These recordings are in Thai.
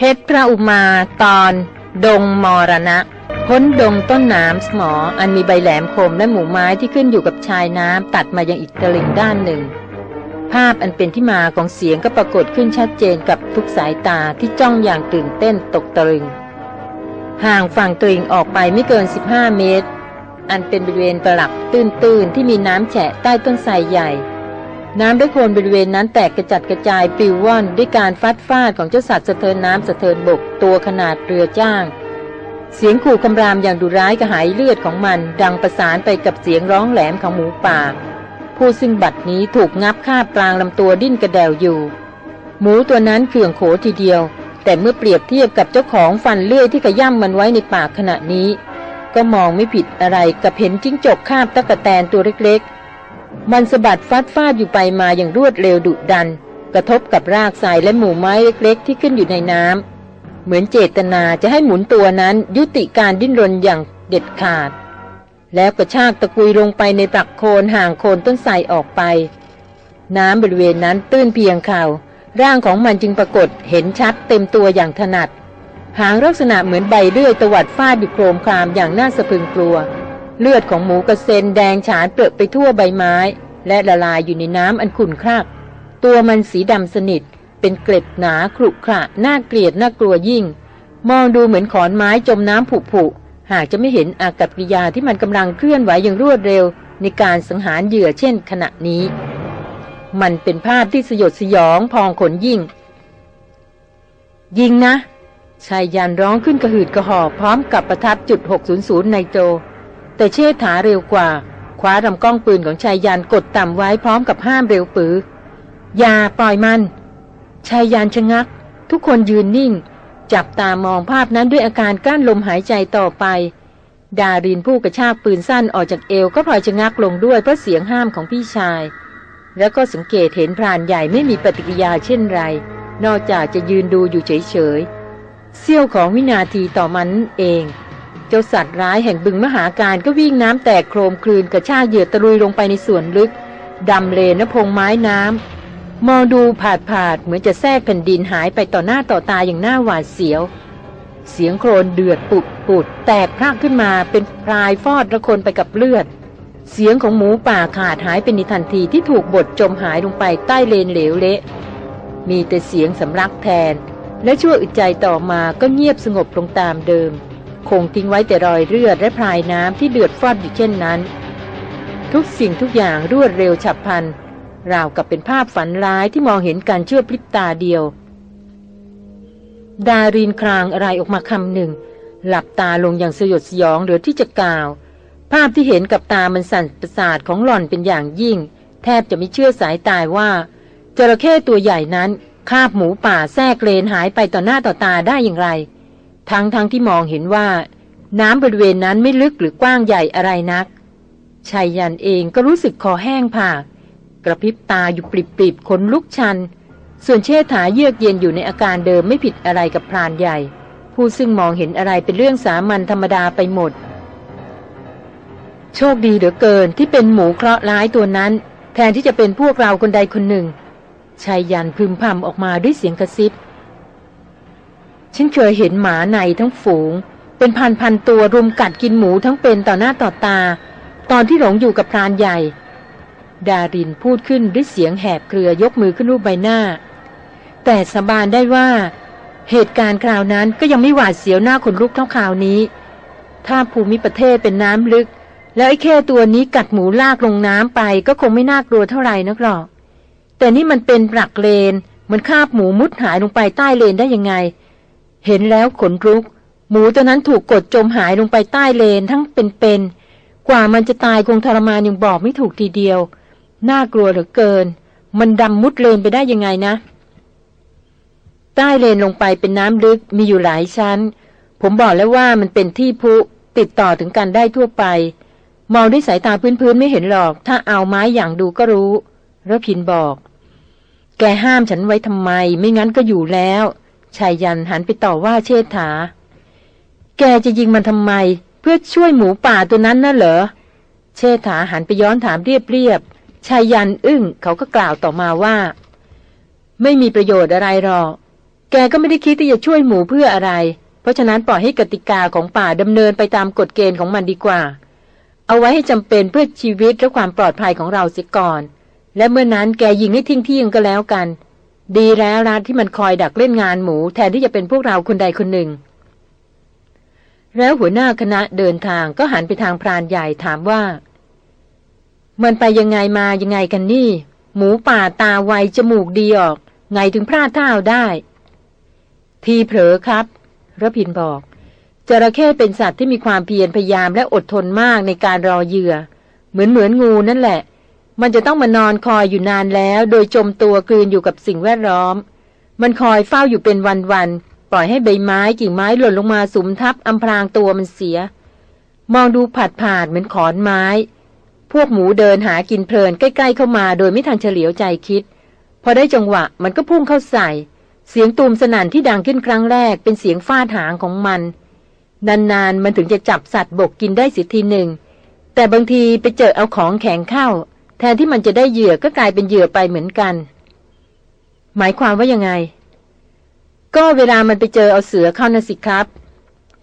เพชรพระอุมาตอน ดงมรณะ พ้นดงต้นนามสมอ อันมีใบแหลมคมและหมู่ไม้ที่ขึ้นอยู่กับชายน้ำตัดมายังอีกตลิงด้านหนึ่ง ภาพอันเป็นที่มาของเสียงก็ปรากฏขึ้นชัดเจนกับทุกสายตาที่จ้องอย่างตื่นเต้นตกตะลึง ห่างฝั่งตลิงออกไปไม่เกิน 15 เมตร อันเป็นบริเวณประหลักตื้นๆที่มีน้ำแฉะใต้ต้นไทรใหญ่ น้ำด้วยโคลนบริเวณนั้นแตกกระจัดกระจายปิวว่อนด้วยการฟัดฟาดของเจ้าสัตว์สะเทินน้ำสะเทินบกตัวขนาดเรือจ้าง เสียงขู่คำรามอย่างดุร้ายกระหายเลือดของมัน ดังประสานไปกับเสียงร้องแหลมของหมูป่า ผู้ซึ่งบัดนี้ถูกงับคาบกลางลำตัวดิ้นกระเดวอยู่ หมูตัวนั้นเขื่องโขทีเดียว แต่เมื่อเปรียบเทียบกับเจ้าของฟันเลื่อยที่ขย่ำมันไว้ในปากขณะนี้ ก็มองไม่ผิดอะไรกับเห็นจิ้งจกคาบตะกะแตนตัวเล็กๆ มันสะบัดฟัดฟาดอยู่ไปมาอย่างรวดเร็วดุดัน กระทบกับรากทรายและหมู่ไม้เล็กๆ ที่ขึ้นอยู่ในน้ำเหมือนเจตนาจะให้หมุนตัวนั้นยุติการดิ้นรนอย่างเด็ดขาด แล้วกระชากตะกุยลงไปในปักโคนห่างโคนต้นไทรออกไป น้ำบริเวณนั้นตื้นเพียงเข่าร่างของมันจึงปรากฏเห็นชัดเต็มตัวอย่างถนัด หางลักษณะเหมือนใบเลื่อยตวัดฟาดอยู่โครมครามอย่างน่าสะพรึงกลัว เลือดของหมูกระเซ็นแดงฉานเปรอะไปทั่วใบไม้ และละลายอยู่ในน้ำอันขุ่นคลัก ตัวมันสีดำสนิท เป็นเกล็ดหนาครุขระน่าเกลียดน่ากลัวยิ่ง มองดูเหมือนขอนไม้จมน้ำผุผุหากจะไม่เห็นอากับกิริยาที่มันกำลังเคลื่อนไหวอย่างรวดเร็ว ในการสังหารเหยื่อเช่นขณะนี้ มันเป็นภาพที่สยดสยองพองขนยิ่ง ยิงนะชายยันร้องขึ้นกระหืดกระหอบพร้อมกับประทับจุด 600 ในโจ แต่เชษฐาเร็วกว่า คว้าลำกล้องปืนของชายยันกดต่ำไว้พร้อมกับห้ามเร็วปือ อย่าปล่อยมัน ชายยันชะงัก ทุกคนยืนนิ่ง จับตามองภาพนั้นด้วยอาการกั้นลมหายใจต่อไป ดารินผู้กระชากปืนสั้นออกจากเอวก็พลอยชะงักลงด้วยเพราะเสียงห้ามของพี่ชาย แล้วก็สังเกตเห็นพรานใหญ่ไม่มีปฏิกิริยาเช่นไร นอกจากจะยืนดูอยู่เฉยๆเสี้ยวของวินาทีต่อมันเอง เจ้าสัตว์ร้ายแห่งบึงมหาการก็วิ่งน้ำแตกโครมคลืนกระชากเหยื่อตะลุยลงไปในส่วนลึกดำเลนและพงไม้น้ำมองดูผาดผาดเหมือนจะแทรกแผ่นดินหายไปต่อหน้าต่อตาอย่างน่าหวาดเสียว เสียงโครนเดือดปุดปุดแตกพรากขึ้นมาเป็นพรายฟอดระคนไปกับเลือด เสียงของหมูป่าขาดหายเป็นในทันทีที่ถูกบดจมหายลงไปใต้เลนเหลวเละ มีแต่เสียงสำลักแทน และชั่วอึดใจต่อมาก็เงียบสงบลงตามเดิม คงทิ้งไว้แต่รอยเลือดและพรายน้ำที่เดือดฟอดอยู่เช่นนั้น ทุกสิ่งทุกอย่างรวดเร็วฉับพลัน ราวกับเป็นภาพฝันร้ายที่มองเห็นการเชื่อพริบตาเดียว ดารินครางอะไรออกมาคำหนึ่ง หลับตาลงอย่างสยดสยองเหลือที่จะกล่าว ภาพที่เห็นกับตามันสั่นประสาทของหล่อนเป็นอย่างยิ่ง แทบจะไม่เชื่อสายตายว่าจระเข้ตัวใหญ่นั้นคาบหมูป่าแทรกเลนหายไปต่อหน้าต่อตาได้อย่างไร ทั้งทั้งที่มองเห็นว่า น้ำบริเวณนั้นไม่ลึกหรือกว้างใหญ่อะไรนักชายยันเองก็รู้สึกคอแห้งผาก กระพริบตาอยู่ปริบๆขนลุกชัน ส่วนเชษฐาเยือกเย็นอยู่ในอาการเดิมไม่ผิดอะไรกับพรานใหญ่ ผู้ซึ่งมองเห็นอะไรเป็นเรื่องสามัญธรรมดาไปหมด โชคดีเหลือเกินที่เป็นหมูเคราะห์ร้ายตัวนั้น แทนที่จะเป็นพวกเราคนใดคนหนึ่งชายยันพึมพำออกมาด้วยเสียงกระซิบ ฉันเคยเห็นหมาในทั้งฝูง เป็นพันพันตัวรุมกัดกินหมูทั้งเป็นต่อหน้าต่อตา ตอนที่หลงอยู่กับพรานใหญ่ ดารินพูดขึ้นด้วยเสียงแหบเครือยกมือขึ้นรูปใบหน้า แต่สบานได้ว่า เหตุการณ์คราวนั้นก็ยังไม่หวาดเสียวหน้าขนลุกเท่าคราวนี้ ถ้าภูมิประเทศเป็นน้ำลึก แล้วไอ้แค่ตัวนี้กัดหมูลากลงน้ำไป ก็คงไม่น่ากลัวเท่าไหร่นักหรอก แต่นี่มันเป็นปลักเลนเหมือนคาบหมูมุดหายลงไปใต้เลนได้ยังไง เห็นแล้วขนลุก หมูตัวนั้นถูกกดจมหายลงไปใต้เลนทั้งเป็นๆ กว่ามันจะตายคงทรมานยังบอกไม่ถูกทีเดียว น่ากลัวเหลือเกิน มันดำมุดเลนไปได้ยังไงนะ ใต้เลนลงไปเป็นน้ำลึกมีอยู่หลายชั้น ผมบอกแล้วว่ามันเป็นที่พุติดต่อถึงกันได้ทั่วไป มองด้วยสายตาพื้นๆไม่เห็นหรอก ถ้าเอาไม้อย่างดูก็รู้ระพินบอก แกห้ามฉันไว้ทำไม ไม่งั้นก็อยู่แล้ว ชายยันหันไปต่อว่าเชษฐา แกจะยิงมันทำไม เพื่อช่วยหมูป่าตัวนั้นน่ะเหรอ เชษฐาหันไปย้อนถามเรียบๆชายยันอึ้งเขาก็กล่าวต่อมาว่า ไม่มีประโยชน์อะไรหรอก แกก็ไม่ได้คิดที่จะช่วยหมูเพื่ออะไร เพราะฉะนั้นปล่อยให้กติกาของป่าดำเนินไปตามกฎเกณฑ์ของมันดีกว่า เอาไว้ให้จำเป็นเพื่อชีวิตและความปลอดภัยของเราเสียก่อน และเมื่อนั้นแกยิงให้ทิ้งที่ยังก็แล้วกัน ดีแล้วร้านที่มันคอยดักเล่นงานหมู แทนที่จะเป็นพวกเราคนใดคนหนึ่ง แล้วหัวหน้าคณะเดินทางก็หันไปทางพรานใหญ่ถามว่า มันไปยังไงมายังไงกันนี่ หมูป่าตาไวจมูกดีออก ไงถึงพลาดท่าได้ ทีเผลอครับระพินบอกจระเข้เป็นสัตว์ที่มีความเพียรพยายามและอดทนมากในการรอเหยื่อ เหมือนเหมือนงูนั่นแหละ มันจะต้องมานอนคอยอยู่นานแล้ว โดยจมตัวกลืนอยู่กับสิ่งแวดล้อม มันคอยเฝ้าอยู่เป็นวันๆ ปล่อยให้ใบไม้กิ่งไม้หล่นลงมาสุมทับอำพรางตัวมันเสีย มองดูผัดผ่านเหมือนขอนไม้ พวกหมูเดินหากินเพลินใกล้ ๆ เข้ามา โดยไม่ทันเฉลียวใจคิด พอได้จังหวะมันก็พุ่งเข้าใส่ เสียงตูมสนั่นที่ดังขึ้นครั้งแรกเป็นเสียงฟาดหางของมัน นานๆมันถึงจะจับสัตว์บกกินได้สิทีหนึ่ง แต่บางทีไปเจอเอาของแข็งเข้า แทนที่มันจะได้เหยื่อก็กลายเป็นเหยื่อไปเหมือนกัน หมายความว่ายังไง ก็เวลามันไปเจอเอาเสือเข้านะสิครับ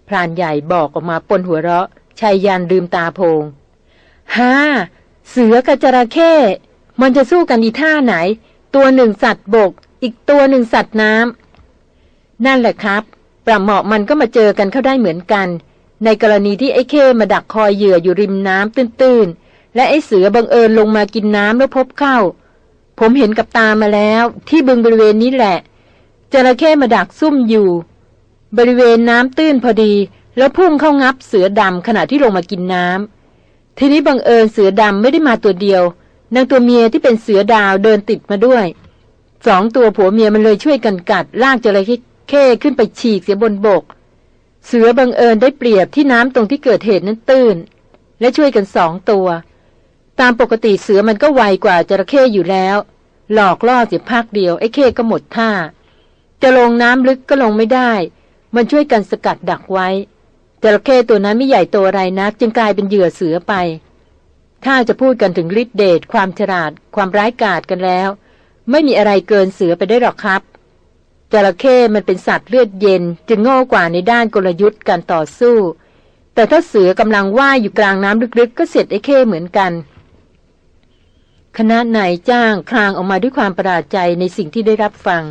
พรานใหญ่บอกออกมาปนหัวเราะชายยันลืมตาโพงฮ่าเสือกับจระเข้มันจะสู้กันดีท่าไหน ตัวหนึ่งสัตว์บก อีกตัวหนึ่งสัตว์น้ำนั่นแหละครับปราเหมาะมันก็มาเจอกันเข้าได้เหมือนกัน ในกรณีที่ไอ้เข้มาดักคอยเหยื่ออยู่ริมน้ำตื้นๆ และไอ้เสือบังเอิญลงมากินน้ำแล้วพบเข้า ผมเห็นกับตามาแล้ว ที่บึงบริเวณนี้แหละจระเข้มาดักซุ่มอยู่ บริเวณน้ำตื้นพอดี แล้วพุ่งเข้างับเสือดำขณะที่ลงมากินน้ำทีนี้บังเอิญเสือดำไม่ได้มาตัวเดียวนางตัวเมียที่เป็นเสือดาวเดินติดมาด้วยสองตัวผัวเมียมันเลยช่วยกันกัดลากจระเข้ขึ้นไปฉีกเสียบนบก เสือบังเอิญได้เปรียบที่น้ำตรงที่เกิดเหตุนั้นตื้น และช่วยกันสองตัว ตามปกติเสือมันก็ไวกว่าจระเข้อยู่แล้ว หลอกล่อเสียพักเดียวไอ้เข้ก็หมดท่า จะลงน้ำลึกก็ลงไม่ได้ มันช่วยกันสกัดดักไว้จระเข้ตัวนั้นไม่ใหญ่โตอะไรนัก จึงกลายเป็นเหยื่อเสือไป ถ้าจะพูดกันถึงฤทธิเดชความฉลาด ความร้ายกาจกันแล้ว ไม่มีอะไรเกินเสือไปได้หรอกครับจระเข้มันเป็นสัตว์เลือดเย็น จึงโง่กว่าในด้านกลยุทธ์การต่อสู้ แต่ถ้าเสือกำลังว่ายอยู่กลางน้ำลึกๆ ก็เสร็จไอ้เข้เหมือนกัน คณะนายจ้างคลางออกมาด้วยความประหลาดใจในสิ่งที่ได้รับฟัง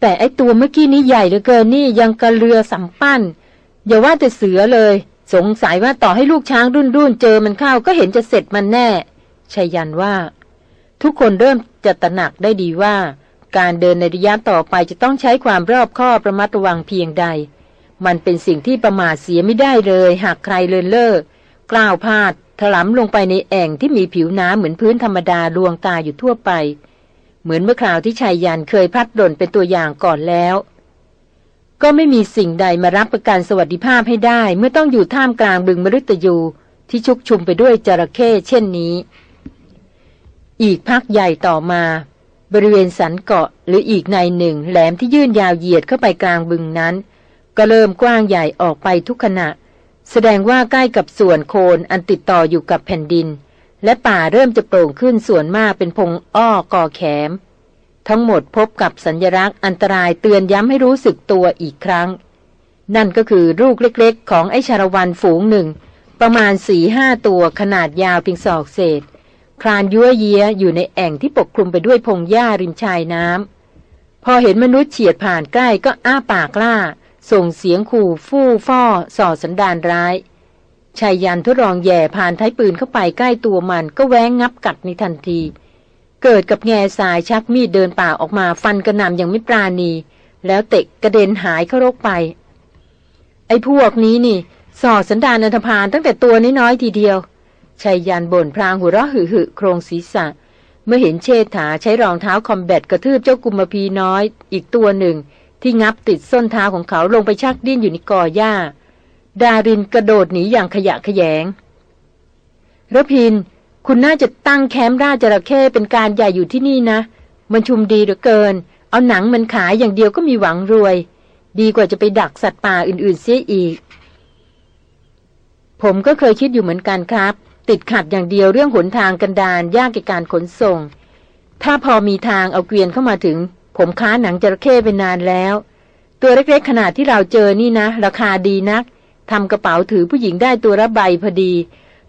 แต่ไอตัวเมื่อกี้นี้ใหญ่เหลือเกินนี่ยังกระเรือสำปั้น อย่าว่าแต่เสือเลย สงสัยว่าต่อให้ลูกช้างรุ่นรุ่นเจอมันเข้าก็เห็นจะเสร็จมันแน่ชัยยันว่า ทุกคนเริ่มจะตระหนักได้ดีว่า การเดินในระยะต่อไปจะต้องใช้ความรอบคอบระมัดระวังเพียงใด มันเป็นสิ่งที่ประมาทเสียไม่ได้เลย หากใครเลินเล่อกล้าวพลาด ถลำลงไปในแอ่งที่มีผิวน้ำเหมือนพื้นธรรมดาลวงตาอยู่ทั่วไป เหมือนเมื่อคราวที่ชายยันเคยพัดหล่นเป็นตัวอย่างก่อนแล้ว ก็ไม่มีสิ่งใดมารับประกันสวัสดิภาพให้ได้ เมื่อต้องอยู่ท่ามกลางบึงมฤตยูที่ชุกชุมไปด้วยจระเข้เช่นนี้ อีกพักใหญ่ต่อมา บริเวณสันเกาะหรืออีกในหนึ่งแหลมที่ยื่นยาวเหยียดเข้าไปกลางบึงนั้น ก็เริ่มกว้างใหญ่ออกไปทุกขณะ แสดงว่าใกล้กับส่วนโคนอันติดต่ออยู่กับแผ่นดิน และป่าเริ่มจะโปร่งขึ้นส่วนมากเป็นพงอ้อกอแขม ทั้งหมดพบกับสัญญลักษณ์อันตรายเตือนย้ำให้รู้สึกตัวอีกครั้ง นั่นก็คือลูกเล็กๆ ของไอชาละวันฝูงหนึ่ง ประมาณสี่ห้าตัวขนาดยาวเพียงศอกเศษ คลานยั่วเยียอยู่ในแอ่งที่ปกคลุมไปด้วยพงหญ้าริมชายน้ำพอเห็นมนุษย์เฉียดผ่านใกล้ก็อ้าปากล่า ส่งเสียงขู่ฟู่ฟ่อส่อสันดานร้ายชายยันทดลองแย่ผ่านท้ายปืนเข้าไปใกล้ตัวมันก็แว้งงับกัดในทันที เกิดกับแง่สายชักมีดเดินป่าออกมาฟันกระหน่ำอย่างไม่ปราณี แล้วเตะกระเด็นหายเข้ารกไป ไอ้พวกนี้นี่ส่อสันดานอันธพาลตั้งแต่ตัวน้อยๆทีเดียวชายยันบ่นพรางหัวเราะหึหึโครงศีรษะ เมื่อเห็นเชษฐาใช้รองเท้าคอมแบทกระทืบเจ้ากุมพีน้อย อีกตัวหนึ่ง ที่งับติดส้นเท้าของเขาลงไปชักดิ้นอยู่ในกอหญ้า ดารินกระโดดหนีอย่างขยะขยงระพิน คุณน่าจะตั้งแคมป์ราจระเข้เป็นการใหญ่อยู่ที่นี่นะ มันชุมดีเหลือเกิน เอาหนังมันขายอย่างเดียวก็มีหวังรวย ดีกว่าจะไปดักสัตว์ป่าอื่นๆเสียอีก ผมก็เคยคิดอยู่เหมือนกันครับ ติดขัดอย่างเดียวเรื่องหนทางกันดานยากในการขนส่ง ถ้าพอมีทางเอาเกวียนเข้ามาถึง ผมค้าหนังจระเข้ไปนานแล้ว ตัวเล็กๆขนาดที่เราเจอนี่นะ ราคาดีนักทำกระเป๋าถือผู้หญิงได้ตัวละใบพอดี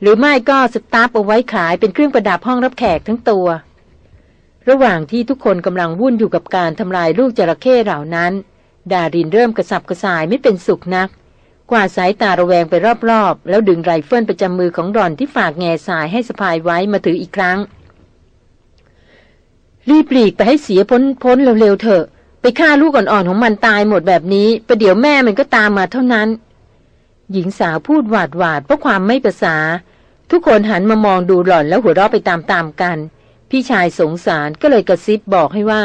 หรือไม่ก็สตาร์ฟเอาไว้ขายเป็นเครื่องประดับห้องรับแขกทั้งตัว ระหว่างที่ทุกคนกำลังวุ่นอยู่กับการทำลายลูกจระเข้เหล่านั้น ดารินเริ่มกระสับกระส่ายไม่เป็นสุขนัก กว่าสายตาระแวงไปรอบๆ แล้วดึงไรเฟิลประจำมือของรอนที่ฝากแง่สายให้สะพายไว้มาถืออีกครั้ง รีบปลีกไปให้เสียพ้นพ้นเร็วๆเถอะ ไปฆ่าลูกอ่อนๆของมันตายหมดแบบนี้ประเดี๋ยวแม่มันก็ตามมาเท่านั้น หญิงสาวพูดหวาดหวาดเพราะความไม่ประสาทุกคนหันมามองดูหล่อนแล้วหัวเราะไปตามๆกัน พี่ชายสงสารก็เลยกระซิบบอกให้ว่า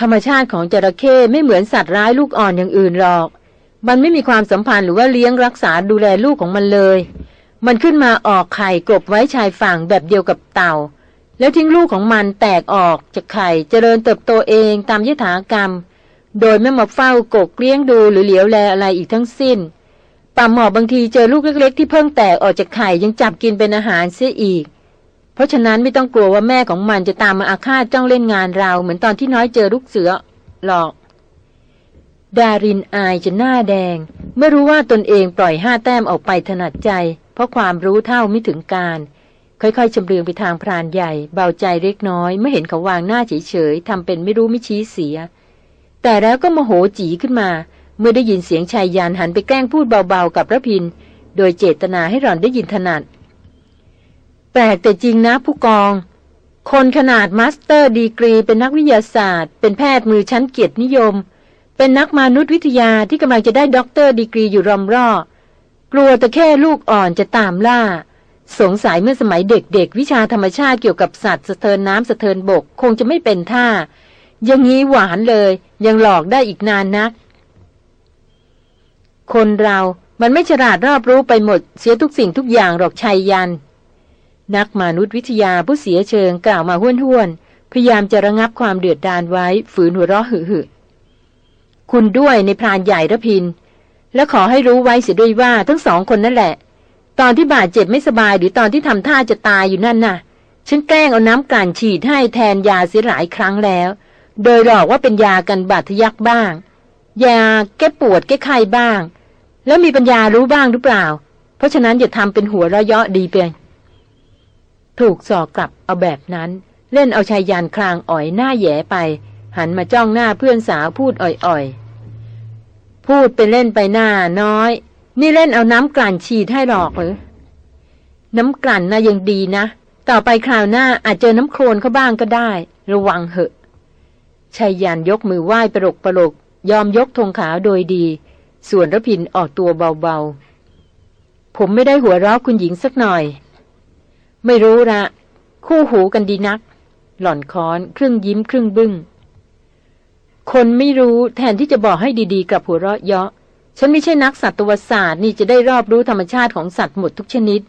ธรรมชาติของจระเข้ไม่เหมือนสัตว์ร้ายลูกอ่อนอย่างอื่นหรอก มันไม่มีความสัมพันธ์หรือว่าเลี้ยงรักษาดูแลลูกของมันเลย มันขึ้นมาออกไข่กบไว้ชายฝั่งแบบเดียวกับเต่า แล้วทิ้งลูกของมันแตกออกจากไข่เจริญเติบโตเองตามยถากรรม โดยไม่มาเฝ้ากกเลี้ยงดูหรือเหลียวแลอะไรอีกทั้งสิ้นป่าหมอบางทีเจอลูกเล็ก ๆ ที่เพิ่งแตกออกจากไข่ยังจับกินเป็นอาหารเสียอีก เพราะฉะนั้นไม่ต้องกลัวว่าแม่ของมันจะตามมาอาฆาตจ้องเล่นงานเรา เหมือนตอนที่น้อยเจอลูกเสือหรอก ดารินอายจะหน้าแดง เมื่อรู้ว่าตนเองปล่อยห้าแต้มออกไปถนัดใจ เพราะความรู้เท่าไม่ถึงการ ค่อยๆชำเลืองไปทางพรานใหญ่ เบาใจเล็กน้อย เมื่อเห็นเขาวางหน้าเฉยๆทำเป็นไม่รู้ไม่ชี้เสีย แต่แล้วก็โมโหจีขึ้นมา เมื่อได้ยินเสียงชายยานหันไปแกล้งพูดเบาๆกับระพิน โดยเจตนาให้หล่อนได้ยินถนัด แปลกแต่จริงนะผู้กอง คนขนาด master degree เป็นนักวิทยาศาสตร์ เป็นแพทย์มือชั้นเกียรตินิยม เป็นนักมนุษยวิทยาที่กำลังจะได้ doctor degree อยู่รอมรอกลัวแต่แค่ลูกอ๊อดจะตามล่า สงสัยเมื่อสมัยเด็กๆ วิชาธรรมชาติเกี่ยวกับสัตว์สะเทินน้ำสะเทินบก คงจะไม่เป็นท่า อย่างนี้หวานเลย ยังหลอกได้อีกนานนัก คนเรามันไม่ฉลาดรอบรู้ไปหมด เสียทุกสิ่งทุกอย่างหรอกชัยยัน นักมนุษยวิทยาผู้เสียเชิงกล่าวมาห้วนห้วนๆพยายามจะระงับความเดือดดานไว้ ฝืนหัวเราะหึ่คุณด้วยในพรานใหญ่ระพิน และขอให้รู้ไว้เสียด้วยว่าทั้งสองคนนั่นแหละ ตอนที่บาดเจ็บไม่สบายหรือตอนที่ทำท่าจะตายอยู่นั่นน่ะ ฉันแกล้งเอาน้ำกลั่นฉีดให้แทนยาเสียหลายครั้งแล้ว โดยหลอกว่าเป็นยากันบาดทะยักบ้าง ยาแก้ปวดแก้ไข้บ้าง แล้วมีปัญญารู้บ้างหรือเปล่า เพราะฉะนั้นอย่าทำเป็นหัวเราะเยาะดีเพียงถูกสอกกลับเอาแบบนั้น เล่นเอาชายยานคลางอ่อยหน้าแย่ไป หันมาจ้องหน้าเพื่อนสาวพูดอ่อยๆ พูดเป็นเล่นไปหน้าน้อย นี่เล่นเอาน้ำกลั่นฉีดให้หรอกหรือน้ำกลั่นนะยังดีนะ ต่อไปคราวหน้าอาจเจอน้ำโคลนเขาบ้างก็ได้ ระวังเหอะชายยานยกมือไหว้ประลกประลก ยอมยกธงขาวโดยดี ส่วนระพินออกตัวเบาๆ ผมไม่ได้หัวเราะคุณหญิงสักหน่อย ไม่รู้ละคู่หูกันดีนัก หล่อนค้อนครึ่งยิ้มครึ่งบึง้งคนไม่รู้แทนที่จะบอกให้ดีๆ กับหัวเราะเยาะ ฉันไม่ใช่นักสัตวศาสตร์นี่จะได้รอบรู้ธรรมชาติของสัตว์หมดทุกชนิด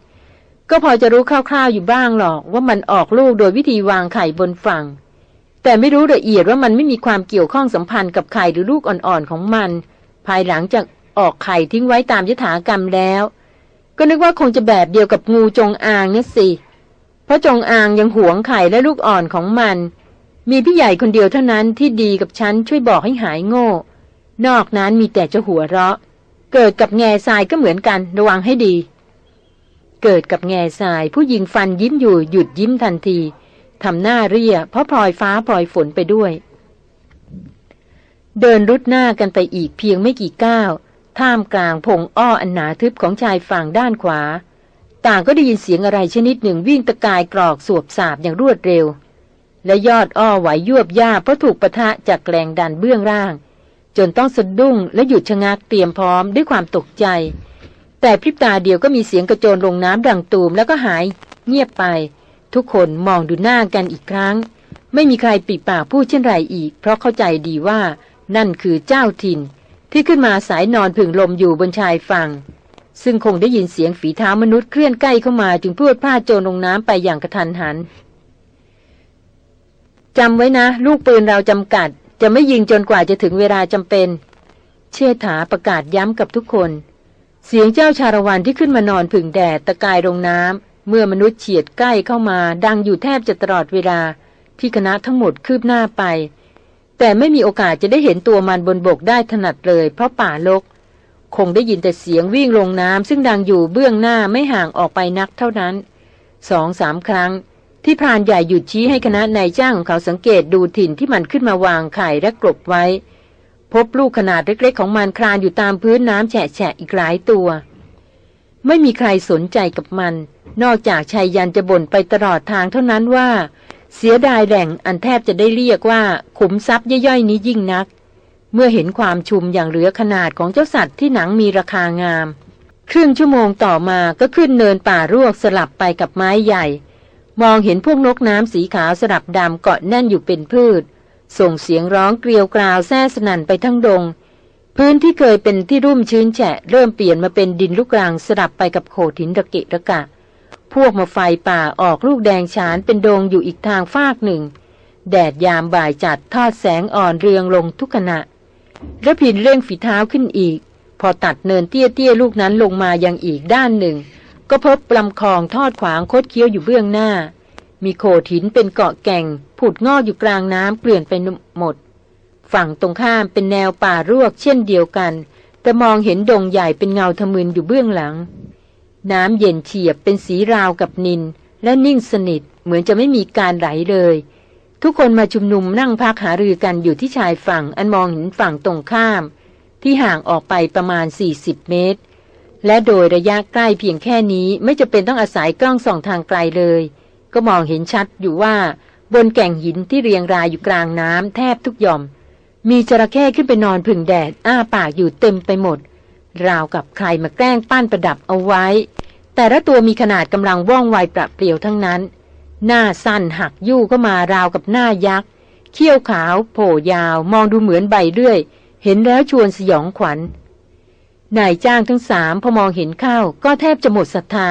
ก็พอจะรู้คร่าวๆอยู่บ้างหรอกว่ามันออกลูกโดยวิธีวางไข่บนฝั่ง แต่ไม่รู้ละเอียดว่ามันไม่มีความเกี่ยวข้องสัมพันธ์กับไข่หรือลูกอ่อนๆของมัน ภายหลังจากออกไข่ทิ้งไว้ตามยถากรรมแล้ว ก็นึกว่าคงจะแบบเดียวกับงูจงอางนี่สิเพราะจงอางยังหวงไข่และลูกอ่อนของมัน มีพี่ใหญ่คนเดียวเท่านั้นที่ดีกับฉันช่วยบอกให้หายโง่ นอกนั้นมีแต่จะหัวเราะ เกิดกับแง่ทรายก็เหมือนกันระวังให้ดี เกิดกับแง่ทรายผู้หญิงฟันยิ้มอยู่หยุดยิ้มทันทีทำหน้าเรียเพราะพลอยฟ้าพลอยฝนไปด้วย เดินรุดหน้ากันไปอีกเพียงไม่กี่ก้าวท่ามกลางพงอ้ออันหนาทึบของชายฝั่งด้านขวา ต่างก็ได้ยินเสียงอะไรชนิดหนึ่งวิ่งตะกายกรอกสวบสาบอย่างรวดเร็ว และยอดอ้อไหวยวบย่าเพราะถูกปะทะจากแรงดันเบื้องล่าง จนต้องสะดุ้งและหยุดชะงักเตรียมพร้อมด้วยความตกใจ แต่พริบตาเดียวก็มีเสียงกระโจนลงน้ำดังตูมแล้วก็หาย เงียบไป ทุกคนมองดูหน้ากันอีกครั้ง ไม่มีใครปิดปากพูดเช่นไรอีก เพราะเข้าใจดีว่า นั่นคือเจ้าถิ่น ที่ขึ้นมาสายนอนผึ่งลมอยู่บนชายฝั่ง ซึ่งคงได้ยินเสียงฝีเท้ามนุษย์เคลื่อนใกล้เข้ามาจึงพูดพลาดโจรลงน้ำไปอย่างกระทันหันจำไว้นะ ลูกปืนเราจำกัด จะไม่ยิงจนกว่าจะถึงเวลาจำเป็น เชษฐาประกาศย้ำกับทุกคน เสียงเจ้าชาละวันที่ขึ้นมานอนผึ่งแดดตะกายลงน้ำเมื่อมนุษย์เฉียดใกล้เข้ามา ดังอยู่แทบจะตลอดเวลาที่คณะทั้งหมดคืบหน้าไป แต่ไม่มีโอกาสจะได้เห็นตัวมันบนบกได้ถนัดเลย เพราะป่าลก คงได้ยินแต่เสียงวิ่งลงน้ำซึ่งดังอยู่เบื้องหน้าไม่ห่างออกไปนักเท่านั้นสองสามครั้ง ที่พรานใหญ่หยุดชี้ให้คณะนายจ้างของเขาสังเกตดูถิ่นที่มันขึ้นมาวางไข่และกลบไว้ พบลูกขนาดเล็กๆ ของมันคลานอยู่ตามพื้นน้ำแฉะๆอีกหลายตัว ไม่มีใครสนใจกับมัน นอกจากชายยันจะบ่นไปตลอดทางเท่านั้นว่า เสียดายแหล่งอันแทบจะได้เรียกว่าขุมทรัพย์ย่อยๆนี้ยิ่งนัก เมื่อเห็นความชุมอย่างเหลือขนาดของเจ้าสัตว์ที่หนังมีราคางาม ครึ่งชั่วโมงต่อมาก็ขึ้นเนินป่ารวกสลับไปกับไม้ใหญ่ มองเห็นพวกนกน้ำสีขาวสลับดำเกาะแน่นอยู่เป็นพืช ส่งเสียงร้องเกลียวกราวแซ่สนั่นไปทั้งดง พื้นที่เคยเป็นที่รุ่มชื้นแฉะ เริ่มเปลี่ยนมาเป็นดินลูกรังสลับไปกับโขดหินระเกะระกะ พวกมาไฟป่าออกลูกแดงฉานเป็นโดงอยู่อีกทางฟากหนึ่ง แดดยามบ่ายจัดทอดแสงอ่อนเรืองลงทุกขณะระพินเร่งฝีเท้าขึ้นอีก พอตัดเนินเตี้ยๆลูกนั้นลงมายังอีกด้านหนึ่ง ก็พบลำคลองทอดขวางคดเคี้ยวอยู่เบื้องหน้า มีโขดหินเป็นเกาะแก่ง ผุดงอกอยู่กลางน้ำเกลื่อนไปหมด ฝั่งตรงข้ามเป็นแนวป่ารวกเช่นเดียวกัน แต่มองเห็นดงใหญ่เป็นเงาทะมึนอยู่เบื้องหลัง น้ำเย็นเฉียบเป็นสีราวกับนิน และนิ่งสนิทเหมือนจะไม่มีการไหลเลย ทุกคนมาชุมนุมนั่งพักหารือกันอยู่ที่ชายฝั่งอันมองเห็นฝั่งตรงข้าม ที่ห่างออกไปประมาณ 40 เมตร และโดยระยะใกล้เพียงแค่นี้ไม่จะเป็นต้องอาศัยกล้องส่องทางไกลเลย ก็มองเห็นชัดอยู่ว่า บนแก่งหินที่เรียงรายอยู่กลางน้ำแทบทุกหย่อม มีจระเข้ขึ้นไปนอนผึ่งแดด อ้าปากอยู่เต็มไปหมด ราวกับใครมาแกล้งปั้นประดับเอาไว้ แต่ละตัวมีขนาดกำลังว่องไวประเปรียวทั้งนั้น หน้าสั้นหักยู่ก็มาราวกับหน้ายักษ์เขี้ยวขาว โผล่ยาว มองดูเหมือนใบเรื่อย เห็นแล้วชวนสยองขวัญ นายจ้างทั้งสามพอมองเห็นเข้าก็แทบจะหมดศรัทธา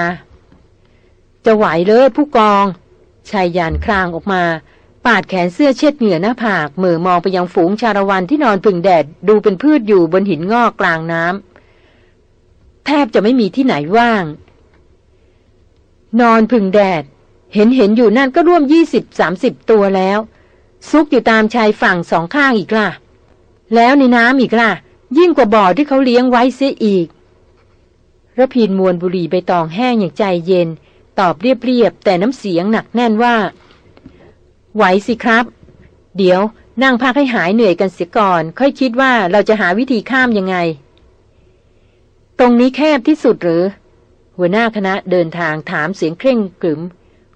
จะไหวเลยผู้กอง ชายยานครางออกมา ปาดแขนเสื้อเช็ดเหงื่อหน้าผากเหม่อมองไปยังฝูงชาละวันที่นอนพึ่งแดดดูเป็นพืชอยู่บนหินงอกกลางน้ำแทบจะไม่มีที่ไหนว่าง นอนพึ่งแดด เห็นเห็นอยู่นั่นก็ร่วมยี่สิบสามสิบตัวแล้ว ซุกอยู่ตามชายฝั่งสองข้างอีกล่ะ แล้วในน้ำอีกล่ะ ยิ่งกว่าบ่อที่เขาเลี้ยงไว้เสียอีกระพินมวนบุหรี่ใบตองแห้งอย่างใจเย็น ตอบเรียบๆ แต่น้ำเสียงหนักแน่นว่า ไหวสิครับ เดี๋ยวนั่งพักให้หายเหนื่อยกันเสียก่อน ค่อยคิดว่าเราจะหาวิธีข้ามยังไง ตรงนี้แคบที่สุดหรือ หัวหน้าคณะเดินทางถามเสียงเคร่งกรึม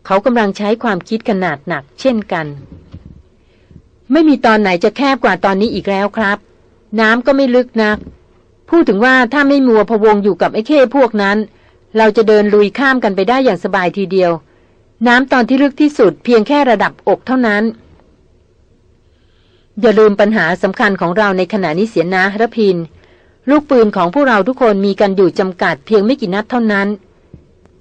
เขากำลังใช้ความคิดขนาดหนักเช่นกัน ไม่มีตอนไหนจะแคบกว่าตอนนี้อีกแล้วครับ น้ำก็ไม่ลึกนัก พูดถึงว่าถ้าไม่มัวพะวงอยู่กับไอ้เข้พวกนั้น เราจะเดินลุยข้ามกันไปได้อย่างสบายทีเดียว น้ำตอนที่ลึกที่สุดเพียงแค่ระดับอกเท่านั้น อย่าลืมปัญหาสำคัญของเราในขณะนี้เสียนะระพิน ลูกปืนของพวกเราทุกคนมีกันอยู่จำกัดเพียงไม่กี่นัดเท่านั้น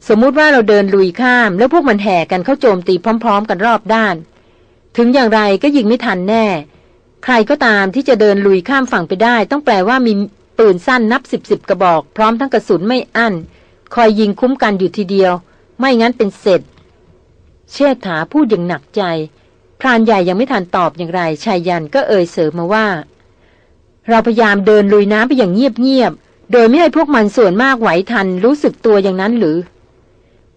สมมุติว่าเราเดินลุยข้าม แล้วพวกมันแห่กันเข้าโจมตีพร้อม ๆ กันรอบด้าน ถึงอย่างไรก็ยิงไม่ทันแน่ ใครก็ตามที่จะเดินลุยข้ามฝั่งไปได้ ต้องแปลว่ามีปืนสั้นนับสิบสิบกระบอก พร้อมทั้งกระสุนไม่อั้น คอยยิงคุ้มกันอยู่ทีเดียว ไม่งั้นเป็นเสร็จ เชษฐาพูดอย่างหนักใจ พรานใหญ่ยังไม่ทันตอบอย่างไรชายยันก็เอ่ยเสริมมาว่า เราพยายามเดินลุยน้ำไปอย่างเงียบๆโดยไม่ให้พวกมันส่วนมากไหวทันรู้สึกตัวอย่างนั้นหรือ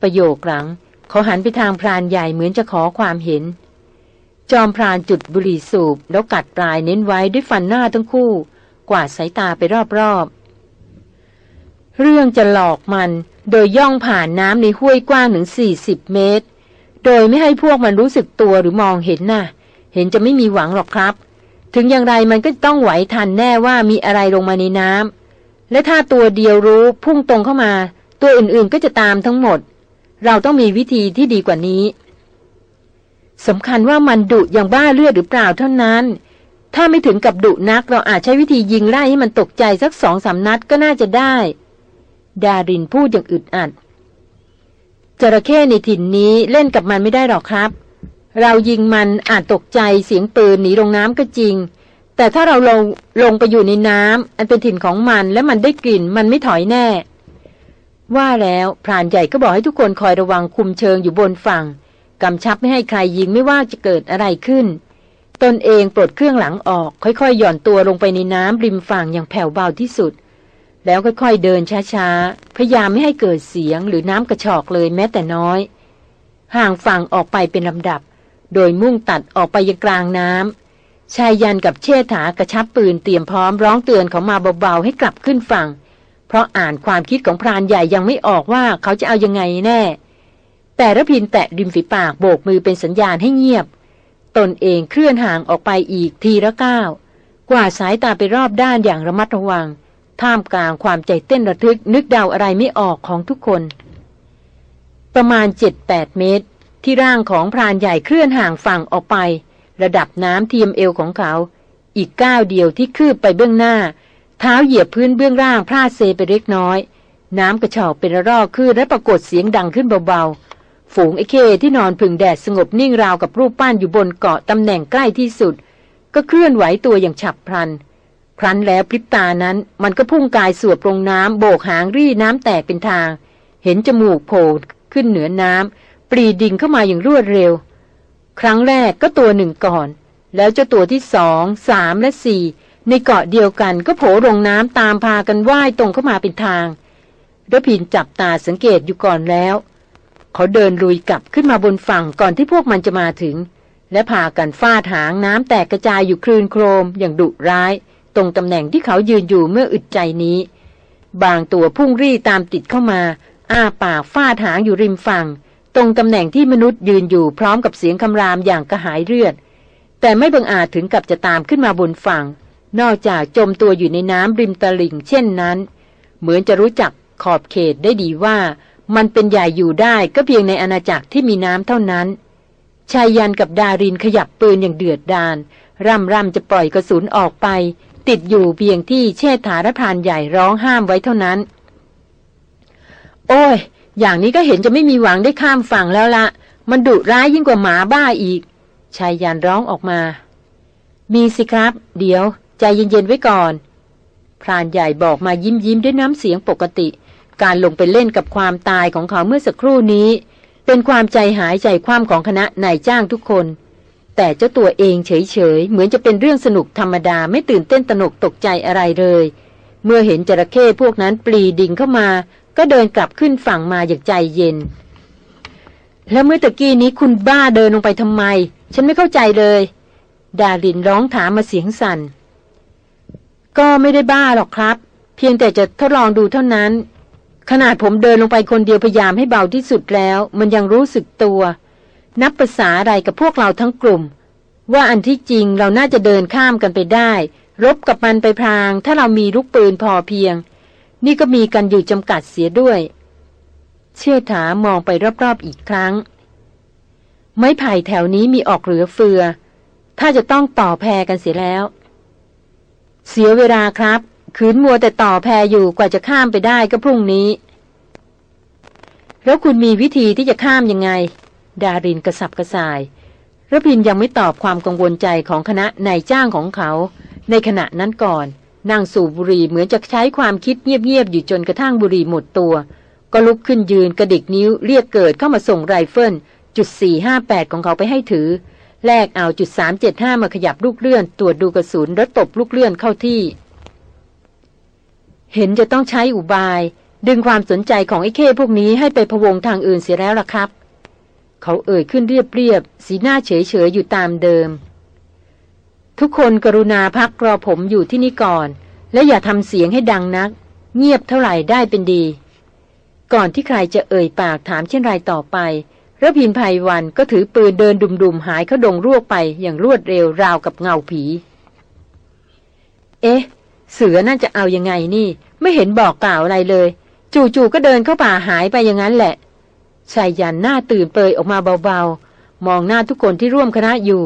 ประโยคหลังเขาหันไปทางพรานใหญ่เหมือนจะขอความเห็น จอมพรานจุดบุหรี่สูบ แล้วกัดปลายเน้นไว้ด้วยฟันหน้าทั้งคู่ กวาดสายตาไปรอบๆ เรื่องจะหลอกมันโดยย่องผ่านน้ำในห้วยกว้างถึง 40 เมตร โดยไม่ให้พวกมันรู้สึกตัวหรือมองเห็นนะ่ะ เห็นจะไม่มีหวังหรอกครับ ถึงอย่างไรมันก็ต้องไหวทันแน่ว่ามีอะไรลงมาในน้ำและถ้าตัวเดียวรู้พุ่งตรงเข้ามา ตัวอื่นๆก็จะตามทั้งหมด เราต้องมีวิธีที่ดีกว่านี้ สำคัญว่ามันดุอย่างบ้าเลือดหรือเปล่าเท่านั้น ถ้าไม่ถึงกับดุนักเราอาจใช้วิธียิงไล่ให้มันตกใจสักสองสามนัดก็น่าจะได้ ดารินพูดอย่างอึดอัดจระเข้ในถิ่นนี้เล่นกับมันไม่ได้หรอกครับ เรายิงมันอาจตกใจเสียงปืนหนีลงน้ำก็จริง แต่ถ้าเราลงลงไปอยู่ในน้ำอันเป็นถิ่นของมันและมันได้กลิ่นมันไม่ถอยแน่ ว่าแล้วพรานใหญ่ก็บอกให้ทุกคนคอยระวังคุมเชิงอยู่บนฝั่ง กำชับไม่ให้ใครยิงไม่ว่าจะเกิดอะไรขึ้น ตนเองปลดเครื่องหลังออก ค่อยๆ หย่อนตัวลงไปในน้ำริมฝั่งอย่างแผ่วเบาที่สุด แล้วค่อยๆเดินช้าๆ พยายามไม่ให้เกิดเสียงหรือน้ำกระชอกเลยแม้แต่น้อย ห่างฝั่งออกไปเป็นลำดับ โดยมุ่งตัดออกไปยังกลางน้ำชายยันกับเชษฐากระชับปืนเตรียมพร้อมร้องเตือนเขามาเบาๆให้กลับขึ้นฝั่ง เพราะอ่านความคิดของพรานใหญ่ยังไม่ออกว่าเขาจะเอายังไงแน่ แต่ระพินแตะริมฝีปากโบกมือเป็นสัญญาณให้เงียบ ตนเองเคลื่อนห่างออกไปอีกทีละก้าวกว่าสายตาไปรอบด้านอย่างระมัดระวัง ท่ามกลางความใจเต้นระทึกนึกเดาอะไรไม่ออกของทุกคน ประมาณเจ็ดแปดเมตร ที่ร่างของพรานใหญ่เคลื่อนห่างฝั่งออกไป ระดับน้ำเทียมเอวของเขา อีกก้าวเดียวที่คืบไปเบื้องหน้า เท้าเหยียบพื้นเบื้องล่างพลาดเซไปเล็กน้อย น้ำกระชอกเป็นระรอกขึ้นและปรากฏเสียงดังขึ้นเบาๆ ฝูงไอเคที่นอนพึ่งแดดสงบนิ่งราวกับรูปปั้นอยู่บนเกาะตำแหน่งใกล้ที่สุด ก็เคลื่อนไหวตัวอย่างฉับพลัน ครั้นแล้วพริบตานั้น มันก็พุ่งกายสวบลงน้ำโบกหางรี่น้ำแตกเป็นทาง เห็นจมูกโผล่ขึ้นเหนือน้ำปรีดิ่งเข้ามาอย่างรวดเร็ว ครั้งแรกก็ตัวหนึ่งก่อน แล้วเจ้าตัวที่สองสามและสี่ในเกาะเดียวกันก็โผล่ลงน้ำตามพากันว่ายตรงเข้ามาเป็นทางรพินจับตาสังเกตอยู่ก่อนแล้ว เขาเดินลุยกลับขึ้นมาบนฝั่งก่อนที่พวกมันจะมาถึง และพากันฟาดหางน้ำแตกกระจายอยู่คลื่นโครมอย่างดุร้าย ตรงตำแหน่งที่เขายืนอยู่เมื่ออึดใจนี้ บางตัวพุ่งรี่ตามติดเข้ามา อ้าปากฟาดหางอยู่ริมฝั่ง ตรงตำแหน่งที่มนุษย์ยืนอยู่พร้อมกับเสียงคำรามอย่างกระหายเลือด แต่ไม่บังอาจถึงกับจะตามขึ้นมาบนฝั่ง นอกจากจมตัวอยู่ในน้ำริมตลิ่งเช่นนั้น เหมือนจะรู้จักขอบเขตได้ดีว่า มันเป็นใหญ่อยู่ได้ก็เพียงในอาณาจักรที่มีน้ำเท่านั้น ชายยันกับดารินขยับปืนอย่างเดือดดาลร่ำร่ำจะปล่อยกระสุนออกไป ติดอยู่เพียงที่เชษฐารพานใหญ่ร้องห้ามไว้เท่านั้น โอ้ย อย่างนี้ก็เห็นจะไม่มีหวังได้ข้ามฝั่งแล้วละ มันดุร้ายยิ่งกว่าหมาบ้าอีก ชายยันร้องออกมา มีสิครับ เดี๋ยว ใจเย็นๆไว้ก่อนพรานใหญ่บอกมายิ้มยิ้มด้วยน้ำเสียงปกติ การลงไปเล่นกับความตายของเขาเมื่อสักครู่นี้ เป็นความใจหายใจความของคณะนายจ้างทุกคน แต่เจ้าตัวเองเฉยๆ เหมือนจะเป็นเรื่องสนุกธรรมดาไม่ตื่นเต้นตนกตกใจอะไรเลย เมื่อเห็นจระเข้พวกนั้นปลีดิ่งเข้ามา ก็เดินกลับขึ้นฝั่งมาอย่างใจเย็น แล้วเมื่อตะกี้นี้คุณบ้าเดินลงไปทำไม ฉันไม่เข้าใจเลย ดาลินร้องถามมาเสียงสัน่นก็ไม่ได้บ้าหรอกครับ เพียงแต่จะทดลองดูเท่านั้น ขนาดผมเดินลงไปคนเดียวพยายามให้เบาที่สุดแล้ว มันยังรู้สึกตัว นับภาษาอะไรกับพวกเราทั้งกลุ่ม ว่าอันที่จริงเราน่าจะเดินข้ามกันไปได้ รบกับมันไปพราง ถ้าเรามีลูกปืนพอเพียง นี่ก็มีกันอยู่จำกัดเสียด้วย เชื่อถามองไปรอบๆอีกครั้ง ไม้ไผ่แถวนี้มีออกเหลือเฟือ ถ้าจะต้องต่อแพรกันเสียแล้ว เสียเวลาครับ ขืนมัวแต่ต่อแพอยู่กว่าจะข้ามไปได้ก็พรุ่งนี้ แล้วคุณมีวิธีที่จะข้ามยังไง ดารินกระสับกระส่ายระพินยังไม่ตอบความกังวลใจของคณะนายจ้างของเขา ในขณะนั้นก่อนนั่งสูบบุหรี่เหมือนจะใช้ความคิดเงียบๆอยู่จนกระทั่งบุหรี่หมดตัว ก็ลุกขึ้นยืนกระดิกนิ้วเรียกเกิดเข้ามาส่งไรเฟิลจุด458 ของเขาไปให้ถือ แลกเอาจุด375 มาขยับลูกเลื่อน ตรวจดูกระสุนแล้วตบลูกเลื่อนเข้าที่ เห็นจะต้องใช้อุบาย ดึงความสนใจของไอ้เข้พวกนี้ให้ไปพวงทางอื่นเสียแล้วล่ะครับ เขาเอ่ยขึ้นเรียบๆสีหน้าเฉยๆอยู่ตามเดิม ทุกคนกรุณาพักรอผมอยู่ที่นี่ก่อน และอย่าทำเสียงให้ดังนัก เงียบเท่าไหร่ได้เป็นดี ก่อนที่ใครจะเอ่ยปากถามเช่นไรต่อไประพินภัยวันก็ถือปืนเดินดุมๆหายเข้าดงรวกไปอย่างรวดเร็วราวกับเงาผี เอ๊ะ เสือนั่นจะเอายังไงนี่ ไม่เห็นบอกกล่าวอะไรเลย จู่ๆก็เดินเข้าป่าหายไปอย่างนั้นแหละชายยันหน้าตื่นเปยออกมาเบาๆ มองหน้าทุกคนที่ร่วมคณะอยู่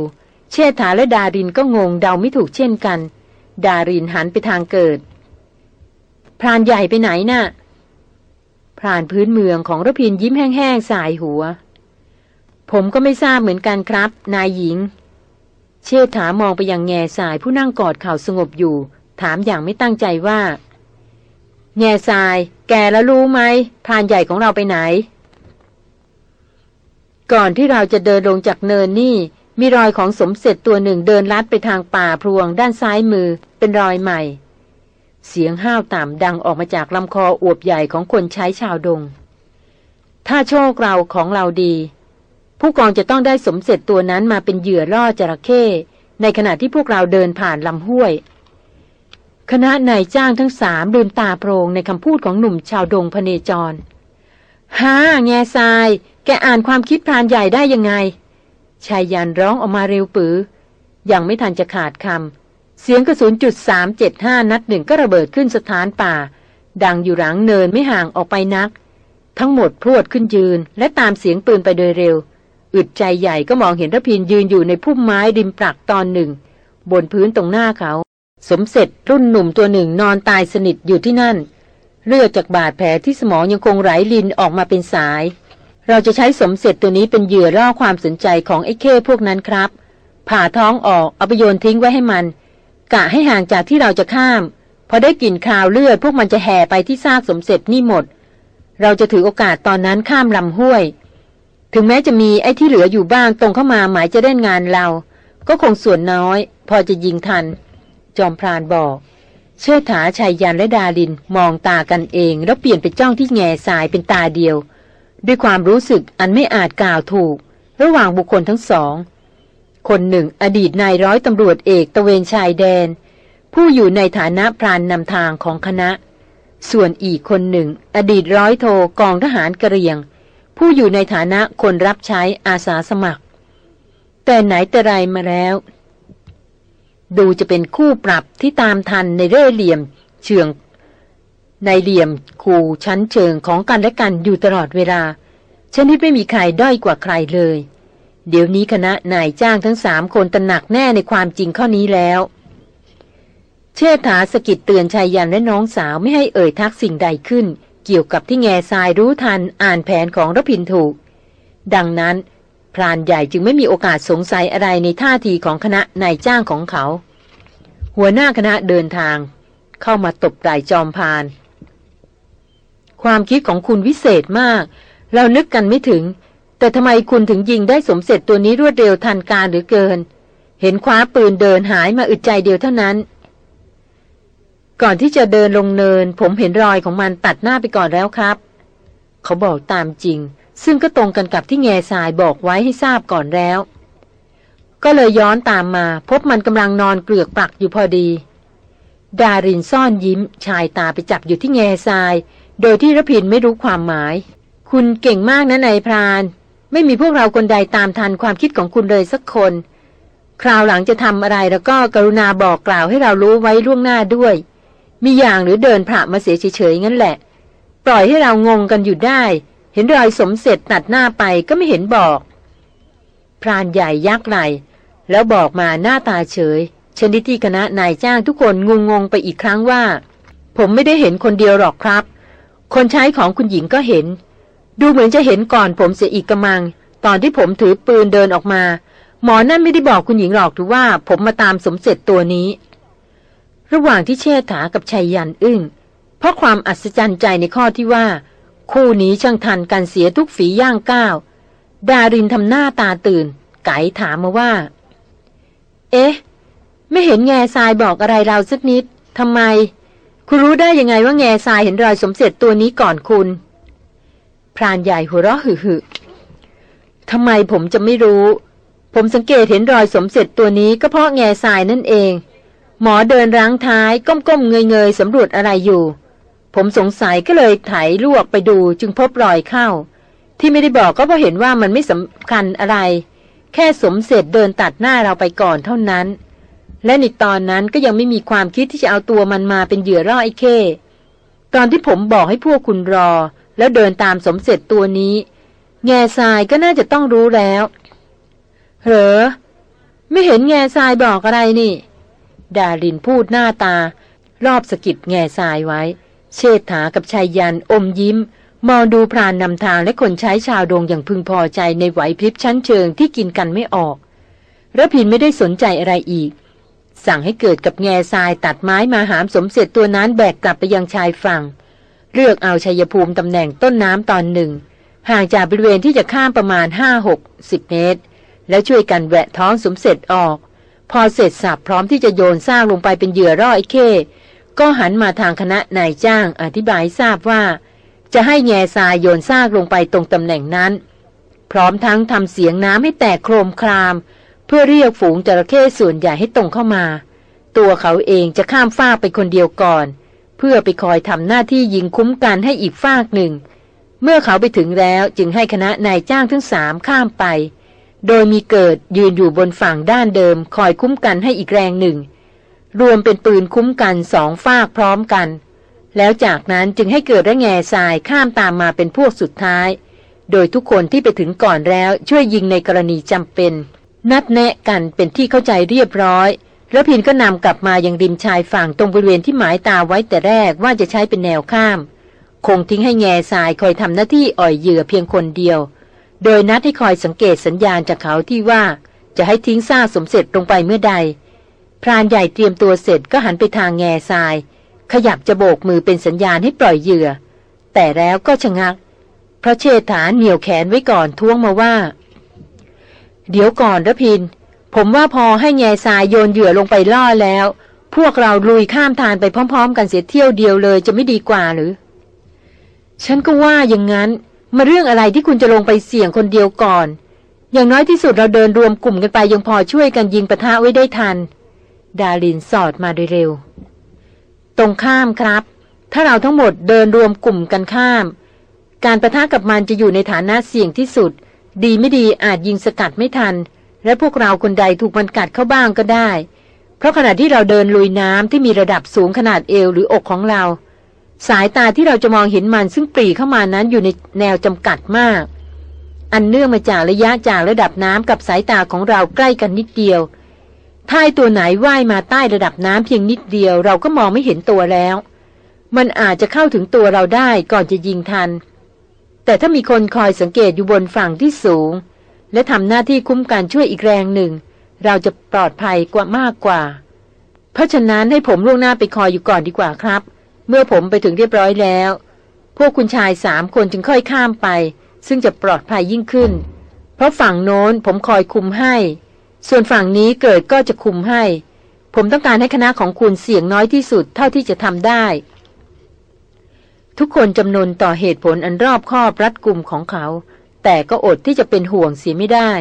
เชษฐาและดารินก็งงเดาไม่ถูกเช่นกัน ดารินหันไปทางเกิด พรานใหญ่ไปไหนนะ่ะ พรานพื้นเมืองของรพินยิ้มแห้งๆสายหัว ผมก็ไม่ทราบเหมือนกันครับ นายหญิง เชษฐามองไปยังแง่สายผู้นั่งกอดเข่าสงบอยู่ ถามอย่างไม่ตั้งใจว่า แง่ทราย แกแล้วรู้ไหมพรานใหญ่ของเราไปไหน ก่อนที่เราจะเดินลงจากเนินนี่ มีรอยของสมเสร็จตัวหนึ่งเดินลัดไปทางป่าพรวงด้านซ้ายมือเป็นรอยใหม่ เสียงห้าวต่ำดังออกมาจากลำคออวบใหญ่ของคนใช้ชาวดง ถ้าโชคเราของเราดี ผู้กองจะต้องได้สมเสร็จตัวนั้นมาเป็นเหยื่อล่อจระเข้ในขณะที่พวกเราเดินผ่านลำห้วย คณะนายจ้างทั้งสามลืมตาโปรงในคำพูดของหนุ่มชาวดงพเนจรฮ่าแง่ทราย แกอ่านความคิดพรานใหญ่ได้ยังไง ชายยันร้องออกมาเร็วปือ ยังไม่ทันจะขาดคำ เสียงกระสุนจุดสามเจ็ดห้านัดหนึ่งก็ระเบิดขึ้นสถานป่า ดังอยู่หลังเนินไม่ห่างออกไปนัก ทั้งหมดพรวดขึ้นยืน และตามเสียงปืนไปโดยเร็ว อึดใจใหญ่ก็มองเห็นระพินยืนอยู่ในพุ่มไม้ริมปรักตอนหนึ่ง บนพื้นตรงหน้าเขา สมเสร็จรุ่นหนุ่มตัวหนึ่งนอนตายสนิทอยู่ที่นั่น เลือดจากบาดแผลที่สมองยังคงไหลลินออกมาเป็นสาย เราจะใช้สมเสร็จตัวนี้เป็นเหยื่อล่อความสนใจของไอ้เข้พวกนั้นครับ ผ่าท้องออกเอาไปโยนทิ้งไว้ให้มัน กะให้ห่างจากที่เราจะข้าม พอได้กลิ่นคาวเลือดพวกมันจะแห่ไปที่ซากสมเสร็จนี่หมด เราจะถือโอกาสตอนนั้นข้ามลำห้วย ถึงแม้จะมีไอ้ที่เหลืออยู่บ้างตรงเข้ามาหมายจะเล่นงานเรา ก็คงส่วนน้อย พอจะยิงทัน จอมพรานบอกเชิดถาชัยยันและดาลินมองตากันเอง แล้วเปลี่ยนไปจ้องที่แง่ทรายเป็นตาเดียว ด้วยความรู้สึกอันไม่อาจกล่าวถูก ระหว่างบุคคลทั้งสอง คนหนึ่ง อดีตนายร้อยตำรวจเอกตะเวนชายแดน ผู้อยู่ในฐานะพรานนำทางของคณะ ส่วนอีกคนหนึ่ง อดีตร้อยโทกองทหารกระเรียง ผู้อยู่ในฐานะคนรับใช้อาสาสมัคร แต่ไหนแต่ไรมาแล้ว ดูจะเป็นคู่ปรับที่ตามทันในเร่เหลี่ยม เชืองในเหลี่ยมคู่ชั้นเชิงของกันและกันอยู่ตลอดเวลา ชนิดไม่มีใครด้อยกว่าใครเลย เดี๋ยวนี้คณะนายจ้างทั้งสามคนตระหนักแน่ในความจริงข้อนี้แล้ว เชษฐาสกิดเตือนชายยันและน้องสาวไม่ให้เอ่ยทักสิ่งใดขึ้น เกี่ยวกับที่แง่ทรายรู้ทันอ่านแผนของรพินถูก ดังนั้น พรานใหญ่จึงไม่มีโอกาสสงสัยอะไรในท่าทีของคณะนายจ้างของเขา หัวหน้าคณะเดินทาง เข้ามาตบไหล่จอมพาน ความคิดของคุณวิเศษมาก เรานึกกันไม่ถึง แต่ทำไมคุณถึงยิงได้สมเสร็จตัวนี้รวดเร็วทันการหรือเกิน เห็นคว้าปืนเดินหายมาอึดใจเดียวเท่านั้น ก่อนที่จะเดินลงเนิน ผมเห็นรอยของมันตัดหน้าไปก่อนแล้วครับ เขาบอกตามจริง ซึ่งก็ตรงกันกับที่แง่ทรายบอกไว้ให้ทราบก่อนแล้ว ก็เลยย้อนตามมาพบมันกำลังนอนเกลือกปักอยู่พอดี ดารินซ่อนยิ้ม ชายตาไปจับอยู่ที่แง่ทราย โดยที่ระพินไม่รู้ความหมาย คุณเก่งมากนะนายพราน ไม่มีพวกเราคนใดตามทันความคิดของคุณเลยสักคน คราวหลังจะทำอะไรแล้วก็กรุณาบอกกล่าวให้เรารู้ไว้ล่วงหน้าด้วย มีอย่างหรือเดินผ่ามาเสียเฉยๆงั้นแหละ ปล่อยให้เรางงกันอยู่ได้ เห็นรอยสมเสร็จตัดหน้าไปก็ไม่เห็นบอก พรานใหญ่ยักไหลแล้วบอกมาหน้าตาเฉยชนิดที่คณะนายจ้างทุกคนงงงไปอีกครั้งว่า ผมไม่ได้เห็นคนเดียวหรอกครับ คนใช้ของคุณหญิงก็เห็น ดูเหมือนจะเห็นก่อนผมเสียอีกกระมัง ตอนที่ผมถือปืนเดินออกมา หมอนั่นไม่ได้บอกคุณหญิงหรอกถือว่า ผมมาตามสมเสร็จตัวนี้ ระหว่างที่เชษฐากับชัยยันอึ้งเพราะความอัศจรรย์ใจในข้อที่ว่า คู่นี้ช่างทันกันเสียทุกฝีย่างก้าว ดารินทำหน้าตาตื่น ไก่ถามมาว่า เอ๊ะ ไม่เห็นแง่ทรายบอกอะไรเราสักนิดทำไม คุณรู้ได้ยังไงว่าแง่ทรายเห็นรอยสมเสร็จตัวนี้ก่อนคุณ พรานใหญ่หัวเราะหึ่ทำไมผมจะไม่รู้ ผมสังเกตเห็นรอยสมเสร็จตัวนี้ก็เพราะแง่ทรายนั่นเอง หมอเดินรังท้ายก้มๆเงยๆสำรวจอะไรอยู่ ผมสงสัยก็เลยไถลวกไปดูจึงพบรอยเข้า ที่ไม่ได้บอกก็เพราะเห็นว่ามันไม่สำคัญอะไร แค่สมเสร็จเดินตัดหน้าเราไปก่อนเท่านั้น และในตอนนั้นก็ยังไม่มีความคิดที่จะเอาตัวมันมาเป็นเหยื่อร่อไอ้เคตอนที่ผมบอกให้พวกคุณรอ แล้วเดินตามสมเสร็จตัวนี้ แง่ทรายก็น่าจะต้องรู้แล้วเหรอไม่เห็นแง่ทรายบอกอะไรนี่ ดารินพูดหน้าตา รอบสกิดแง่ทรายไว้ เชษฐากับชายยันอมยิ้ม มองดูพรานนำทางและคนใช้ชาวดงอย่างพึงพอใจในไหวพริบชั้นเชิงที่กินกันไม่ออกระพินไม่ได้สนใจอะไรอีก สั่งให้เกิดกับแง่ทรายตัดไม้มาหามสมเสร็จตัวนั้นแบกกลับไปยังชายฝั่ง เลือกเอาชัยภูมิตำแหน่งต้นน้ำตอนหนึ่ง ห่างจากบริเวณที่จะข้ามประมาณห้าหกสิบเมตร แล้วช่วยกันแหวะท้องสมเสร็จออก พอเสร็จสับพร้อมที่จะโยนซากลงไปเป็นเหยื่อร่อไอ้เข้ ก็หันมาทางคณะนายจ้างอธิบายทราบว่า จะให้แง่ทรายโยนซากลงไปตรงตำแหน่งนั้น พร้อมทั้งทำเสียงน้ำให้แตกโครมคราม เพื่อเรียกฝูงจระเข้ส่วนใหญ่ให้ตรงเข้ามา ตัวเขาเองจะข้ามฟากไปคนเดียวก่อน เพื่อไปคอยทำหน้าที่ยิงคุ้มกันให้อีกฟากหนึ่ง เมื่อเขาไปถึงแล้วจึงให้คณะนายจ้างทั้งสามข้ามไป โดยมีเกิดยืนอยู่บนฝั่งด้านเดิมคอยคุ้มกันให้อีกแรงหนึ่ง รวมเป็นปืนคุ้มกันสองฝากพร้อมกัน แล้วจากนั้นจึงให้เกิดระแง่ทรายข้ามตามมาเป็นพวกสุดท้าย โดยทุกคนที่ไปถึงก่อนแล้วช่วยยิงในกรณีจำเป็น นัดแนะกันเป็นที่เข้าใจเรียบร้อยแล้วพินก็นำกลับมายังริมชายฝั่งตรงบริเวณที่หมายตาไว้แต่แรกว่าจะใช้เป็นแนวข้าม คงทิ้งให้แง่ทรายคอยทำหน้าที่อ่อยเหยื่อเพียงคนเดียว โดยนัดให้คอยสังเกตสัญญาณจากเขาที่ว่าจะให้ทิ้งซ่าสมเสร็จลงไปเมื่อใด พรานใหญ่เตรียมตัวเสร็จก็หันไปทางแง่ทราย ขยับจะโบกมือเป็นสัญญาณให้ปล่อยเหยื่อ แต่แล้วก็ชะงัก พระเชษฐาเหนี่ยวแขนไว้ก่อนท้วงมาว่า เดี๋ยวก่อนระพิน ผมว่าพอให้แง่ทรายโยนเหยื่อลงไปล่อแล้ว พวกเราลุยข้ามทานไปพร้อม ๆ กันเสียเที่ยวเดียวเลยจะไม่ดีกว่าหรือ ฉันก็ว่าอย่างนั้น มาเรื่องอะไรที่คุณจะลงไปเสี่ยงคนเดียวก่อน อย่างน้อยที่สุดเราเดินรวมกลุ่มกันไปยังพอช่วยกันยิงปะทะไว้ได้ทัน ดาลินสอดมาโดยเร็ว ตรงข้ามครับ ถ้าเราทั้งหมดเดินรวมกลุ่มกันข้าม การประทะกับมันจะอยู่ในฐานะเสี่ยงที่สุด ดีไม่ดีอาจยิงสกัดไม่ทัน และพวกเราคนใดถูกมันกัดเข้าบ้างก็ได้ เพราะขณะที่เราเดินลุยน้ำที่มีระดับสูงขนาดเอวหรืออกของเรา สายตาที่เราจะมองเห็นมันซึ่งปรีเข้ามานั้นอยู่ในแนวจำกัดมากอันเนื่องมาจากระยะจากระดับน้ำกับสายตาของเราใกล้กันนิดเดียว ถ้าตัวไหนว่ายมาใต้ระดับน้ำเพียงนิดเดียวเราก็มองไม่เห็นตัวแล้ว มันอาจจะเข้าถึงตัวเราได้ก่อนจะยิงทัน แต่ถ้ามีคนคอยสังเกตอยู่บนฝั่งที่สูง และทำหน้าที่คุ้มกันช่วยอีกแรงหนึ่ง เราจะปลอดภัยกว่ามากกว่า เพราะฉะนั้นให้ผมล่วงหน้าไปคอยอยู่ก่อนดีกว่าครับ เมื่อผมไปถึงเรียบร้อยแล้ว พวกคุณชายสามคนจึงค่อยข้ามไป ซึ่งจะปลอดภัยยิ่งขึ้น เพราะฝั่งโน้นผมคอยคุมให้ ส่วนฝั่งนี้เกิดก็จะคุมให้ ผมต้องการให้คณะของคุณเสี่ยงน้อยที่สุดเท่าที่จะทำได้ ทุกคนจำนวนต่อเหตุผลอันรอบคอบรัดกลุ่มของเขา แต่ก็อดที่จะเป็นห่วงเสียไม่ได้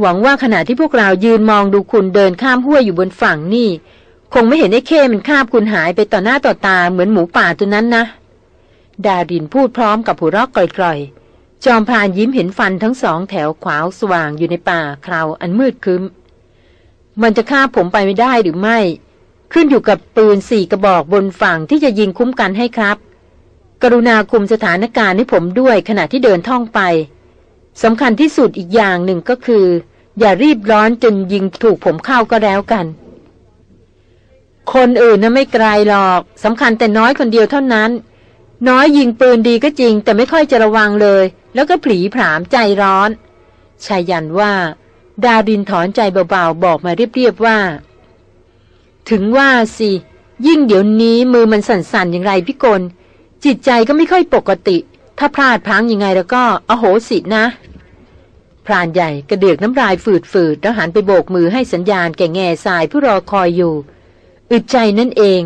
หวังว่าขณะที่พวกเรายืนมองดูคุณเดินข้ามห้วยอยู่บนฝั่งนี่ คงไม่เห็นไอ้เข้มันคาบคุณหายไปต่อหน้าต่อตาเหมือนหมูป่าตัวนั้นนะ ดารินพูดพร้อมกับหัวเราะกร่อยๆ จอมพรานยิ้มเห็นฟันทั้งสองแถวขวาวสว่างอยู่ในป่าคราวอันมืดคึ้ม มันจะฆ่าผมไปไม่ได้หรือไม่ ขึ้นอยู่กับปืนสี่กระบอกบนฝั่งที่จะยิงคุ้มกันให้ครับ กรุณาคุมสถานการณ์ให้ผมด้วยขณะที่เดินท่องไปสำคัญที่สุดอีกอย่างหนึ่งก็คือ อย่ารีบร้อนจนยิงถูกผมเข้าก็แล้วกัน คนอื่นน่ะไม่ไกลหรอกสำคัญแต่น้อยคนเดียวเท่านั้น น้อยยิงปืนดีก็จริง แต่ไม่ค่อยจะระวังเลย แล้วก็ผลีผามใจร้อนชายันว่า ดาดินถอนใจเบาๆ บอกมาเรียบๆว่า ถึงว่าสิ ยิ่งเดี๋ยวนี้มือมันสั่นๆอย่างไรพี่กลจิตใจก็ไม่ค่อยปกติ ถ้าพลาดพังยังไงแล้วก็อโหสินะ พรานใหญ่กระเดือกน้ำลายฝืดๆแล้วหันไปโบกมือให้สัญญาณแก่แง่ทรายผู้รอคอยอยู่ อึดใจนั่นเอง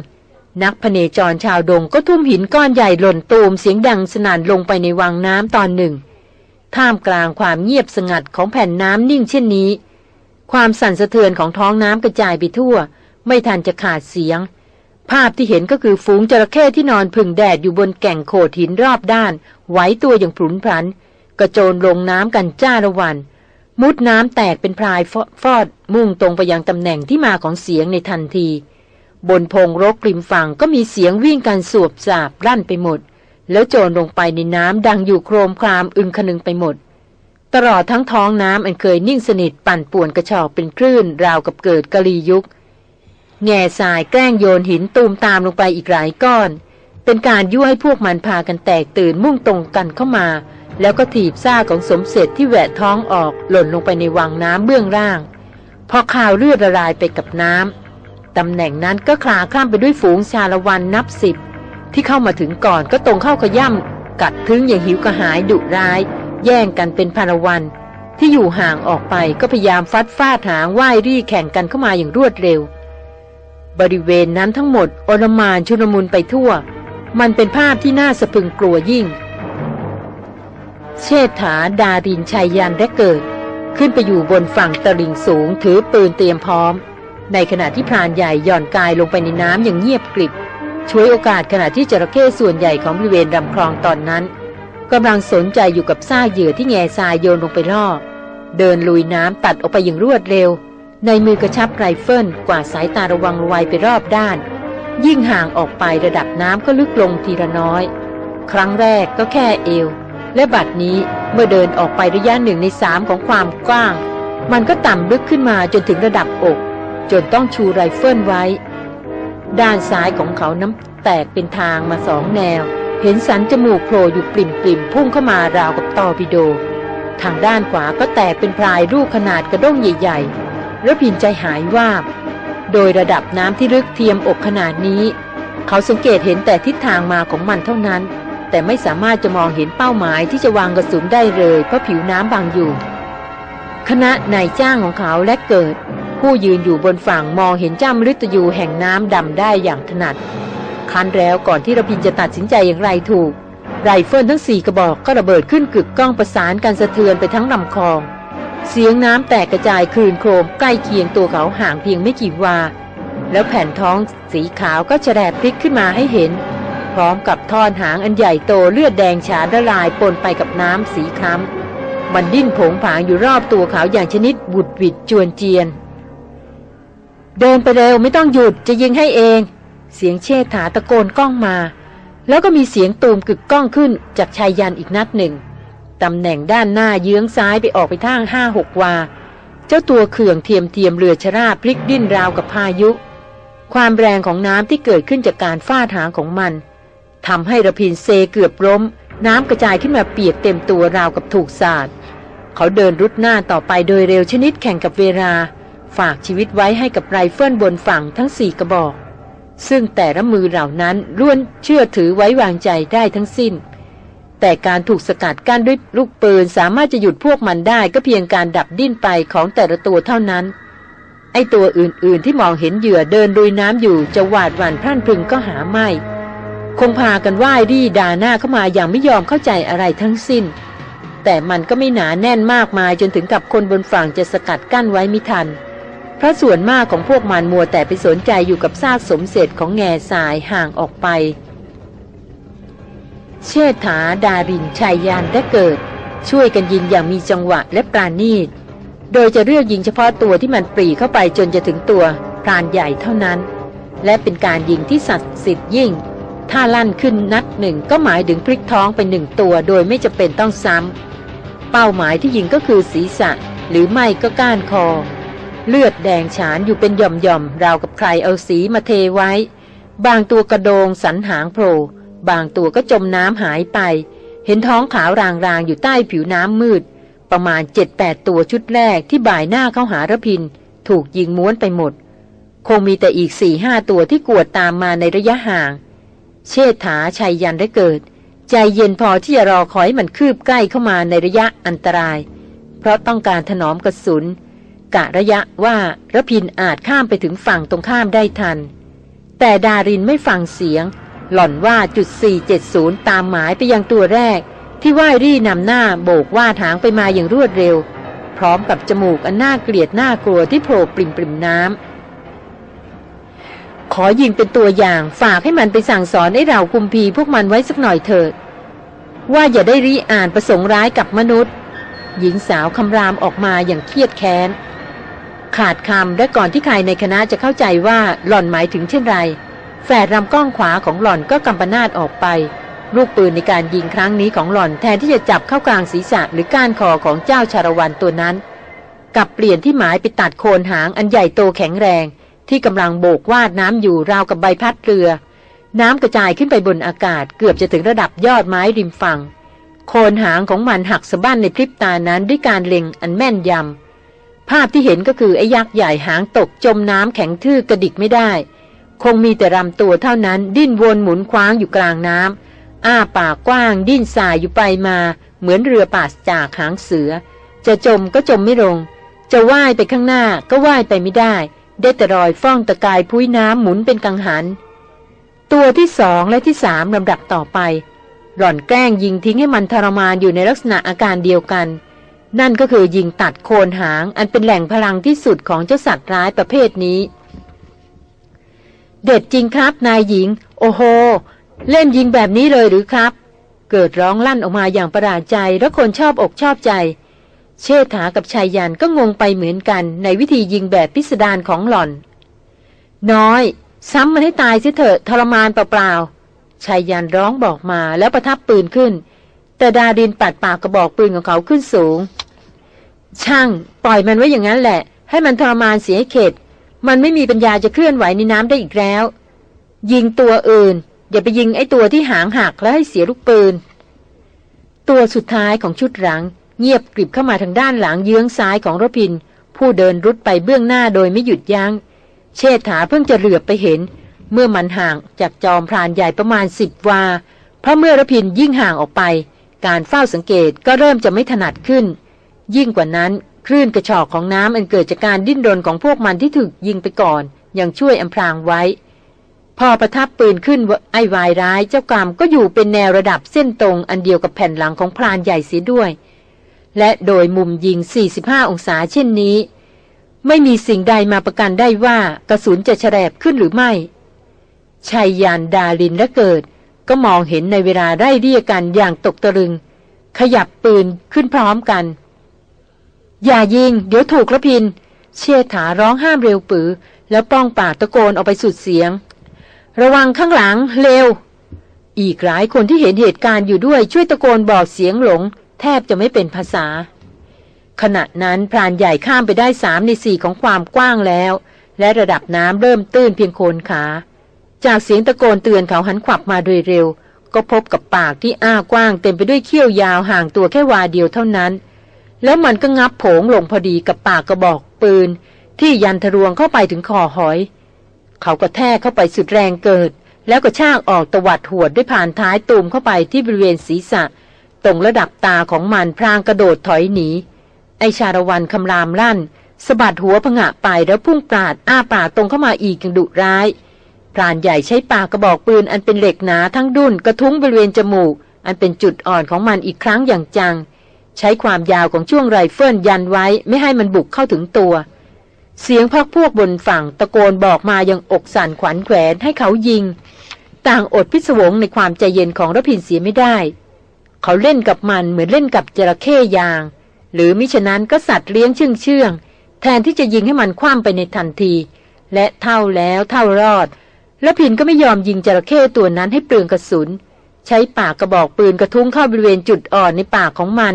นักพเนจรชาวดงก็ทุ่มหินก้อนใหญ่หล่นตูมเสียงดังสนั่นลงไปในวังน้ำตอนหนึ่ง ท่ามกลางความเงียบสงัดของแผ่นน้ำนิ่งเช่นนี้ ความสั่นสะเทือนของท้องน้ำกระจายไปทั่ว ไม่ทันจะขาดเสียง ภาพที่เห็นก็คือฝูงจระเข้ที่นอนพึ่งแดดอยู่บนแก่งโขดหินรอบด้าน ไหวตัวอย่างผุนพลัน กระโจนลงน้ำกันจ้าละวัน มุดน้ำแตกเป็นพรายฟอดมุ่งตรงไปยังตำแหน่งที่มาของเสียงในทันที บนพงรกริมฝั่งก็มีเสียงวิ่งกันสวบสาบลั่นไปหมด แล้วโจรลงไปในน้ำดังอยู่โครมครามอึงคนึงไปหมด ตลอดทั้งท้องน้ำอันเคยนิ่งสนิทปั่นป่วนกระชอกเป็นคลื่นราวกับเกิดกะลียุกแง่สายแกล้งโยนหินตูมตามลงไปอีกหลายก้อน เป็นการยั่วให้พวกมันพากันแตกตื่นมุ่งตรงกันเข้ามา แล้วก็ถีบซ่าของสมเสร็จที่แหวะท้องออกหล่นลงไปในวังน้ำเบื้องล่าง พอข่าวเลือดละลายไปกับน้ำ ตำแหน่งนั้นก็คลาคล่ำไปด้วยฝูงชาละวันนับสิบที่เข้ามาถึงก่อนก็ตรงเข้าขย่ำกัดทึงอย่างหิวกระหายดุร้าย แย่งกันเป็นพารวัน ที่อยู่ห่างออกไปก็พยายามฟัดฟาดหางว่ายรี่แข่งกันเข้ามาอย่างรวดเร็ว บริเวณนั้นทั้งหมดโอลมานชุนมุนไปทั่ว มันเป็นภาพที่น่าสะพึงกลัวยิ่ง เชษฐาดารินชัยยันได้เกิด ขึ้นไปอยู่บนฝั่งตลิ่งสูงถือปืนเตรียมพร้อม ในขณะที่พรานใหญ่หย่อนกายลงไปในน้ำอย่างเงียบกริบช่วยโอกาสขณะที่จระเข้ส่วนใหญ่ของบริเวณลำคลองตอนนั้นกำลังสนใจอยู่กับซากเหยื่อที่แง่ทรายโยนลงไปล่อ เดินลุยน้ำตัดออกไปอย่างรวดเร็ว ในมือกระชับไรเฟิลกวาดสายตาระวังไวไปรอบด้าน ยิ่งห่างออกไประดับน้ำก็ลึกลงทีละน้อย ครั้งแรกก็แค่เอว และบัดนี้เมื่อเดินออกไประยะหนึ่งในสามของความกว้าง มันก็ต่ำลึกขึ้นมาจนถึงระดับอก จนต้องชูไรเฟิลไว้ ด้านซ้ายของเขาน้ำแตกเป็นทางมาสองแนว เห็นสันจมูกโผล่อยู่ปริ่มปริ่มพุ่งเข้ามาราวกับตอร์ปิโด ทางด้านขวาก็แตกเป็นพรายรูปขนาดกระด้งใหญ่ๆระพินใจหายว่าบ โดยระดับน้ำที่ลึกเทียมอกขนาดนี้ เขาสังเกตเห็นแต่ทิศทางมาของมันเท่านั้น แต่ไม่สามารถจะมองเห็นเป้าหมายที่จะวางกระสุนได้เลยเพราะผิวน้ำบางอยู่คณะนายจ้างของเขาและเกิด ผู้ยืนอยู่บนฝั่งมองเห็นจ้ามฤตยูแห่งน้ำดำได้อย่างถนัด คันแล้วก่อนที่ระพินจะตัดสินใจอย่างไรถูก ไรเฟิลทั้งสี่กระบอกก็ระเบิดขึ้นกึกก้องประสานกันสะเทือนไปทั้งลำคลอง เสียงน้ำแตกกระจายครืนโครมใกล้เคียงตัวเขาห่างเพียงไม่กี่วา แล้วแผ่นท้องสีขาวก็แฉลบพลิกขึ้นมาให้เห็น พร้อมกับท่อนหางอันใหญ่โตเลือดแดงฉานละลายปนไปกับน้ำสีคล้ำมันดิ้นโผงผางอยู่รอบตัวเขาอย่างชนิดหวุดหวิดจวนเจียน เดินไปเร็วไม่ต้องหยุดจะยิงให้เอง เสียงเชษฐาตะโกนก้องมา แล้วก็มีเสียงตูมกึกก้องขึ้นจากชายยันอีกนัดหนึ่งตำแหน่งด้านหน้าเยื้องซ้ายไปออกไปทางห้าหกวา เจ้าตัวเขื่องเทียมเทียมเรือชราพลิกดิ้นราวกับพายุ ความแรงของน้ำที่เกิดขึ้นจากการฟาดหางของมันทำให้ระพินเซเกือบล้ม น้ำกระจายขึ้นมาเปียกเต็มตัวราวกับถูกสาดเขาเดินรุดหน้าต่อไปโดยเร็วชนิดแข่งกับเวลา ฝากชีวิตไว้ให้กับไรเฟิลบนฝั่งทั้งสี่กระบอก ซึ่งแต่ละมือเหล่านั้นล้วนเชื่อถือไว้วางใจได้ทั้งสิ้น แต่การถูกสกัดกั้นด้วยลูกปืนสามารถจะหยุดพวกมันได้ก็เพียงการดับดิ้นไปของแต่ละตัวเท่านั้น ไอตัวอื่นๆที่มองเห็นเหยื่อเดินดุยน้ำอยู่จะหวาดหวั่นพรั่นพรึงก็หาไม่ คงพากันว่ายรีดาหน้าเข้ามาอย่างไม่ยอมเข้าใจอะไรทั้งสิ้นแต่มันก็ไม่หนาแน่นมากมายจนถึงกับคนบนฝั่งจะสกัดกั้นไว้ไม่ทัน เพราะส่วนมากของพวกมันมัวแต่ไปสนใจอยู่กับซากสมเสร็จของแง่สายห่างออกไป เชษฐาดารินชายยานได้เกิด ช่วยกันยิงอย่างมีจังหวะและปราณีต โดยจะเลือกยิงเฉพาะตัวที่มันปรีเข้าไปจนจะถึงตัวพรานใหญ่เท่านั้น และเป็นการยิงที่สัตว์สิทธิ์ยิ่ง ถ้าลั่นขึ้นนัดหนึ่งก็หมายถึงพลิกท้องไปหนึ่งตัว โดยไม่จะเป็นต้องซ้ำเป้าหมายที่ยิงก็คือศีรษะ หรือไม่ก็ก้านคอ เลือดแดงฉานอยู่เป็นหย่อมๆราวกับใครเอาสีมาเทไว้ บางตัวกระโดงสันหางโผล่บางตัวก็จมน้ำหายไป เห็นท้องขาวรางๆอยู่ใต้ผิวน้ำมืด ประมาณเจ็ดแปดตัวชุดแรกที่บ่ายหน้าเข้าหาระพิน ถูกยิงม้วนไปหมด คงมีแต่อีกสี่ห้าตัวที่กวดตามมาในระยะห่าง เชษฐาชัยยันได้เกิด ใจเย็นพอที่จะรอคอยมันคืบใกล้เข้ามาในระยะอันตราย เพราะต้องการถนอมกระสุน กะระยะว่าระพินอาจข้ามไปถึงฝั่งตรงข้ามได้ทัน แต่ดารินไม่ฟังเสียง หล่อนว่าจุด 470 ตามหมายไปยังตัวแรก ที่ว่ายรี่นำหน้าโบกว่าทางไปมาอย่างรวดเร็ว พร้อมกับจมูกอันน่าเกลียดน่ากลัวที่โผล่ปริมปริมน้ำขอยิงเป็นตัวอย่างฝากให้มันไปสั่งสอนให้เราคุมพีพวกมันไว้สักหน่อยเถิดว่าอย่าได้รีอ่านประสงค์ร้ายกับมนุษย์ หญิงสาวคำรามออกมาอย่างเครียดแค้น ขาดคำและก่อนที่ใครในคณะจะเข้าใจว่าหล่อนหมายถึงเช่นไร แฝดลำกล้องขวาของหล่อนก็กำปนาดออกไป ลูกปืนในการยิงครั้งนี้ของหล่อนแทนที่จะจับเข้ากลางศีรษะหรือก้านคอของเจ้าชาละวันตัวนั้นกับเปลี่ยนที่หมายไปตัดโคนหางอันใหญ่โตแข็งแรง ที่กำลังโบกวาดน้ำอยู่ราวกับใบพัดเรือ น้ำกระจายขึ้นไปบนอากาศเกือบจะถึงระดับยอดไม้ริมฝั่ง โคนหางของมันหักสะบั้นในพริบตานั้นด้วยการเล็งอันแม่นยำ ภาพที่เห็นก็คือไอ้ยักษ์ใหญ่หางตกจมน้ำแข็งทื่อกระดิกไม่ได้ คงมีแต่รำตัวเท่านั้น ดิ้นวนหมุนคว้างอยู่กลางน้ำอ้าปากกว้าง ดิ้นสายอยู่ไปมา เหมือนเรือป่าจากหางเสือ จะจมก็จมไม่ลง จะว่ายไปข้างหน้าก็ว่ายไปไม่ได้ ได้แต่รอยฟ้องตะกายพุ้ยน้ำหมุนเป็นกังหัน ตัวที่สองและที่สามลำดับต่อไป หล่อนแกล้งยิงทิ้งให้มันทรมานอยู่ในลักษณะอาการเดียวกัน นั่นก็คือยิงตัดโคนหางอันเป็นแหล่งพลังที่สุดของเจ้าสัตว์ร้ายประเภทนี้ เด็ดจริงครับนายหญิง โอ้โห เล่นยิงแบบนี้เลยหรือครับ เกิดร้องลั่นออกมาอย่างประหลาดใจและคนชอบอกชอบใจ เชษฐากับชายยันก็งงไปเหมือนกันในวิธียิงแบบพิสดารของหล่อน น้อย ซ้ำมันให้ตายสิเถอะทรมานเปล่าๆชายยันร้องบอกมาแล้วประทับปืนขึ้นแต่ดาดินปัดปากกระบอกปืนของเขาขึ้นสูง ช่างปล่อยมันไว้อย่างนั้นแหละ ให้มันทรมานเสียเข็ดมันไม่มีปัญญาจะเคลื่อนไหวในน้ำได้อีกแล้ว ยิงตัวอื่น อย่าไปยิงไอ้ตัวที่หางหักแล้วให้เสียลูกปืน ตัวสุดท้ายของชุดหลัง เงียบกริบเข้ามาทางด้านหลังเยื้องซ้ายของรพิน ผู้เดินรุดไปเบื้องหน้าโดยไม่หยุดยัง้ง เชษฐาเพิ่งจะเหลือบไปเห็น เมื่อมันห่างจากจอมพรานใหญ่ประมาณสิบวา เพราะเมื่อรพินยิ่งห่างออกไป การเฝ้าสังเกตก็เริ่มจะไม่ถนัดขึ้น ยิ่งกว่านั้นคลื่นกระชอกของน้ำอันเกิดจากการดิ้นรนของพวกมันที่ถูกยิงไปก่อน ยังช่วยอำพรางไว้ พอประทับปืนขึ้นไอ้วายร้ายเจ้ากรรมก็อยู่เป็นแนวระดับเส้นตรงอันเดียวกับแผ่นหลังของพรานใหญ่เสียด้วย และโดยมุมยิง 45 องศาเช่นนี้ ไม่มีสิ่งใดมาประกันได้ว่ากระสุนจะแฉลบขึ้นหรือไม่ชัยยานดาลินและเกิด ก็มองเห็นในเวลาได้เรียกันอย่างตกตะลึง ขยับปืนขึ้นพร้อมกัน อย่ายิง เดี๋ยวถูกระพิน เชษฐาร้องห้ามเร็วปือ แล้วป้องปากตะโกนออกไปสุดเสียง ระวังข้างหลังเร็ว อีกหลายคนที่เห็นเหตุการณ์อยู่ด้วยช่วยตะโกนบอกเสียงหลง แทบจะไม่เป็นภาษา ขณะนั้นพรานใหญ่ข้ามไปได้สามในสี่ของความกว้างแล้ว และระดับน้ำเริ่มตื้นเพียงโคนขา จากเสียงตะโกนเตือนเขาหันขวับมาโดยเร็ว ก็พบกับปากที่อ้ากว้างเต็มไปด้วยเขี้ยวยาวห่างตัวแค่วาเดียวเท่านั้น แล้วมันก็งับโผงลงพอดีกับปากกระบอกปืน ที่ยันทะลวงเข้าไปถึงคอหอย เขาก็แทกเข้าไปสุดแรงเกิด แล้วก็ชากออกตวัดหวดด้วยผ่านท้ายตูมเข้าไปที่บริเวณศีรษะ ตรงระดับตาของมันพรางกระโดดถอยหนี ไอชาละวันคำรามลั่นสะบัดหัวผงะไปแล้วพุ่งปราดอ้าปากตรงเข้ามาอีกอย่างดุร้ายพรานใหญ่ใช้ปากกระบอกปืนอันเป็นเหล็กหนาทั้งดุนกระทุ้งบริเวณจมูก อันเป็นจุดอ่อนของมันอีกครั้งอย่างจัง ใช้ความยาวของช่วงไรเฟิลยันไว้ไม่ให้มันบุกเข้าถึงตัว เสียงพักพวกบนฝั่งตะโกนบอกมายังอกสั่นขวัญแขวนให้เขายิง ต่างอดพิศวงในความใจเย็นของรพินเสียไม่ได้ เขาเล่นกับมันเหมือนเล่นกับจระเข้ยาง หรือมิฉะนั้นก็สัตว์เลี้ยงเชื่องเชื่องแทนที่จะยิงให้มันคว่ำไปในทันที และเท่าแล้วเท่ารอดแล้วพินก็ไม่ยอมยิงจระเข้ตัวนั้นให้เปลืองกระสุน ใช้ปากกระบอกปืนกระทุ้งเข้าบริเวณจุดอ่อนในปากของมัน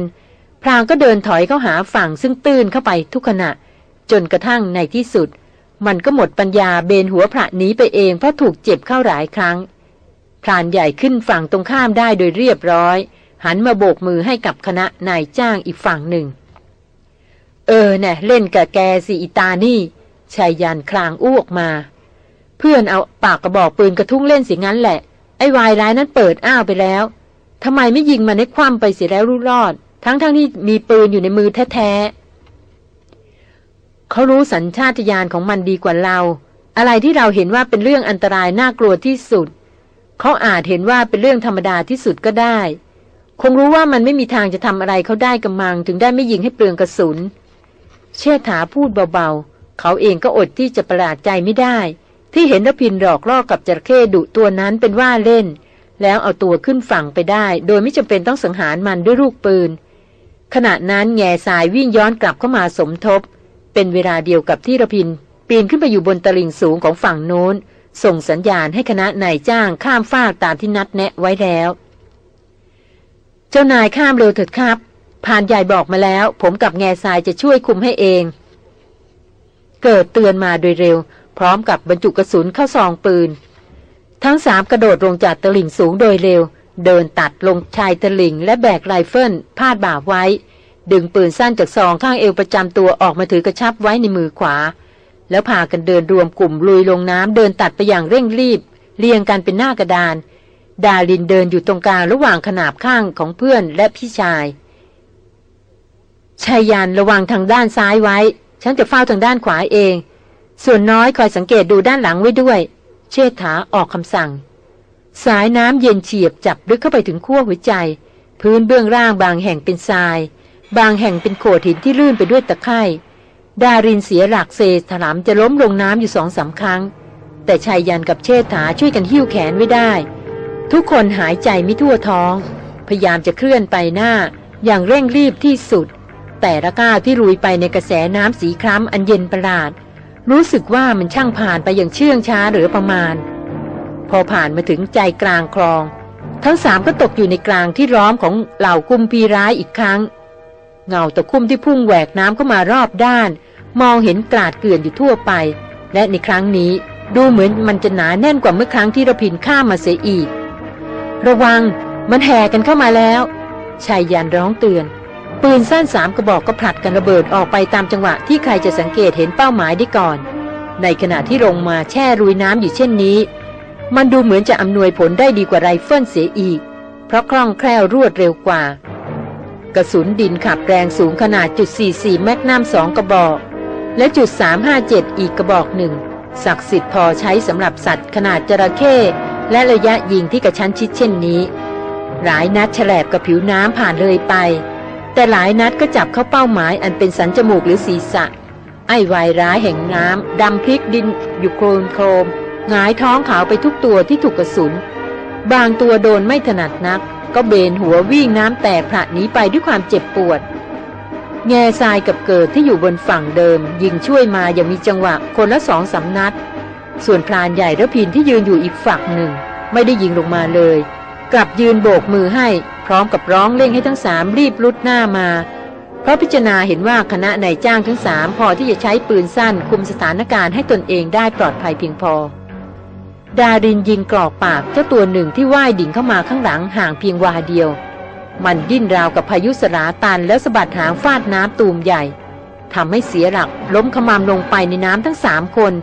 พรางก็เดินถอยเข้าหาฝั่งซึ่งตื้นเข้าไปทุกขณะ จนกระทั่งในที่สุด มันก็หมดปัญญาเบนหัวพระหนีไปเองเพราะถูกเจ็บเข้าหลายครั้งพรานใหญ่ขึ้นฝั่งตรงข้ามได้โดยเรียบร้อย หันมาโบกมือให้กับคณะนายจ้างอีกฝั่งหนึ่ง เออเนะ่เล่นกับแกสิอิตานี่ชายยันคลางอ้วกมา เพื่อนเอาปากกระบอกปืนกระทุ้งเล่นสิงั้นแหละ ไอ้วายร้ายนั้นเปิดอ้าวไปแล้วทำไมไม่ยิงมันให้คว่ำไปเสียแล้วรู้รอด ทั้งๆทที่มีปืนอยู่ในมือแท้ๆเขารู้สัญชาตญาณของมันดีกว่าเรา อะไรที่เราเห็นว่าเป็นเรื่องอันตรายน่ากลัวที่สุด เขาอาจเห็นว่าเป็นเรื่องธรรมดาที่สุดก็ได้ คงรู้ว่ามันไม่มีทางจะทำอะไรเขาได้กำมัง ถึงได้ไม่ยิงให้เปลืองกระสุน เชษฐาพูดเบาๆ เขาเองก็อดที่จะประหลาดใจไม่ได้ ที่เห็นรพินหลอกล่อกับจระเข้ดุตัวนั้นเป็นว่าเล่นแล้วเอาตัวขึ้นฝั่งไปได้ โดยไม่จำเป็นต้องสังหารมันด้วยลูกปืน ขณะนั้นแง่สายวิ่งย้อนกลับเข้ามาสมทบ เป็นเวลาเดียวกับที่ระพิน ปีนขึ้นไปอยู่บนตลิ่งสูงของฝั่งโน้น ส่งสัญญาณให้คณะนายจ้างข้ามฟากตามที่นัดแนะไว้แล้ว เจ้านายข้ามเร็วเถิดครับพรานใหญ่บอกมาแล้ว ผมกับแง่ทรายจะช่วยคุมให้เอง เกิดเตือนมาโดยเร็ว พร้อมกับบรรจุกระสุนเข้าซองปืน ทั้งสามกระโดดลงจากตลิ่งสูงโดยเร็ว เดินตัดลงชายตลิ่งและแบกไรเฟิลพาดบ่าไว้ ดึงปืนสั้นจากซองข้างเอวประจำตัวออกมาถือกระชับไว้ในมือขวา แล้วพากันเดินรวมกลุ่มลุยลงน้ำเดินตัดไปอย่างเร่งรีบ เรียงกันเป็นหน้ากระดาน ดาลินเดินอยู่ตรงกลางระหว่างขนาบข้างของเพื่อนและพี่ชายชายยันระวังทางด้านซ้ายไว้ ฉันจะเฝ้าทางด้านขวาเอง ส่วนน้อยคอยสังเกตดูด้านหลังไว้ด้วย เชษฐาออกคำสั่ง สายน้ำเย็นเฉียบจับลึกเข้าไปถึงขั้วหัวใจ พื้นเบื้องล่างบางแห่งเป็นทราย บางแห่งเป็นโขดหินที่ลื่นไปด้วยตะไคร่ดารินเสียหลักเซถลำจะล้มลงน้ำอยู่สองสาครั้ง แต่ชายยันกับเชษฐาช่วยกันหิ้วแขนไว้ได้ ทุกคนหายใจไม่ทั่วท้อง พยายามจะเคลื่อนไปหน้า อย่างเร่งรีบที่สุด แต่ละก้าวที่ลุยไปในกระแสน้ำสีคล้ำอันเย็นประหลาด รู้สึกว่ามันช่างผ่านไปอย่างเชื่องช้าหรือประมาณ พอผ่านมาถึงใจกลางคลอง ทั้งสามก็ตกอยู่ในกลางที่ร้อมของเหล่ากุมพีร้ายอีกครั้ง เงาตะคุ่มที่พุ่งแหวกน้ำเข้ามารอบด้าน มองเห็นกลาดเกลื่อนอยู่ทั่วไป และในครั้งนี้ดูเหมือนมันจะหนาแน่นกว่าเมื่อครั้งที่รพินทร์ข้ามมาเสียอีก ระวังมันแห่กันเข้ามาแล้วไชยยันต์ร้องเตือน ปืนสั้นสามกระบอกก็ผลัดกันระเบิดออกไปตามจังหวะที่ใครจะสังเกตเห็นเป้าหมายได้ก่อน ในขณะที่ลงมาแช่ลุยน้ำอยู่เช่นนี้ มันดูเหมือนจะอำนวยผลได้ดีกว่าไรเฟิลเสียอีก เพราะคล่องแคล่วรวดเร็วกว่า กระสุนดินขับแรงสูงขนาดจุด44แมกนัมสองกระบอก และจุด357 อีกกระบอกหนึ่งศักดิ์สิทธิ์พอใช้สำหรับสัตว์ขนาดจระเข้และระยะยิงที่กระชั้นชิดเช่นนี้ หลายนัดแฉลบกับผิวน้ำผ่านเลยไป แต่หลายนัดก็จับเข้าเป้าหมายอันเป็นสันจมูกหรือศีรษะ ไอ้วายร้ายแห่งน้ำดำพลิกดินอยู่โครมโครม หงายท้องขาวไปทุกตัวที่ถูกกระสุน บางตัวโดนไม่ถนัดนัก ก็เบนหัววิ่งน้ำแตกผละหนีไปด้วยความเจ็บปวด แง่ทรายกับเกิดที่อยู่บนฝั่งเดิม ยิงช่วยมาอย่างมีจังหวะคนละสองสานัด ส่วนพรานใหญ่ระพินที่ยืนอยู่อีกฝั่งหนึ่ง ไม่ได้ยิงลงมาเลย กลับยืนโบกมือให้พร้อมกับร้องเร่งให้ทั้งสามรีบลุดหน้ามาเพราะพิจารณาเห็นว่าคณะนายจ้างทั้งสามพอที่จะใช้ปืนสั้นคุมสถานการณ์ให้ตนเองได้ปลอดภัยเพียงพอ ดารินยิงกรอกปากเจ้าตัวหนึ่งที่ว่ายดิ่งเข้ามาข้างหลังห่างเพียงวาเดียว มันดิ้นราวกับพายุสลาตันแล้วสะบัดหางฟาดน้ำตูมใหญ่ทำให้เสียหลักล้มขมามลงไปในน้ำทั้งสามคน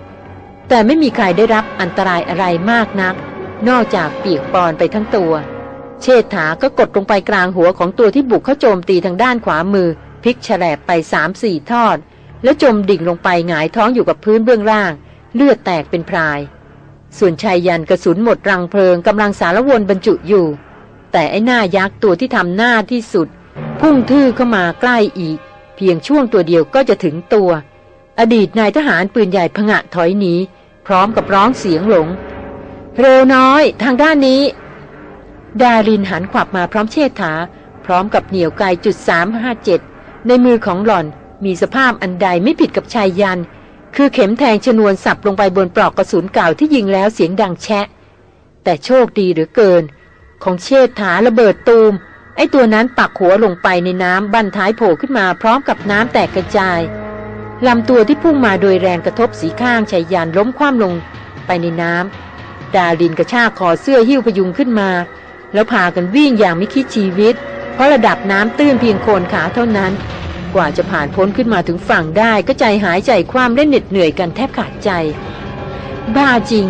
แต่ไม่มีใครได้รับอันตรายอะไรมากนัก นอกจากเปียกปอนไปทั้งตัว เชษฐาก็กดลงไปกลางหัวของตัวที่บุกเข้าโจมตีทางด้านขวามือพลิกแฉลบไปสามสี่ทอด แล้วจมดิ่งลงไปหงายท้องอยู่กับพื้นเบื้องล่าง เลือดแตกเป็นพราย ส่วนชายยันกระสุนหมดรังเพลิงกำลังสารวนบรรจุอยู่ แต่ไอ้หน้ายักษ์ตัวที่ทำหน้าที่สุด พุ่งทื่อเข้ามาใกล้อีก เพียงช่วงตัวเดียวก็จะถึงตัว อดีตนายทหารปืนใหญ่ผงะถอยหนีพร้อมกับร้องเสียงหลงเร็วน้อยทางด้านนี้ ดารินหันขวับมาพร้อมเชษฐา พร้อมกับเหนียวไกจุดสามห้าเจ็ดในมือของหล่อนมีสภาพอันใดไม่ผิดกับชายยัน คือเข็มแทงชนวนสับลงไปบนปลอกกระสุนเก่าที่ยิงแล้วเสียงดังแชะ แต่โชคดีหลือเกิน ของเชษฐาระเบิดตูม ไอ้ตัวนั้นปักหัวลงไปในน้ำบันท้ายโผล่ขึ้นมาพร้อมกับน้ำแตกกระจายลำตัวที่พุ่งมาโดยแรงกระทบสีข้างชายยันล้มคว่ำลงไปในน้ำดาลินกระชากคอเสื้อหิ้วพยุงขึ้นมา แล้วพากันวิ่งอย่างไม่คิดชีวิต เพราะระดับน้ำตื้นเพียงโคนขาเท่านั้น กว่าจะผ่านพ้นขึ้นมาถึงฝั่งได้ก็ใจหายใจความเล่นเหน็ดเหนื่อยกันแทบขาดใจ บ้าจริง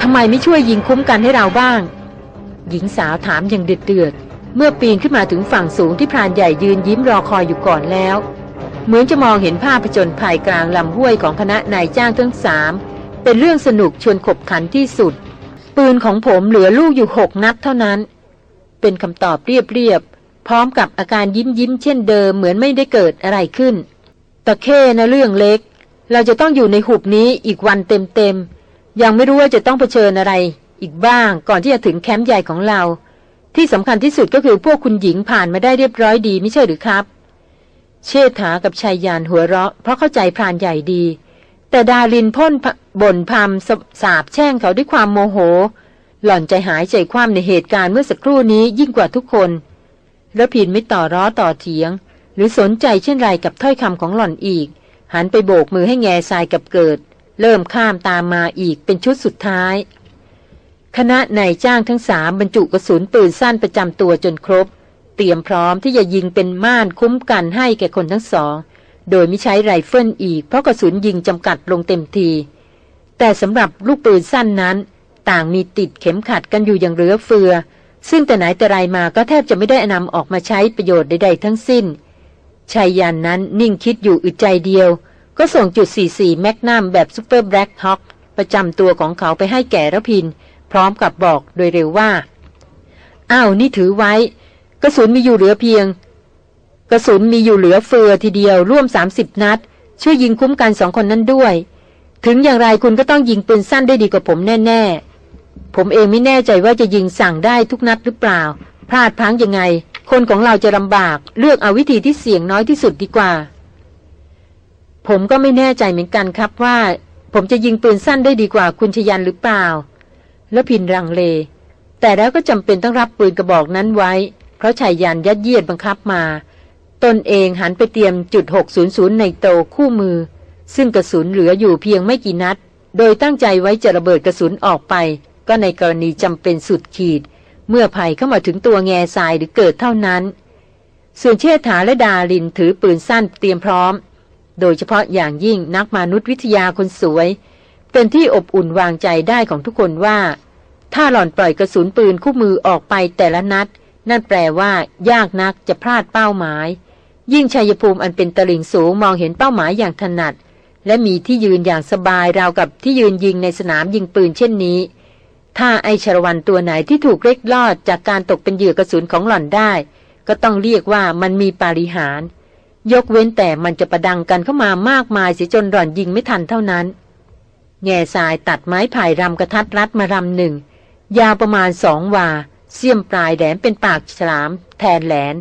ทำไมไม่ช่วยยิงคุ้มกันให้เราบ้าง หญิงสาวถามอย่างเดือดเดือด เมื่อปีนขึ้นมาถึงฝั่งสูงที่พรานใหญ่ยืนยิ้มรอคอยอยู่ก่อนแล้ว เหมือนจะมองเห็นภาพผจญภัยกลางลำห้วยของคณะนายจ้างทั้งสามเป็นเรื่องสนุกชวนขบขันที่สุด ปืนของผมเหลือลูกอยู่หกนัดเท่านั้น เป็นคำตอบเรียบ พร้อมกับอาการยิ้มยิ้มเช่นเดิมเหมือนไม่ได้เกิดอะไรขึ้น ตะเข้นะเรื่องเล็ก เราจะต้องอยู่ในหุบนี้อีกวันเต็มๆ ยังไม่รู้ว่าจะต้องเผชิญอะไร อีกบ้างก่อนที่จะถึงแคมป์ใหญ่ของเรา ที่สำคัญที่สุดก็คือพวกคุณหญิงผ่านมาได้เรียบร้อยดีไม่ใช่หรือครับ เชษฐากับชายยานหัวเราะ เพราะเข้าใจพรานใหญ่ดี แต่ดารินพ่นบ่นพามสาบแช่งเขาด้วยความโมโห หล่อนใจหายใจคว่ำในเหตุการณ์เมื่อสักครู่นี้ยิ่งกว่าทุกคน ระพินไม่ต่อร้อต่อเถียง หรือสนใจเช่นไรกับถ้อยคำของหล่อนอีก หันไปโบกมือให้แง่ทรายกับเกิด เริ่มข้ามตามมาอีกเป็นชุดสุดท้าย คณะนายจ้างทั้งสามบรรจุกระสุนปืนสั้นประจำตัวจนครบ เตรียมพร้อมที่จะยิงเป็นม่านคุ้มกันให้แก่คนทั้งสอง โดยไม่ใช้ไรเฟิลอีก เพราะกระสุนยิงจำกัดลงเต็มที แต่สำหรับลูกปืนสั้นนั้น ต่างมีติดเข็มขัดกันอยู่อย่างเหลือเฟือ ซึ่งแต่ไหนแต่ไรมาก็แทบจะไม่ได้นำออกมาใช้ประโยชน์ใดๆทั้งสิ้นไชยยันต์นั้นนิ่งคิดอยู่อึดใจเดียว ก็ส่งจุด 44 Magnum แบบ Super Blackhawk ประจำตัวของเขาไปให้แก่รพินทร์ พร้อมกับบอกโดยเร็วว่า เอ้า นี่ถือไว้ กระสุนมีอยู่เหลือเพียง กระสุนมีอยู่เหลือเฟือทีเดียวร่วม 30 นัด ช่วยยิงคุ้มกันสองคนนั้นด้วย ถึงอย่างไรคุณก็ต้องยิงปืนสั้นได้ดีกว่าผมแน่ ๆ ผมเองไม่แน่ใจว่าจะยิงสั่งได้ทุกนัดหรือเปล่า พลาดพังยังไง คนของเราจะลำบาก เลือกเอาวิธีที่เสี่ยงน้อยที่สุดดีกว่า ผมก็ไม่แน่ใจเหมือนกันครับว่า ผมจะยิงปืนสั้นได้ดีกว่าคุณชยันหรือเปล่า แล้วพินรังเล แต่แล้วก็จำเป็นต้องรับปืนกระบอกนั้นไว้ เพราะชายยันยัดเยียดบังคับมา ตนเองหันไปเตรียมจุด600ในโตคู่มือ ซึ่งกระสุนเหลืออยู่เพียงไม่กี่นัด โดยตั้งใจไว้จะระเบิดกระสุนออกไป ก็ในกรณีจำเป็นสุดขีด เมื่อภัยเข้ามาถึงตัวแง่ทรายหรือเกิดเท่านั้น ส่วนเชษฐาและดาลินถือปืนสั้นเตรียมพร้อม โดยเฉพาะอย่างยิ่งนักมนุษยวิทยาคนสวย เป็นที่อบอุ่นวางใจได้ของทุกคนว่า ถ้าหล่อนปล่อยกระสุนปืนคู่มือออกไปแต่ละนัด นั่นแปลว่ายากนักจะพลาดเป้าหมาย ยิ่งชัยภูมิอันเป็นตลิ่งสูงมองเห็นเป้าหมายอย่างถนัดและมีที่ยืนอย่างสบายราวกับที่ยืนยิงในสนามยิงปืนเช่นนี้ ถ้าไอชรวันตัวไหนที่ถูกเล็กลอดจากการตกเป็นเหยื่อกระสุนของหล่อนได้ ก็ต้องเรียกว่ามันมีปาริหารยกเว้นแต่มันจะประดังกันเข้ามามากมายเสียจนหล่อนยิงไม่ทันเท่านั้น แง่ทรายตัดไม้ไผ่รำกระทัดรัดมารำหนึ่ง ยาวประมาณสองวา เสียมปลายแหลมเป็นปากฉลาม แทนแหลน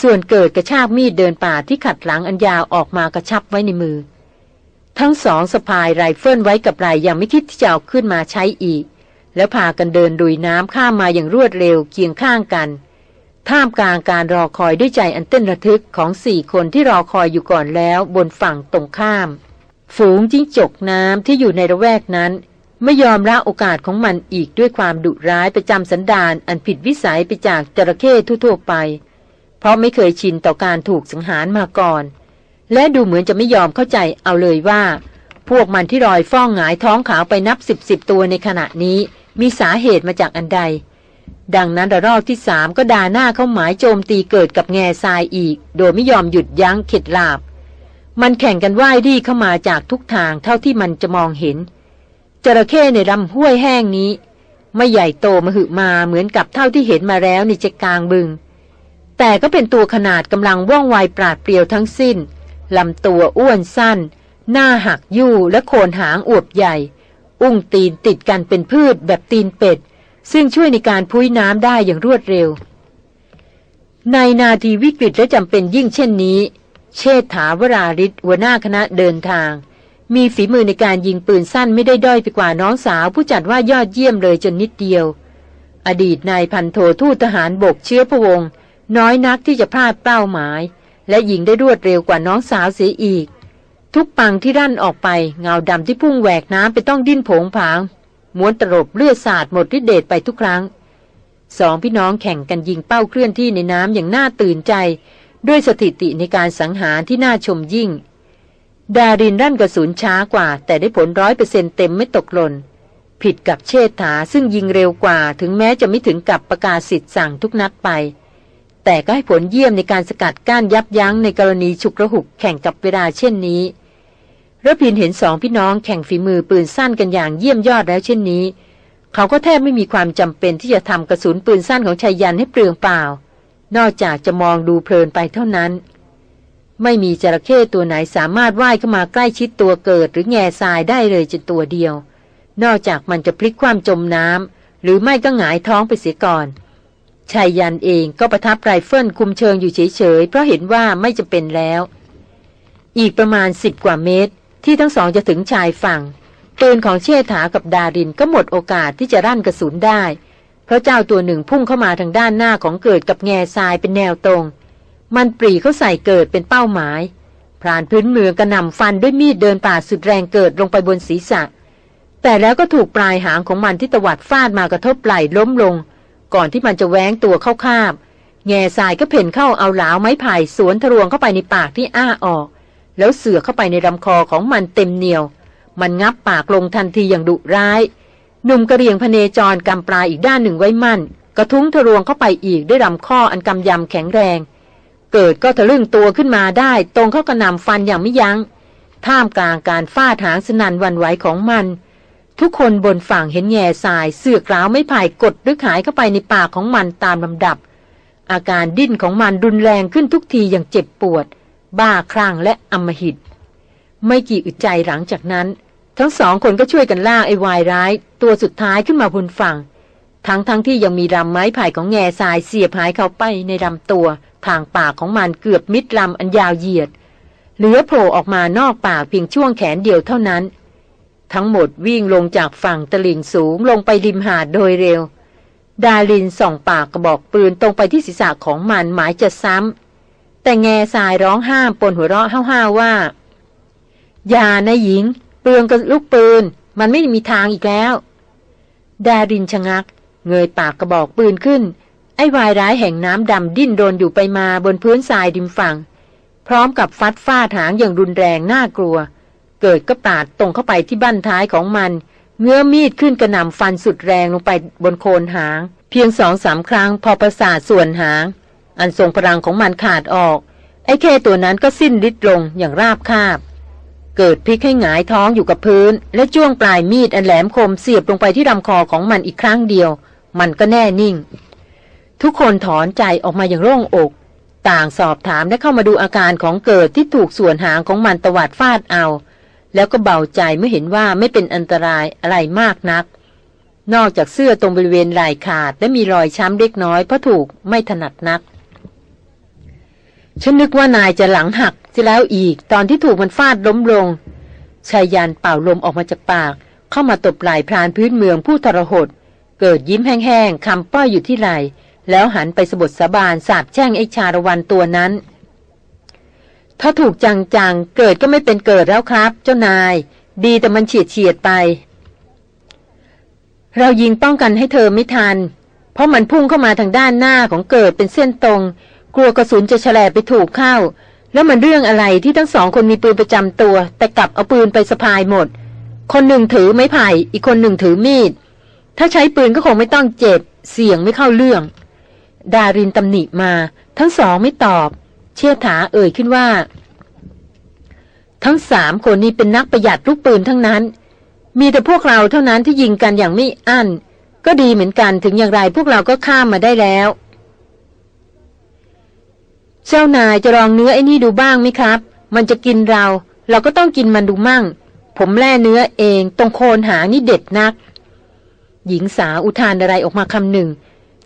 ส่วนเกิดกระชากมีดเดินป่าที่ขัดหลังอันยาวออกมากระชับไว้ในมือ ทั้งสองสะพายไรเฟิลไว้กับไรยังไม่คิดที่จะเอาขึ้นมาใช้อีก แล้วพากันเดินดุยน้ำข้ามมาอย่างรวดเร็วเคียงข้างกัน ท่ามกลางการรอคอยด้วยใจอันเต้นระทึกของสี่คนที่รอคอยอยู่ก่อนแล้วบนฝั่งตรงข้าม ฝูงจิ้งจกน้ำที่อยู่ในระแวกนั้น ไม่ยอมละโอกาสของมันอีกด้วยความดุร้ายประจำสันดานอันผิดวิสัยไปจากจระเข้ทั่วๆไป เพราะไม่เคยชินต่อการถูกสังหารมาก่อน และดูเหมือนจะไม่ยอมเข้าใจเอาเลยว่า พวกมันที่รอยฟ้องหงายท้องขาวไปนับสิบสิบตัวในขณะนี้ มีสาเหตุมาจากอันใด ดังนั้นระลอกที่สามก็ด่าหน้าเข้าหมายโจมตีเกิดกับแง่ทรายอีก โดยไม่ยอมหยุดยั้งเข็ดลาบ มันแข่งกันว่ายดีเข้ามาจากทุกทางเท่าที่มันจะมองเห็น จระเข้ในลำห้วยแห้งนี้ ไม่ใหญ่โตมหึมาเหมือนกับเท่าที่เห็นมาแล้วในเจกลางบึง แต่ก็เป็นตัวขนาดกำลังว่องไวปราดเปรียวทั้งสิ้นลำตัวอ้วนสั้น หน้าหักยู่และโคนหางอวบใหญ่ อุ้งตีนติดกันเป็นพืชแบบตีนเป็ด ซึ่งช่วยในการพุ้ยน้ำได้อย่างรวดเร็ว ในนาทีวิกฤตและจำเป็นยิ่งเช่นนี้ เชษฐาวราริศหัวหน้าคณะเดินทาง มีฝีมือในการยิงปืนสั้นไม่ได้ด้อยไปกว่าน้องสาว ผู้จัดว่ายอดเยี่ยมเลยจนนิดเดียว อดีตนายพันโททูตทหารบกเชื้อพระวงศ์น้อยนักที่จะพลาดเป้าหมาย และยิงได้รวดเร็วกว่าน้องสาวเสียอีก ทุกปังที่รั่นออกไปเงาดำที่พุ่งแหวกน้ำไปต้องดิ้นผงผางม้วนตลบเลือดสาดหมดฤทธิเดชไปทุกครั้ง สองพี่น้องแข่งกันยิงเป้าเคลื่อนที่ในน้ำอย่างน่าตื่นใจ ด้วยสถิติในการสังหารที่น่าชมยิ่ง ดารินรั่นกระสุนช้ากว่า แต่ได้ผลร้อยเปอร์เซ็นเต็มไม่ตกหล่นผิดกับเชษฐาซึ่งยิงเร็วกว่า ถึงแม้จะไม่ถึงกับประกาศสิทธิ์สั่งทุกนัดไป แต่ก็ให้ผลเยี่ยมในการสกัดกั้นยับยั้งในกรณีฉุกระหุกแข่งกับเวลาเช่นนี้ ระพินเห็นสองพี่น้องแข่งฝีมือปืนสั้นกันอย่างเยี่ยมยอดแล้วเช่นนี้ เขาก็แทบไม่มีความจำเป็นที่จะทำกระสุนปืนสั้นของชายยันให้เปลืองเปล่า นอกจากจะมองดูเพลินไปเท่านั้น ไม่มีจระเข้ตัวไหนสามารถว่ายเข้ามาใกล้ชิดตัวเกิด หรือแง่ทรายได้เลยจนตัวเดียว นอกจากมันจะพลิกความจมน้ำหรือไม่ก็หงายท้องไปเสียก่อนไชยยันต์เองก็ประทับไรเฟิลคุมเชิงอยู่เฉยๆเพราะเห็นว่าไม่จำเป็นแล้ว อีกประมาณสิบกว่าเมตร ที่ทั้งสองจะถึงชายฝั่งปืนของเชษฐากับดารินก็หมดโอกาสที่จะลั่นกระสุนได้ เพราะเจ้าตัวหนึ่งพุ่งเข้ามาทางด้านหน้าของเกิดกับแง่ทรายเป็นแนวตรง มันปรี่เข้าใส่เกิดเป็นเป้าหมายพรานพื้นเมืองกระหน่ำฟันด้วยมีดเดินป่าสุดแรงเกิดลงไปบนศีรษะ แต่แล้วก็ถูกปลายหางของมันที่ตวัดฟาดมากระทบไหล่ล้มลง ก่อนที่มันจะแหวงตัวเข้าคาบ แง่ทรายก็เพ่นเข้าเอาหลาวไม้ไผ่สวนทะลวงเข้าไปในปากที่อ้าออก แล้วเสือเข้าไปในลำคอของมันเต็มเหนียว มันงับปากลงทันทีอย่างดุร้าย หนุ่มกระเรียงพเนจรกำปลาอีกด้านหนึ่งไว้มั่น กระทุ้งทะลวงเข้าไปอีกด้วยลำข้ออันกำยำแข็งแรง เกิดก็ทะลึ่งตัวขึ้นมาได้ ตรงเข้ากระนำฟันอย่างไม่ยัง้ง ท่ามกลางการฟาดหางสนันวันไหวของมัน ทุกคนบนฝั่งเห็นแง่ทรายเสือกราวไม่ผ่ายกดหรือหายเข้าไปในปากของมันตามลำดับ อาการดิ้นของมันรุนแรงขึ้นทุกทีอย่างเจ็บปวด บ้าคลั่งและอำมหิต ไม่กี่อึดใจหลังจากนั้น ทั้งสองคนก็ช่วยกันล่าไอ้วายร้าย ตัวสุดท้ายขึ้นมาบนฝั่ง ทั้งทั้งที่ยังมีลำไม้ไผ่ของแง่ทรายเสียบหายเข้าไปในลำตัวทางปากของมันเกือบมิดลำอันยาวเหยียด เหลือโผล่ออกมานอกปากเพียงช่วงแขนเดียวเท่านั้น ทั้งหมดวิ่งลงจากฝั่งตลิ่งสูงลงไปริมหาดโดยเร็ว ดาลินส่องปากกระบอกปืนตรงไปที่ศีรษะของมันหมายจะซ้ำ แต่แง่ทรายร้องห้ามปนหัวเราะห้าวๆว่า อย่านะหญิง เปลืองกับลูกปืน มันไม่มีทางอีกแล้ว ดารินชะงัก เงยปากกระบอกปืนขึ้น ไอ้วายร้ายแห่งน้ำดำดิ้นโดนอยู่ไปมาบนพื้นทรายริมฝั่ง พร้อมกับฟัดฟาดหางอย่างรุนแรงน่ากลัว เกิดก็ปาดตรงเข้าไปที่บั้นท้ายของมันเงื้อมีดขึ้นกระหน่ำฟันสุดแรงลงไปบนโคนหาง เพียงสองสามครั้งพอประสาทส่วนหาง อันทรงพลังของมันขาดออก ไอ้แค่ตัวนั้นก็สิ้นฤทธิ์ลงอย่างราบคาบ เกิดพลิกให้หงายท้องอยู่กับพื้น และจ้วงปลายมีดอันแหลมคมเสียบลงไปที่ลำคอของมันอีกครั้งเดียว มันก็แน่นิ่ง ทุกคนถอนใจออกมาอย่างโล่งอก ต่างสอบถามและเข้ามาดูอาการของเกิดที่ถูกส่วนหางของมันตวัดฟาดเอา แล้วก็เบาใจเมื่อเห็นว่าไม่เป็นอันตรายอะไรมากนักนอกจากเสื้อตรงบริเวณไหล่ขาด และมีรอยช้ำเล็กน้อยเพราะถูกไม่ถนัดนัก ฉันนึกว่านายจะหลังหักจะแล้วอีก ตอนที่ถูกมันฟาดล้มลงชายยันเป่าลมออกมาจากปาก เข้ามาตบไหล่พรานพื้นเมืองผู้ทรหด เกิดยิ้มแห้งๆคำป้อยอยู่ที่ไหล่แล้วหันไปสบทสาบานสาบแช่งไอ้ชาละวันตัวนั้น ถ้าถูกจังๆ เกิดก็ไม่เป็นเกิดแล้วครับ เจ้านาย ดีแต่มันเฉียดเฉียดไป เรายิงป้องกันให้เธอไม่ทัน เพราะมันพุ่งเข้ามาทางด้านหน้าของเกิดเป็นเส้นตรง กลัวกระสุนจะแฉลบไปถูกเข้า แล้วมันเรื่องอะไรที่ทั้งสองคนมีปืนประจำตัว แต่กลับเอาปืนไปสะพายหมด คนหนึ่งถือไม้ไผ่อีกคนหนึ่งถือมีด ถ้าใช้ปืนก็คงไม่ต้องเจ็บ เสี่ยงไม่เข้าเรื่อง ดารินตำหนิมา ทั้งสองไม่ตอบ เชี่ยถาเอ่ยขึ้นว่า ทั้งสามคนนี้เป็นนักประหยัดลูกปืนทั้งนั้น มีแต่พวกเราเท่านั้นที่ยิงกันอย่างไม่อั้นก็ดีเหมือนกันถึงอย่างไรพวกเราก็ข้ามมาได้แล้ว เจ้านายจะลองเนื้อไอ้นี่ดูบ้างไหมครับ มันจะกินเรา เราก็ต้องกินมันดูมั่ง ผมแล่เนื้อเองตรงโคนหางนี่เด็ดนัก หญิงสาวอุทานอะไรออกมาคำหนึ่ง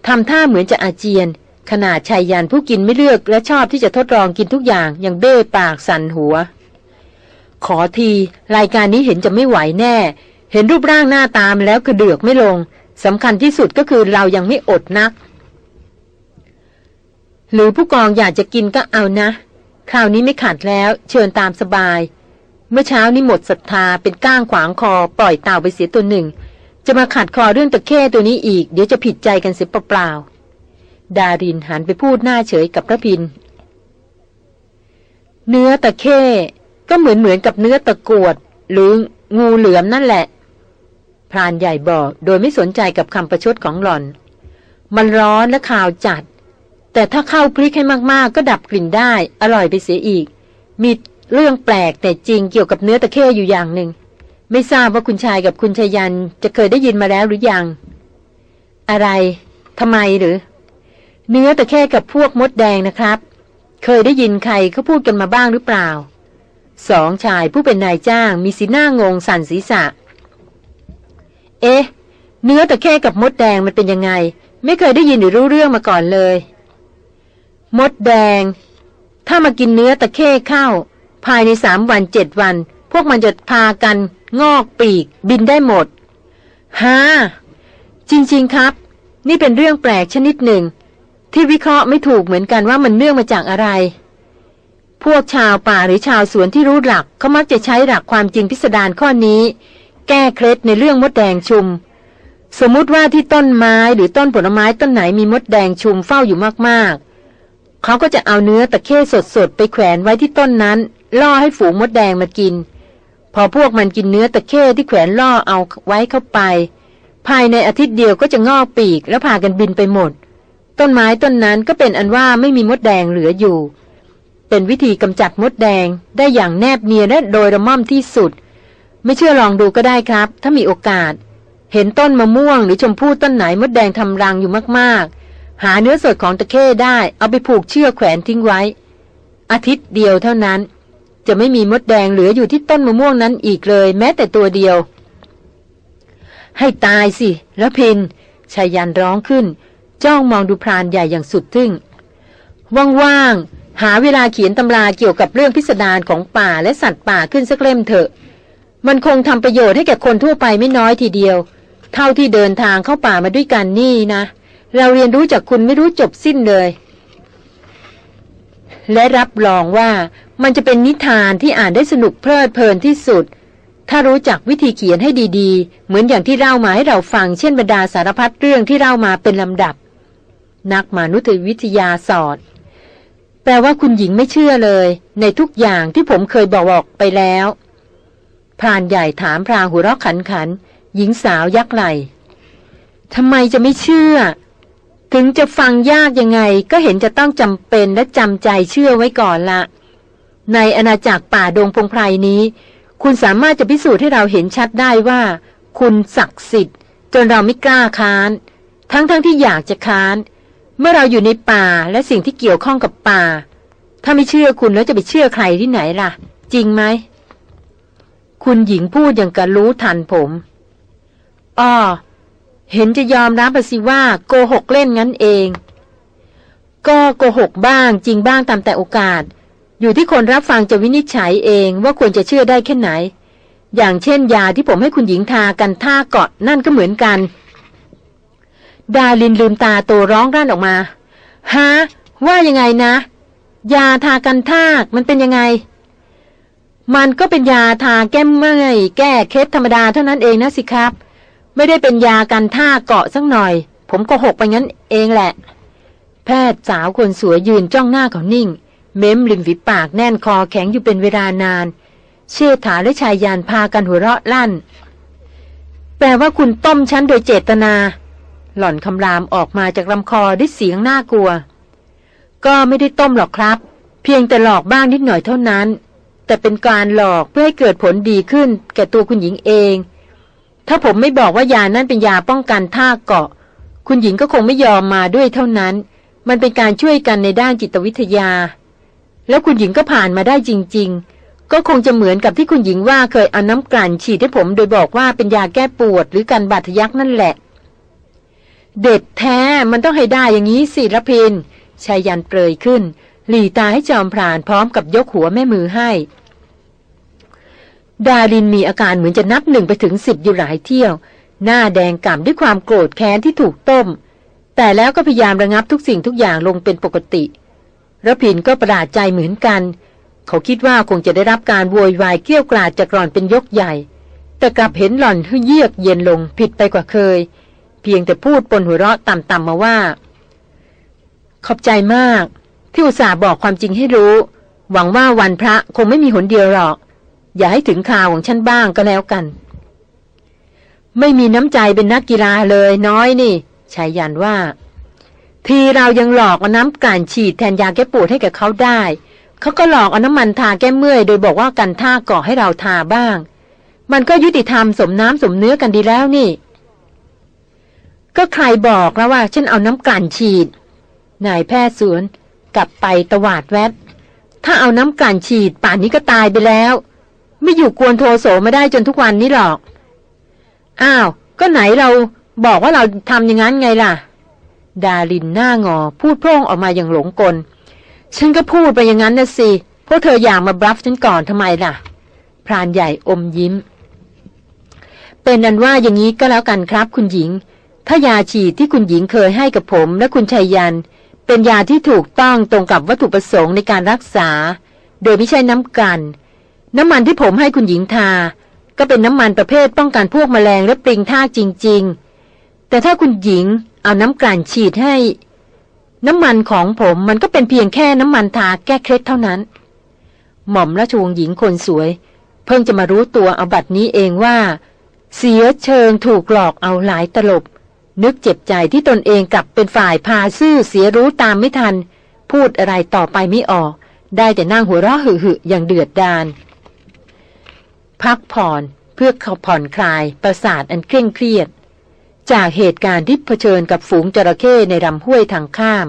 ทำท่าเหมือนจะอาเจียน ขนาดชายยันผู้กินไม่เลือกและชอบที่จะทดลองกินทุกอย่างอยังเบ้ปากสั่นหัว ขอที รายการนี้เห็นจะไม่ไหวแน่ เห็นรูปร่างหน้าตามแล้วกระเดือกไม่ลงสำคัญที่สุดก็คือเรายังไม่อดนัก หรือผู้กองอยากจะกินก็เอานะ คราวนี้ไม่ขัดแล้วเชิญตามสบาย เมื่อเช้านี้หมดศรัทธาเป็นก้างขวางคอปล่อยเต่าไปเสียตัวหนึ่ง จะมาขัดคอเรื่องตะเข้ตัวนี้อีก เดี๋ยวจะผิดใจกันเสียเปล่าๆดารินหันไปพูดหน้าเฉยกับพระพิน เนื้อตะเข้ก็เหมือนเหมือนกับเนื้อตะกวด หรืองูเหลือมนั่นแหละพรานใหญ่บอกโดยไม่สนใจกับคำประชดของหล่อน มันร้อนและข่าวจัด แต่ถ้าเข้าพริกให้มากๆ ก็ดับกลิ่นได้ อร่อยไปเสียอีก มีเรื่องแปลกแต่จริงเกี่ยวกับเนื้อตะเข้อยู่อย่างหนึ่ง ไม่ทราบว่าคุณชายกับคุณชายันจะเคยได้ยินมาแล้วหรือยัง อะไรทำไมหรือ เนื้อต่แค่กับพวกมดแดงนะครับ เคยได้ยินใครเขาพูดกันมาบ้างหรือเปล่า สองชายผู้เป็นนายจ้างมีสีหน้างงสั่นศีรษะ เอ๊ะ เนื้อต่แค่กับมดแดงมันเป็นยังไง ไม่เคยได้ยินหรือรู้เรื่องมาก่อนเลย มดแดง ถ้ามากินเนื้อตะเข้เข้า ภายในสามวันเจ็ดวัน พวกมันจะพากัน งอกปีก บินได้หมดฮ่าจริง ๆครับ นี่เป็นเรื่องแปลกชนิดหนึ่ง ที่วิเคราะห์ไม่ถูกเหมือนกันว่ามันเนื่องมาจากอะไร พวกชาวป่าหรือชาวสวนที่รู้หลักเขามักจะใช้หลักความจริงพิสดารข้อนี้ แก้เคล็ดในเรื่องมดแดงชุม สมมุติว่าที่ต้นไม้หรือต้นผลไม้ต้นไหนมีมดแดงชุมเฝ้าอยู่มากๆ เขาก็จะเอาเนื้อตะเข้สดๆ ไปแขวนไว้ที่ต้นนั้น ล่อให้ฝูงมดแดงมากิน พอพวกมันกินเนื้อตะเข้ที่แขวนล่อเอาไว้เข้าไป ภายในอาทิตย์เดียวก็จะงอกปีกแล้วพากันบินไปหมด ต้นไม้ต้นนั้นก็เป็นอันว่าไม่มีมดแดงเหลืออยู่ เป็นวิธีกำจัดมดแดงได้อย่างแนบเนียนและโดยระม่อมที่สุด ไม่เชื่อลองดูก็ได้ครับ ถ้ามีโอกาส เห็นต้นมะม่วงหรือชมพู่ต้นไหนมดแดงทำรังอยู่มากๆ หาเนื้อสดของตะเข้ได้ เอาไปผูกเชือกแขวนทิ้งไว้ อาทิตย์เดียวเท่านั้น จะไม่มีมดแดงเหลืออยู่ที่ต้นมะม่วงนั้นอีกเลย แม้แต่ตัวเดียว ให้ตายสิแล้วพินชายันร้องขึ้น จ้องมองดูพรานใหญ่อย่างสุดทึ่งว่างๆหาเวลาเขียนตำราเกี่ยวกับเรื่องพิสดารของป่าและสัตว์ป่าขึ้นสักเล่มเถอะ มันคงทำประโยชน์ให้แก่คนทั่วไปไม่น้อยทีเดียว เท่าที่เดินทางเข้าป่ามาด้วยกันนี่นะ เราเรียนรู้จากคุณไม่รู้จบสิ้นเลย และรับรองว่ามันจะเป็นนิทานที่อ่านได้สนุกเพลิดเพลินที่สุด ถ้ารู้จักวิธีเขียนให้ดีๆ เหมือนอย่างที่เล่ามาให้เราฟังเช่นบรรดาสารพัดเรื่องที่เล่ามาเป็นลำดับ นักมนุษยวิทยาสอดแปลว่าคุณหญิงไม่เชื่อเลย ในทุกอย่างที่ผมเคยบอกบอกไปแล้วพรานใหญ่ถามพรางหัวเราะขันขัน หญิงสาวยักไหลทำไมจะไม่เชื่อ ถึงจะฟังยากยังไงก็เห็นจะต้องจำเป็นและจำใจเชื่อไว้ก่อนละ ในอาณาจักรป่าดงพงไพรนี้ คุณสามารถจะพิสูจน์ให้เราเห็นชัดได้ว่า คุณศักดิ์สิทธิ์ จนเราไม่กล้าค้าน ทั้งๆทที่อยากจะค้าน เมื่อเราอยู่ในป่าและสิ่งที่เกี่ยวข้องกับป่า ถ้าไม่เชื่อคุณแล้วจะไปเชื่อใครที่ไหนล่ะ จริงไหมคุณหญิงพูดอย่างกับรู้ทันผม อ้อ เห็นจะยอมรับสิว่าโกหกเล่นงั้นเอง ก็โกหกบ้างจริงบ้างตามแต่โอกาส อยู่ที่คนรับฟังจะวินิจฉัยเองว่าควรจะเชื่อได้แค่ไหน อย่างเช่นยาที่ผมให้คุณหญิงทากันท่าเกาะนั่นก็เหมือนกัน ดาลินลืมตาโตร้องร่านออกมาฮะว่ายังไงนะ ยาทากันท่ามันเป็นยังไง มันก็เป็นยาทาแก้เมื่อยแก้เคล็ดธรรมดาเท่านั้นเองนะสิครับ ไม่ได้เป็นยากันท่าเกาะสักหน่อย ผมก็หกไปงั้นเองแหละ แพทย์สาวคนสวยยืนจ้องหน้าเขานิ่ง เม้มริมฝีปากแน่นคอแข็งอยู่เป็นเวลานาน เชษฐาและชายยานพากันหัวเราะลั่น แปลว่าคุณต้มฉันโดยเจตนา หล่อนคำรามออกมาจากลำคอด้วยเสียงน่ากลัว ก็ไม่ได้ต้มหรอกครับ เพียงแต่หลอกบ้างนิดหน่อยเท่านั้น แต่เป็นการหลอกเพื่อให้เกิดผลดีขึ้น แก่ตัวคุณหญิงเอง ถ้าผมไม่บอกว่ายานั่นเป็นยาป้องกันท่าเกาะ คุณหญิงก็คงไม่ยอมมาด้วยเท่านั้น มันเป็นการช่วยกันในด้านจิตวิทยา แล้วคุณหญิงก็ผ่านมาได้จริง ๆ ก็คงจะเหมือนกับที่คุณหญิงว่าเคยเอาน้ำกลั่นฉีดให้ผมโดยบอกว่าเป็นยาแก้ปวดหรือการบาดทะยักนั่นแหละ เด็ดแท้มันต้องให้ได้อย่างนี้สิรพินชายยันเปรยขึ้น หลีตาให้จอมพรานพร้อมกับยกหัวแม่มือให้ ดารินมีอาการเหมือนจะนับหนึ่งไปถึงสิบอยู่หลายเที่ยว หน้าแดงก่ำด้วยความโกรธแค้นที่ถูกต้ม แต่แล้วก็พยายามระงับทุกสิ่งทุกอย่างลงเป็นปกติระพินก็ประหลาดใจเหมือนกัน เขาคิดว่าคงจะได้รับการโวยวายเกลี้ยวกราดจากหล่อนเป็นยกใหญ่ แต่กลับเห็นหล่อนเยือกเย็นลงผิดไปกว่าเคย เพียงแต่พูดปนหัวเราะต่ำๆมาว่า ขอบใจมาก ที่อุตส่าห์บอกความจริงให้รู้ หวังว่าวันพระคงไม่มีหนเดียวหรอก อย่าให้ถึงข่าวของฉันบ้างก็แล้วกัน ไม่มีน้ำใจเป็นนักกีฬาเลยน้อยนี่ชายยันว่า ทีเรายังหลอกเอาน้ำกลั่นฉีดแทนยาแก้ปวดให้กับเขาได้ เขาก็หลอกเอาน้ำมันทาแก้เมื่อย โดยบอกว่ากันท่าก่อให้เราทาบ้าง มันก็ยุติธรรมสมน้ำสมเนื้อกันดีแล้วนี่ ก็ใครบอกแล้วว่า ฉันเอาน้ำกลั่นฉีดนายแพทย์สวนกลับไปตวาดแวดถ้าเอาน้ำกลั่นฉีดป่านนี้ก็ตายไปแล้ว ไม่อยู่กวนโทโสมาได้จนทุกวันนี้หรอก อ้าว ก็ไหนเราบอกว่าเราทำอย่างนั้นไงล่ะ ดาลินหน้างอ พูดโพร่งออกมาอย่างหลงกล ฉันก็พูดไปอย่างนั้นนะสิพวกเธออยากมาบลัฟฉันก่อนทำไมล่ะ พรานใหญ่อมยิ้ม เป็นอันว่าอย่างนี้ก็แล้วกันครับคุณหญิง ถ้ายาฉีดที่คุณหญิงเคยให้กับผมและคุณชัยยัน เป็นยาที่ถูกต้องตรงกับวัตถุประสงค์ในการรักษา โดยไม่ใช่น้ำกัน น้ำมันที่ผมให้คุณหญิงทา ก็เป็นน้ำมันประเภทป้องกันพวกแมลงและปลิงทากจริง ๆ แต่ถ้าคุณหญิงเอาน้ำกลั่นฉีดให้ น้ำมันของผมมันก็เป็นเพียงแค่น้ำมันทาแก้เคล็ดเท่านั้น หม่อมราชวงศ์หญิงคนสวย เพิ่งจะมารู้ตัวเอาบัดนี้เองว่า เสียเชิงถูกหลอกเอาหลายตลบ นึกเจ็บใจที่ตนเองกลับเป็นฝ่ายพาซื่อเสียรู้ตามไม่ทัน พูดอะไรต่อไปไม่ออก ได้แต่นั่งหัวเราะหึ่อย่างเดือดดาน พักผ่อนเพื่อเขาผ่อนคลายประสาทอันเคร่งเครียด จากเหตุการณ์ที่เผชิญกับฝูงจระเข้ในลำห้วยทางข้าม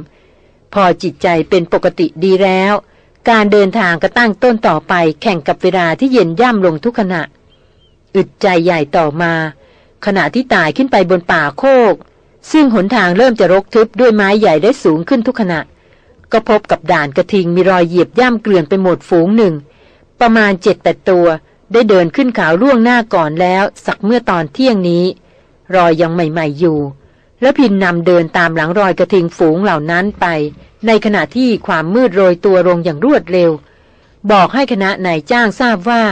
พอจิตใจเป็นปกติดีแล้ว การเดินทางก็ตั้งต้นต่อไปแข่งกับเวลาที่เย็นย่ำลงทุกขณะ อึดใจใหญ่ต่อมา ขณะที่ตายขึ้นไปบนป่าโคก ซึ่งหนทางเริ่มจะรกทึบด้วยไม้ใหญ่ได้สูงขึ้นทุกขณะ ก็พบกับด่านกระทิงมีรอยเหยียบย่ำเกลื่อนไปหมดฝูงหนึ่งประมาณเจ็ดแปดตัว ได้เดินขึ้นขาวล่วงหน้าก่อนแล้ว สักเมื่อตอนเที่ยงนี้ รอยยังใหม่ ๆอยู่ แล้วพินนำเดินตามหลังรอยกระทิงฝูงเหล่านั้นไป ในขณะที่ความมืดโรยตัวลงอย่างรวดเร็ว บอกให้คณะนายจ้างทราบว่า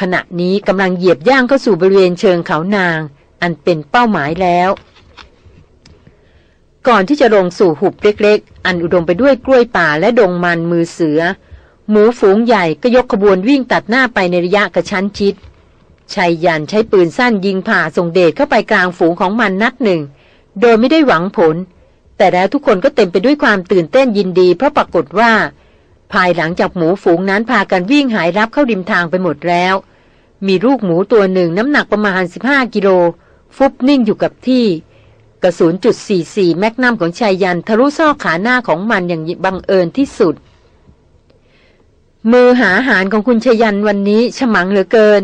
ขณะนี้กำลังเหยียบย่างเข้าสู่บริเวณเชิงเขานาง อันเป็นเป้าหมายแล้ว ก่อนที่จะลงสู่หุบเล็ก ๆ อันอุดมไปด้วยกล้วยป่าและดงมันมือเสือ หมูฝูงใหญ่ก็ยกขบวนวิ่งตัดหน้าไปในระยะกระชั้นชิดชายยันใช้ปืนสั้นยิงผ่าส่งเดชเข้าไปกลางฝูงของมันนัดหนึ่ง โดยไม่ได้หวังผล แต่แล้วทุกคนก็เต็มไปด้วยความตื่นเต้นยินดี เพราะปรากฏว่า ภายหลังจากหมูฝูงนั้นพากันวิ่งหายรับเข้าริมทางไปหมดแล้ว มีลูกหมูตัวหนึ่งน้ำหนักประมาณ 15 กิโล ฟุบนิ่งอยู่กับที่ กระสุนจุด44แมกนัมของชายยันทะลุซอกขาหน้าของมันอย่างบังเอิญที่สุด มือหาอาหารของคุณชยันวันนี้ฉมังเหลือเกิน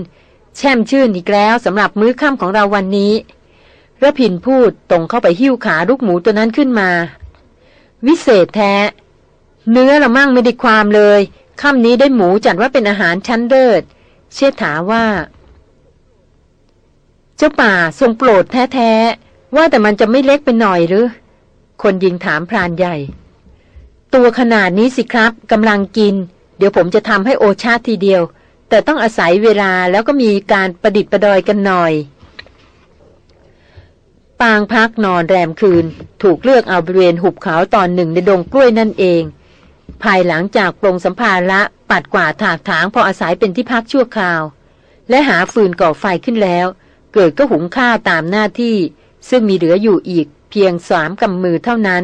แช่มชื่นอีกแล้วสำหรับมื้อค่ำของเราวันนี้ระพินพูดตรงเข้าไปหิ้วขาลูกหมูตัวนั้นขึ้นมา วิเศษแท้ เนื้อละมั่งไม่ได้ความเลยค่ำนี้ได้หมูจัดว่าเป็นอาหารชั้นเลิศเชษฐาว่า เจ้าป่าทรงโปรดแท้ๆ ว่าแต่มันจะไม่เล็กไปหน่อยหรือ คนยิงถามพรานใหญ่ ตัวขนาดนี้สิครับกำลังกิน ดี๋ยวผมจะทำให้โอชาทีเดียว แต่ต้องอาศัยเวลาแล้วก็มีการประดิษฐ์ประดอยกันหน่อย ปางพักนอนแรมคืน ถูกเลือกเอาบริเวณหุบเขาตอนหนึ่งในดงกล้วยนั่นเอง ภายหลังจากปรงสัมภาระปัดกว่าถากถางพออาศัยเป็นที่พักชั่วคราว และหาฟืนก่อไฟขึ้นแล้ว เกิดก็หุงข้าวตามหน้าที่ ซึ่งมีเหลืออยู่อีกเพียงสามกำมือเท่านั้น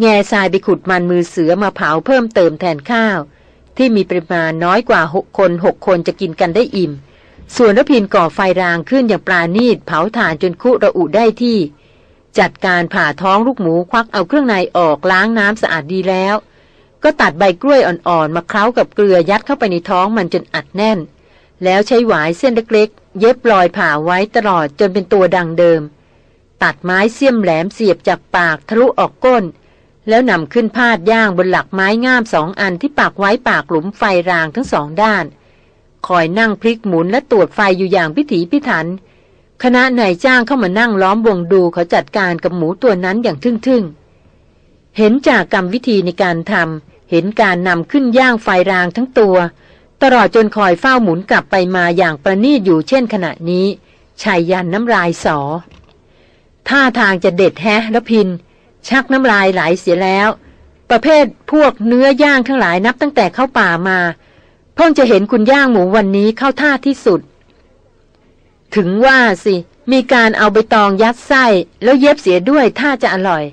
แง่ทรายไปขุดมันมือเสือมาเผาเพิ่มเติมแทนข้าว ที่มีปริมาณน้อยกว่าหกคนหกคนจะกินกันได้อิ่ม ส่วนรพินก่อไฟรางขึ้นอย่างปราณีตเผาถ่านจนคุระอุได้ที่ จัดการผ่าท้องลูกหมูควักเอาเครื่องในออกล้างน้ำสะอาดดีแล้ว ก็ตัดใบกล้วยอ่อนๆ มาเคล้ากับเกลือยัดเข้าไปในท้องมันจนอัดแน่น แล้วใช้หวายเส้นเล็กๆ เย็บรอยผ่าไว้ตลอดจนเป็นตัวดังเดิม ตัดไม้เสียมแหลมเสียบจากปากทะลุออกก้น แล้วนำขึ้นพาดย่างบนหลักไม้งามสองอันที่ปักไว้ปากหลุมไฟรางทั้งสองด้าน คอยนั่งพลิกหมุนและตรวจไฟอยู่อย่างพิถีพิถัน คณะนายจ้างเข้ามานั่งล้อมวงดูเขาจัดการกับหมูตัวนั้นอย่างทึ่งๆ เห็นจากกรรมวิธีในการทำเห็นการนำขึ้นย่างไฟรางทั้งตัว ตลอดจนคอยเฝ้าหมุนกลับไปมาอย่างประณีตอยู่เช่นขณะนี้ชายยันน้ำลายสอท่าทางจะเด็ดแฮะแล้วพิน ชักน้ำลายไหลเสียแล้ว ประเภทพวกเนื้อย่างทั้งหลายนับตั้งแต่เข้าป่ามา เพิ่งจะเห็นคุณย่างหมูวันนี้เข้าท่าที่สุด ถึงว่าสิ มีการเอาใบตองยัดไส้แล้วเย็บเสียด้วยท่าจะอร่อย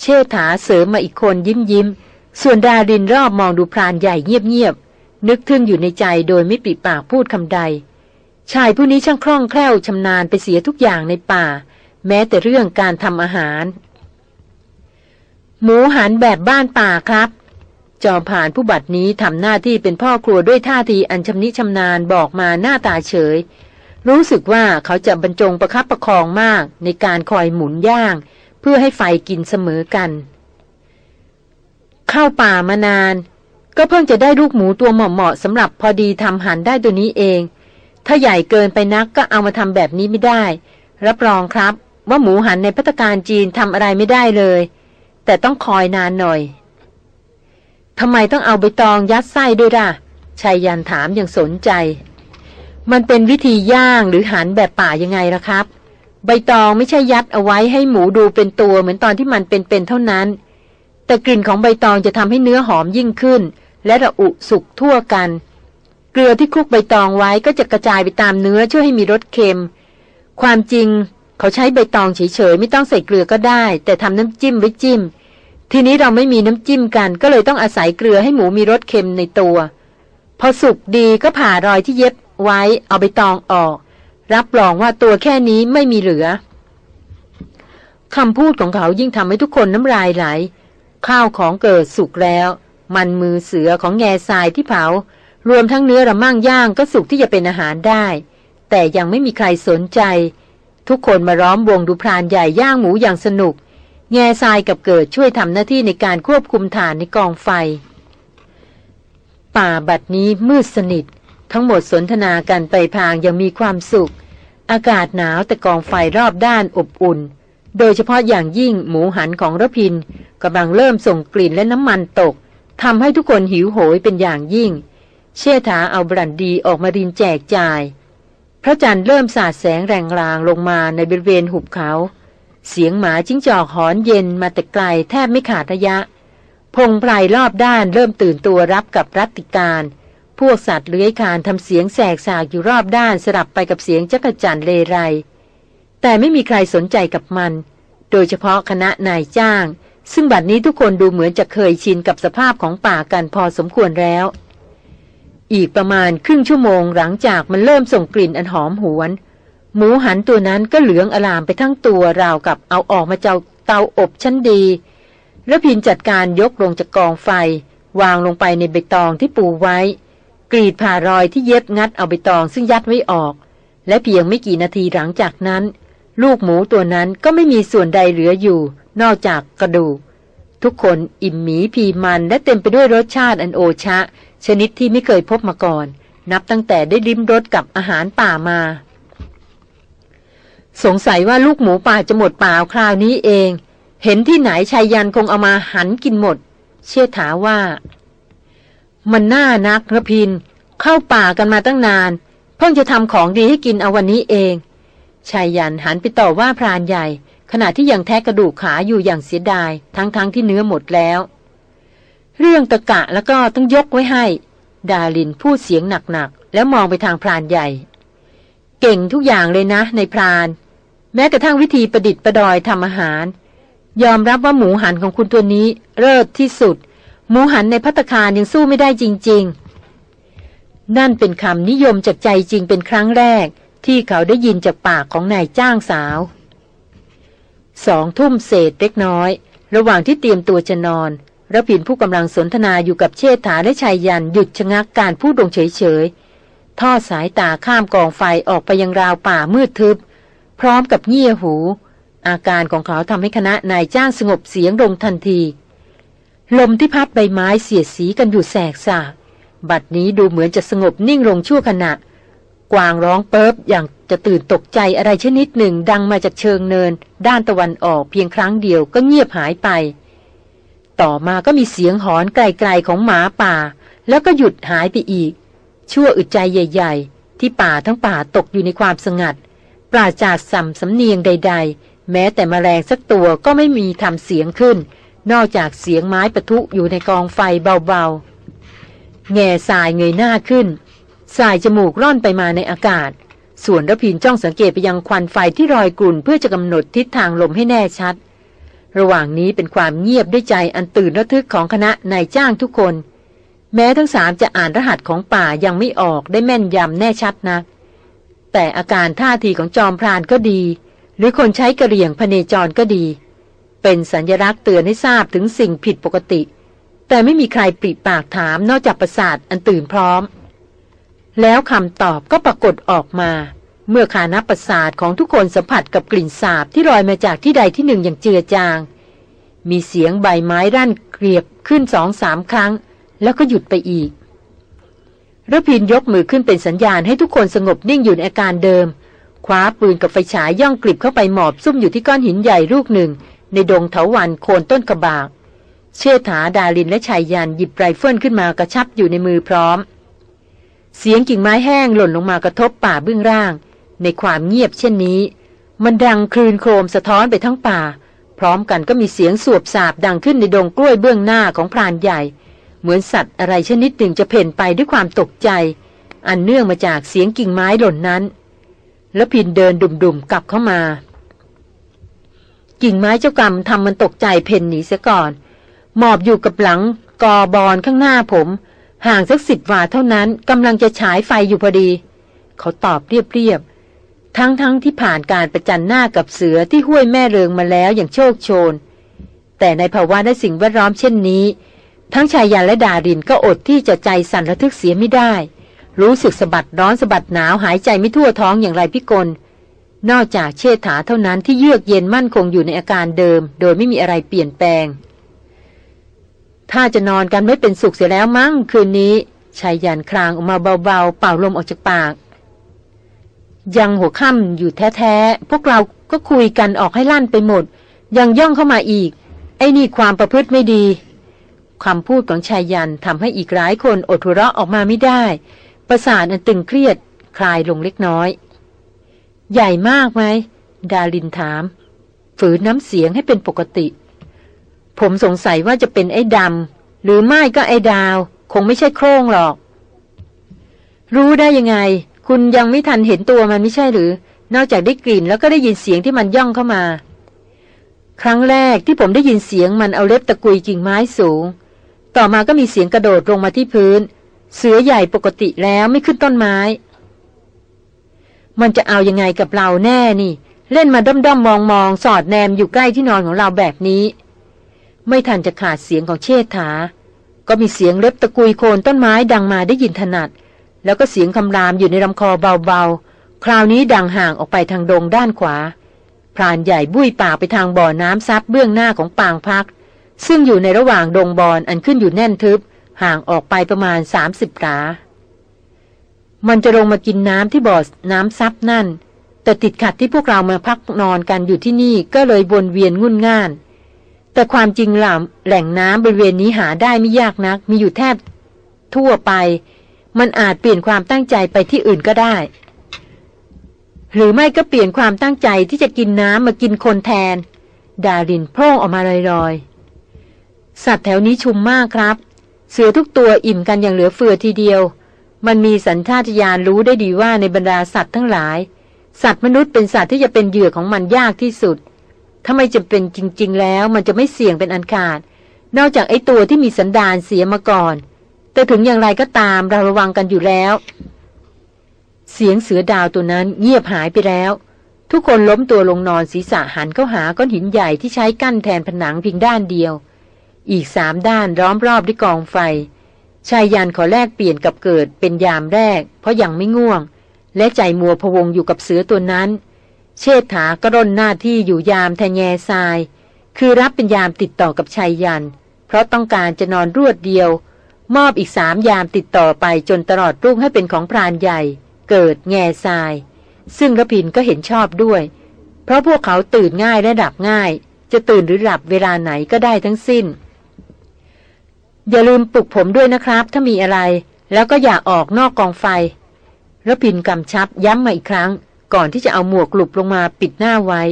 เชษฐาเสริมมาอีกคนยิ้มยิ้ม ส่วนดารินรอบมองดูพรานใหญ่เงียบเงียบนึกทึ่งอยู่ในใจโดยไม่ปิดปากพูดคำใดชายผู้นี้ช่างคล่องแคล่วชำนาญไปเสียทุกอย่างในป่า แม้แต่เรื่องการทำอาหาร หมูหันแบบบ้านป่าครับ จอมผ่านผู้บัดนี้ทำหน้าที่เป็นพ่อครัวด้วยท่าทีอันชำนิชำนาญบอกมาหน้าตาเฉย รู้สึกว่าเขาจะบรรจงประคับประคองมากในการคอยหมุนย่าง เพื่อให้ไฟกินเสมอกัน เข้าป่ามานาน ก็เพิ่งจะได้ลูกหมูตัวเหมาะๆสำหรับพอดีทำหันได้ตัวนี้เอง ถ้าใหญ่เกินไปนักก็เอามาทำแบบนี้ไม่ได้ รับรองครับ ว่าหมูหันในพัตการจีนทำอะไรไม่ได้เลย แต่ต้องคอยนานหน่อยทำไมต้องเอาใบตองยัดไส้ด้วยล่ะชายยันถามอย่างสนใจ มันเป็นวิธีย่างหรือหันแบบป่ายังไงล่ะครับ ใบตองไม่ใช่ยัดเอาไว้ให้หมูดูเป็นตัวเหมือนตอนที่มันเป็นๆเท่านั้น แต่กลิ่นของใบตองจะทำให้เนื้อหอมยิ่งขึ้น และระอุสุกทั่วกัน เกลือที่คลุกใบตองไว้ก็จะกระจายไปตามเนื้อช่วยให้มีรสเค็ม ความจริงเขาใช้ใบตองเฉยๆไม่ต้องใส่เกลือก็ได้ แต่ทำน้ำจิ้มไว้จิ้ม ทีนี้เราไม่มีน้ำจิ้มกัน ก็เลยต้องอาศัยเกลือให้หมูมีรสเค็มในตัว พอสุกดีก็ผ่ารอยที่เย็บไว้เอาใบตองออก รับรองว่าตัวแค่นี้ไม่มีเหลือคำพูดของเขายิ่งทำให้ทุกคนน้ำลายไหล ข้าวของเกิดสุกแล้ว มันมือเสือของแง่ทรายที่เผา รวมทั้งเนื้อระมั่งย่างก็สุกที่จะเป็นอาหารได้ แต่ยังไม่มีใครสนใจ ทุกคนมาล้อมวงดูพรานใหญ่ย่างหมูอย่างสนุก แง่ทรายกับเกิดช่วยทำหน้าที่ในการควบคุมฐานในกองไฟ ป่าบัดนี้มืดสนิท ทั้งหมดสนทนากันไปพางยังมีความสุข อากาศหนาวแต่กองไฟรอบด้านอบอุ่น โดยเฉพาะอย่างยิ่งหมูหันของระพินกำลังเริ่มส่งกลิ่นและน้ำมันตกทำให้ทุกคนหิวโหยเป็นอย่างยิ่ง เชษฐาเอาบรันดีออกมารินแจกจ่าย พระจันทร์เริ่มสาดแสงแรงรางลงมาในบริเวณหุบเขา เสียงหมาจิ้งจอกหอนเย็นมาแต่ไกลแทบไม่ขาดระยะ พงไพรรอบด้านเริ่มตื่นตัวรับกับรัติการ พวกสัตว์เลื้อยคานทำเสียงแสกสากอยู่รอบด้านสลับไปกับเสียงจักจั่นเลไร แต่ไม่มีใครสนใจกับมัน โดยเฉพาะคณะนายจ้าง ซึ่งบัดนี้ทุกคนดูเหมือนจะเคยชินกับสภาพของป่ากันพอสมควรแล้ว อีกประมาณครึ่งชั่วโมงหลังจากมันเริ่มส่งกลิ่นอันหอมหวน หมูหันตัวนั้นก็เหลืองอลามไปทั้งตัวราวกับเอาออกมาจ้าเตาอบชั้นดีแล้วพินจัดการยกลงจากกองไฟ วางลงไปในใบตองที่ปูไว้ กรีดผ่ารอยที่เย็บงัดเอาใบตองซึ่งยัดไว้ออก และเพียงไม่กี่นาทีหลังจากนั้น ลูกหมูตัวนั้นก็ไม่มีส่วนใดเหลืออยู่ นอกจากกระดูก ทุกคนอิ่มหมีพีมันและเต็มไปด้วยรสชาติอันโอชะ ชนิดที่ไม่เคยพบมาก่อน นับตั้งแต่ได้ริมรสกับอาหารป่ามา สงสัยว่าลูกหมูป่าจะหมดป่าคราวนี้เอง เห็นที่ไหนชายยันคงเอามาหันกินหมด เชื่อถาว่า มันน่านักระพิน เข้าป่ากันมาตั้งนาน เพิ่งจะทำของดีให้กินเอาวันนี้เองชายยันหันไปต่อว่าพรานใหญ่ ขณะที่ยังแทะกระดูกขาอยู่อย่างเสียดาย ทั้งๆทที่เนื้อหมดแล้ว เรื่องตะกะแล้วก็ต้องยกไว้ให้ ดาลินพูดเสียงหนักๆ แล้วมองไปทางพรานใหญ่ เก่งทุกอย่างเลยนะ ในพราน แม้กระทั่งวิธีประดิษฐ์ประดอยทำอาหาร ยอมรับว่าหมูหันของคุณตัวนี้เลิศที่สุด หมูหันในพัตคารยังสู้ไม่ได้จริง ๆ นั่นเป็นคำนิยมจากใจจริงเป็นครั้งแรก ที่เขาได้ยินจากปากของนายจ้างสาวสองทุ่มเศษเล็กน้อย ระหว่างที่เตรียมตัวจะนอนระพินผู้กำลังสนทนาอยู่กับเชษฐาและชายยันหยุดชะงักการพูดลงเฉยๆ ทอดสายตาข้ามกองไฟออกไปยังราวป่ามืดทึบ พร้อมกับเงี่ยหู อาการของเขาทำให้คณะนายจ้างสงบเสียงลงทันที ลมที่พัดใบไม้เสียดสีกันอยู่แสกสากบัดนี้ดูเหมือนจะสงบนิ่งลงชั่วขณะ กวางร้องเปิบอย่างจะตื่นตกใจอะไรชนิดหนึ่งดังมาจากเชิงเนิน ด้านตะวันออกเพียงครั้งเดียวก็เงียบหายไป ต่อมาก็มีเสียงหอนไกลๆของหมาป่า แล้วก็หยุดหายไปอีก ชั่วอึดใจใหญ่ ๆ ที่ป่าทั้งป่าตกอยู่ในความสงัด ปราจากสัมสำเนียงใด ๆ แม้แต่มแมลงสักตัวก็ไม่มีทำเสียงขึ้น นอกจากเสียงไม้ปะทุอยู่ในกองไฟเบาๆ แง่สายเงยหน้าขึ้น สายจมูกร่อนไปมาในอากาศ ส่วนระพินจ้องสังเกตไปยังควันไฟที่รอยกลุ่นเพื่อจะกำหนดทิศทางลมให้แน่ชัด ระหว่างนี้เป็นความเงียบด้วยใจอันตื่นระทึกของคณะนายจ้างทุกคน แม้ทั้งสามจะอ่านรหัสของป่ายังไม่ออกได้แม่นยำแน่ชัดนะ แต่อาการท่าทีของจอมพรานก็ดี หรือคนใช้กระเรียงพเนจรก็ดี เป็นสัญญลักษณ์เตือนให้ทราบถึงสิ่งผิดปกติ แต่ไม่มีใครปริปากถามนอกจากประสาทอันตื่นพร้อม แล้วคำตอบก็ปรากฏออกมา เมื่อขานับประสาทของทุกคนสัมผัสกับกลิ่นสาบที่ลอยมาจากที่ใดที่หนึ่งอย่างเจือจาง มีเสียงใบไม้รั่นเกลียบขึ้นสองสามครั้ง แล้วก็หยุดไปอีกระพินยกมือขึ้นเป็นสัญญาณให้ทุกคนสงบนิ่งอยู่ในอาการเดิมคว้าปืนกับไฟฉายย่องกลิบเข้าไปหมอบซุ่มอยู่ที่ก้อนหินใหญ่ลูกหนึ่ง ในดงเถาวันโคนต้นกระบาก เชษฐาดาลินและชายยันหยิบไรเฟิลขึ้นมากระชับอยู่ในมือพร้อม เสียงกิ่งไม้แห้งหล่นลงมากระทบป่าเบื้องล่าง ในความเงียบเช่นนี้ มันดังคลืนโครมสะท้อนไปทั้งป่า พร้อมกันก็มีเสียงสวบสาบดังขึ้นในดงกล้วยเบื้องหน้าของพรานใหญ่ เหมือนสัตว์อะไรชนิดหนึ่งจะเพ่นไปด้วยความตกใจ อันเนื่องมาจากเสียงกิ่งไม้หล่นนั้น แล้วพินเดินดุ่มๆกลับเข้ามา กิ่งไม้เจ้ากรรมทำมันตกใจเพ่นหนีเสียก่อน หมอบอยู่กับหลังกอบอนข้างหน้าผม ห่างสักสิบวาเท่านั้นกำลังจะฉายไฟอยู่พอดี เขาตอบเรียบๆทั้งๆทที่ผ่านการประจันหน้ากับเสือที่ห้วยแม่เริงมาแล้วอย่างโชคโชน แต่ในภาวะและสิ่งแวดล้อมเช่นนี้ ทั้งชายยันและดารินก็อดที่จะใจสั่นระทึกเสียไม่ได้ รู้สึกสะบัดร้อนสะบัดหนาวหายใจไม่ทั่วท้องอย่างไรพิกล นอกจากเชษฐาเท่านั้นที่เยือกเย็นมั่นคงอยู่ในอาการเดิม โดยไม่มีอะไรเปลี่ยนแปลง ถ้าจะนอนกันไม่เป็นสุขเสียแล้วมั้งคืนนี้ชายยันคลางออกมาเบาๆ เป่าลมออกจากปาก ยังหัวค่ำอยู่แท้ๆ พวกเราก็คุยกันออกให้ลั่นไปหมด ยังย่องเข้ามาอีก ไอ้นี่ความประพฤติไม่ดี คำพูดของชายยันทำให้อีกหลายคนอดหัวเราะออกมาไม่ได้ ประสาทอันตึงเครียดคลายลงเล็กน้อย ใหญ่มากไหม ดาลินถาม ฝืนน้ำเสียงให้เป็นปกติ ผมสงสัยว่าจะเป็นไอ้ดำหรือไม่ก็ไอ้ดาว คงไม่ใช่โครงหรอก รู้ได้ยังไง คุณยังไม่ทันเห็นตัวมันไม่ใช่หรือ นอกจากได้กลิ่นแล้วก็ได้ยินเสียงที่มันย่องเข้ามาครั้งแรกที่ผมได้ยินเสียงมันเอาเล็บตะกุยกิ่งไม้สูง ต่อมาก็มีเสียงกระโดดลงมาที่พื้น เสือใหญ่ปกติแล้วไม่ขึ้นต้นไม้ มันจะเอายังไงกับเราแน่นี่ เล่นมาด้อมด้อมมองมองสอดแนมอยู่ใกล้ที่นอนของเราแบบนี้ ไม่ทันจะขาดเสียงของเชษฐา ก็มีเสียงเล็บตะกุยโคนต้นไม้ดังมาได้ยินถนัด แล้วก็เสียงคำรามอยู่ในลำคอเบาๆ คราวนี้ดังห่างออกไปทางดงด้านขวาพรานใหญ่บุ้ยป่าไปทางบ่อน้ำซับเบื้องหน้าของปางพัก ซึ่งอยู่ในระหว่างดงบอนอันขึ้นอยู่แน่นทึบ ห่างออกไปประมาณ 30หลามันจะลงมากินน้ำที่บ่อน้ำซับนั่น แต่ติดขัดที่พวกเรามาพักนอนกันอยู่ที่นี่ก็เลยวนเวียนงุ่นง่าน แต่ความจริงล่ะแหล่งน้ำบริเวณนี้หาได้ไม่ยากนัก มีอยู่แทบทั่วไป มันอาจเปลี่ยนความตั้งใจไปที่อื่นก็ได้ หรือไม่ก็เปลี่ยนความตั้งใจที่จะกินน้ำมากินคนแทน ดารินโพร่งออกมาลอยๆ สัตว์แถวนี้ชุมมากครับ เสือทุกตัวอิ่มกันอย่างเหลือเฟือทีเดียว มันมีสัญชาตญาณรู้ได้ดีว่าในบรรดาสัตว์ทั้งหลาย สัตว์มนุษย์เป็นสัตว์ที่จะเป็นเหยื่อของมันยากที่สุด ถ้าไม่จะเป็นจริง ๆ แล้วมันจะไม่เสี่ยงเป็นอันขาด นอกจากไอ้ตัวที่มีสันดานเสียมาก่อน แต่ถึงอย่างไรก็ตามเราระวังกันอยู่แล้ว เสียงเสือดาวตัวนั้นเงียบหายไปแล้วทุกคนล้มตัวลงนอนศีรษะหันเข้าหาก้อนหินใหญ่ที่ใช้กั้นแทนผนังเพียงด้านเดียว อีกสามด้านล้อมรอบด้วยกองไฟ ชายยันขอแลกเปลี่ยนกับเกิดเป็นยามแรก เพราะยังไม่ง่วง และใจมัวพวงอยู่กับเสือตัวนั้น เชษฐาก็ร่นหน้าที่อยู่ยามแทงแง่ทราย คือรับเป็นยามติดต่อกับชายยัน เพราะต้องการจะนอนรวดเดียว มอบอีกสามยามติดต่อไปจนตลอดรุ่งให้เป็นของพรานใหญ่ เกิดแง่ทราย ซึ่งระพินก็เห็นชอบด้วย เพราะพวกเขาตื่นง่ายและดับง่าย จะตื่นหรือหลับเวลาไหนก็ได้ทั้งสิ้น อย่าลืมปลุกผมด้วยนะครับ ถ้ามีอะไร แล้วก็อย่าออกนอกกองไฟระพินกำชับย้ำมาอีกครั้ง ก่อนที่จะเอาหมวกกลุบลงมาปิดหน้าไว้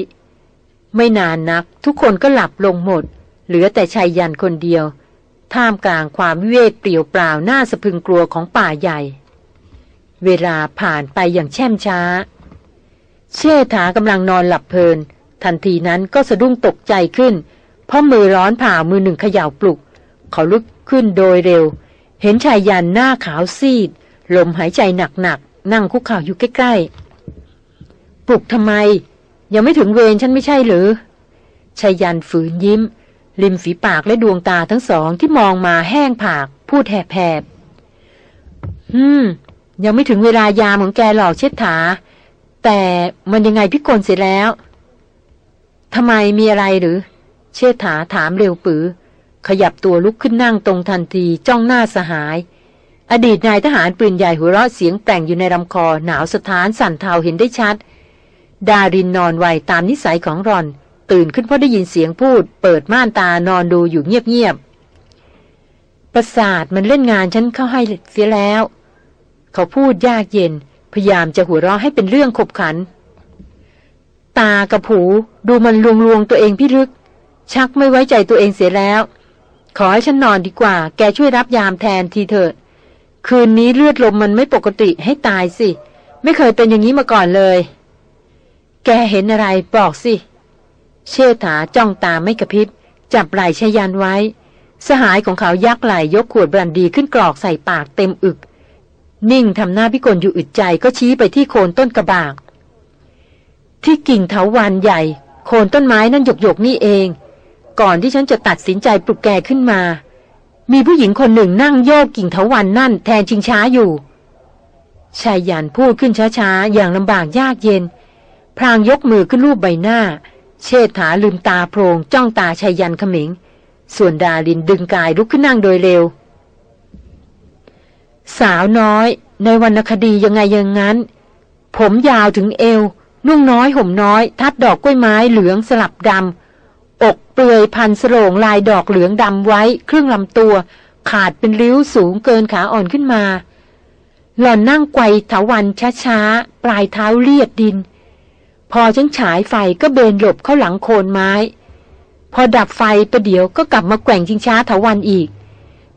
ไม่นานนัก ทุกคนก็หลับลงหมด เหลือแต่ชายยันคนเดียว ท่ามกลางความวิเวกเปลี่ยวเปล่าหน้าสะพึงกลัวของป่าใหญ่ เวลาผ่านไปอย่างแช่มช้า เชษฐากำลังนอนหลับเพลิน ทันทีนั้นก็สะดุ้งตกใจขึ้น เพราะมือร้อนผ่ามือหนึ่งเขย่าปลุก เขาลุก ขึ้นโดยเร็ว เห็นชายยันหน้าขาวซีด ลมหายใจหนักๆนั่งคุกเข่าอยู่ใกล้ๆ ปลุกทำไม ยังไม่ถึงเวรฉันไม่ใช่หรือชายยันฝืนยิ้ม ริมฝีปากและดวงตาทั้งสองที่มองมาแห้งผาก พูดแผบๆฮึมยังไม่ถึงเวลายามของแกหลอกเช็ดถา แต่มันยังไงพิกลเสร็จแล้วทำไมมีอะไรหรือ เชษฐาถามเร็วปือ ขยับตัวลุกขึ้นนั่งตรงทันทีจ้องหน้าสหาย อดีตนายทหารปืนใหญ่หัวเราะเสียงแปลงอยู่ในลำคอหนาวสถานสั่นเทาเห็นได้ชัด ดารินนอนไวตามนิสัยของรอน ตื่นขึ้นเพราะได้ยินเสียงพูด เปิดม่านตานอนดูอยู่เงียบๆประสาทมันเล่นงานฉันเข้าให้เสียแล้ว เขาพูดยากเย็น พยายามจะหัวเราะให้เป็นเรื่องขบขัน ตากับผูดูมันลวงลวงตัวเองพิลึกชักไม่ไว้ใจตัวเองเสียแล้ว ขอให้ฉันนอนดีกว่า แกช่วยรับยามแทนทีเถิด คืนนี้เลือดลมมันไม่ปกติให้ตายสิ ไม่เคยเป็นอย่างนี้มาก่อนเลย แกเห็นอะไรบอกสิ เชษฐาจ้องตาไม่กระพริบ จับไหล่ชยันไว้ สหายของเขายักไหล่ยกขวดบรันดีขึ้นกรอกใส่ปากเต็มอึก นิ่งทำหน้าพิกลอยู่อึดใจก็ชี้ไปที่โคนต้นกระบาก ที่กิ่งเถาวันใหญ่ โคนต้นไม้นั่นหยกหยกนี่เอง ก่อนที่ฉันจะตัดสินใจปลุกแกขึ้นมา มีผู้หญิงคนหนึ่งนั่งโยกกิ่งเถาวันนั่นแทนชิงช้าอยู่ชายยันพูดขึ้นช้าๆ อย่างลำบากยากเย็น พรางยกมือขึ้นรูปใบหน้า เชษฐาลืมตาโพรงจ้องตาชายยันขมิง ส่วนดาลินดึงกายลุกขึ้นนั่งโดยเร็ว สาวน้อย ในวรรณคดียังไงยังงั้น ผมยาวถึงเอว นุ่งน้อยห่มน้อย ทัดดอกกล้วยไม้เหลืองสลับดำ อกเปลือยพันสโลงลายดอกเหลืองดำไว้ครึ่งลำตัว ขาดเป็นริ้วสูงเกินขาอ่อนขึ้นมา หล่อนนั่งไกวถาวันช้าๆ ปลายเท้าเลียดดิน พอฉันฉายไฟก็เบนหลบเข้าหลังโคนไม้ พอดับไฟประเดี๋ยวก็กลับมาแกว่งชิงช้าถาวันอีก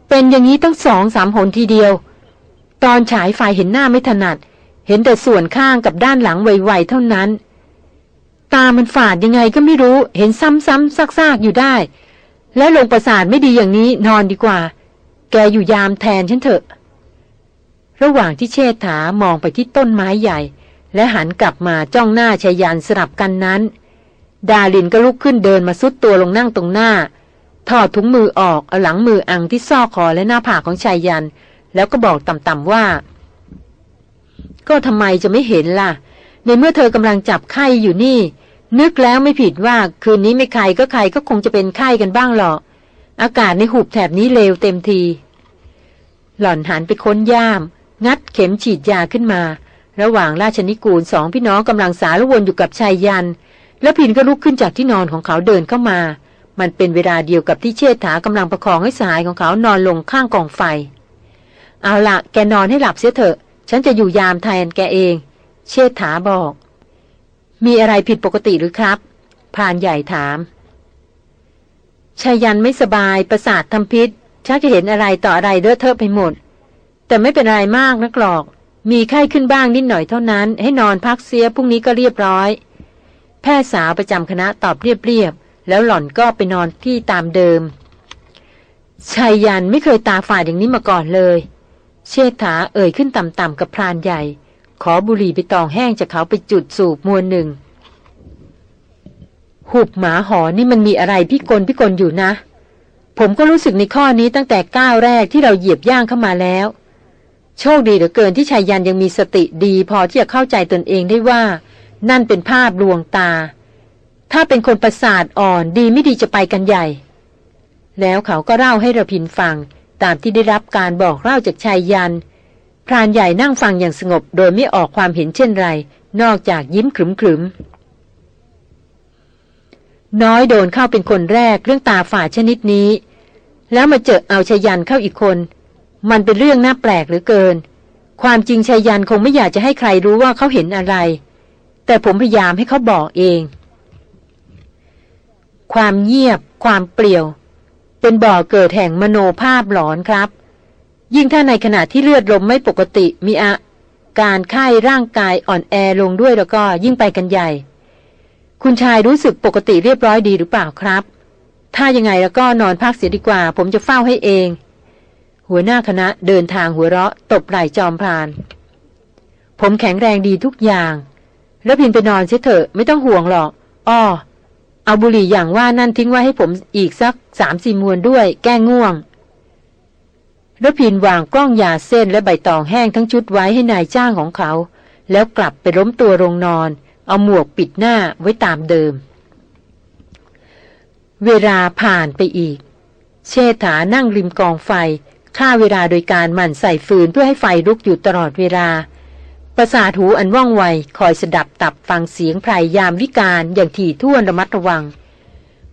เป็นอย่างนี้ตั้งสองสามหนทีเดียว ตอนฉายไฟเห็นหน้าไม่ถนัด เห็นแต่ส่วนข้างกับด้านหลังไวๆเท่านั้น ตามันฝาดยังไงก็ไม่รู้ เห็นซ้ำๆซากๆอยู่ได้ แล้วลงประสาทไม่ดีอย่างนี้นอนดีกว่า แกอยู่ยามแทนฉันเถอะ ระหว่างที่เชษฐามองไปที่ต้นไม้ใหญ่ และหันกลับมาจ้องหน้าชายันสลับกันนั้น ดาลินก็ลุกขึ้นเดินมาซุดตัวลงนั่งตรงหน้า ถอดถุงมือออกเอาหลังมืออังที่ซอกคอและหน้าผากของชายยัน แล้วก็บอกต่ำๆว่า ก็ทำไมจะไม่เห็นล่ะ ในเมื่อเธอกำลังจับไข้อยู่นี่ นึกแล้วไม่ผิดว่าคืนนี้ไม่ใครก็ใครก็คงจะเป็นไข้กันบ้างหรอก อากาศในหุบแถบนี้เลวเต็มที หล่อนหันไปค้นย่าม งัดเข็มฉีดยาขึ้นมา ระหว่างราชนิกูลสองพี่น้องกำลังสารวนอยู่กับชายยัน แล้วพินก็ลุกขึ้นจากที่นอนของเขาเดินเข้ามา มันเป็นเวลาเดียวกับที่เชษฐากำลังประคองให้สายของเขานอนลงข้างกองไฟ เอาละแกนอนให้หลับเสียเถอะ ฉันจะอยู่ยามแทนแกเอง เชษฐาบอก มีอะไรผิดปกติหรือครับพรานใหญ่ถามชายันไม่สบายประสาททำพิษ ชักจะเห็นอะไรต่ออะไรเด้อเทอะไปหมด แต่ไม่เป็นไรมากนักหรอก มีไข้ขึ้นบ้างนิดหน่อยเท่านั้น ให้นอนพักเสียพรุ่งนี้ก็เรียบร้อย แพทย์สาวประจำคณะตอบเรียบๆแล้วหล่อนก็ไปนอนที่ตามเดิมชายยันไม่เคยตาฝ่ายอย่างนี้มาก่อนเลย เชษฐาเอ่ยขึ้นต่ำๆกับพรานใหญ่ ขอบุหรี่ไปตองแห้งจากเขาไปจุดสูบมวลหนึ่ง หุบหมาหอนี่มันมีอะไรพิกลพิกลอยู่นะ ผมก็รู้สึกในข้อนี้ตั้งแต่ก้าวแรกที่เราเหยียบย่างเข้ามาแล้ว โชคดีเหลือเกินที่ชายยันยังมีสติดีพอที่จะเข้าใจตนเองได้ว่า นั่นเป็นภาพลวงตา ถ้าเป็นคนประสาทอ่อนดีไม่ดีจะไปกันใหญ่ แล้วเขาก็เล่าให้ระพินฟังตามที่ได้รับการบอกเล่าจากชายยัน พรานใหญ่นั่งฟังอย่างสงบโดยไม่ออกความเห็นเช่นไร นอกจากยิ้มขรึมๆ น้อยโดนเข้าเป็นคนแรกเรื่องตาฝาชนิดนี้ แล้วมาเจอเอาชยันเข้าอีกคน มันเป็นเรื่องน่าแปลกหรือเกิน ความจริงชยันคงไม่อยากจะให้ใครรู้ว่าเขาเห็นอะไร แต่ผมพยายามให้เขาบอกเอง ความเงียบ ความเปลี่ยว เป็นบ่อเกิดแห่งมโนภาพหลอนครับ ยิ่งถ้าในขณะที่เลือดลมไม่ปกติมีอาการไข้ร่างกายอ่อนแอลงด้วยแล้วก็ยิ่งไปกันใหญ่ คุณชายรู้สึกปกติเรียบร้อยดีหรือเปล่าครับ ถ้ายังไงแล้วก็นอนพักเสียดีกว่า ผมจะเฝ้าให้เอง หัวหน้าคณะเดินทางหัวเราะ ตบไหล่จอมพราน ผมแข็งแรงดีทุกอย่าง แล้วพินไปนอนเสียเถอะไม่ต้องห่วงหรอกอ้อเอาบุหรี่อย่างว่านั่นทิ้งไว้ให้ผมอีกสักสามสี่มวนด้วย แก้ง่วง แล้วพินวางกล้องยาเส้นและใบตองแห้งทั้งชุดไว้ให้นายจ้างของเขา แล้วกลับไปล้มตัวลงนอน เอาหมวกปิดหน้าไว้ตามเดิม เวลาผ่านไปอีก เชษฐานั่งริมกองไฟฆ่าเวลาโดยการหมั่นใส่ฟืนเพื่อให้ไฟลุกอยู่ตลอดเวลา ประสาทหูอันว่องไวคอยสดับตับฟังเสียงไพรยามวิการอย่างถี่ถ้วนระมัดระวัง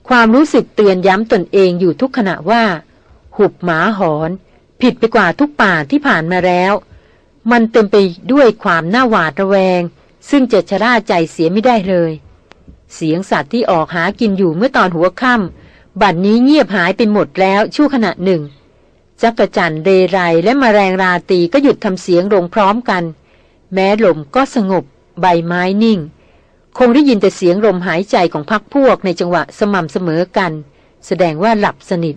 ความรู้สึกเตือนย้ำตนเองอยู่ทุกขณะว่า หุบหมาหอน ผิดไปกว่าทุกป่าที่ผ่านมาแล้ว มันเต็มไปด้วยความน่าหวาดระแวง ซึ่งจะชราใจเสียไม่ได้เลย เสียงสัตว์ที่ออกหากินอยู่เมื่อตอนหัวค่ำบัดนนี้เงียบหายไปหมดแล้วชั่วขณะหนึ่งจักรจันเรไรและมแมลงราตีก็หยุดทำเสียงลงพร้อมกัน แม้ลมก็สงบ ใบไม้นิ่ง คงได้ยินแต่เสียงลมหายใจของพักพวกในจังหวะสม่ำเสมอกัน แสดงว่าหลับสนิท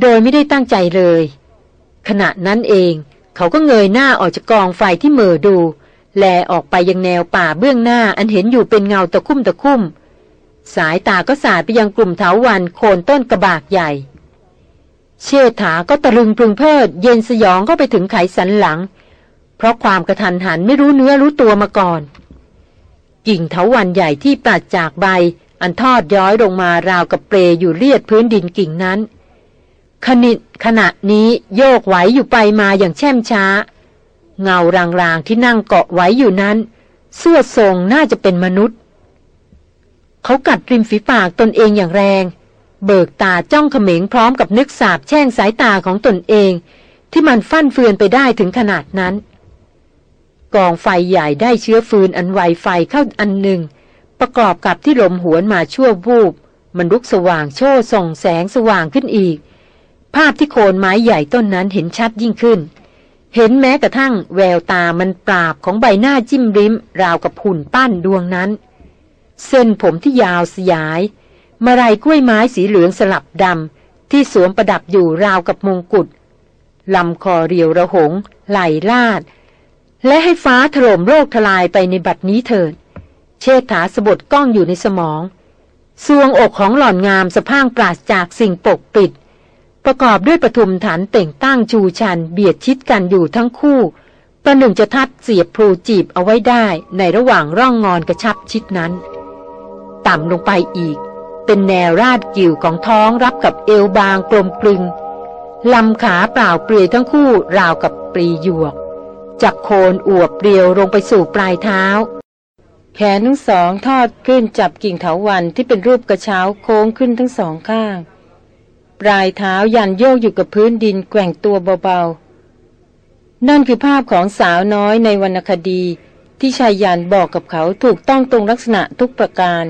โดยไม่ได้ตั้งใจเลย ขณะนั้นเอง เขาก็เงยหน้าออกจากกองไฟที่เมอดู แลออกไปยังแนวป่าเบื้องหน้าอันเห็นอยู่เป็นเงาตะคุ่มตะคุ่ม สายตาก็สาดไปยังกลุ่มเถาวันโคนต้นกระบากใหญ่ เชษฐาก็ตะลึงพึงเพิดเย็นสยองก็ไปถึงไขสันหลัง เพราะความกระทันหันไม่รู้เนื้อรู้ตัวมาก่อน กิ่งเถาวันใหญ่ที่ปราดจากใบอันทอดย้อยลงมาราวกับเปลอยู่เลียดพื้นดินกิ่งนั้น ขณิขณะนี้โยกไหวอยู่ไปมาอย่างแช่มช้า เงารางๆที่นั่งเกาะไว้อยู่นั้น เสวดทรงน่าจะเป็นมนุษย์ เขากัดริมฝีปากตนเองอย่างแรง เบิกตาจ้องเขม็งพร้อมกับนึกสาบแช่งสายตาของตนเอง ที่มันฟั่นเฟือนไปได้ถึงขนาดนั้น กองไฟใหญ่ได้เชื้อฟืนอันไวไฟเข้าอันหนึ่ง ประกอบกับที่ลมหวนมาชั่ววูบ มันลุกสว่างโช่ส่องแสงสว่างขึ้นอีก ภาพที่โคนไม้ใหญ่ต้นนั้นเห็นชัดยิ่งขึ้น เห็นแม้กระทั่งแววตามันปราบของใบหน้าจิ้มริม ราวกับหุ่นปั้นดวงนั้น เส้นผมที่ยาวสยาย มาลายกล้วยไม้สีเหลืองสลับดำที่สวมประดับอยู่ราวกับมงกุฎลำคอเรียวระหง ไหลลาด และให้ฟ้าถล่มโลกทลายไปในบัดนี้เถิด เชษฐาสะบดกล้องอยู่ในสมอง สวงอกของหล่อนงามสะพางปราศจากสิ่งปกปิด ประกอบด้วยปฐุมฐานเต่งตั้งชูชัน เบียดชิดกันอยู่ทั้งคู่ ประหนึ่งจะทัดเสียบพลูจีบเอาไว้ได้ในระหว่างร่องงอนกระชับชิดนั้น ต่ำลงไปอีก เป็นแนวราดกิ่วของท้องรับกับเอวบางกลมกลึงลำขาเปล่าเปลือยทั้งคู่ราวกับปรีหยวก จากโคนอวบเรียวลงไปสู่ปลายเท้า แขนทั้งสองทอดขึ้นจับกิ่งเถาวันที่เป็นรูปกระเช้าโค้งขึ้นทั้งสองข้าง ปลายเท้ายันโยกอยู่กับพื้นดินแกว่งตัวเบาๆ นั่นคือภาพของสาวน้อยในวรรณคดี ที่ชายยันบอกกับเขาถูกต้องตรงลักษณะทุกประการ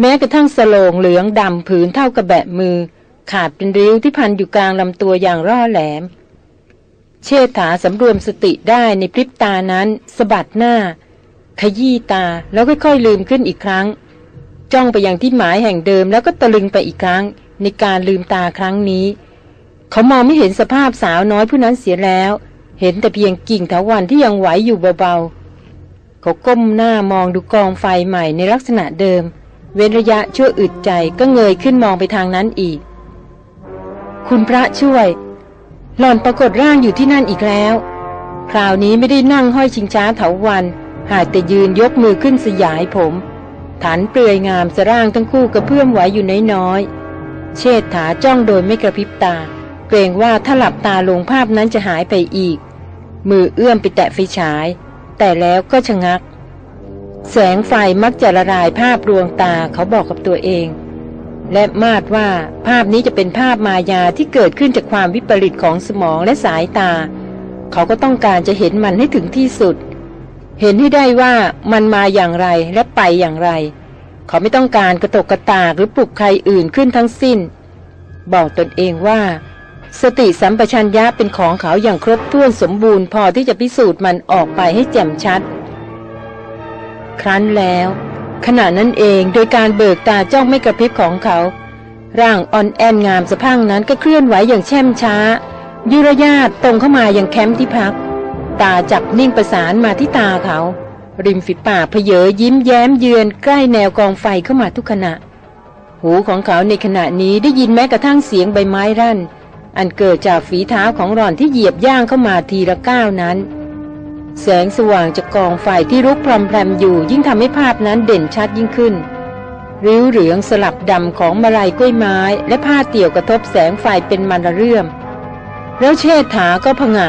แม้กระทั่งสโลงเหลืองดำผืนเท่ากับแบะมือ ขาดเป็นริ้วที่พันอยู่กลางลำตัวอย่างร่อแหลม เชษฐาสำรวมสติได้ในพริบตานั้นสะบัดหน้า ขยี้ตาแล้วค่อยๆลืมขึ้นอีกครั้ง จ้องไปยังที่หมายแห่งเดิมแล้วก็ตะลึงไปอีกครั้ง ในการลืมตาครั้งนี้ เขามองไม่เห็นสภาพสาวน้อยผู้นั้นเสียแล้ว เห็นแต่เพียงกิ่งถาวันที่ยังไหวอยู่เบาๆ เขาก้มหน้ามองดูกองไฟใหม่ในลักษณะเดิม เว้นระยะชั่วอึดใจก็เงยขึ้นมองไปทางนั้นอีก คุณพระช่วย หล่อนปรากฏร่างอยู่ที่นั่นอีกแล้ว คราวนี้ไม่ได้นั่งห้อยชิงช้าเถาวันหากแต่ยืนยกมือขึ้นสยายผม ฐานเปลือยงามสร่างทั้งคู่กระเพื่อมไหวอยู่น้อยๆ เชษฐาจ้องโดยไม่กระพริบตา เกรงว่าถ้าหลับตาลงภาพนั้นจะหายไปอีก มือเอื้อมไปแตะไฟฉาย แต่แล้วก็ชะงัก แสงไฟมักจะละลายภาพรวงตาเขาบอกกับตัวเอง และมาดว่าภาพนี้จะเป็นภาพมายาที่เกิดขึ้นจากความวิปริตของสมองและสายตา เขาก็ต้องการจะเห็นมันให้ถึงที่สุด เห็นให้ได้ว่ามันมาอย่างไรและไปอย่างไร เขาไม่ต้องการกระตกกระตากหรือปลุกใครอื่นขึ้นทั้งสิ้น บอกตนเองว่า สติสัมปชัญญะเป็นของเขาอย่างครบถ้วนสมบูรณ์พอที่จะพิสูจน์มันออกไปให้แจ่มชัด ครั้นแล้ว ขณะนั้นเองโดยการเบิกตาจ้องไม่กระพริบของเขา ร่างอ่อนแอนงามสะพังนั้นก็เคลื่อนไหวอย่างแช่มช้า ยุรยาตตรงเข้ามาอยังแคมป์ที่พัก ตาจับนิ่งประสานมาที่ตาเขา ริมฝีปากเพเยอยิ้มแย้มเยือนใกล้แนวกองไฟเข้ามาทุกขณะ หูของเขาในขณะนี้ได้ยินแม้กระทั่งเสียงใบไม้รั่น อันเกิดจากฝีเท้าของหล่อนที่เหยียบย่างเข้ามาทีละก้าวนั้น แสงสว่างจากกองไฟที่รุกพรำแพรมอยู่ยิ่งทำให้ภาพนั้นเด่นชัดยิ่งขึ้นริ้วเหลืองสลับดำของมาลายกล้วยไม้ และผ้าเตี่ยวกระทบแสงไฟเป็นมันระเรื่อม แล้วเชษฐาก็ผงะ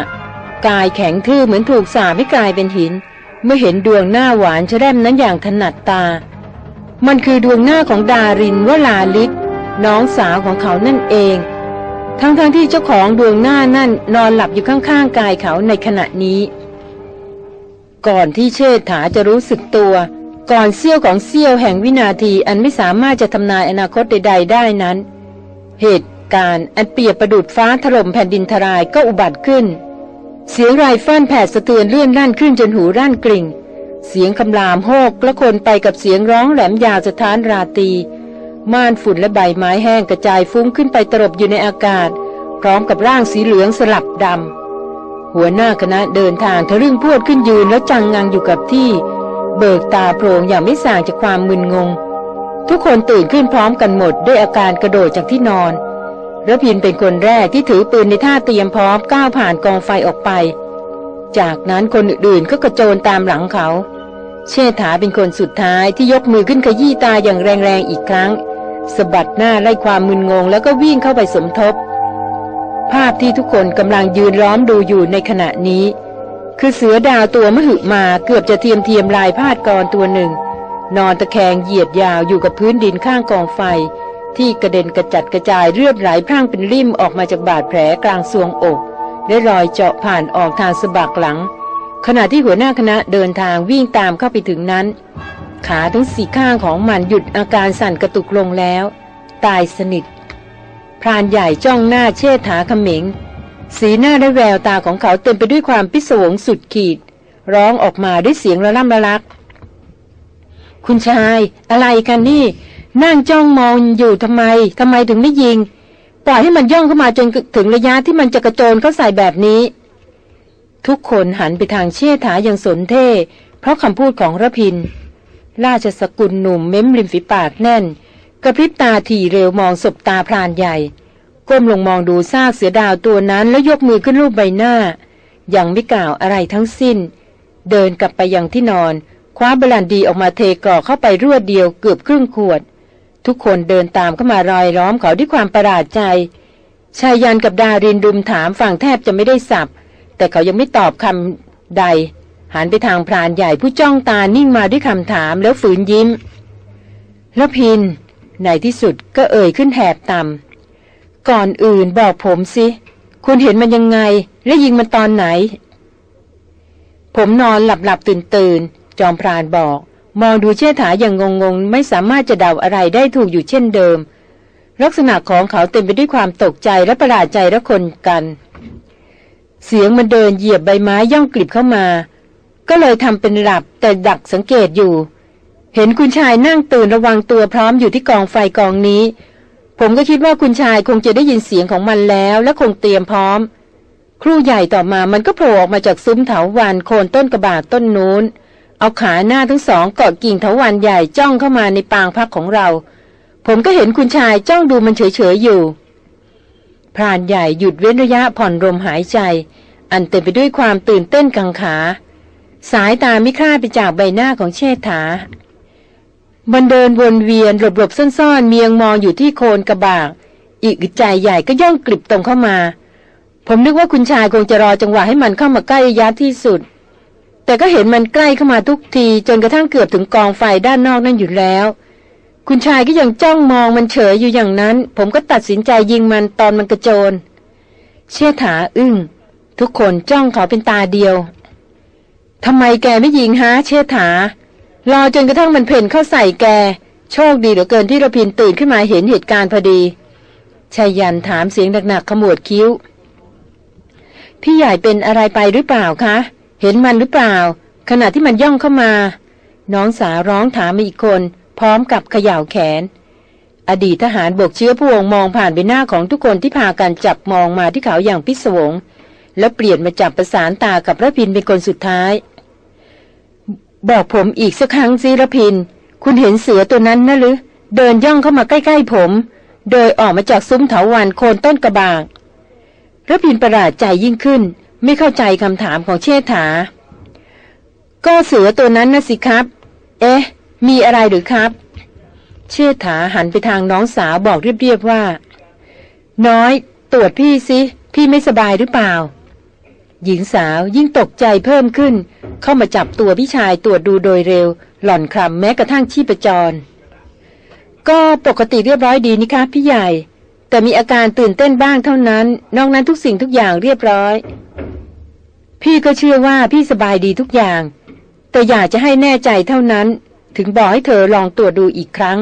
กายแข็งทื่อเหมือนถูกสาบให้กลายเป็นหิน เมื่อเห็นดวงหน้าหวานชะแรมนั้นอย่างถนัดตา มันคือดวงหน้าของดารินวลาลิศน้องสาวของเขานั่นเอง ทั้งๆทที่เจ้าของดวงหน้านั่นนอนหลับอยู่ข้างๆกายเขาในขณะนี้ ก่อนที่เชษฐาจะรู้สึกตัว ก่อนเสี้ยวของเสี้ยวแห่งวินาทีอันไม่สามารถจะทำนายอนาคตใด ๆ ได้นั้น เหตุการณ์อันเปียบประดุดฟ้าถล่มแผ่นดินทรายก็อุบัติขึ้น เสียงไรฟันแผดสะเทือนเลื่อนลั่นขึ้นจนหูร่านกริ่ง เสียงคำรามโฮกและคนไปกับเสียงร้องแหลมยาวสถานราตี ม่านฝุ่นและใบไม้แห้งกระจายฟุ้งขึ้นไปตรบอยู่ในอากาศ พร้อมกับร่างสีเหลืองสลับดำ หัวหน้าคณะเดินทางทะลึ่งพวดขึ้นยืนแล้วจังงังอยู่กับที่ เบิกตาโพรงอย่างไม่ส่างจากความมึนงง ทุกคนตื่นขึ้นพร้อมกันหมดด้วยอาการกระโดดจากที่นอน ระพินเป็นคนแรกที่ถือปืนในท่าเตรียมพร้อมก้าวผ่านกองไฟออกไป จากนั้นคนอื่นๆก็กระโจนตามหลังเขา เชษฐาเป็นคนสุดท้ายที่ยกมือขึ้นขยี้ตาอย่างแรงๆอีกครั้งสะบัดหน้าไล่ความมึนงงแล้วก็วิ่งเข้าไปสมทบ ภาพที่ทุกคนกำลังยืนล้อมดูอยู่ในขณะนี้ คือเสือดาวตัวมหึมาเกือบจะเทียมเทียมลายพาดกรตัวหนึ่ง นอนตะแคงเหยียดยาวอยู่กับพื้นดินข้างกองไฟ ที่กระเด็นกระจัดกระจายเลือดไหลพร่างเป็นริ่มออกมาจากบาดแผลกลางซวงอก และรอยเจาะผ่านออกทางสะบักหลัง ขณะที่หัวหน้าคณะเดินทางวิ่งตามเข้าไปถึงนั้น ขาทั้งสี่ข้างของมันหยุดอาการสั่นกระตุกลงแล้ว ตายสนิท พรานใหญ่จ้องหน้าเชิดถาขมิงสีหน้าและแววตาของเขาเต็มไปด้วยความพิศวงสุดขีด ร้องออกมาด้วยเสียงระล่ำระลักคุณชาย อะไรกันนี่ นั่งจ้องมองอยู่ทำไมทำไมถึงไม่ยิง ปล่อยให้มันย่องเข้ามาจนถึงระยะที่มันจะกระโจนเข้าใส่แบบนี้ ทุกคนหันไปทางเชี่ยถาอย่างสนเท่ เพราะคำพูดของระพิน ราชสกุลหนุ่มเม้มริมฝีปากแน่น กระพริบตาถี่เร็วมองศบตาพรานใหญ่ ก้มลงมองดูซากเสือดาวตัวนั้นแล้วยกมือขึ้นรูปใบหน้า ยังไม่กล่าวอะไรทั้งสิ้น เดินกลับไปยังที่นอน คว้าบลันดีออกมาเทกรอกเข้าไปรวดเดียวเกือบครึ่งขวด ทุกคนเดินตามเข้ามารอยล้อมเขาด้วยความประหลาดใจ ชายยันกับดารินดุมถามฝั่งแทบจะไม่ได้สับ แต่เขายังไม่ตอบคำใด หันไปทางพรานใหญ่ผู้จ้องตานิ่งมาด้วยคำถามแล้วฝืนยิ้ม แล้วพิน ในที่สุดก็เอ่ยขึ้นแหบต่ำก่อนอื่นบอกผมสิ คุณเห็นมันยังไง และยิงมันตอนไหน ผมนอนหลับหลับตื่นตื่นจอมพรานบอก มองดูเชี่ยถาอย่างงงงไม่สามารถจะเดาอะไรได้ถูกอยู่เช่นเดิม ลักษณะของเขาเต็มไปด้วยความตกใจและประหลาดใจละคนกัน เสียงมันเดินเหยียบใบไม้ย่องกลิบเข้ามา ก็เลยทำเป็นหลับแต่ดักสังเกตอยู่ เห็นคุณชายนั่งตื่นระวังตัวพร้อมอยู่ที่กองไฟกองนี้ ผมก็คิดว่าคุณชายคงจะได้ยินเสียงของมันแล้ว และคงเตรียมพร้อม ครู่ใหญ่ต่อมามันก็โผล่ออกมาจากซุ้มเถาวันโคนต้นกระบาดต้นนู้น เอาขาหน้าทั้งสองเกาะกิ่งเถาวันใหญ่จ้องเข้ามาในปางพักของเรา ผมก็เห็นคุณชายจ้องดูมันเฉยๆอยู่พรานใหญ่หยุดเว้นระยะผ่อนลมหายใจ อันเต็มไปด้วยความตื่นเต้นกังขา สายตาไม่คลาดไปจากใบหน้าของเชษฐามันเดินวนเวียนหลบๆซ่อนๆ เมียงมองอยู่ที่โคนกระบาก อีกใจใหญ่ก็ย่องกลิบตรงเข้ามา ผมนึกว่าคุณชายคงจะรอจังหวะให้มันเข้ามาใกล้ยัดที่สุด แต่ก็เห็นมันใกล้เข้ามาทุกทีจนกระทั่งเกือบถึงกองไฟด้านนอกนั่นอยู่แล้ว คุณชายก็ยังจ้องมองมันเฉยอยู่อย่างนั้น ผมก็ตัดสินใจยิงมันตอนมันกระโจน เชี่ยถาอึ้ง ทุกคนจ้องเขาเป็นตาเดียวทำไมแกไม่ยิงฮะเชษฐารอจนกระทั่งมันเพ่นเข้าใส่แก โชคดีเหลือเกินที่ระพินตื่นขึ้นมาเห็นเหตุการณ์พอดีชายันถามเสียงหนักๆขมวดคิ้ว พี่ใหญ่เป็นอะไรไปหรือเปล่าคะ เห็นมันหรือเปล่า ขณะที่มันย่องเข้ามา น้องสาวร้องถามมาอีกคน พร้อมกับเขย่าแขน อดีตทหารบกเชื้อพวงมองผ่านไปหน้าของทุกคนที่พากันจับมองมาที่เขาอย่างพิศวง แล้วเปลี่ยนมาจับประสานตากับระพินเป็นคนสุดท้าย บอกผมอีกสักครั้งสิระพิน คุณเห็นเสือตัวนั้นนะหรือเดินย่องเข้ามาใกล้ ๆ ผม โดยออกมาจากซุ้มเถาวันโคนต้นกระบากระพินประหลาดใจยิ่งขึ้น ไม่เข้าใจคำถามของเชษฐา ก็เสือตัวนั้นนะสิครับ เอ๊ะ มีอะไรหรือครับ เชษฐาหันไปทางน้องสาวบอกเรียบๆว่า น้อย ตรวจพี่สิ พี่ไม่สบายหรือเปล่า หญิงสาวยิ่งตกใจเพิ่มขึ้น เข้ามาจับตัวพี่ชายตรวจดูโดยเร็ว หล่อนคลำแม้กระทั่งชีพจร ก็ปกติเรียบร้อยดีนี่คะพี่ใหญ่แต่มีอาการตื่นเต้นบ้างเท่านั้น นอกนั้นทุกสิ่งทุกอย่างเรียบร้อย พี่ก็เชื่อว่าพี่สบายดีทุกอย่าง แต่อยากจะให้แน่ใจเท่านั้น ถึงบอกให้เธอลองตรวจดูอีกครั้ง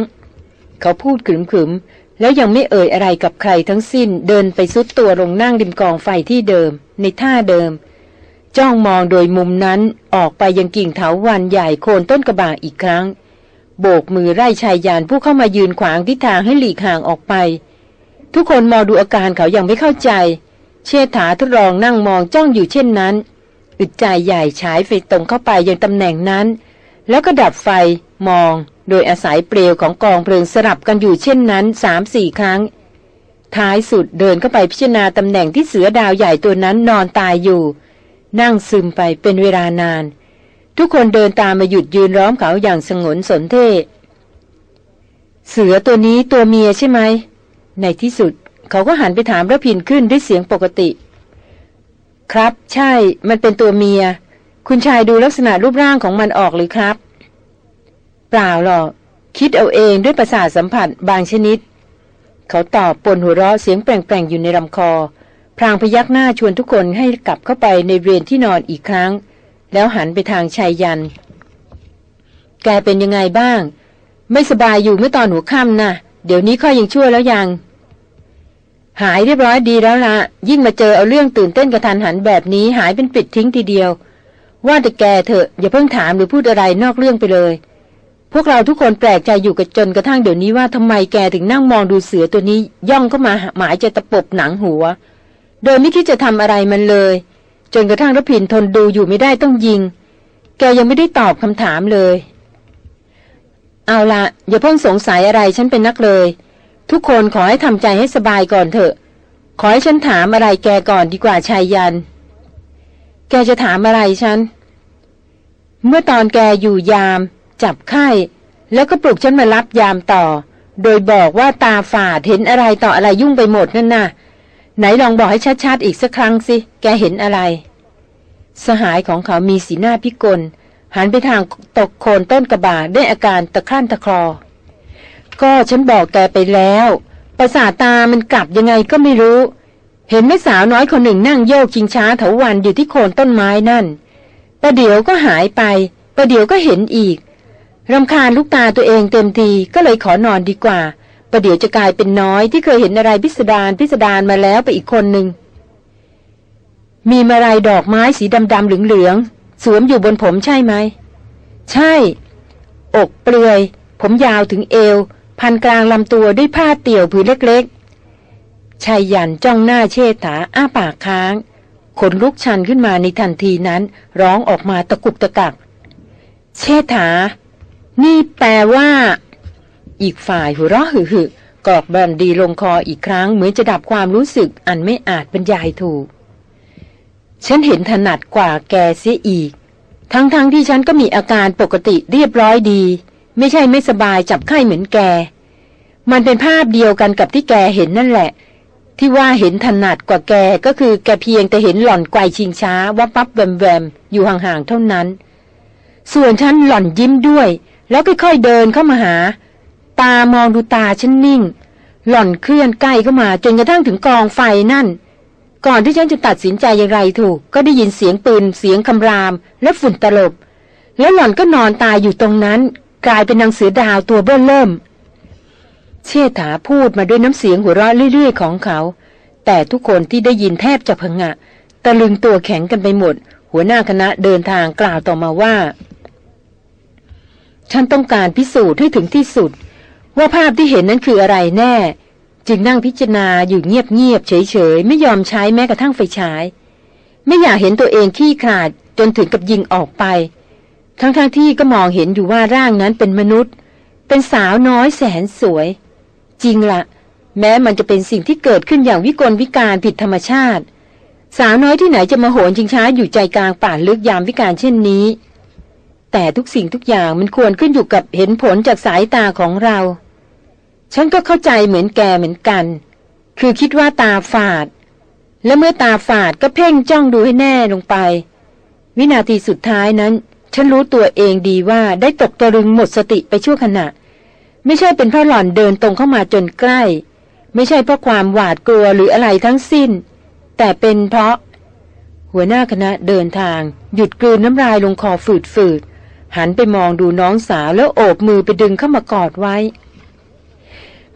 เขาพูดขึมๆ แล้วยังไม่เอ่ยอะไรกับใครทั้งสิ้น เดินไปซุดตัวลงนั่งริมกองไฟที่เดิม ในท่าเดิม จ้องมองโดยมุมนั้นออกไปยังกิ่งเถาวันใหญ่โคนต้นกระบาอีกครั้ง โบกมือไล่ชายยานผู้เข้ามายืนขวางทิศทางให้หลีกห่างออกไป ทุกคนมองดูอาการเขายังไม่เข้าใจ เชษฐาทดลองนั่งมองจ้องอยู่เช่นนั้น อึดใจใหญ่ฉายไฟตรงเข้าไปยังตำแหน่งนั้น แล้วก็ดับไฟมอง โดยอาศัยเปลวของกองเพลิงสลับกันอยู่เช่นนั้นสามสี่ครั้ง ท้ายสุดเดินเข้าไปพิจารณาตำแหน่งที่เสือดาวใหญ่ตัวนั้นนอนตายอยู่ นั่งซึมไปเป็นเวลานาน ทุกคนเดินตามมาหยุดยืนร้อมเขาอย่างสงนสนเท่เสือตัวนี้ตัวเมียใช่ไหม ในที่สุด เขาก็หันไปถามระพินขึ้นด้วยเสียงปกติ ครับใช่ มันเป็นตัวเมีย คุณชายดูลักษณะรูปร่างของมันออกหรือครับ เปล่าหรอก คิดเอาเองด้วยประสาทสัมผัสบางชนิด เขาตอบปนหัวเราะเสียงแปลงๆอยู่ในลำคอ พรางพยักหน้าชวนทุกคนให้กลับเข้าไปในเรียนที่นอนอีกครั้ง แล้วหันไปทางชายยัน แกเป็นยังไงบ้าง ไม่สบายอยู่เมื่อตอนหัวค่ำนะเดี๋ยวนี้ข้อยังชั่วแล้วยัง หายเรียบร้อยดีแล้วละยิ่งมาเจอเอาเรื่องตื่นเต้นกระทันหันแบบนี้หายเป็นปิดทิ้งทีเดียว ว่าแต่แกเถอะอย่าเพิ่งถามหรือพูดอะไรนอกเรื่องไปเลย พวกเราทุกคนแปลกใจอยู่กับจนกระทั่งเดี๋ยวนี้ว่าทำไมแกถึงนั่งมองดูเสือตัวนี้ย่องเข้ามาหมายจะตะปบหนังหัว โดยไม่คิดจะทำอะไรมันเลย จนกระทั่งรพินทนดูอยู่ไม่ได้ต้องยิง แกยังไม่ได้ตอบคำถามเลย เอาละอย่าเพิ่งสงสัยอะไรฉันเป็นนักเลย ทุกคนขอให้ทำใจให้สบายก่อนเถอะ ขอให้ฉันถามอะไรแกก่อนดีกว่าชายยัน แกจะถามอะไรฉัน เมื่อตอนแกอยู่ยาม จับไข้ แล้วก็ปลุกฉันมารับยามต่อ โดยบอกว่าตาฝาดเห็นอะไรต่ออะไรยุ่งไปหมดนั่นน่ะ ไหนลองบอกให้ชัดๆอีกสักครั้งสิ แกเห็นอะไร สหายของเขามีสีหน้าพิกล หันไปทางตกโคนต้นกระบาด้วยอาการตะครั่นตะคลอ ก็ฉันบอกแกไปแล้ว ประสาตามันกลับยังไงก็ไม่รู้ เห็นแม่สาวน้อยคนหนึ่งนั่งโยกชิงช้าเถาวันอยู่ที่โคนต้นไม้นั่น ประเดี๋ยวก็หายไป ประเดี๋ยวก็เห็นอีกรำคาญลูกตาตัวเองเต็มทีก็เลยขอนอนดีกว่า ประเดี๋ยวจะกลายเป็นน้อยที่เคยเห็นอะไรพิสดารพิสดารมาแล้วไปอีกคนหนึ่งมีมาลายดอกไม้สีดำๆเหลืองๆสวมอยู่บนผมใช่ไหม ใช่ อกเปลือย ผมยาวถึงเอว พันกลางลำตัวด้วยผ้าเตี่ยวผืนเล็กๆชายยันจ้องหน้าเชษฐาอ้าปากค้างขนลุกชันขึ้นมาในทันทีนั้น ร้องออกมาตะกุกตะกัก เชษฐา นี่แปลว่า อีกฝ่ายหัวเราะหึหึกอกบันดีลงคออีกครั้ง เหมือนจะดับความรู้สึกอันไม่อาจบรรยายถูก ฉันเห็นถนัดกว่าแกเสียอีก ทั้งๆทที่ฉันก็มีอาการปกติเรียบร้อยดี ไม่ใช่ไม่สบายจับไข้เหมือนแก มันเป็นภาพเดียวกันกับที่แกเห็นนั่นแหละ ที่ว่าเห็นถนัดกว่าแกก็คือแกเพียงแต่เห็นหล่อนไกวชิงช้าว่าปั๊บแวมแวมอยู่ห่างๆเท่านั้น ส่วนฉันหล่อนยิ้มด้วย แล้วค่อยๆเดินเข้ามาหา ตามองดูตาฉันนิ่ง หล่อนเคลื่อนใกล้เข้ามาจนกระทั่งถึงกองไฟนั่นก่อนที่ฉันจะตัดสินใจอย่างไรถูก ก็ได้ยินเสียงปืน เสียงคำราม และฝุ่นตลบ แล้วหล่อนก็นอนตายอยู่ตรงนั้น กลายเป็นนางเสือดาวตัวเบ้อเริ่ม เชษฐาพูดมาด้วยน้ำเสียงหัวเราะเรื่อยๆของเขา แต่ทุกคนที่ได้ยินแทบจะพงะตะลึงตัวแข็งกันไปหมด หัวหน้าคณะเดินทางกล่าวต่อมาว่า ฉันต้องการพิสูจน์ให้ถึงที่สุด ว่าภาพที่เห็นนั้นคืออะไรแน่ จึงนั่งพิจารณาอยู่เงียบๆเฉยๆไม่ยอมใช้แม้กระทั่งไฟฉาย ไม่อยากเห็นตัวเองขี้ขาดจนถึงกับยิงออกไป ทั้งๆทที่ก็มองเห็นอยู่ว่าร่างนั้นเป็นมนุษย์ เป็นสาวน้อยแสนสวย จริงละ แม้มันจะเป็นสิ่งที่เกิดขึ้นอย่างวิกลวิการผิดธรรมชาติ สาวน้อยที่ไหนจะมาโหนชิงช้าอยู่ใจกลางป่าลึกยามวิการเช่นนี้ แต่ทุกสิ่งทุกอย่างมันควรขึ้นอยู่กับเห็นผลจากสายตาของเรา ฉันก็เข้าใจเหมือนแกเหมือนกัน คือคิดว่าตาฝาด และเมื่อตาฝาดก็เพ่งจ้องดูให้แน่ลงไปวินาทีสุดท้ายนั้น ฉันรู้ตัวเองดีว่าได้ตกตะลึงหมดสติไปชั่วขณะ ไม่ใช่เป็นเพราะหล่อนเดินตรงเข้ามาจนใกล้ ไม่ใช่เพราะความหวาดกลัวหรืออะไรทั้งสิ้น แต่เป็นเพราะ หัวหน้าคณะเดินทาง หยุดกลืนน้ำลายลงคอฝืดๆหันไปมองดูน้องสาวแล้วโอบมือไปดึงเข้ามากอดไว้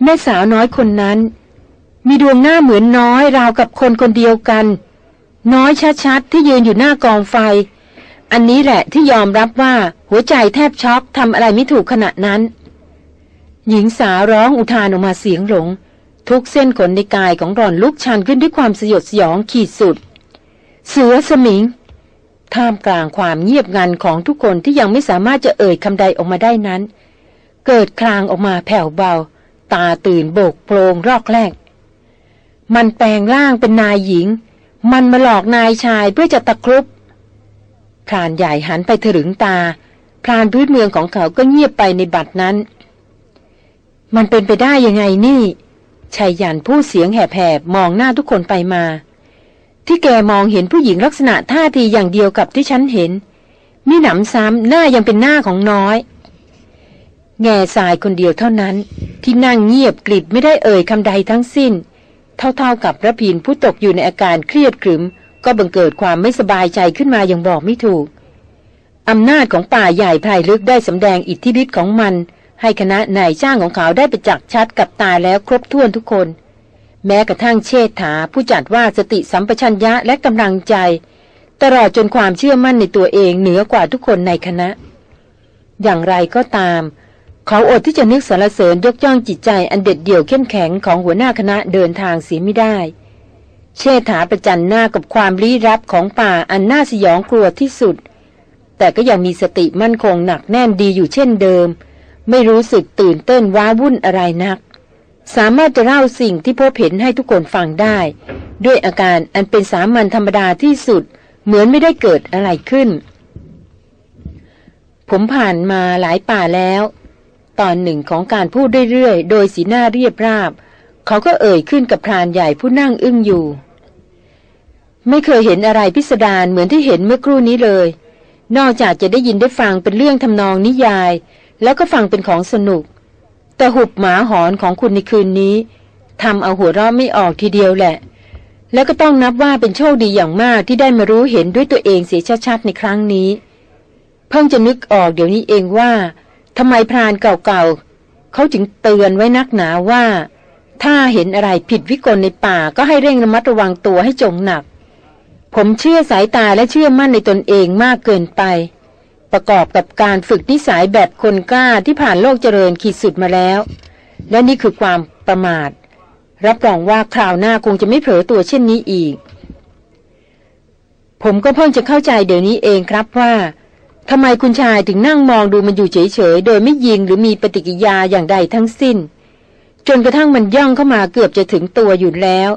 แม่สาวน้อยคนนั้น มีดวงหน้าเหมือนน้อยราวกับคนคนเดียวกัน น้อยชัดๆที่ยืนอยู่หน้ากองไฟ อันนี้แหละที่ยอมรับว่าหัวใจแทบช็อกทำอะไรไม่ถูกขณะนั้น หญิงสาวร้องอุทานออกมาเสียงหลง ทุกเส้นขนในกายของหล่อนลุกชันขึ้นด้วยความสยดสยองขีดสุด เสือสมิง ท่ามกลางความเงียบงันของทุกคนที่ยังไม่สามารถจะเอ่ยคำใดออกมาได้นั้น เกิดคลางออกมาแผ่วเบา ตาตื่นโบกโพลงรอกแรก มันแปลงร่างเป็นนายหญิง มันมาหลอกนายชายเพื่อจะตะครุบ พรานใหญ่หันไปถลึงตา พรานพื้นเมืองของเขาก็เงียบไปในบัดนั้น มันเป็นไปได้ยังไงนี่ชายยันพูดเสียงแหบๆมองหน้าทุกคนไปมา ที่แกมองเห็นผู้หญิงลักษณะท่าทีอย่างเดียวกับที่ฉันเห็นมีหนำซ้ำหน้ายังเป็นหน้าของน้อย แง่สายคนเดียวเท่านั้น ที่นั่งเงียบกริบไม่ได้เอ่ยคำใดทั้งสิ้น เท่าๆกับระพินผู้ตกอยู่ในอาการเครียดขรึม ก็บังเกิดความไม่สบายใจขึ้นมาอย่างบอกไม่ถูก อำนาจของป่าใหญ่ภายลึกได้สำแดงอิทธิฤทธิ์ของมัน ให้คณะนายจ้างของเขาได้ไปจักชัดกับตาแล้วครบถ้วนทุกคน แม้กระทั่งเชษฐาผู้จัดว่าสติสัมปชัญญะและกำลังใจ ตลอดจนความเชื่อมั่นในตัวเองเหนือกว่าทุกคนในคณะ อย่างไรก็ตาม เขาอดที่จะนึกสรรเสริญยกย่องจิตใจอันเด็ดเดี่ยวเข้มแข็งของหัวหน้าคณะเดินทางเสียไม่ได้ เชษฐาประจันหน้ากับความลี้รับของป่าอันน่าสยองกลัวที่สุด แต่ก็ยังมีสติมั่นคงหนักแน่นดีอยู่เช่นเดิม ไม่รู้สึกตื่นเต้นว้าวุ่นอะไรนัก สามารถจะเล่าสิ่งที่พบเห็นให้ทุกคนฟังได้ ด้วยอาการอันเป็นสามัญธรรมดาที่สุด เหมือนไม่ได้เกิดอะไรขึ้น ผมผ่านมาหลายป่าแล้ว ตอนหนึ่งของการพูดเรื่อยๆโดยสีหน้าเรียบราบ เขาก็เอ่ยขึ้นกับพรานใหญ่ผู้นั่งอึ้งอยู่ ไม่เคยเห็นอะไรพิสดารเหมือนที่เห็นเมื่อครู่นี้เลย นอกจากจะได้ยินได้ฟังเป็นเรื่องทำนองนิยาย แล้วก็ฟังเป็นของสนุก แต่หุบหมาหอนของคุณในคืนนี้ทำเอาหัวเราะไม่ออกทีเดียวแหละ แล้วก็ต้องนับว่าเป็นโชคดีอย่างมากที่ได้มารู้เห็นด้วยตัวเองเสียชัดๆในครั้งนี้ เพิ่งจะนึกออกเดี๋ยวนี้เองว่าทำไมพรานเก่าๆเขาจึงเตือนไว้นักหนาว่า ถ้าเห็นอะไรผิดวิกลในป่าก็ให้เร่งระมัดระวังตัวให้จงหนัก ผมเชื่อสายตาและเชื่อมั่นในตนเองมากเกินไป ประกอบกับการฝึกนิสัยแบบคนกล้าที่ผ่านโลกเจริญขีดสุดมาแล้ว และนี่คือความประมาท รับรองว่าคราวหน้าคงจะไม่เผลอตัวเช่นนี้อีก ผมก็เพิ่งจะเข้าใจเดี๋ยวนี้เองครับว่าทำไมคุณชายถึงนั่งมองดูมันอยู่เฉยๆ โดยไม่ยิงหรือมีปฏิกิยาอย่างใดทั้งสิ้น จนกระทั่งมันย่องเข้ามาเกือบจะถึงตัวอยู่แล้ว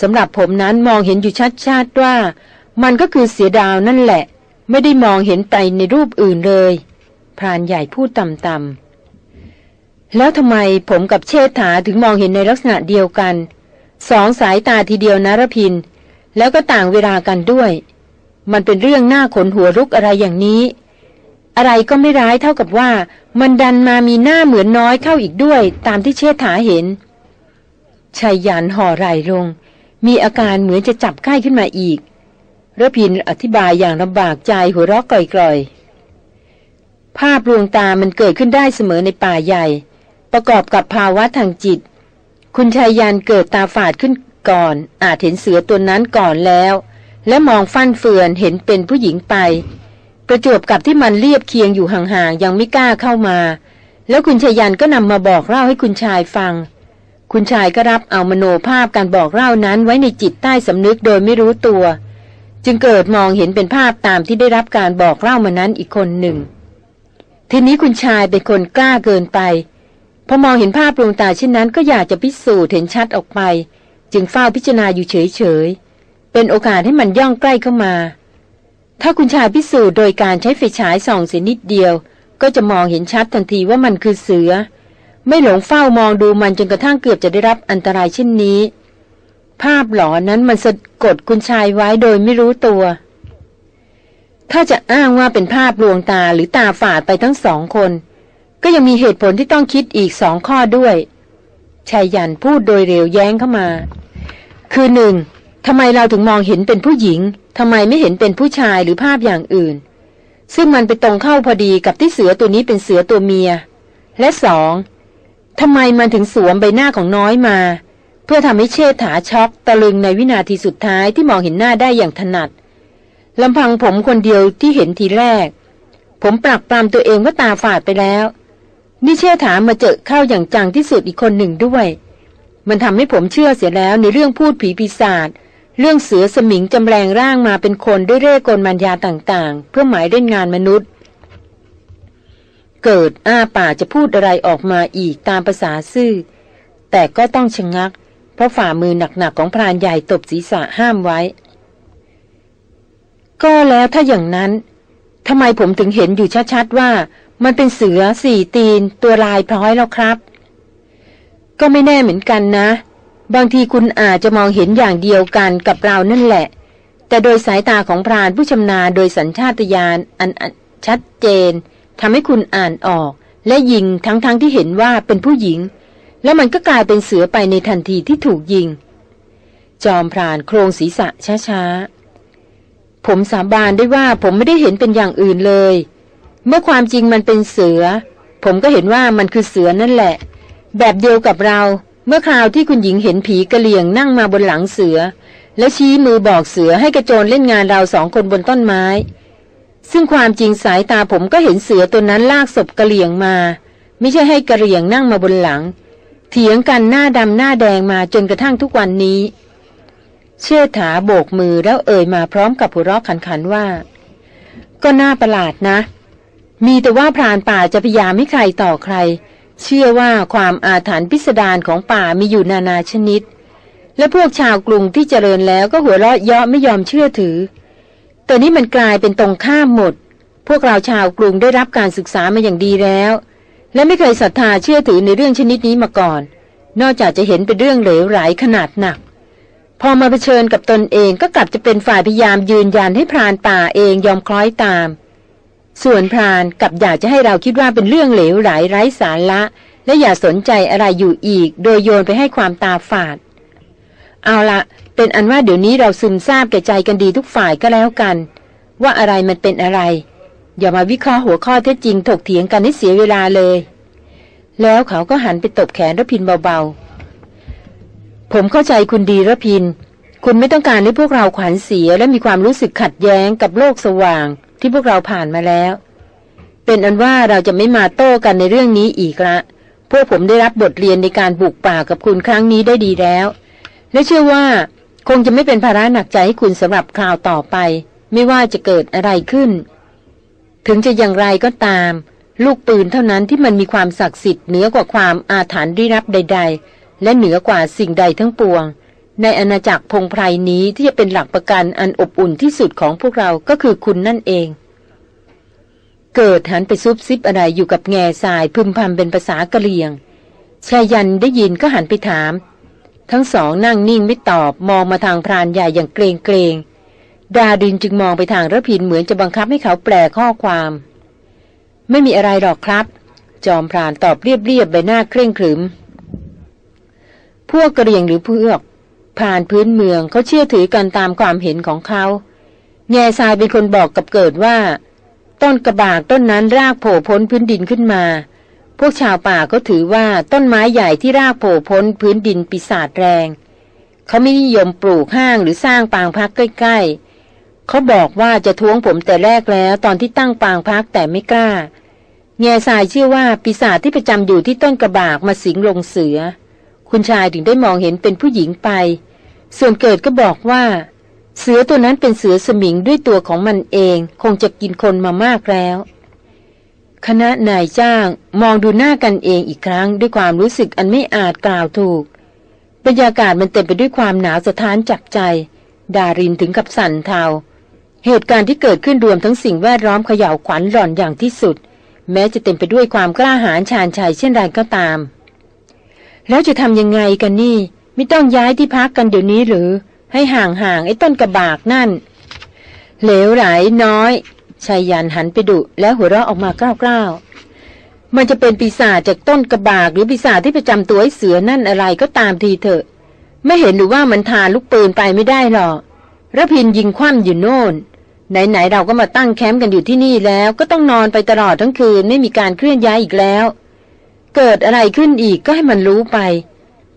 สำหรับผมนั้นมองเห็นอยู่ชัดๆว่า มันก็คือเสียดาวนั่นแหละ ไม่ได้มองเห็นไตในรูปอื่นเลยพรานใหญ่พูดต่ำๆแล้วทำไมผมกับเชษฐาถึงมองเห็นในลักษณะเดียวกัน สองสายตาทีเดียวนะรพิน แล้วก็ต่างเวลากันด้วย มันเป็นเรื่องหน้าขนหัวรุกอะไรอย่างนี้ อะไรก็ไม่ร้ายเท่ากับว่า มันดันมามีหน้าเหมือนน้อยเข้าอีกด้วย ตามที่เชษฐาเห็นชายยันห่อไหลลง มีอาการเหมือนจะจับใกล้ขึ้นมาอีกระพินอธิบายอย่างลำบากใจหัวเราะกร่อยๆ ภาพลวงตามันเกิดขึ้นได้เสมอในป่าใหญ่ ประกอบกับภาวะทางจิต คุณชายยันเกิดตาฝาดขึ้นก่อน อาจเห็นเสือตัวนั้นก่อนแล้ว และมองฟั่นเฟือนเห็นเป็นผู้หญิงไป ประจวบกับที่มันเรียบเคียงอยู่ห่างๆยังไม่กล้าเข้ามา แล้วคุณชายยันก็นำมาบอกเล่าให้คุณชายฟัง คุณชายก็รับเอามโนภาพการบอกเล่านั้นไว้ในจิตใต้สำนึกโดยไม่รู้ตัว จึงเกิดมองเห็นเป็นภาพตามที่ได้รับการบอกเล่ามานั้นอีกคนหนึ่ง ทีนี้คุณชายเป็นคนกล้าเกินไปพอมองเห็นภาพดวงตาเช่นนั้นก็อยากจะพิสูจน์เห็นชัดออกไป จึงเฝ้าพิจารณาอยู่เฉยๆเป็นโอกาสให้มันย่องใกล้เข้ามา ถ้าคุณชายพิสูจน์โดยการใช้ไฟฉายส่องเสียนิดเดียว ก็จะมองเห็นชัดทันทีว่ามันคือเสือ ไม่หลงเฝ้ามองดูมันจนกระทั่งเกือบจะได้รับอันตรายเช่นนี้ ภาพหลอนนั้นมันสะกดคุณชายไว้โดยไม่รู้ตัว ถ้าจะอ้างว่าเป็นภาพลวงตาหรือตาฝาดไปทั้งสองคน ก็ยังมีเหตุผลที่ต้องคิดอีกสองข้อด้วยชายยันพูดโดยเร็วแย้งเข้ามา คือหนึ่ง ทำไมเราถึงมองเห็นเป็นผู้หญิงทำไมไม่เห็นเป็นผู้ชายหรือภาพอย่างอื่น ซึ่งมันไปตรงเข้าพอดีกับที่เสือตัวนี้เป็นเสือตัวเมีย และสองทำไมมันถึงสวมใบหน้าของน้อยมา เพื่อทำให้เชษฐาช็อกตะลึงในวินาทีสุดท้ายที่มองเห็นหน้าได้อย่างถนัดลำพังผมคนเดียวที่เห็นทีแรก ผมปรับปรามตัวเองว่าตาฝาดไปแล้วนี่เชษฐามาเจอเข้าอย่างจังที่สุดอีกคนหนึ่งด้วย มันทำให้ผมเชื่อเสียแล้วในเรื่องพูดผีปีศาจ เรื่องเสือสมิงจำแรงร่างมาเป็นคนด้วยเร่กลมัญญาต่างๆ เพื่อหมายเล่นงานมนุษย์ เกิดอ้าป่าจะพูดอะไรออกมาอีกตามภาษาซื่อ แต่ก็ต้องชะงงัก เพราะฝ่ามือหนักๆของพรานใหญ่ตบศีรษะห้ามไว้ ก็แล้วถ้าอย่างนั้นทำไมผมถึงเห็นอยู่ชัดๆว่า มันเป็นเสือสี่ตีน ตัวลายพร้อยแล้วครับ ก็ไม่แน่เหมือนกันนะ บางทีคุณอาจจะมองเห็นอย่างเดียวกันกับเรานั่นแหละ แต่โดยสายตาของพรานผู้ชำนาญโดยสัญชาตญาณอันชัดเจนทำให้คุณอ่านออก และยิงทั้งๆทที่เห็นว่าเป็นผู้หญิง แล้วมันก็กลายเป็นเสือไปในทันทีที่ถูกยิง จอมพรานโครงศีรษะช้าๆ ผมสาบานได้ว่าผมไม่ได้เห็นเป็นอย่างอื่นเลย เมื่อความจริงมันเป็นเสือ ผมก็เห็นว่ามันคือเสือนั่นแหละ แบบเดียวกับเรา เมื่อคราวที่คุณหญิงเห็นผีกระเลียงนั่งมาบนหลังเสือ แล้วชี้มือบอกเสือให้กระโจนเล่นงานเราสองคนบนต้นไม้ ซึ่งความจริงสายตาผมก็เห็นเสือตัวนั้นลากศพกระเลียงมา ไม่ใช่ให้กระเลียงนั่งมาบนหลัง เถียงกันหน้าดำหน้าแดงมาจนกระทั่งทุกวันนี้ เชื่อถาโบกมือแล้วเอ่ยมาพร้อมกับหัวเราะขันๆว่า ก็น่าประหลาดนะ มีแต่ว่าพรานป่าจะพยายามให้ใครต่อใคร เชื่อว่าความอาถรรพ์พิสดารของป่ามีอยู่นานาชนิด และพวกชาวกรุงที่เจริญแล้วก็หัวเราะเยาะไม่ยอมเชื่อถือ แต่นี้มันกลายเป็นตรงข้ามหมด พวกเราชาวกรุงได้รับการศึกษามาอย่างดีแล้ว และไม่เคยศรัทธาเชื่อถือในเรื่องชนิดนี้มาก่อน นอกจากจะเห็นเป็นเรื่องเหลวไหลขนาดหนัก พอมาเผชิญกับตนเองก็กลับจะเป็นฝ่ายพยายามยืนยันให้พรานป่าเองยอมคล้อยตาม ส่วนพรานกับอยากจะให้เราคิดว่าเป็นเรื่องเหลวไหลไร้สาระ และอย่าสนใจอะไรอยู่อีก โดยโยนไปให้ความตาฝาด เอาละเป็นอันว่าเดี๋ยวนี้เราซึมซาบแก่ใจกันดีทุกฝ่ายก็แล้วกัน ว่าอะไรมันเป็นอะไร อย่ามาวิเคราะห์หัวข้อเท็จจริงถกเถียงกันให้เสียเวลาเลย แล้วเขาก็หันไปตบแขนรพินเบาๆ ผมเข้าใจคุณดีรพิน คุณไม่ต้องการให้พวกเราขวัญเสียและมีความรู้สึกขัดแย้งกับโลกสว่าง ที่พวกเราผ่านมาแล้ว เป็นอันว่าเราจะไม่มาโต้กันในเรื่องนี้อีกละ พวกผมได้รับบทเรียนในการบุกป่ากับคุณครั้งนี้ได้ดีแล้ว และเชื่อว่าคงจะไม่เป็นภาระหนักใจให้คุณสำหรับคราวต่อไป ไม่ว่าจะเกิดอะไรขึ้น ถึงจะอย่างไรก็ตาม ลูกปืนเท่านั้นที่มันมีความศักดิ์สิทธิ์เหนือกว่าความอาถรรพ์ได้รับใด ๆ และเหนือกว่าสิ่งใดทั้งปวง ในอาณาจักรพงไพรนี้ที่จะเป็นหลักประกันอันอบอุ่นที่สุดของพวกเราก็คือคุณนั่นเอง เกิดหันไปซุบซิบอะไรอยู่กับแง่ทรายพึมพำเป็นภาษากะเหรี่ยงชายันได้ยินก็หันไปถาม ทั้งสองนั่งนิ่งไม่ตอบมองมาทางพรานใหญ่อย่างเกรงเกรงดาดินจึงมองไปทางระพินเหมือนจะบังคับให้เขาแปลข้อความ ไม่มีอะไรหรอกครับ จอมพรานตอบเรียบๆใบหน้าเคร่งขรึม พวกกระเรียงหรือเพวก ผ่านพื้นเมืองเขาเชื่อถือกันตามความเห็นของเขา แง่ทรายเป็นคนบอกกับเกิดว่า ต้นกระบากต้นนั้นรากโผล่พ้นพื้นดินขึ้นมา พวกชาวป่าก็ถือว่าต้นไม้ใหญ่ที่รากโผล่พ้นพื้นดินปีศาจแรง เขาไม่นิยมปลูกห้างหรือสร้างปางพักใกล้ ๆ เขาบอกว่าจะท้วงผมแต่แรกแล้ว ตอนที่ตั้งปางพักแต่ไม่กล้า แง่ทรายเชื่อว่าปีศาจที่ประจำอยู่ที่ต้นกระบากมาสิงลงเสือ คุณชายถึงได้มองเห็นเป็นผู้หญิงไป ส่วนเกิดก็บอกว่า เสือตัวนั้นเป็นเสือสมิงด้วยตัวของมันเอง คงจะกินคนมามากแล้ว คณะนายจ้างมองดูหน้ากันเองอีกครั้งด้วยความรู้สึกอันไม่อาจกล่าวถูก บรรยากาศมันเต็มไปด้วยความหนาวสะท้านจับใจ ดารินถึงกับสั่นเทาเหตุการณ์ที่เกิดขึ้นรวมทั้งสิ่งแวดล้อมเขย่าวขวัญหล่อนอย่างที่สุด แม้จะเต็มไปด้วยความกล้าหาญชาญชัยเช่นไรก็ตาม แล้วจะทำยังไงกันนี่ ไม่ต้องย้ายที่พักกันเดี๋ยวนี้หรือ ให้ห่างๆไอ้ต้นกระบากนั่น เหลวไหลน้อยชายยันหันไปดุแล้วหัวเราะออกมากล้าวๆมันจะเป็นปีศาจจากต้นกระบากหรือปีศาจที่ประจำตัวไอ้เสือนั่นอะไรก็ตามทีเถอะ ไม่เห็นหรือว่ามันทานลูกปืนไปไม่ได้หรอกระพินยิงคว่ำอยู่โน่น ไหนๆเราก็มาตั้งแคมป์กันอยู่ที่นี่แล้ว ก็ต้องนอนไปตลอดทั้งคืนไม่มีการเคลื่อนย้ายอีกแล้ว เกิดอะไรขึ้นอีกก็ให้มันรู้ไป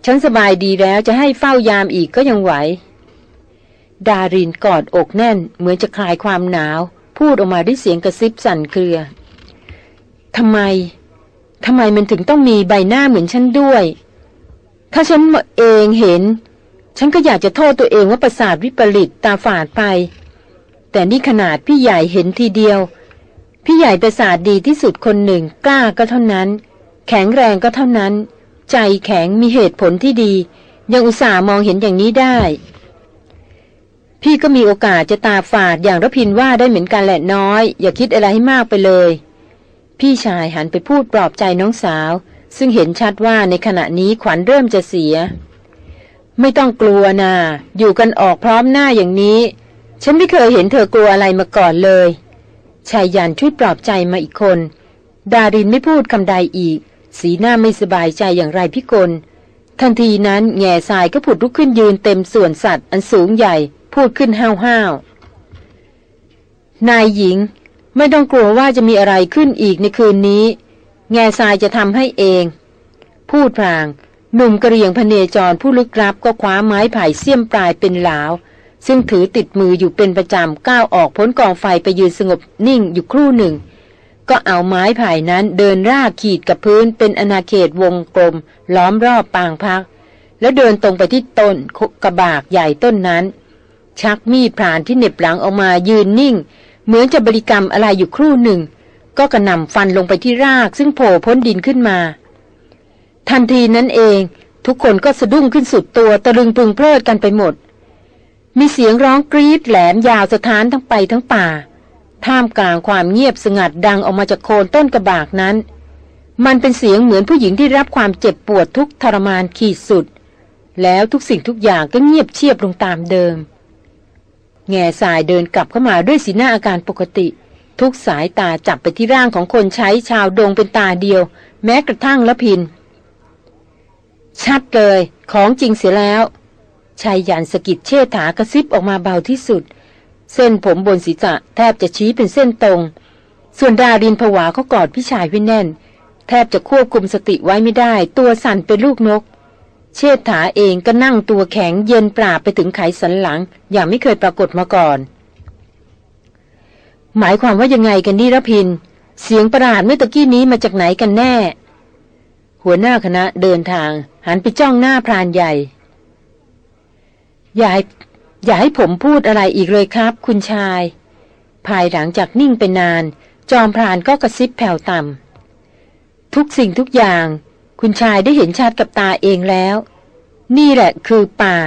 ฉันสบายดีแล้วจะให้เฝ้ายามอีกก็ยังไหว ดารินกอดอกแน่น เหมือนจะคลายความหนาว พูดออกมาด้วยเสียงกระซิบสั่นเครือ ทำไม ทำไมมันถึงต้องมีใบหน้าเหมือนฉันด้วย ถ้าฉันเองเห็น ฉันก็อยากจะโทษตัวเองว่าประสาทวิปริตตาฝาดไป แต่นี่ขนาดพี่ใหญ่เห็นทีเดียว พี่ใหญ่ประสาทดีที่สุดคนหนึ่ง กล้าก็เท่านั้น แข็งแรงก็เท่านั้น ใจแข็งมีเหตุผลที่ดี ยังอุตส่าห์มองเห็นอย่างนี้ได้ พี่ก็มีโอกาสจะตาฝาดอย่างรพินว่าได้เหมือนกันแหละน้อย อย่าคิดอะไรให้มากไปเลย พี่ชายหันไปพูดปลอบใจน้องสาว ซึ่งเห็นชัดว่าในขณะนี้ขวัญเริ่มจะเสีย ไม่ต้องกลัวนาอยู่กันออกพร้อมหน้าอย่างนี้ ฉันไม่เคยเห็นเธอกลัวอะไรมาก่อนเลยชายยันช่วยปลอบใจมาอีกคน ดารินไม่พูดคำใดอีก สีหน้าไม่สบายใจอย่างไรพิกล ทันทีนั้นแง่ทรายก็ผุดลุกขึ้นยืนเต็มส่วนสัตว์อันสูงใหญ่พูดขึ้นห้าวห้าวนายหญิง ไม่ต้องกลัวว่าจะมีอะไรขึ้นอีกในคืนนี้ แง่ทรายจะทำให้เอง พูดพรางหนุ่มกระเรียงพเนจรผู้ลึกลับก็คว้าไม้ไผ่เสี้ยมปลายเป็นหลาว ซึ่งถือติดมืออยู่เป็นประจำก้าวออกพ้นกองไฟไปยืนสงบนิ่งอยู่ครู่หนึ่ง ก็เอาไม้ไผ่นั้นเดินรากขีดกับพื้นเป็นอนาเขตวงกลม ล้อมรอบปางพัก แล้วเดินตรงไปที่ต้นกระบากใหญ่ต้นนั้น ชักมีดผ่านที่เหน็บหลังออกมายืนนิ่ง เหมือนจะบริกรรมอะไรอยู่ครู่หนึ่ง ก็กระหน่ำฟันลงไปที่รากซึ่งโผล่พ้นดินขึ้นมา ทันทีนั้นเอง ทุกคนก็สะดุ้งขึ้นสุดตัวตะลึงปึงเพลิดกันไปหมด มีเสียงร้องกรีดแหลมยาวสะท้านทั้งไปทั้งป่า ท่ามกลางความเงียบสงัดดังออกมาจากโคนต้นกระบากนั้น มันเป็นเสียงเหมือนผู้หญิงที่รับความเจ็บปวดทุกทรมานขีดสุด แล้วทุกสิ่งทุกอย่างก็เงียบเชียบลงตามเดิม แง่สายเดินกลับเข้ามาด้วยสีหน้าอาการปกติ ทุกสายตาจับไปที่ร่างของคนใช้ชาวดงเป็นตาเดียว แม้กระทั่งละพิน ชัดเลย ของจริงเสียแล้วชายยันสกิดเชษฐากระซิบออกมาเบาที่สุด เส้นผมบนศีรษะแทบจะชี้เป็นเส้นตรง ส่วนดารินผวาเขากอดพี่ชายไว้แน่น แทบจะควบคุมสติไว้ไม่ได้ ตัวสั่นเป็นลูกนก เชษฐาเองก็นั่งตัวแข็งเย็นปราบไปถึงไขสันหลัง อย่างไม่เคยปรากฏมาก่อน หมายความว่ายังไงกันนี่ระพิน เสียงประหลาดเมื่อตะกี้นี้มาจากไหนกันแน่ หัวหน้าคณะเดินทาง หันไปจ้องหน้าพรานใหญ่ยาให้ อย่าให้ผมพูดอะไรอีกเลยครับ คุณชาย ภายหลังจากนิ่งไปนาน จอมพรานก็กระซิบแผ่วต่ำทุกสิ่งทุกอย่าง คุณชายได้เห็นชัดกับตาเองแล้ว นี่แหละคือป่า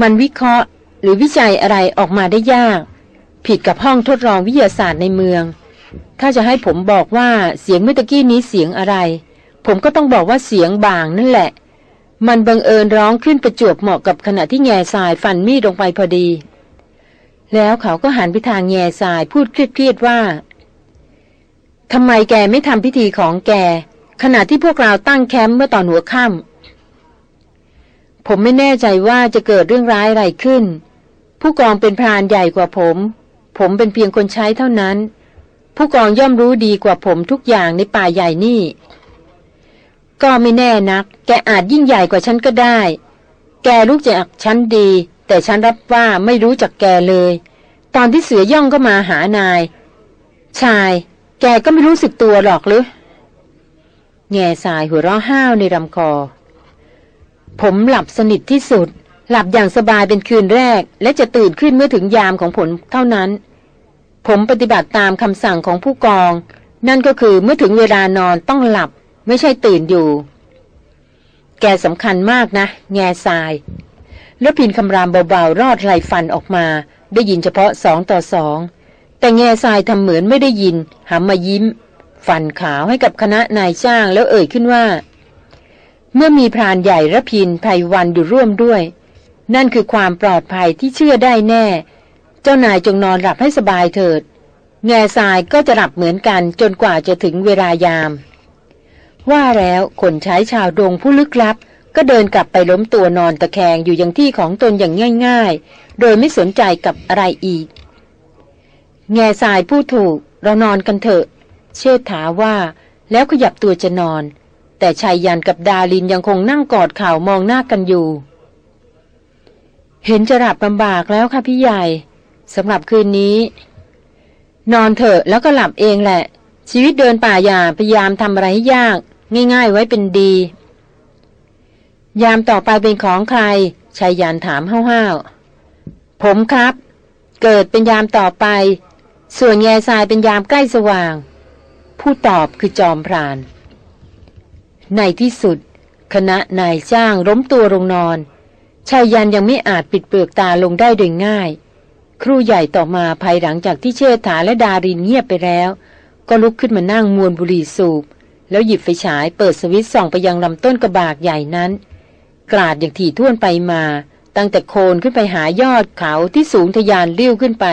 มันวิเคราะห์ หรือวิจัยอะไรออกมาได้ยาก ผิดกับห้องทดลองวิทยาศาสตร์ในเมือง ถ้าจะให้ผมบอกว่าเสียงเมื่อกี้นี้เสียงอะไร ผมก็ต้องบอกว่าเสียงบางนั่นแหละ มันบังเอิญร้องขึ้นประจวบเหมาะกับขณะที่แง่ทรายฟันมีดลงไปพอดี แล้วเขาก็หันไปทางแง่ทรายพูดเครียดๆว่าทำไมแกไม่ทำพิธีของแก ขณะที่พวกเราตั้งแคมป์เมื่อตอนหัวค่ำผมไม่แน่ใจว่าจะเกิดเรื่องร้ายอะไรขึ้น ผู้กองเป็นพรานใหญ่กว่าผม ผมเป็นเพียงคนใช้เท่านั้น ผู้กองย่อมรู้ดีกว่าผมทุกอย่างในป่าใหญ่นี่ ก็ไม่แน่นัก แกอาจยิ่งใหญ่กว่าฉันก็ได้ แกรู้จักฉันดี แต่ฉันรับว่าไม่รู้จักแกเลย ตอนที่เสือย่องก็มาหานาย ชาย แกก็ไม่รู้สึกตัวหรอกหรือ แง่สายหัวเราะห้าวในลำคอ ผมหลับสนิทที่สุด หลับอย่างสบายเป็นคืนแรก และจะตื่นขึ้นเมื่อถึงยามของผลเท่านั้น ผมปฏิบัติตามคำสั่งของผู้กอง นั่นก็คือเมื่อถึงเวลานอนต้องหลับ ไม่ใช่ตื่นอยู่ แกสำคัญมากนะ แง่ทราย แล้วพินคำรามเบาๆ รอดไรฟันออกมา ได้ยินเฉพาะสองต่อสอง แต่แง่ทรายทำเหมือนไม่ได้ยินหันมายิ้ม ฟันขาวให้กับคณะนายจ้างแล้วเอ่ยขึ้นว่า เมื่อมีพรานใหญ่ระพินไพรวันอยู่ร่วมด้วย นั่นคือความปลอดภัยที่เชื่อได้แน่ เจ้านายจงนอนหลับให้สบายเถิด แง่ทรายก็จะหลับเหมือนกันจนกว่าจะถึงเวลายาม ว่าแล้วคนใช้ชาวดงผู้ลึกลับ ก็เดินกลับไปล้มตัวนอนตะแคงอยู่ย่างที่ของตนอย่างง่าย ๆ โดยไม่สนใจกับอะไรอีก แง่ทรายผู้ถูกเรานอนกันเถอะ เชษฐาว่า แล้วขยับตัวจะนอน แต่ชายยันกับดาลินยังคงนั่งกอดเข่ามองหน้ากันอยู่ เห็นจะหลับลำบากแล้วค่ะพี่ใหญ่สำหรับคืนนี้ นอนเถอะแล้วก็หลับเองแหละชีวิตเดินป่าอย่าพยายามทำอะไรให้ยาก ง่าย ๆ ไว้เป็นดี ยามต่อไปเป็นของใครชายยันถามห้าวๆผมครับ เกิดเป็นยามต่อไป ส่วนแง่ทรายเป็นยามใกล้สว่าง ผู้ตอบคือจอมพราน ในที่สุด คณะนายจ้างล้มตัวลงนอนชายยันยังไม่อาจปิดเปลือกตาลงได้โดยง่าย ครูใหญ่ต่อมาภายหลังจากที่เชิดถาและดารินเงียบไปแล้ว ก็ลุกขึ้นมานั่งมวนบุหรี่สูบ แล้วหยิบไฟฉายเปิดสวิตส่องไปยังลำต้นกระบากใหญ่นั้น กราดอย่างถี่ท่วนไปมา ตั้งแต่โคนขึ้นไปหายอดเขาที่สูงทยานเลี้ยวขึ้นไป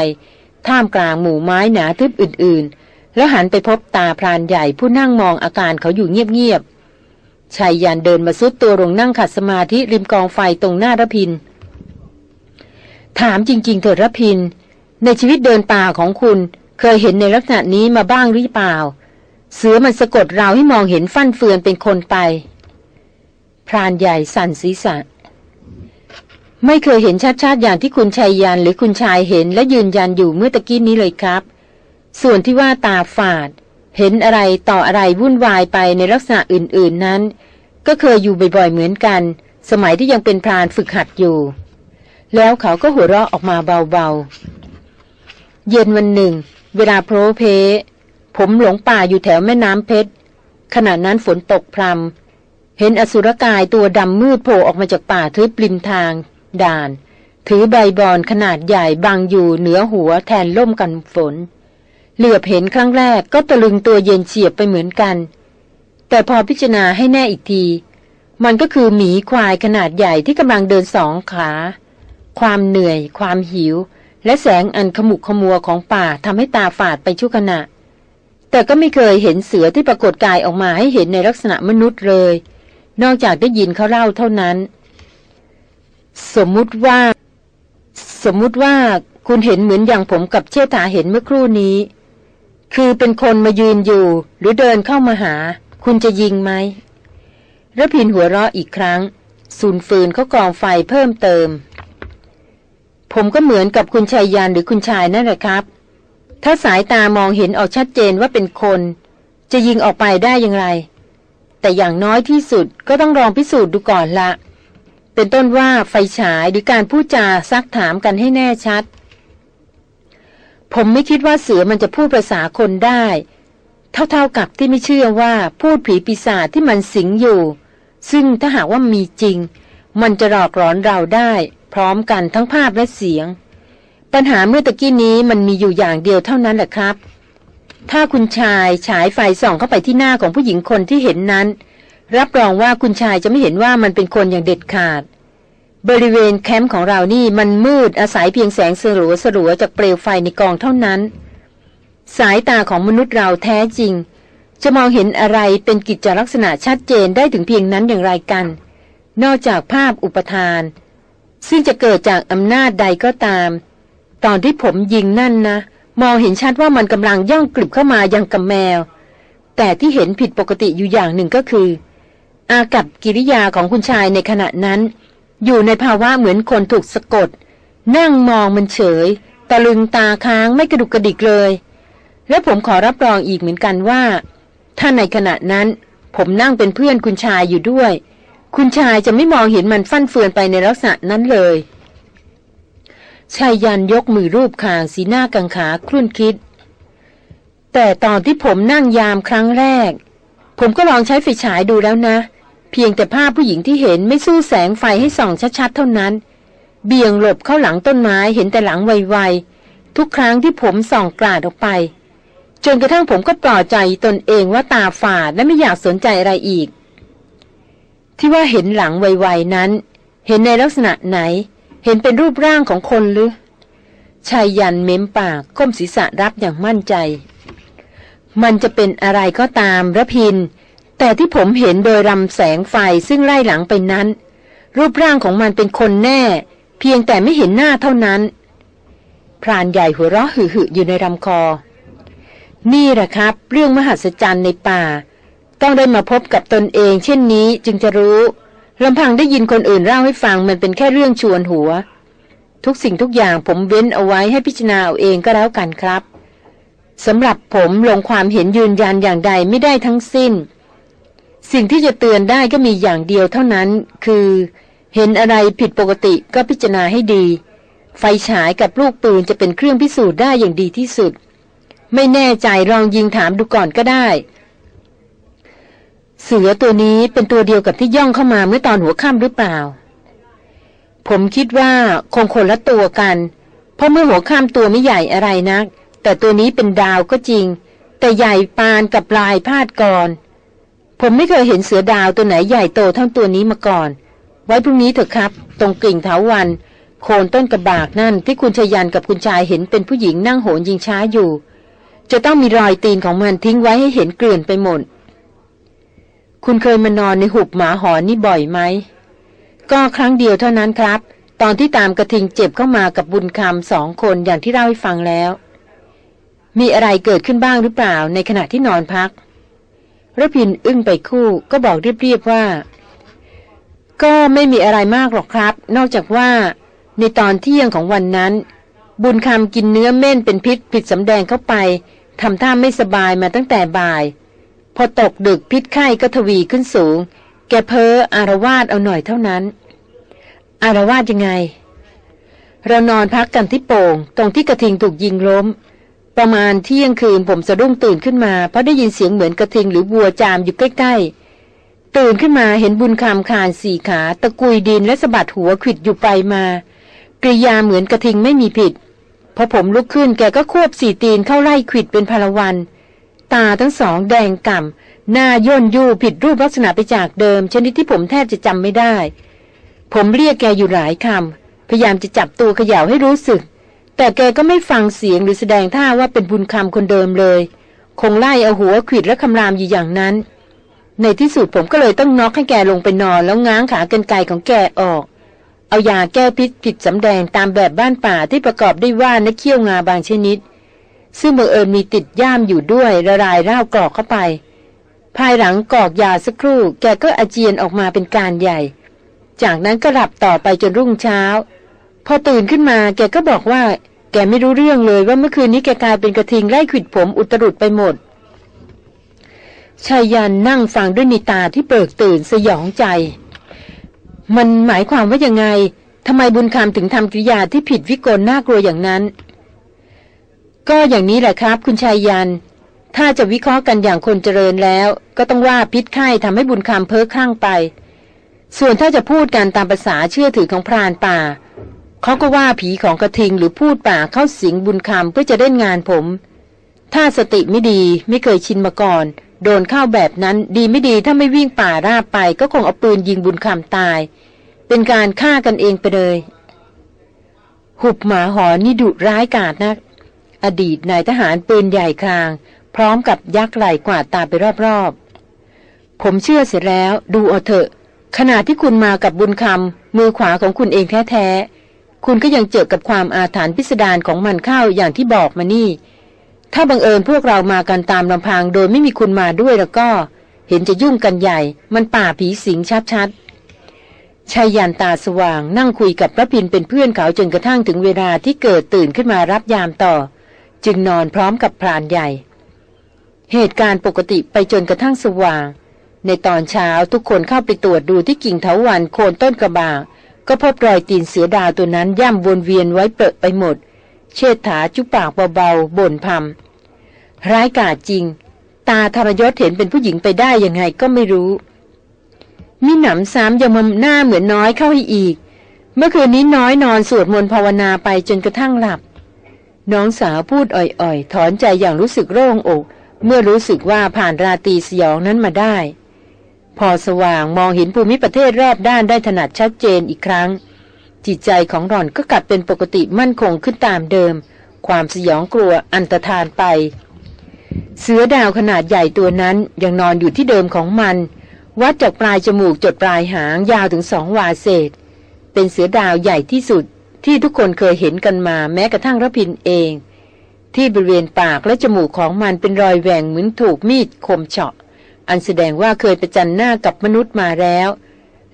ท่ามกลางหมู่ไม้หนาทึบอื่นๆ แล้วหันไปพบตาพรานใหญ่ผู้นั่งมองอาการเขาอยู่เงียบๆชายยันเดินมาซุดตัวลงนั่งขัดสมาธิริมกองไฟตรงหน้าระพิน ถามจริง ๆ เถิดระพิน ในชีวิตเดินป่าของคุณ เคยเห็นในลักษณะนี้มาบ้างหรือเปล่า เสือมันสะกดเราให้มองเห็นฟั่นเฟือนเป็นคนไป พรานใหญ่สั่นศีรษะ ไม่เคยเห็นชัดๆอย่างที่คุณชายยันหรือคุณชายเห็นและยืนยันอยู่เมื่อตะกี้นี้เลยครับ ส่วนที่ว่าตาฝาด เห็นอะไรต่ออะไรวุ่นวายไปในลักษณะอื่น ๆนั้น ก็เคยอยู่บ่อยๆเหมือนกัน สมัยที่ยังเป็นพรานฝึกหัดอยู่ แล้วเขาก็หัวเราะออกมาเบาๆ เย็นวันหนึ่ง เวลาโพรเพ ผมหลงป่าอยู่แถวแม่น้ำเพชร ขณะนั้นฝนตกพรำเห็นอสุรกายตัวดำมืดโผล่ออกมาจากป่าทึบริมทาง ด่าน ถือใบบอนขนาดใหญ่บังอยู่เหนือหัวแทนล่มกันฝน เหลือบเห็นครั้งแรกก็ตะลึงตัวเย็นเฉียบไปเหมือนกัน แต่พอพิจารณาให้แน่อีกที มันก็คือหมีควายขนาดใหญ่ที่กำลังเดินสองขา ความเหนื่อย ความหิว และแสงอันขมุกขมัวของป่าทำให้ตาฝาดไปชั่วขณะ แต่ก็ไม่เคยเห็นเสือที่ปรากฏกายออกมาให้เห็นในลักษณะมนุษย์เลย นอกจากได้ยินเขาเล่าเท่านั้น สมมุติว่า สมมุติว่าคุณเห็นเหมือนอย่างผมกับเชษฐาเห็นเมื่อครู่นี้ คือเป็นคนมายืนอยู่ หรือเดินเข้ามาหา คุณจะยิงไหมระพินหัวเราะอีกครั้ง สูนฟืนเขากองไฟเพิ่มเติม ผมก็เหมือนกับคุณชายยานหรือคุณชายนั่นแหละครับ ถ้าสายตามองเห็นออกชัดเจนว่าเป็นคน จะยิงออกไปได้อย่างไร แต่อย่างน้อยที่สุดก็ต้องลองพิสูจน์ดูก่อนละ เป็นต้นว่าไฟฉายหรือการพูดจาซักถามกันให้แน่ชัด ผมไม่คิดว่าเสือมันจะพูดภาษาคนได้ เท่าๆกับที่ไม่เชื่อว่าพูดผีปีศาจที่มันสิงอยู่ ซึ่งถ้าหากว่ามีจริง มันจะหลอกหลอนเราได้ พร้อมกันทั้งภาพและเสียง ปัญหาเมื่อตะกี้นี้มันมีอยู่อย่างเดียวเท่านั้นแหละครับ ถ้าคุณชายฉายไฟส่องเข้าไปที่หน้าของผู้หญิงคนที่เห็นนั้น รับรองว่าคุณชายจะไม่เห็นว่ามันเป็นคนอย่างเด็ดขาด บริเวณแคมป์ของเรานี่มันมืดอาศัยเพียงแสงสลัวสลัวจากเปลวไฟในกองเท่านั้น สายตาของมนุษย์เราแท้จริง จะมองเห็นอะไรเป็นกิจลักษณะชัดเจนได้ถึงเพียงนั้นอย่างไรกัน นอกจากภาพอุปทาน ซึ่งจะเกิดจากอำนาจใดก็ตาม ตอนที่ผมยิงนั่นนะ มองเห็นชัดว่ามันกำลังย่องกลิบเข้ามายังกับแมว แต่ที่เห็นผิดปกติอยู่อย่างหนึ่งก็คือ อากับกิริยาของคุณชายในขณะนั้น อยู่ในภาวะเหมือนคนถูกสะกด นั่งมองมันเฉยตะลึงตาค้างไม่กระดุกกระดิกเลย และผมขอรับรองอีกเหมือนกันว่า ถ้าในขณะนั้น ผมนั่งเป็นเพื่อนคุณชายอยู่ด้วย คุณชายจะไม่มองเห็นมันฟั่นเฟือนไปในลักษณะนั้นเลย ชายยันยกมือรูปคางสีหน้ากังขาครุ่นคิด แต่ตอนที่ผมนั่งยามครั้งแรก ผมก็ลองใช้ไฟฉายดูแล้วนะ เพียงแต่ภาพผู้หญิงที่เห็นไม่สู้แสงไฟให้ส่องชัดๆเท่านั้น เบี่ยงหลบเข้าหลังต้นไม้เห็นแต่หลังไวๆทุกครั้งที่ผมส่องกลาดออกไป จนกระทั่งผมก็ปลอบใจตนเองว่าตาฝาดและไม่อยากสนใจอะไรอีก ที่ว่าเห็นหลังไวๆนั้น เห็นในลักษณะไหน เห็นเป็นรูปร่างของคนหรือชายยันเม้มปากก้มศีรษะรับอย่างมั่นใจ มันจะเป็นอะไรก็ตามระพิน แต่ที่ผมเห็นโดยรำแสงไฟซึ่งไล่หลังไปนั้น รูปร่างของมันเป็นคนแน่ เพียงแต่ไม่เห็นหน้าเท่านั้น พรานใหญ่หัวเราะหึ่ๆอยู่ในลำคอ นี่แหละครับ เรื่องมหัศจรรย์ในป่า ต้องได้มาพบกับตนเอง เช่นนี้จึงจะรู้ ลำพังได้ยินคนอื่นเล่าให้ฟังมันเป็นแค่เรื่องชวนหัว ทุกสิ่งทุกอย่างผมเว้นเอาไว้ให้พิจารณาเอาเองก็แล้วกันครับสำหรับผมลงความเห็นยืนยันอย่างใดไม่ได้ทั้งสิ้น สิ่งที่จะเตือนได้ก็มีอย่างเดียวเท่านั้นคือ เห็นอะไรผิดปกติก็พิจารณาให้ดี ไฟฉายกับลูกปืนจะเป็นเครื่องพิสูจน์ได้อย่างดีที่สุด ไม่แน่ใจลองยิงถามดูก่อนก็ได้ เสือตัวนี้เป็นตัวเดียวกับที่ย่องเข้ามาเมื่อตอนหัวค่ำหรือเปล่า ผมคิดว่าคงคนละตัวกัน เพราะเมื่อหัวค่ำตัวไม่ใหญ่อะไรนัก แต่ตัวนี้เป็นดาวก็จริง แต่ใหญ่ปานกับลายพาดก่อนผมไม่เคยเห็นเสือดาวตัวไหนใหญ่โตเท่าตัวนี้มาก่อน ไว้พรุ่งนี้เถอะครับ ตรงกิ่งเถาวันโคนต้นกระบากนั่นที่คุณชยันกับคุณชายเห็นเป็นผู้หญิงนั่งโหนยิงช้าอยู่ จะต้องมีรอยตีนของมันทิ้งไว้ให้เห็นเกลื่อนไปหมด คุณเคยมานอนในหุบหมาหอนนี่บ่อยไหม ก็ครั้งเดียวเท่านั้นครับ ตอนที่ตามกระทิงเจ็บเข้ามากับบุญคำสองคนอย่างที่เล่าให้ฟังแล้ว มีอะไรเกิดขึ้นบ้างหรือเปล่าในขณะที่นอนพักระพินอึ้งไปคู่ก็บอกเรียบๆว่า ก็ไม่มีอะไรมากหรอกครับ นอกจากว่าในตอนเที่ยงของวันนั้น บุญคำกินเนื้อเม่นเป็นพิษผิดสำแดงเข้าไปทำท่าไม่สบายมาตั้งแต่บ่าย พอตกดึกพิษไข้ก็ทวีขึ้นสูง แกเพ้ออารวาสเอาหน่อยเท่านั้น อารวาสยังไง เรานอนพักกันที่โป่ง ตรงที่กระทิงถูกยิงล้ม ประมาณเที่ยงคืนผมสะดุ้งตื่นขึ้นมา เพราะได้ยินเสียงเหมือนกระทิงหรือวัวจามอยู่ใกล้ๆ ตื่นขึ้นมาเห็นบุญคำคานสี่ขา ตะกุยดินและสะบัดหัวขิดอยู่ไปมากริยาเหมือนกระทิงไม่มีผิดพอผมลุกขึ้นแกก็ควบสี่ตีนเข้าไล่ขิดเป็นพลวัน ตาทั้งสองแดงก่ำหน้าย่นยู่ผิดรูปลักษณะไปจากเดิม ชนิดที่ผมแทบจะจำไม่ได้ ผมเรียกแกอยู่หลายคำพยายามจะจับตัวเขย่าให้รู้สึก แต่แกก็ไม่ฟังเสียงหรือแสดงท่าว่าเป็นบุญคำคนเดิมเลย คงไล่เอาหัวขีดและคำรามอยู่อย่างนั้น ในที่สุดผมก็เลยต้องน็อกให้แกลงไปนอนแล้วง้างขาเกินไกของแกออก เอายาแก้พิษผิดสำแดงตามแบบบ้านป่าที่ประกอบด้วยว่านและเขี้ยวงาบางชนิด ซึ่งเมื่อเอิญมีติดย่ามอยู่ด้วยละลายร่าวกรอกเข้าไป ภายหลังกอกยาสักครู่ แกก็อาเจียนออกมาเป็นการใหญ่ จากนั้นก็หลับต่อไปจนรุ่งเช้า พอตื่นขึ้นมาแกก็บอกว่า แกไม่รู้เรื่องเลยว่าเมื่อคืนนี้แกกลายเป็นกระทิงไล่ขิดผมอุตรุดไปหมดชายยันนั่งฟังด้วยนิตาที่เปิกตื่นสยองใจ มันหมายความว่ายังไงทำไมบุญคำถึงทำกิริยาที่ผิดวิกลน่ากลัวอย่างนั้น ก็อย่างนี้แหละครับ คุณชายยัน ถ้าจะวิเคราะห์กันอย่างคนเจริญแล้ว ก็ต้องว่าพิษไข้ทำให้บุญคำเพ้อคลั่งไป ส่วนถ้าจะพูดกันตามภาษาเชื่อถือของพรานป่า เขาก็ว่าผีของกระทิงหรือพูดป่าเข้าสิงบุญคำเพื่อจะเล่นงานผม ถ้าสติไม่ดีไม่เคยชินมาก่อน โดนเข้าแบบนั้นดีไม่ดีถ้าไม่วิ่งป่าราบไป ก็คงเอาปืนยิงบุญคำตาย เป็นการฆ่ากันเองไปเลย หุบหมาหอนี่ดุร้ายกาจนัก อดีตนายทหารปืนใหญ่คลาง พร้อมกับยักไหล่กวาดตาไปรอบๆ ผมเชื่อเสร็จแล้วดูเอาเถอะ ขณะที่คุณมากับบุญคำมือขวาของคุณเองแท้ๆ คุณก็ยังเจอกับความอาถรรพ์พิสดารของมันเข้าอย่างที่บอกมานี่ ถ้าบังเอิญพวกเรามากันตามลำพังโดยไม่มีคุณมาด้วยแล้วก็ เห็นจะยุ่งกันใหญ่ มันป่าผีสิงชัดๆชายยันตาสว่างนั่งคุยกับพระพินเป็นเพื่อนเขาจนกระทั่งถึงเวลาที่เกิดตื่นขึ้นมารับยามต่อ จึงนอนพร้อมกับพรานใหญ่ เหตุการณ์ปกติไปจนกระทั่งสว่าง ในตอนเช้าทุกคนเข้าไปตรวจดูที่กิ่งเถาวันโคนต้นกระบาก็พบรอยตีนเสือดาวตัวนั้นย่ำวนเวียนไว้เปิดไปหมด เชิดถาจุปากเบาๆบ่นพำร้ายกาจจริง ตาทรยศเห็นเป็นผู้หญิงไปได้ยังไงก็ไม่รู้มีหนำซ้ำยังมาหน้าเหมือนน้อยเข้าให้อีก เมื่อคืนนี้น้อยนอนสวดมนต์ภาวนาไปจนกระทั่งหลับ น้องสาวพูดอ่อยๆ ถอนใจอย่างรู้สึกโล่งอก เมื่อรู้สึกว่าผ่านราตรีสยองนั้นมาได้ พอสว่างมองเห็นภูมิประเทศรอบด้านได้ถนัดชัดเจนอีกครั้ง จิตใจของหล่อนก็กลับเป็นปกติมั่นคงขึ้นตามเดิม ความสยองกลัวอันตรธานไป เสือดาวขนาดใหญ่ตัวนั้นยังนอนอยู่ที่เดิมของมัน วัดจากปลายจมูกจดปลายหางยาวถึงสองวาเศษ เป็นเสือดาวใหญ่ที่สุด ที่ทุกคนเคยเห็นกันมาแม้กระทั่งระพินเอง ที่บริเวณปากและจมูกของมันเป็นรอยแหว่งเหมือนถูกมีดคมเฉาะ อันแสดงว่าเคยประจันหน้ากับมนุษย์มาแล้ว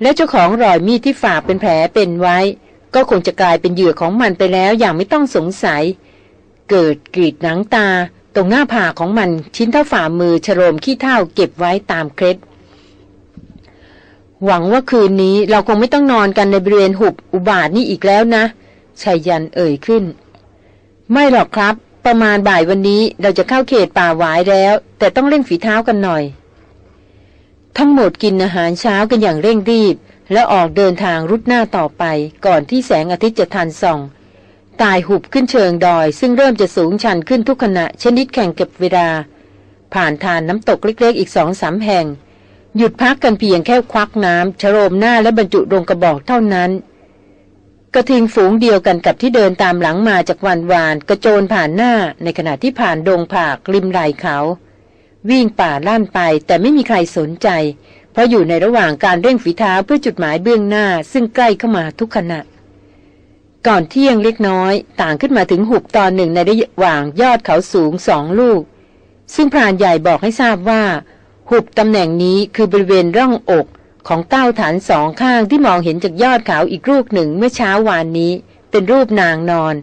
และเจ้าของรอยมีดที่ฝากเป็นแผลเป็นไว้ ก็คงจะกลายเป็นเหยื่อของมันไปแล้วอย่างไม่ต้องสงสัย เกิดกรีดหนังตา ตรงหน้าผากของมันชิ้นเท่าฝ่ามือฉโลมขี้เท่าเก็บไว้ตามเคล็ดหวังว่าคืนนี้เราคงไม่ต้องนอนกันในบริเวณหุบอุบาทนี่อีกแล้วนะ ชายยันเอ่ยขึ้น ไม่หรอกครับ ประมาณบ่ายวันนี้เราจะเข้าเขตป่าหวายแล้ว แต่ต้องเร่งฝีเท้ากันหน่อย ทั้งหมดกินอาหารเช้ากันอย่างเร่งรีบ แล้วออกเดินทางรุดหน้าต่อไป ก่อนที่แสงอาทิตย์จะทันส่องตายหุบขึ้นเชิงดอย ซึ่งเริ่มจะสูงชันขึ้นทุกขณะชนิดแข่งเก็บเวลา ผ่านทานน้ำตกเล็กๆ อีกสองสามแห่ง หยุดพักกันเพียงแค่ควักน้ำชโรมหน้าและบรรจุลงกระบอกเท่านั้น กระทิงฝูงเดียวกันกับที่เดินตามหลังมาจากวันวาน กระโจนผ่านหน้าในขณะที่ผ่านดงผากริมไหลเขา วิ่งป่าล่านไปแต่ไม่มีใครสนใจ เพราะอยู่ในระหว่างการเร่งฝีเท้าเพื่อจุดหมายเบื้องหน้า ซึ่งใกล้เข้ามาทุกขณะ ก่อนเที่ยงเล็กน้อย ต่างขึ้นมาถึงหุบตอนหนึ่งในระหว่างยอดเขาสูงสองลูก ซึ่งพรานใหญ่บอกให้ทราบว่า หุบตำแหน่งนี้คือบริเวณร่องอก ของเต้าฐานสองข้างที่มองเห็นจากยอดเขาอีกลูกหนึ่งเมื่อเช้าวานนี้ เป็นรูปนางนอน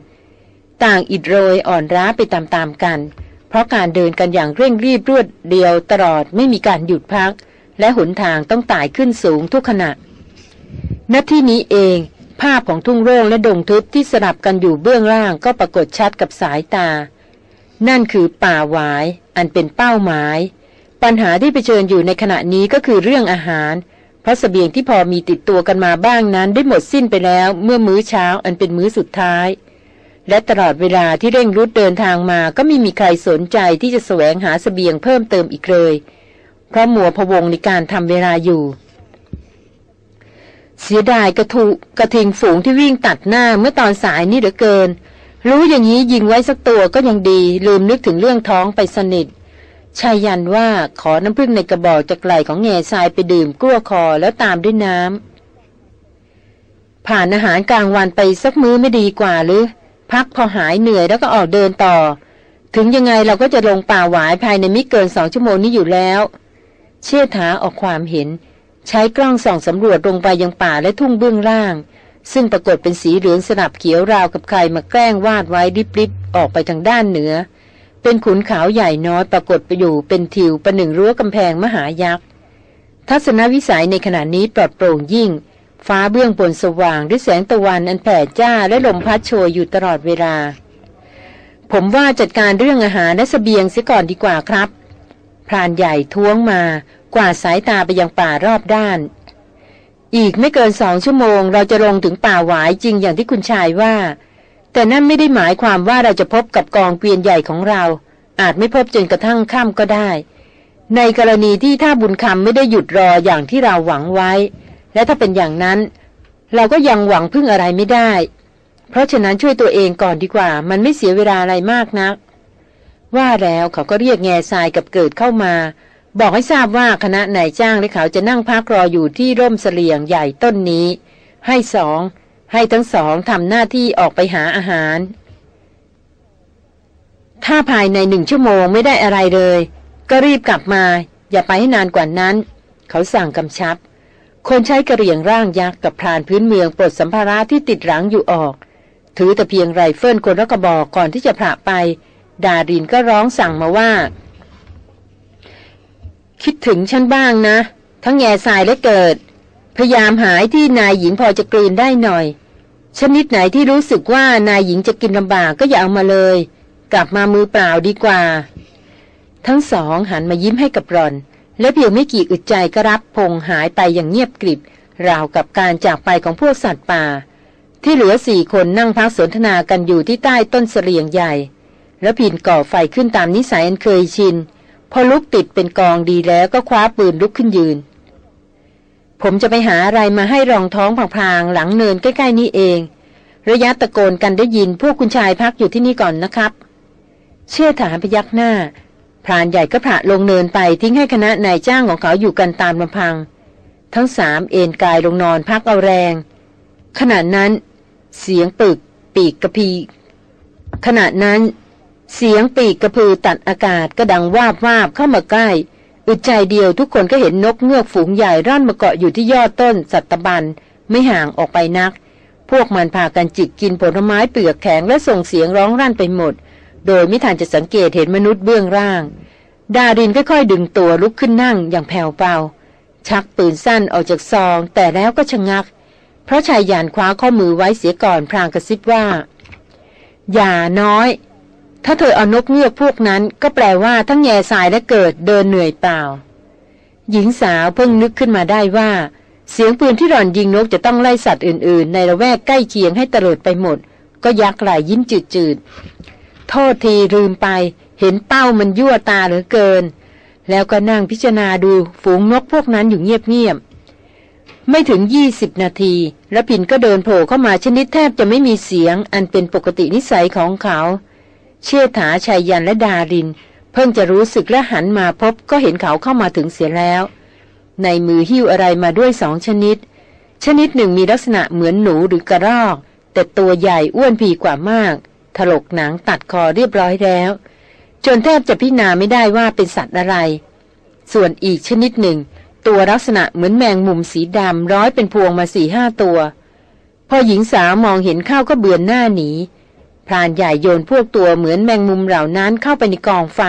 ต่างอิดโรยอ่อนร้าไปตามๆกัน เพราะการเดินกันอย่างเร่งรีบรวดเดียวตลอดไม่มีการหยุดพัก และหนทางต้องไต่ขึ้นสูงทุกขณะณที่นี้เองภาพของทุ่งโร่งและดงทึบที่สลับกันอยู่เบื้องล่างก็ปรากฏชัดกับสายตา นั่นคือป่าหวาย อันเป็นเป้าหมาย ปัญหาที่เผชิญอยู่ในขณะนี้ก็คือเรื่องอาหาร เพราะสเสบียงที่พอมีติดตัวกันมาบ้างนั้นได้หมดสิ้นไปแล้ว เมื่อมื้อเช้าอันเป็นมื้อสุดท้าย และตลอดเวลาที่เร่งรุดเดินทางมาก็ไม่มีใครสนใจที่จะแสวงหาสเสบียงเพิ่มเติมอีกเลย เพราะมัวพะวงในการทำเวลาอยู่ เสียดายกระทุกระทิงฝูงที่วิ่งตัดหน้าเมื่อตอนสายนี่เหลือเกิน รู้อย่างนี้ยิงไว้สักตัวก็ยังดี ลืมนึกถึงเรื่องท้องไปสนิท ชายยันว่าขอน้ำพึ่งในกระบอกจากไหลของแง่ทรายไปดื่มกลั้วคอแล้วตามด้วยน้ำผ่านอาหารกลางวันไปสักมื้อไม่ดีกว่าหรือ พักพอหายเหนื่อยแล้วก็ออกเดินต่อ ถึงยังไงเราก็จะลงป่าหวายภายในไม่เกินสองชั่วโมงนี้อยู่แล้ว เชี่ยถาออกความเห็น ใช้กล้องส่องสำรวจลงไปยังป่าและทุ่งเบื้องล่าง ซึ่งปรากฏเป็นสีเหลืองสนับเขียวราวกับใครมาแกล้งวาดไว้ริบๆออกไปทางด้านเหนือ เป็นขุนขาวใหญ่น้อยปรากฏไปอยู่เป็นทิวประหนึ่งรั้วกำแพงมหายักษ์ ทัศนวิสัยในขณะนี้ปลอดโปร่งยิ่ง ฟ้าเบื้องบนสว่างด้วยแสงตะวันอันแผ่จ้าและลมพัดโชยอยู่ตลอดเวลา ผมว่าจัดการเรื่องอาหารและสเสบียงเสียก่อนดีกว่าครับ พรานใหญ่ท้วงมากวาดสายตาไปยังป่ารอบด้าน อีกไม่เกินสองชั่วโมง เราจะลงถึงป่าหวายจริงอย่างที่คุณชายว่า แต่นั่นไม่ได้หมายความว่าเราจะพบกับกองเกวียนใหญ่ของเรา อาจไม่พบจนกระทั่งค่ำก็ได้ ในกรณีที่ถ้าบุญคำไม่ได้หยุดรออย่างที่เราหวังไว้ และถ้าเป็นอย่างนั้น เราก็ยังหวังพึ่งอะไรไม่ได้ เพราะฉะนั้นช่วยตัวเองก่อนดีกว่า มันไม่เสียเวลาอะไรมากนัก ว่าแล้วเขาก็เรียกแง่ทรายกับเกิดเข้ามา บอกให้ทราบว่าคณะนายจ้างและเขาจะนั่งพักรออยู่ที่ร่มเสลียงใหญ่ต้นนี้ ให้สอง ให้ทั้งสองทำหน้าที่ออกไปหาอาหาร ถ้าภายในหนึ่งชั่วโมงไม่ได้อะไรเลย ก็รีบกลับมา อย่าไปให้นานกว่านั้น เขาสั่งกำชับ คนใช้กะเหรี่ยงร่างยักษ์กับพรานพื้นเมืองปลดสัมภาระที่ติดหลังอยู่ออก ถือแต่เพียงไรเฟิลคนละกระบอกก่อนที่จะผละไป ดารินก็ร้องสั่งมาว่า คิดถึงฉันบ้างนะ ทั้งแง่ทรายและเกิด พยายามหาที่นายหญิงพอจะกลืนได้หน่อย ชนิดไหนที่รู้สึกว่านายหญิงจะกินลำบากก็อย่าเอามาเลย กลับมามือเปล่าดีกว่า ทั้งสองหันมายิ้มให้กับหล่อน และเพียงไม่กี่อึดใจก็รับพงหายไปอย่างเงียบกริบ ราวกับการจากไปของพวกสัตว์ป่า ที่เหลือสี่คนนั่งพักสนทนากันอยู่ที่ใต้ต้นเสลียงใหญ่ แล้วพินก่อไฟขึ้นตามนิสัยอันเคยชินพอลุกติดเป็นกองดีแล้วก็คว้าปืนลุกขึ้นยืน ผมจะไปหาอะไรมาให้รองท้องพางๆหลังเนินใกล้ ๆ นี้เอง ระยะตะโกนกันได้ยินพวกคุณชายพักอยู่ที่นี่ก่อนนะครับ เชื่อถามพยักหน้าพรานใหญ่ก็ผ่าลงเนินไปทิ้งให้คณะนายจ้างของเขาอยู่กันตามลำพัง ทั้งสามเอนกายลงนอนพักเอาแรง ขณะนั้น เสียงปึก ปีกกระพี ขณะนั้น เสียงปีกกระพือตัดอากาศก็ดังวาบวาบเข้ามาใกล้ อึดใจเดียวทุกคนก็เห็นนกเงือกฝูงใหญ่ร่อนมาเกาะอยู่ที่ยอดต้นสัตบัน ไม่ห่างออกไปนัก พวกมันพากันจิกกินผลไม้เปลือกแข็งและส่งเสียงร้องรั่นไปหมด โดยไม่ทันจะสังเกตเห็นมนุษย์เบื้องร่าง ดารินค่อยๆดึงตัวลุกขึ้นนั่งอย่างแผ่วเบาชักปืนสั้นออกจากซอง แต่แล้วก็ชะงัก เพราะชายยานคว้าข้อมือไว้เสียก่อนพรางกระซิบว่า อย่าน้อย ถ้าเธอเอานกเงือกพวกนั้นก็แปลว่าทั้งแง่สายและเกิดเดินเหนื่อยเปล่า หญิงสาวเพิ่งนึกขึ้นมาได้ว่า เสียงปืนที่หล่อนยิงนกจะต้องไล่สัตว์อื่น ๆ ในละแวกใกล้เคียงให้ตลิดไปหมด ก็ยักไหลยิ้มจืดๆโทษทีลืมไป เห็นเป้ามันยั่วตาเหลือเกิน แล้วก็นั่งพิจารณาดูฝูงนกพวกนั้นอยู่เงียบๆไม่ถึงยี่สิบนาทีแล้วพินก็เดินโผล่เข้ามาชนิดแทบจะไม่มีเสียงอันเป็นปกตินิสัยของเขา เชี่ยถาชายยันและดาริน เพิ่งจะรู้สึกและหันมาพบก็เห็นเขาเข้ามาถึงเสียแล้ว ในมือหิ้วอะไรมาด้วยสองชนิด ชนิดหนึ่งมีลักษณะเหมือนหนูหรือกระรอก แต่ตัวใหญ่อ้วนผีกว่ามาก ถลกหนังตัดคอเรียบร้อยแล้ว จนแทบจะพิจารณาไม่ได้ว่าเป็นสัตว์อะไร ส่วนอีกชนิดหนึ่ง ตัวลักษณะเหมือนแมงมุมสีดำร้อยเป็นพวงมาสี่ห้าตัว พอหญิงสาวมองเห็นเข้าก็เบือนหน้าหนี พรานใหญ่โยนพวกตัวเหมือนแมงมุมเหล่านั้นเข้าไปในกองไฟ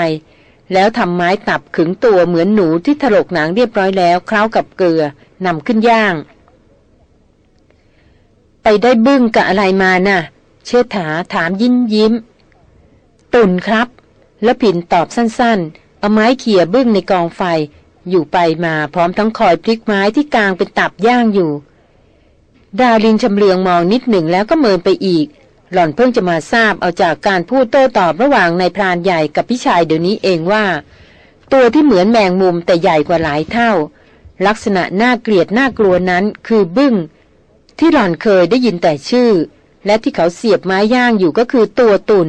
แล้วทำไม้ตับขึงตัวเหมือนหนูที่ถลกหนังเรียบร้อยแล้วเคล้ากับเกลือนำขึ้นย่าง ไปได้บึ้งกับอะไรมาน่ะ เชิดถาถามยิ้มยิ้ม ตุนครับ แล้วผินตอบสั้นๆ เอาไม้เขี่ยบึ้งในกองไฟ อยู่ไปมาพร้อมทั้งคอยพลิกไม้ที่กลางเป็นตับย่างอยู่ ดาลินชำเลืองมองนิดหนึ่งแล้วก็เมินไปอีก หล่อนเพิ่งจะมาทราบเอาจากการพูดโต้ตอบระหว่างนายพรานใหญ่กับพี่ชายเดี๋ยวนี้เองว่า ตัวที่เหมือนแมงมุมแต่ใหญ่กว่าหลายเท่า ลักษณะน่าเกลียดน่ากลัวนั้นคือบึ้ง ที่หล่อนเคยได้ยินแต่ชื่อ และที่เขาเสียบไม้ย่างอยู่ก็คือตัวตุน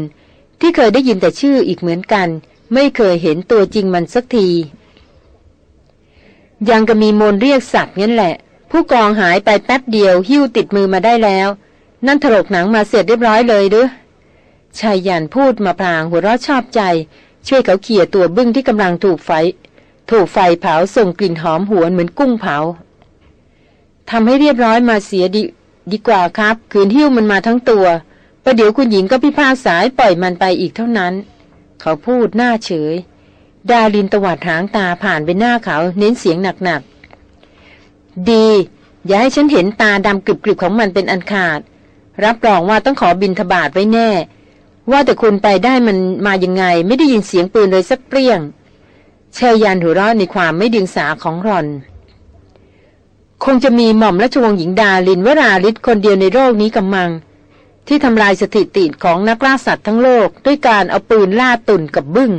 ที่เคยได้ยินแต่ชื่ออีกเหมือนกัน ไม่เคยเห็นตัวจริงมันสักที ยังก็มีมนเรียกสัตว์งั้นแหละ ผู้กองหายไปแป๊บเดียวหิ้วติดมือมาได้แล้ว นั่นถลกหนังมาเสร็จเรียบร้อยเลยหรือชายยันพูดมาพลางหัวเราะชอบใจ ช่วยเขาเขี่ยตัวบึ้งที่กำลังถูกไฟ ถูกไฟเผาส่งกลิ่นหอมหวนเหมือนกุ้งเผาทำให้เรียบร้อยมาเสียดีดีกว่าครับ คืนหิ้วมันมาทั้งตัวประเดี๋ยวคุณหญิงก็พิพากษาปล่อยมันไปอีกเท่านั้น เขาพูดหน้าเฉย ดาลินตวัดหางตาผ่านไปหน้าเขาเน้นเสียงหนักๆดี อย่าให้ฉันเห็นตาดำกริบๆของมันเป็นอันขาด รับรองว่าต้องขอบินทบาทไว้แน่ ว่าแต่คุณไปได้มันมายังไง ไม่ได้ยินเสียงปืนเลยสักเปรี้ยงเชยยันหัวเราะในความไม่ดึงสาของรอน คงจะมีหม่อมราชวงศ์หญิงดาลินวราลิศคนเดียวในโลกนี้กำมัง ที่ทำลายสถิติของนักล่าสัตว์ทั้งโลก ด้วยการเอาปืนล่าตุ่นกับบึ้ง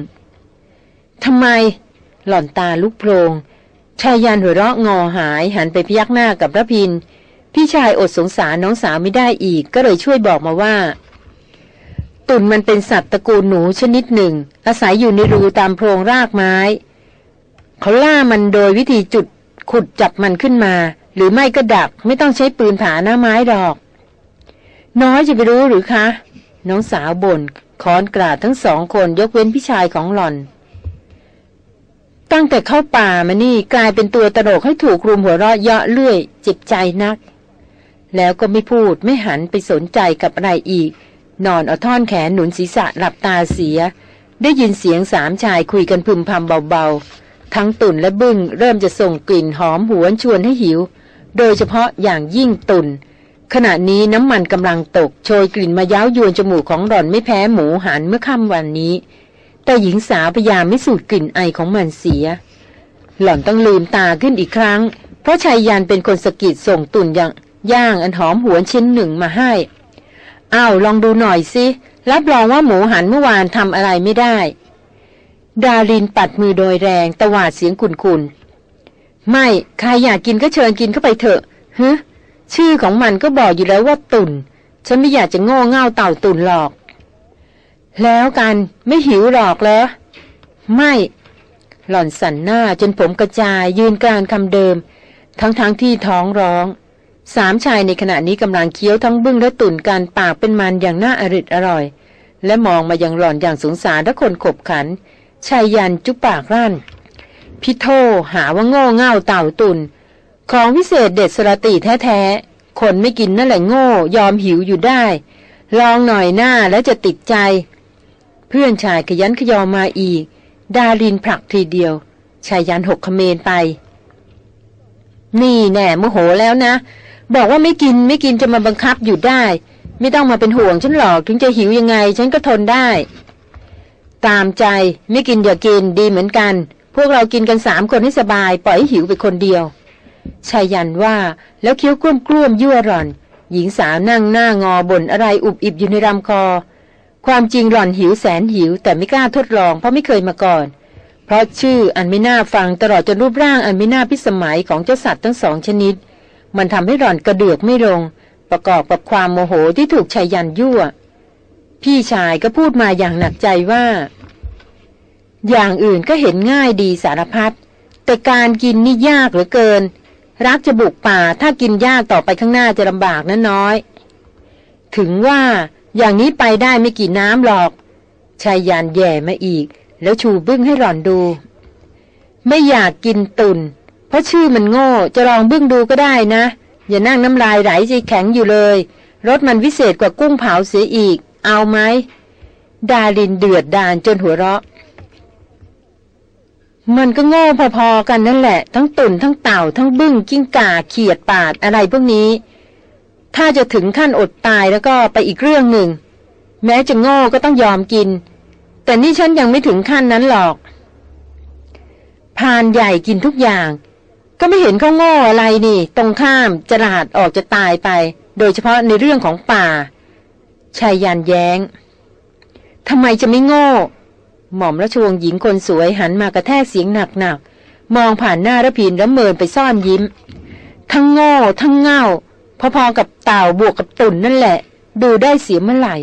ทำไม หล่อนตาลุกโพลงชายยันหัวเราะงอหายหันไปพยักหน้ากับระพิน พี่ชายอดสงสารน้องสาวไม่ได้อีก ก็เลยช่วยบอกมาว่า ตุ่นมันเป็นสัตว์ตระกูลหนูชนิดหนึ่ง อาศัยอยู่ในรูตามโพรงรากไม้ เขาล่ามันโดยวิธีจุดขุดจับมันขึ้นมา หรือไม่ก็ดักไม่ต้องใช้ปืนผาหน้าไม้หรอก น้อยจะไปรู้หรือคะ น้องสาวบน่นคอนกราดทั้งสองคนยกเว้นพี่ชายของหล่อน ตั้งแต่เข้าป่ามานี่กลายเป็นตัวตลกให้ถูกรุมหัวเราะเยาะเลื่อย เจ็บใจนัก แล้วก็ไม่พูดไม่หันไปสนใจกับอะไรอีก นอนเอาท่อนแขนหนุนศีรษะหลับตาเสีย ได้ยินเสียงสามชายคุยกันพึมพำเบาๆ ทั้งตุ่นและบึ้งเริ่มจะส่งกลิ่นหอมหวนชวนให้หิว โดยเฉพาะอย่างยิ่งตุ่น ขณะนี้น้ำมันกำลังตกโชยกลิ่นมาย้าวยวนจมูกของหล่อนไม่แพ้หมูหันเมื่อค่ำวันนี้ แต่หญิงสาวพยายามไม่สูดกลิ่นไอของมันเสีย หล่อนต้องลืมตาขึ้นอีกครั้ง เพราะชายยันเป็นคนสกิดส่งตุ่นอย่าง ย่างอันหอมหวนชิ้นหนึ่งมาให้ อ้าวลองดูหน่อยสิรับรองว่าหมูหันเมื่อวานทำอะไรไม่ได้ ดารินปัดมือโดยแรงตวาดเสียงคุนๆไม่ใครอยากกินก็เชิญกินเข้าไปเถอะฮึชื่อของมันก็บอกอยู่แล้วว่าตุนฉันไม่อยากจะโง่เง่าเต่าตุนหรอก แล้วกันไม่หิวหรอกเหรอไม่ หล่อนสันหน้าจนผมกระจายยืนกลางคำเดิม ทั้งๆทที่ท้องร้อง สามชายในขณะนี้กำลังเคี้ยวทั้งบึ้งและตุ่นการปากเป็นมันอย่างน่าอริดอร่อย และมองมายังหล่อนอย่างสงสารและคนขบขัน ชายยันจุปากรั่นพี่โทหาว่าโง่เง่าเต่าตุนของวิเศษเด็ดสรติแท้ๆ คนไม่กินนั่นแหละโง่ยอมหิวอยู่ได้ ลองหน่อยหน้าแล้วจะติดใจ เพื่อนชายขยันขยอมาอีก ดารินผลักทีเดียวชายยันหกขเมนไป นี่แน่โมโหแล้วนะ บอกว่าไม่กินไม่กินจะมาบังคับอยู่ได้ ไม่ต้องมาเป็นห่วงฉันหรอก ถึงจะหิวยังไง ฉันก็ทนได้ ตามใจไม่กินอย่ากินดีเหมือนกัน พวกเรากินกันสามคนให้สบาย ปล่อยให้หิวไปคนเดียวชายันว่าแล้วเคี้ยวกลุ้มกลุ้มยั่วร่อน หญิงสาวนั่งหน้างอบ่นอะไรอุบอิบอยู่ในลำคอ ความจริงหล่อนหิวแสนหิว แต่ไม่กล้าทดลองเพราะไม่เคยมาก่อน เพราะชื่ออันไม่น่าฟังตลอดจนรูปร่างอันไม่น่าพิสมัยของเจ้าสัตว์ทั้งสองชนิด มันทำให้หล่อนกระเดือกไม่ลง ประกอบกับความโมโหที่ถูกชายันยั่ว พี่ชายก็พูดมาอย่างหนักใจว่า อย่างอื่นก็เห็นง่ายดีสารพัดแต่การกินนี่ยากเหลือเกิน รักจะบุกป่าถ้ากินยากต่อไปข้างหน้าจะลำบากนะน้อย ถึงว่าอย่างนี้ไปได้ไม่กี่น้ำหรอกชายยานแย่มาอีก แล้วชูบึ้งให้หล่อนดู ไม่อยากกินตุน เพราะชื่อมันโง่ จะลองบึ้งดูก็ได้นะ อย่านั่งน้ำลายไหลใจแข็งอยู่เลย รสมันวิเศษกว่ากุ้งเผาเสียอีก เอาไหม ดาลินเดือดดานจนหัวเราะ มันก็โง่พอๆกันนั่นแหละ ทั้งตุ่นทั้งเต่าทั้งบึ้งกิ้งก่าเขียดปาดอะไรพวกนี้ ถ้าจะถึงขั้นอดตายแล้วก็ไปอีกเรื่องหนึ่ง แม้จะโง่ก็ต้องยอมกิน แต่นี่ฉันยังไม่ถึงขั้นนั้นหรอกพานใหญ่กินทุกอย่าง ก็ไม่เห็นเขาโง่อะไรนี่ ตรงข้ามจะลาดออกจะตายไป โดยเฉพาะในเรื่องของป่าชายยันแย้งทำไมจะไม่โง่ หม่อมราชวงศ์หญิงคนสวยหันมากระแทกเสียงหนักๆ มองผ่านหน้าระพินแล้วเมินไปซ่อนยิ้ม ทั้งโง่ ทั้งเง่า พอๆกับเต่าบวกกับตุ่นนั่นแหละ ดูได้เสียเมื่อไหร่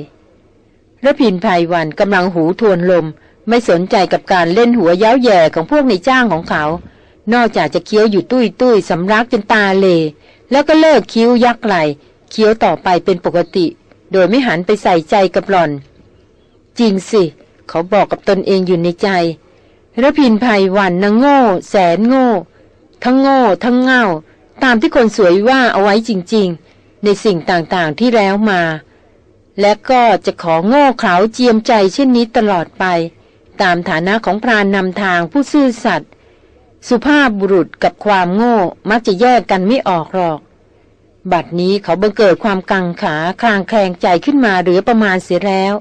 ระพินภัยวันกำลังหูทวนลม ไม่สนใจกับการเล่นหัวเย้าแย่ของพวกในจ้างของเขา นอกจากจะเคี้ยวอยู่ตุ้ยตุ้ยสำรักจนตาเล แล้วก็เลิกคิ้วยักไหลเคี้ยวต่อไปเป็นปกติ โดยไม่หันไปใส่ใจกับหล่อน จริงสิ เขาบอกกับตนเองอยู่ในใจระพินภัยวันนางโง่ แสนโง่ ทั้งโง่ ทั้งเง่า ตามที่คนสวยว่าเอาไว้จริง ๆ ในสิ่งต่างๆที่แล้วมา และก็จะขอโง่เขลาเจียมใจเช่นนี้ตลอดไป ตามฐานะของพรานนำทางผู้ซื่อสัตย์ สุภาพบุรุษกับความโง่มักจะแยกกันไม่ออกหรอก บัดนี้เขาบังเกิดความกังขาคลางแคลงใจขึ้นมาเหลือประมาณเสียแล้ว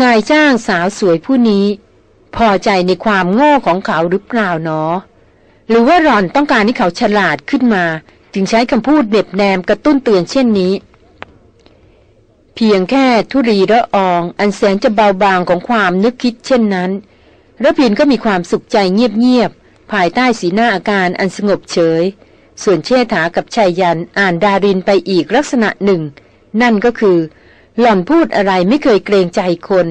นายจ้างสาวสวยผู้นี้ พอใจในความโง่ของเขาหรือเปล่าเนาะหรือว่าหล่อนต้องการให้เขาฉลาดขึ้นมา จึงใช้คำพูดเด็บแนมกระตุ้นเตือนเช่นนี้ เพียงแค่ทุรีระออง อันแสนจะเบาบางของความนึกคิดเช่นนั้นระพินก็มีความสุขใจเงียบ ภายใต้สีหน้าอาการอันสงบเฉย ส่วนเชษฐากับชายยันอ่านดารินไปอีกลักษณะหนึ่ง นั่นก็คือ หล่อนพูดอะไรไม่เคยเกรงใจคน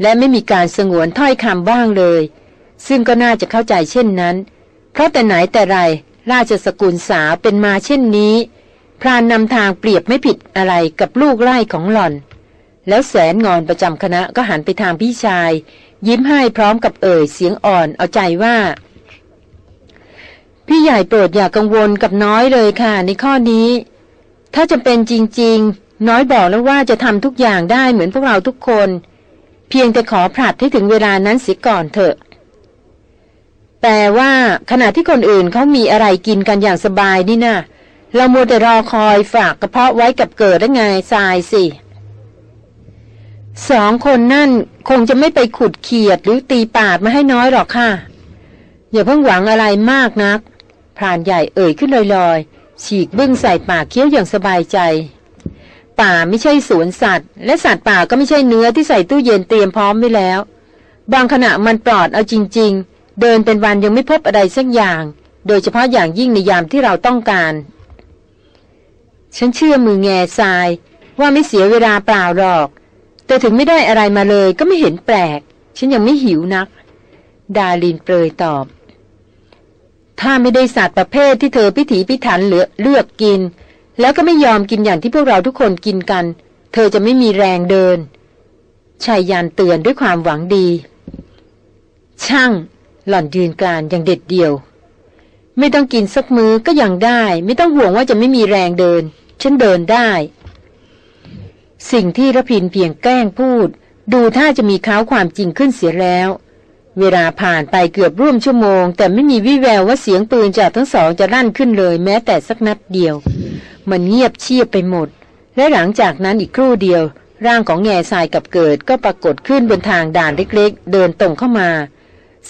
และไม่มีการสงวนถ้อยคำบ้างเลย ซึ่งก็น่าจะเข้าใจเช่นนั้น เพราะแต่ไหนแต่ไร ราชสกุลสาวเป็นมาเช่นนี้ พรานนำทางเปรียบไม่ผิดอะไรกับลูกไล่ของหล่อน แล้วแสนงอนประจำคณะก็หันไปทางพี่ชาย ยิ้มให้พร้อมกับเอ่ยเสียงอ่อนเอาใจว่า พี่ใหญ่โปรดอย่ากกังวลกับน้อยเลยค่ะ ในข้อนี้ ถ้าจะเป็นจริง ๆ น้อยบอกแล้วว่าจะทำทุกอย่างได้เหมือนพวกเราทุกคน เพียงแต่ขอผลัดให้ถึงเวลานั้นเสียก่อนเถอะ แต่ว่าขณะที่คนอื่นเขามีอะไรกินกันอย่างสบายนี่นะเรามัวแต่รอคอยฝากกระเพาะไว้กับเกิดได้ไงทรายสิสองคนนั่นคงจะไม่ไปขุดเขียดหรือตีปาดมาให้น้อยหรอกค่ะ อย่าเพิ่งหวังอะไรมากนัก พรานใหญ่เอ่ยขึ้นลอยๆ ฉีกบึ้งใส่ปากเคี้ยวอย่างสบายใจ ป่าไม่ใช่สวนสัตว์ และสัตว์ป่าก็ไม่ใช่เนื้อที่ใส่ตู้เย็นเตรียมพร้อมไว้แล้ว บางขณะมันปลอดเอาจริง ๆ เดินเป็นวันยังไม่พบอะไรสักอย่าง โดยเฉพาะอย่างยิ่งในยามที่เราต้องการ ฉันเชื่อมือแง่ทราย ว่าไม่เสียเวลาเปล่าหรอก แต่ถึงไม่ได้อะไรมาเลยก็ไม่เห็นแปลก ฉันยังไม่หิวนัก ดาลินเปรยตอบ ถ้าไม่ได้สัตว์ประเภทที่เธอพิถีพิถันเหลือเลือกกิน แล้วก็ไม่ยอมกินอย่างที่พวกเราทุกคนกินกัน เธอจะไม่มีแรงเดินชายยานเตือนด้วยความหวังดี ช่าง หล่อนยืนกลานอย่างเด็ดเดี่ยว ไม่ต้องกินสักมือก็ยังได้ ไม่ต้องห่วงว่าจะไม่มีแรงเดิน ฉันเดินได้ สิ่งที่ระพินเพียงแกล้งพูด ดูถ้าจะมีข้าวความจริงขึ้นเสียแล้ว เวลาผ่านไปเกือบร่วมชั่วโมง แต่ไม่มีวิแววว่าเสียงปืนจากทั้งสองจะลั่นขึ้นเลย แม้แต่สักนัดเดียว มันเงียบเชียบไปหมด และหลังจากนั้นอีกครู่เดียว ร่างของแง่ทรายกับเกิดก็ปรากฏขึ้นบนทางด่านเล็กๆ เดินตรงเข้ามา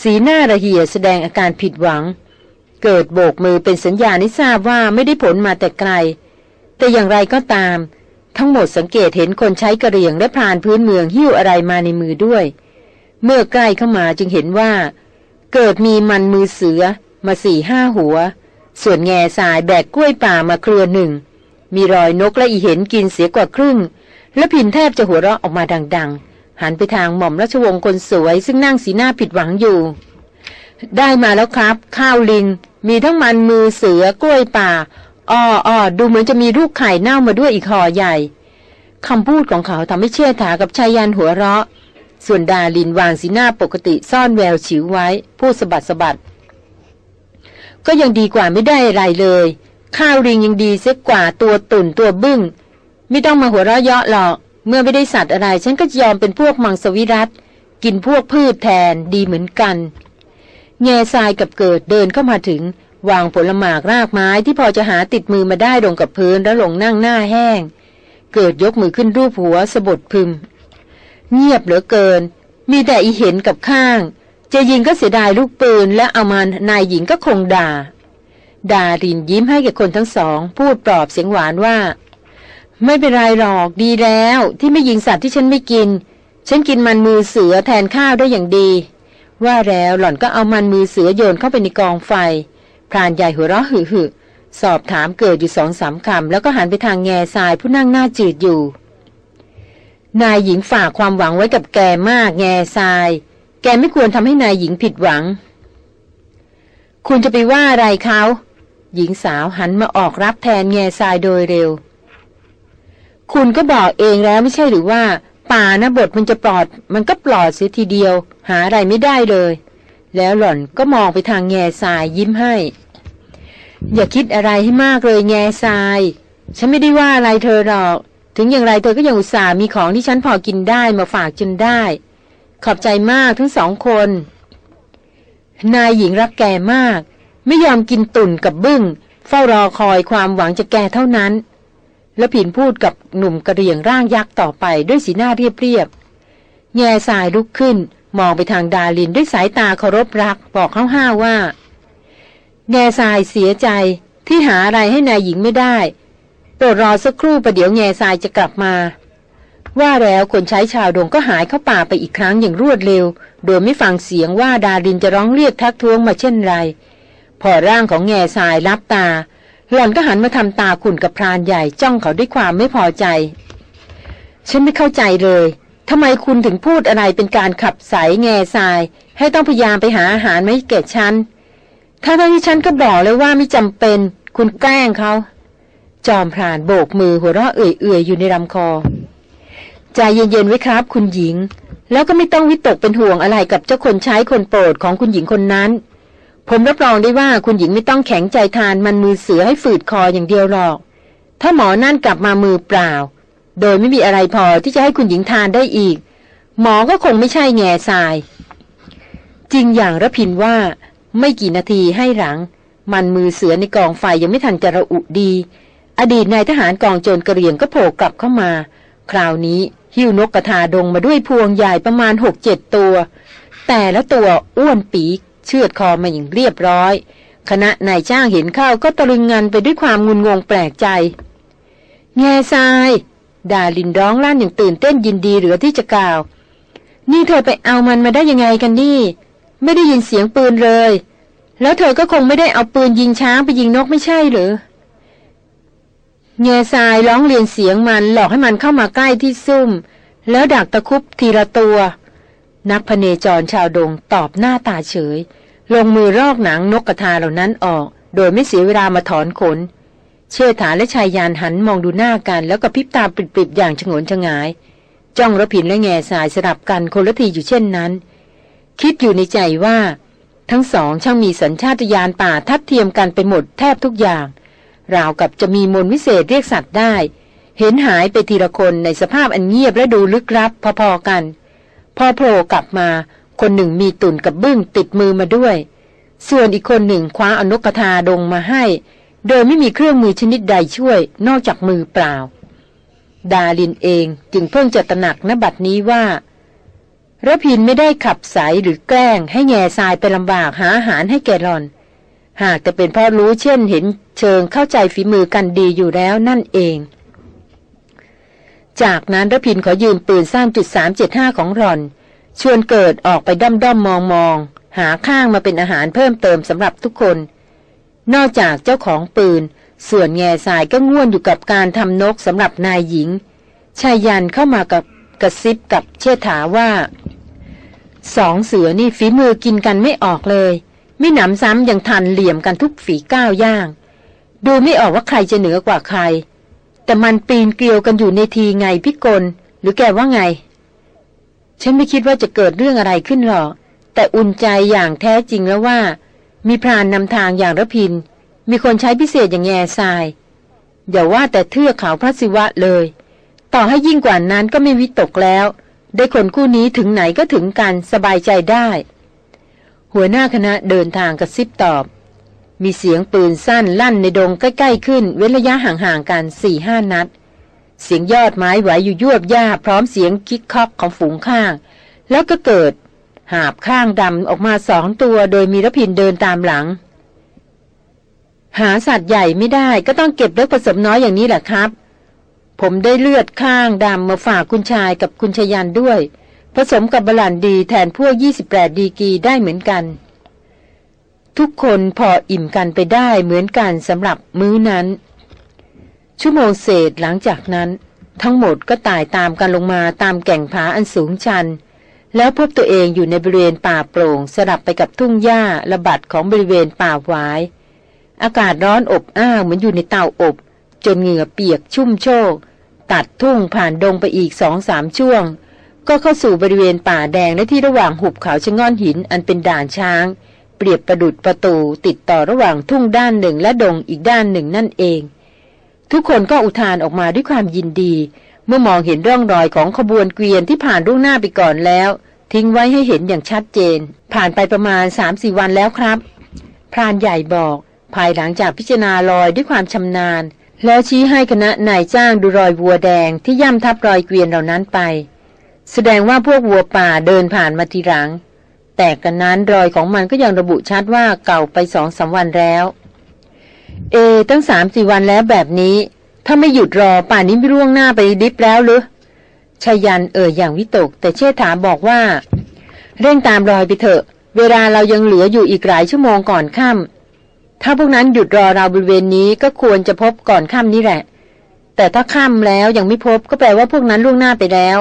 สีหน้าระเหียแสดงอาการผิดหวัง เกิดโบกมือเป็นสัญญาณให้ทราบว่าไม่ได้ผลมาแต่ไกล แต่อย่างไรก็ตาม ทั้งหมดสังเกตเห็นคนใช้กระเรียงและพรานพื้นเมืองหิ้วอะไรมาในมือด้วย เมื่อใกล้เข้ามาจึงเห็นว่า เกิดมีมันมือเสือมาสี่ห้าหัว ส่วนแง่สายแบกกล้วยป่ามาเครือหนึ่ง มีรอยนกและอีเห็นกินเสียกว่าครึ่ง และพินแทบจะหัวเราะออกมาดัง ๆ หันไปทางหม่อมราชวงศ์คนสวย ซึ่งนั่งสีหน้าผิดหวังอยู่ ได้มาแล้วครับ ข้าวลิง มีทั้งมันมือเสือกล้วยป่าอ้ออ้อดูเหมือนจะมีลูกไข่เน่ามาด้วยอีกห่อใหญ่คำพูดของเขาทำให้เชื่อถากับชายยันหัวเราะ ส่วนดาลินวางสีหน้าปกติซ่อนแววฉิวไว้ พูดสะบัดสะบัด ก็ยังดีกว่าไม่ได้อะไรเลย ข้าวริงยังดีเสียกว่าตัวตุ่นตัวบึ้ง ไม่ต้องมาหัวเราะเยาะหรอก เมื่อไม่ได้สัตว์อะไร ฉันก็ยอมเป็นพวกมังสวิรัตกินพวกพืชแทนดีเหมือนกัน แง่ทรายกับเกิดเดินเข้ามาถึง วางผลหมากรากไม้ที่พอจะหาติดมือมาได้ลงกับพื้นแล้วลงนั่งหน้าแห้ง เกิดยกมือขึ้นรูปหัวสะบดพึม เงียบเหลือเกิน มีแต่อีเห็นกับข้าง จะยิงก็เสียดายลูกปืน และเอามานายหญิงก็คงด่า ดารินยิ้มให้แก่คนทั้งสอง พูดปลอบเสียงหวานว่า ไม่เป็นไรหรอกดีแล้วที่ไม่ยิงสัตว์ที่ฉันไม่กิน ฉันกินมันมือเสือแทนข้าวได้อย่างดี ว่าแล้วหล่อนก็เอามันมือเสือโยนเข้าไปในกองไฟ พรานใหญ่หัวเราะหึ่หึสอบถามเกิดอยู่สองสามคำแล้วก็หันไปทางแง่ทรายผู้นั่งหน้าจืดอยู่ นายหญิงฝากความหวังไว้กับแกมากแง่ทราย แกไม่ควรทำให้นายหญิงผิดหวัง คุณจะไปว่าอะไรเขาหญิงสาวหันมาออกรับแทนแง่ทรายโดยเร็ว คุณก็บอกเองแล้วไม่ใช่หรือว่า ป่านะบทมันจะปลอด มันก็ปลอดเสียทีเดียว หาอะไรไม่ได้เลย แล้วหล่อนก็มองไปทางแง่ทรายยิ้มให้ อย่าคิดอะไรให้มากเลยแง่ทราย ฉันไม่ได้ว่าอะไรเธอหรอก ถึงอย่างไรเธอก็ยังอุตส่าห์มีของที่ฉันพอกินได้มาฝากจนได้ ขอบใจมากทั้งสองคน นายหญิงรักแกมาก ไม่ยอมกินตุ่นกับบึ้ง เฝ้ารอคอยความหวังจากแกเท่านั้น แล้วผินพูดกับหนุ่มกระเรียงร่างยักษ์ต่อไปด้วยสีหน้าเรียบๆ แง่ทรายลุกขึ้น มองไปทางดาลินด้วยสายตาเคารพรักบอกห้าวๆว่า แง่ทรายเสียใจที่หาอะไรให้นายหญิงไม่ได้ ปรดรอสักครู่ประเดี๋ยวแง่ทรายจะกลับมา ว่าแล้วคนใช้ชาวดงก็หายเข้าป่าไปอีกครั้งอย่างรวดเร็ว โดยไม่ฟังเสียงว่าดารินจะร้องเรียกทักท้วงมาเช่นไร พอร่างของแง่ทรายรับตา หล่อนก็หันมาทำตาขุ่นกับพรานใหญ่จ้องเขาด้วยความไม่พอใจ ฉันไม่เข้าใจเลยทำไมคุณถึงพูดอะไรเป็นการขับสายแง่ทราย ให้ต้องพยายามไปหาอาหารไม่เกตฉันถ้าทั้งที่ฉันก็บอกเลยว่าไม่จำเป็น คุณแกล้งเขา จอมพรานโบกมือหัวเราะเอื่อยๆอยู่ในลำคอ ใจเย็นๆไว้ครับ คุณหญิง แล้วก็ไม่ต้องวิตกเป็นห่วงอะไรกับเจ้าคนใช้คนโปรดของคุณหญิงคนนั้น ผมรับรองได้ว่าคุณหญิงไม่ต้องแข็งใจทานมันมือเสือให้ฝืดคออย่างเดียวหรอก ถ้าหมอนั่นกลับมามือเปล่า โดยไม่มีอะไรพอที่จะให้คุณหญิงทานได้อีก หมอก็คงไม่ใช่แง่ทราย จริงอย่างระพินว่า ไม่กี่นาทีให้หลัง มันมือเสือในกองไฟยังไม่ทันจะระอุดี อดีตนายทหารกองโจรกระเรียงก็โผล่กลับเข้ามา คราวนี้หิ้วนกกระทาดงมาด้วยพวงใหญ่ประมาณหกเจ็ดตัว แต่ละตัวอ้วนปีกเชือดคอมาอย่างเรียบร้อย คณะนายจ้างเห็นเข้าก็ตะลึงงันไปด้วยความงุนงงแปลกใจ แง่ทรายดาลินร้องลั่นอย่างตื่นเต้นยินดีเหลือที่จะกล่าว นี่เธอไปเอามันมาได้ยังไงกันนี่ ไม่ได้ยินเสียงปืนเลย แล้วเธอก็คงไม่ได้เอาปืนยิงช้างไปยิงนกไม่ใช่หรือ แง่ทรายร้องเรียนเสียงมันหลอกให้มันเข้ามาใกล้ที่ซุ่ม แล้วดักตะคุบทีละตัว นักพเนจรชาวดงตอบหน้าตาเฉย ลงมือรอกหนังนกกระทาเหล่านั้นออก โดยไม่เสียเวลามาถอนขน เชื่อฐานและชายยานหันมองดูหน้ากันแล้วก็พิบตาปริบๆอย่างฉงนฉงาย จ้องระพินและแง่สายสลับกันคนละทีอยู่เช่นนั้น คิดอยู่ในใจว่า ทั้งสองช่างมีสัญชาตญาณป่าทัดเทียมกันไปหมดแทบทุกอย่าง ราวกับจะมีมนวิเศษเรียกสัตว์ได้ เห็นหายไปทีละคนในสภาพอันเงียบและดูลึกลับพอๆกัน พอโผล่กลับมา คนหนึ่งมีตุ่นกับบึ้งติดมือมาด้วย ส่วนอีกคนหนึ่งคว้าอนกทาดงมาให้ โดยไม่มีเครื่องมือชนิดใดช่วย นอกจากมือเปล่า ดาลินเองจึงเพิ่งจะตระหนักณบัดนี้ว่าระพินไม่ได้ขับสายหรือแกล้งให้แง่ทรายไปลำบากหาอาหารให้แกหลอน หากแต่เป็นเพราะรู้เช่นเห็นเชิงเข้าใจฝีมือกันดีอยู่แล้วนั่นเอง จากนั้นระพินขอยืมปืนสร้างจุดสามเจ็ดห้าของหลอน ชวนเกิดออกไปด้อมด้อมมองมองหาข้างมาเป็นอาหารเพิ่มเติมสำหรับทุกคน นอกจากเจ้าของปืน ส่วนแง่ทรายก็ง่วนอยู่กับการทำนกสำหรับนายหญิงชายยันเข้ามากับกระซิบกับเชษฐาว่า สองเสือนี่ฝีมือกินกันไม่ออกเลย ม่หนำซ้ำยังทันเหลี่ยมกันทุกฝีก้าวย่าง ดูไม่ออกว่าใครจะเหนือกว่าใคร แต่มันปีนเกลียวกันอยู่ในทีไงพิกล หรือแกว่าไง ฉันไม่คิดว่าจะเกิดเรื่องอะไรขึ้นหรอก แต่อุ่นใจอย่างแท้จริงแล้วว่า มีพรานนำทางอย่างระพิน มีคนใช้พิเศษอย่างแง่ทราย อย่าว่าแต่เทือกเขาพระศิวะเลย ต่อให้ยิ่งกว่านั้นก็ไม่วิตกแล้ว ได้คนคู่นี้ถึงไหนก็ถึงกันสบายใจได้ หัวหน้าคณะเดินทางกระซิบตอบ มีเสียงปืนสั้นลั่นในดงใกล้ ๆ ขึ้น เว้นระยะห่างๆกันสี่ห้านัด เสียงยอดไม้ไหวอยู่ยวบย่าพร้อมเสียงคิกคอกของฝูงข้าง แล้วก็เกิด หาบข้างดำออกมาสองตัวโดยมีรพินเดินตามหลัง หาสัตว์ใหญ่ไม่ได้ก็ต้องเก็บเล็กผสมน้อยอย่างนี้แหละครับ ผมได้เลือดข้างดำมาฝากคุณชายกับคุณชยันด้วย ผสมกับบลันดีแทนพวก 28 ดีกีได้เหมือนกัน ทุกคนพออิ่มกันไปได้เหมือนกันสำหรับมื้อนั้น ชั่วโมงเศษหลังจากนั้น ทั้งหมดก็ตายตามกันลงมาตามแก่งผาอันสูงชัน แล้วพบตัวเองอยู่ในบริเวณป่าโปร่ง สลับไปกับทุ่งหญ้าระบัดของบริเวณป่าหวาย อากาศร้อนอบอ้าวเหมือนอยู่ในเตาอบ จนเหงื่อเปียกชุ่มโชกตัดทุ่งผ่านดงไปอีกสองสามช่วง ก็เข้าสู่บริเวณป่าแดงและที่ระหว่างหุบเขาชะง่อนหินอันเป็นด่านช้าง เปรียบประดุดประตูติดต่อระหว่างทุ่งด้านหนึ่งและดงอีกด้านหนึ่งนั่นเอง ทุกคนก็อุทานออกมาด้วยความยินดี เมื่อมองเห็นร่องรอยของขบวนเกวียนที่ผ่านรุ่งหน้าไปก่อนแล้ว ทิ้งไว้ให้เห็นอย่างชัดเจน ผ่านไปประมาณสามสี่วันแล้วครับ พรานใหญ่บอก ภายหลังจากพิจารณารอยด้วยความชำนาญ แล้วชี้ให้คณะนายจ้างดูรอยวัวแดงที่ย่ำทับรอยเกวียนเหล่านั้นไป แสดงว่าพวกวัวป่าเดินผ่านมาทีหลัง แต่กันนั้นรอยของมันก็ยังระบุชัดว่าเก่าไปสองสาวันแล้ว เอ ตั้งสามสี่วันแล้วแบบนี้ ถ้าไม่หยุดรอป่านนี้ไม่ร่วงหน้าไปดิบแล้วหรือชายันเอ่ยอย่างวิตก แต่เชษฐาบอกว่า เร่งตามรอยไปเถอะ เวลาเรายังเหลืออยู่อีกหลายชั่วโมงก่อนค่ำถ้าพวกนั้นหยุดรอเราบริเวณนี้ก็ควรจะพบก่อนค่ำนี้แหละ แต่ถ้าค่ำแล้วยังไม่พบก็แปลว่าพวกนั้นล่วงหน้าไปแล้ว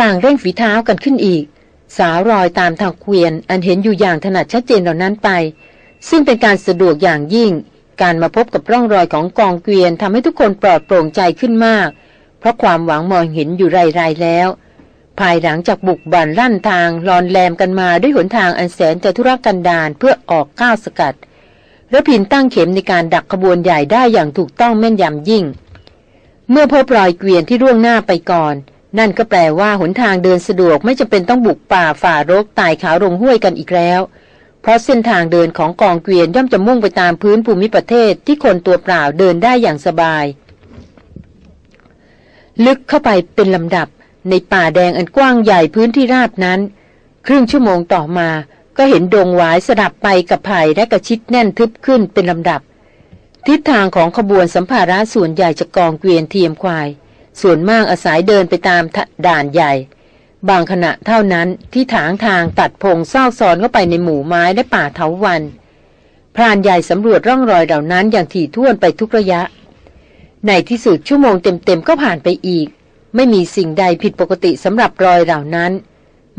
ต่างเร่งฝีเท้ากันขึ้นอีก สาวรอยตามทางเกวียน อันเห็นอยู่อย่างถนัดชัดเจนเหล่านั้นไป ซึ่งเป็นการสะดวกอย่างยิ่ง การมาพบกับร่องรอยของกองเกวียนทำให้ทุกคนปลอดโปร่งใจขึ้นมาก เพราะความหวังมองเห็นอยู่ไรๆแล้ว ภายหลังจากบุกบันลั่นทางลอนแลมกันมาด้วยหนทางอันแสนจะทุรกันดารเพื่อออกก้าวสกัดระพินตั้งเข็มในการดักขบวนใหญ่ได้อย่างถูกต้องแม่นยำยิ่ง เมื่อพบรอยเกวียนที่ร่วงหน้าไปก่อน นั่นก็แปลว่าหนทางเดินสะดวกไม่จำเป็นต้องบุกป่าฝ่ารกตายขาวลงห้วยกันอีกแล้ว เพราะเส้นทางเดินของกองเกวียนย่อมจะมุ่งไปตามพื้นภูมิประเทศที่คนตัวเปล่าเดินได้อย่างสบาย ลึกเข้าไปเป็นลำดับ ในป่าแดงอันกว้างใหญ่พื้นที่ราบนั้น ครึ่งชั่วโมงต่อมา ก็เห็นดงหวายสลับไปกับไผ่และกระชิดแน่นทึบขึ้นเป็นลำดับ ทิศทางของขบวนสัมภาระส่วนใหญ่จะกองเกวียนเทียมควาย ส่วนมากอาศัยเดินไปตามด่านใหญ่ บางขณะเท่านั้นที่ถางทางตัดพงเศร้าซอนเข้าไปในหมู่ไม้และป่าเถาวันพรานใหญ่สำรวจร่องรอยเหล่านั้นอย่างถี่ถ้วนไปทุกระยะ ในที่สุดชั่วโมงเต็มๆก็ผ่านไปอีก ไม่มีสิ่งใดผิดปกติสำหรับรอยเหล่านั้น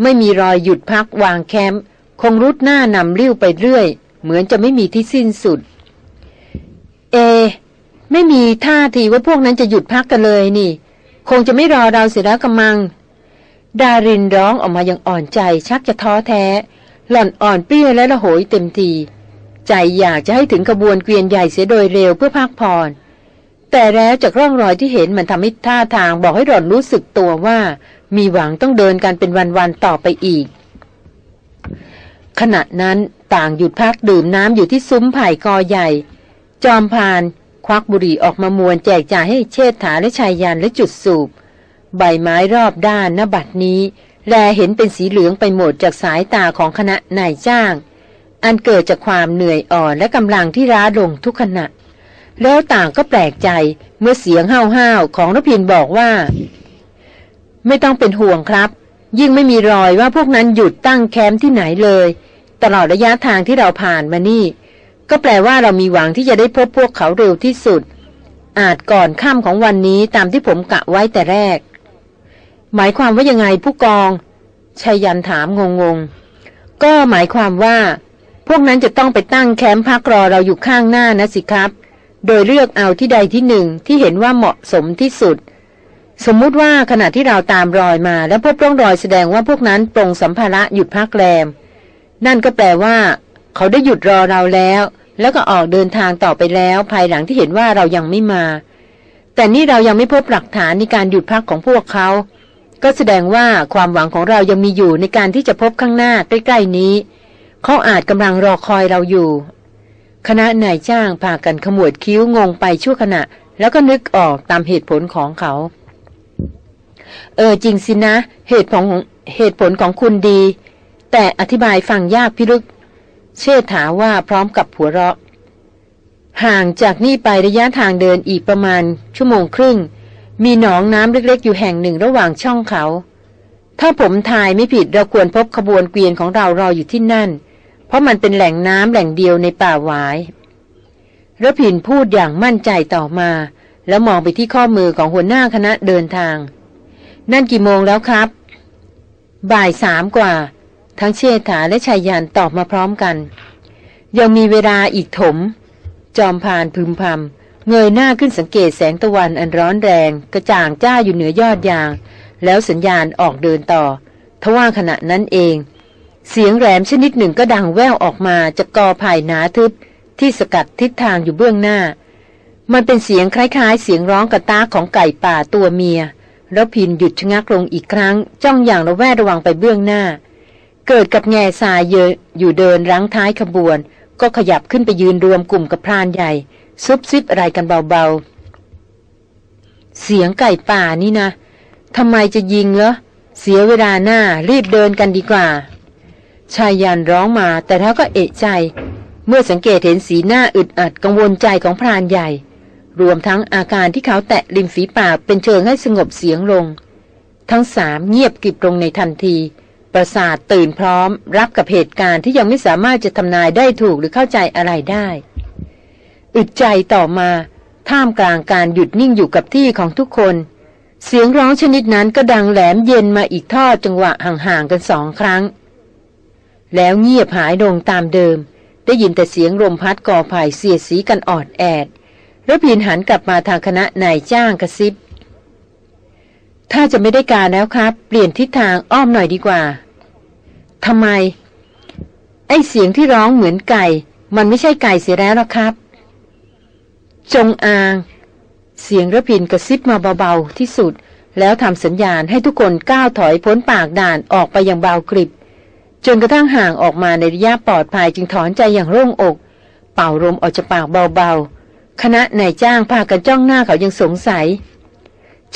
ไม่มีรอยหยุดพักวางแคมป์คงรุดหน้านำเลี้ยวไปเรื่อย เหมือนจะไม่มีที่สิ้นสุด เอ ไม่มีท่าทีว่าพวกนั้นจะหยุดพักกันเลยนี่ คงจะไม่รอเราเสียแล้วกำมัง ดารินร้องออกมาอย่างอ่อนใจชักจะท้อแท้ หล่อนอ่อนเปี้ยและละโหยเต็มที ใจอยากจะให้ถึงขบวนเกวียนใหญ่เสียโดยเร็วเพื่อพักผ่อนแต่แล้วจากร่องรอยที่เห็นมันทำให้ท่าทางบอกให้หล่อนรู้สึกตัวว่า มีหวังต้องเดินกันเป็นวันๆต่อไปอีก ขณะนั้นต่างหยุดพักดื่มน้ำอยู่ที่ซุ้มไผ่กอใหญ่ จอมพาน ควักบุหรี่ออกมามวนแจกจ่ายให้เชษฐาและชายยันและจุดสูบ ใบไม้รอบด้านหน้าบัดนี้ แลเห็นเป็นสีเหลืองไปหมดจากสายตาของคณะนายจ้าง อันเกิดจากความเหนื่อยอ่อนและกำลังที่ร้าลงทุกขณะ แล้วต่างก็แปลกใจเมื่อเสียงห้าวๆของรพินบอกว่า ไม่ต้องเป็นห่วงครับ ยิ่งไม่มีรอยว่าพวกนั้นหยุดตั้งแคมป์ที่ไหนเลย ตลอดระยะทางที่เราผ่านมานี่ ก็แปลว่าเรามีหวังที่จะได้พบพวกเขาเร็วที่สุด อาจก่อนค่ำของวันนี้ตามที่ผมกะไว้แต่แรก หมายความว่ายังไงผู้กองชายันถามงงๆก็หมายความว่า พวกนั้นจะต้องไปตั้งแคมป์พักรอเราอยู่ข้างหน้านะสิครับ โดยเลือกเอาที่ใดที่หนึ่งที่เห็นว่าเหมาะสมที่สุด สมมุติว่าขณะที่เราตามรอยมา แล้วพบร่องรอยแสดงว่าพวกนั้นปรงสัมภาระหยุดพักแรม นั่นก็แปลว่า เขาได้หยุดรอเราแล้ว แล้วก็ออกเดินทางต่อไปแล้ว ภายหลังที่เห็นว่าเรายังไม่มา แต่นี่เรายังไม่พบหลักฐานในการหยุดพักของพวกเขา ก็แสดงว่าความหวังของเรายังมีอยู่ในการที่จะพบข้างหน้าใกล้ๆนี้ เขาอาจกำลังรอคอยเราอยู่ คณะนายจ้างพากันขมวดคิ้วงงไปชั่วขณะ แล้วก็นึกออกตามเหตุผลของเขา เออจริงสินะ เหตุผลของเหตุผลของคุณดี แต่อธิบายฟังยากพิลึก เชษฐาว่าพร้อมกับหัวเราะ ห่างจากนี่ไประยะทางเดินอีกประมาณ ชั่วโมงครึ่ง มีหนองน้ำเล็กๆ อยู่แห่งหนึ่งระหว่างช่องเขา ถ้าผมทายไม่ผิดเราควรพบขบวนเกวียนของเรารออยู่ที่นั่น เพราะมันเป็นแหล่งน้ำแหล่งเดียวในป่าหวายระพินพูดอย่างมั่นใจต่อมา แล้วมองไปที่ข้อมือของหัวหน้าคณะเดินทาง นั่นกี่โมงแล้วครับ บ่ายสามกว่า ทั้งเชษฐาและชายยันตอบมาพร้อมกัน ยังมีเวลาอีกถม จอมพานพึมพำเงยหน้าขึ้นสังเกตแสงตะวันอันร้อนแรง กระจ่างจ้าอยู่เหนือยอดยาง แล้วสัญญาณออกเดินต่อ ทว่าขณะนั้นเอง เสียงแหลมชนิดหนึ่งก็ดังแว่วออกมาจากกอไผ่หนาทึบที่สกัดทิศทางอยู่เบื้องหน้า มันเป็นเสียงคล้ายๆ เสียงร้องกระตากของไก่ป่าตัวเมีย แล้วพินหยุดชะงักลงอีกครั้ง จ้องอย่างระแวดระวังไปเบื้องหน้า เกิดกับแง่ทรายเยอะอยู่เดินรั้งท้ายขบวน ก็ขยับขึ้นไปยืนรวมกลุ่มกับพรานใหญ่ ซุบซิบอะไรกันเบาๆ เสียงไก่ป่านี่นะทำไมจะยิงเหรอเสียเวลาหน้ารีบเดินกันดีกว่า ชายยันร้องมาแต่แล้วก็เอะใจ เมื่อสังเกตเห็นสีหน้าอึดอัดกังวลใจของพรานใหญ่ รวมทั้งอาการที่เขาแตะริมฝีปากเป็นเชิงให้สงบเสียงลง ทั้งสามเงียบกริบลงในทันที ประสาทตื่นพร้อม รับกับเหตุการณ์ที่ยังไม่สามารถจะทำนายได้ถูกหรือเข้าใจอะไรได้ อึดใจต่อมา ท่ามกลางการหยุดนิ่งอยู่กับที่ของทุกคน เสียงร้องชนิดนั้นก็ดังแหลมเย็นมาอีกทอดจังหวะห่างๆกันสองครั้ง แล้วเงียบหายลงตามเดิม ได้ยินแต่เสียงลมพัดก่อไผ่เสียดสีกันออดแอดแล้วพินหันกลับมาทางคณะนายจ้างกระซิบ ถ้าจะไม่ได้การแล้วครับ เปลี่ยนทิศทางอ้อมหน่อยดีกว่า ทำไม ไอเสียงที่ร้องเหมือนไก่ มันไม่ใช่ไก่เสียแล้วหรอครับ จงอาง เสียงระพินกระซิบมาเบาๆที่สุด แล้วทำสัญญาณให้ทุกคนก้าวถอยพ้นปากด่านออกไปอย่างเบากริบ จนกระทั่งห่างออกมาในระยะปลอดภัยจึงถอนใจอย่างโล่งอก เป่าลมออกจากปากเบาๆ คณะนายจ้างพากันจ้องหน้าเขายังสงสัย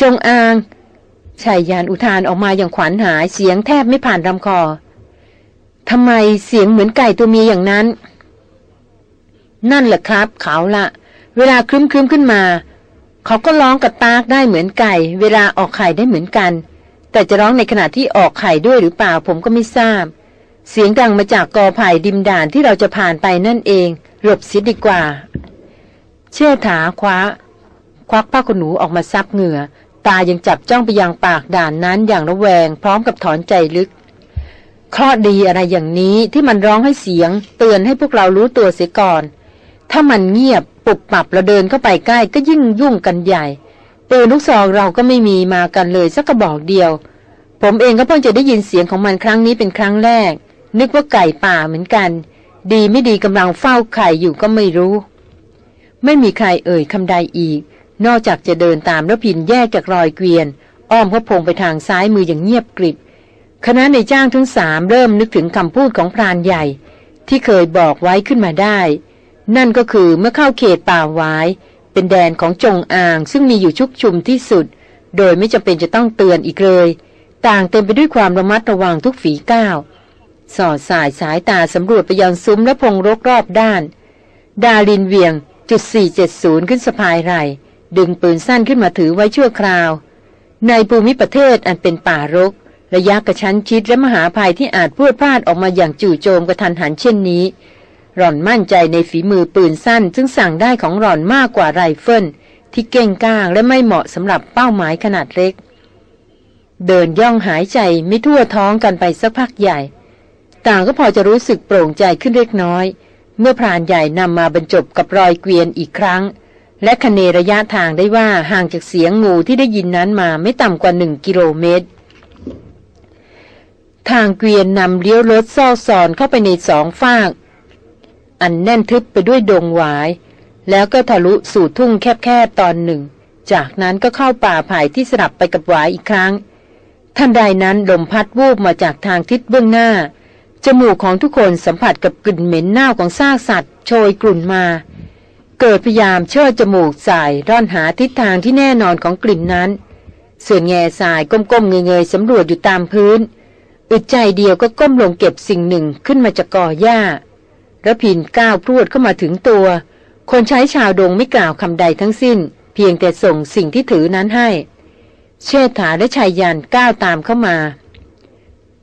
จงอางชายยานอุทานออกมาอย่างขวัญหายเสียงแทบไม่ผ่านลำคอ ทำไมเสียงเหมือนไก่ตัวเมียอย่างนั้น นั่นแหละครับ เขาละเวลาครึ้มครึ้มขึ้นมา เขาก็ร้องกับตากได้เหมือนไก่ เวลาออกไข่ได้เหมือนกัน แต่จะร้องในขณะที่ออกไข่ด้วยหรือเปล่าผมก็ไม่ทราบ เสียงดังมาจากกอไผ่ดิมด่านที่เราจะผ่านไปนั่นเอง หลบเสียดีกว่า เชื่อถาคว้า ควักผ้าขนหนูออกมาซับเหงื่อ ตายังจับจ้องไปยังปากด่านนั้นอย่างระแวง พร้อมกับถอนใจลึก เคราะดีอะไรอย่างนี้ที่มันร้องให้เสียง เตือนให้พวกเรารู้ตัวเสียก่อน ถ้ามันเงียบปุบปับเราเดินเข้าไปใกล้ก็ยิ่งยุ่งกันใหญ่ปืนลูกซองเราก็ไม่มีมากันเลยสักกระบอกเดียว ผมเองก็เพิ่งจะได้ยินเสียงของมันครั้งนี้เป็นครั้งแรก นึกว่าไก่ป่าเหมือนกัน ดีไม่ดีกำลังเฝ้าไข่อยู่ก็ไม่รู้ ไม่มีใครเอ่ยคำใดอีก นอกจากจะเดินตามรพินแยกจากรอยเกวียน อ้อมพระพงไปทางซ้ายมืออย่างเงียบกริบ คณะในจ้างทั้งสามเริ่มนึกถึงคำพูดของพรานใหญ่ ที่เคยบอกไว้ขึ้นมาได้ นั่นก็คือเมื่อเข้าเขตป่าไว้เป็นแดนของจงอางซึ่งมีอยู่ชุกชุมที่สุด โดยไม่จำเป็นจะต้องเตือนอีกเลย ต่างเต็มไปด้วยความระมัดระวังทุกฝีก้าวสอดส่ายสายตาสำรวจไปยังซุ้มและพงรกรอบด้าน ดารินเหวี่ยงจุด470 ขึ้นสะพายไหล่ดึงปืนสั้นขึ้นมาถือไว้ชั่วคราว ในภูมิประเทศอันเป็นป่ารก ระยะกระชั้นชิดและมหาภัยที่อาจผุดพราดออกมาอย่างจู่โจมกะทันหันเช่นนี้ หล่อนมั่นใจในฝีมือปืนสั้น ซึ่งสั่งได้ของหล่อนมากกว่าไรเฟิลที่เก้งก้างและไม่เหมาะสำหรับเป้าหมายขนาดเล็ก เดินย่องหายใจไม่ทั่วท้องกันไปสักพักใหญ่ ต่างก็พอจะรู้สึกโปร่งใจขึ้นเล็กน้อย เมื่อพรานใหญ่นำมาบรรจบกับรอยเกวียนอีกครั้ง และคเนระยะทางได้ว่าห่างจากเสียงงูที่ได้ยินนั้นมาไม่ต่ำกว่าหนึ่งกิโลเมตร ทางเกวียนนำเลี้ยวรถซ่อซอนเข้าไปในสองฝาก อันแน่นทึบไปด้วยดงหวาย แล้วก็ทะลุสู่ทุ่งแคบๆตอนหนึ่ง จากนั้นก็เข้าป่าไผ่ที่สลับไปกับหวายอีกครั้ง ท่านใดนั้นลมพัดวูบมาจากทางทิศเบื้องหน้า จมูกของทุกคนสัมผัสกับกลิ่นเหม็นเน่าของซากสัตว์ โชยกลุ่นมา เกิดพยายามเชิดจมูกสายร่อนหาทิศทางที่แน่นอนของกลิ่นนั้นส่วนแง่สายก้มๆเงยๆสำรวจอยู่ตามพื้น อึดใจเดียวก็ก้มลงเก็บสิ่งหนึ่งขึ้นมาจากกอหญ้าระพินก้าวพรวดเข้ามาถึงตัว คนใช้ชาวดงไม่กล่าวคำใดทั้งสิ้น เพียงแต่ส่งสิ่งที่ถือนั้นให้ เชษฐาและชายยันก้าวตามเข้ามา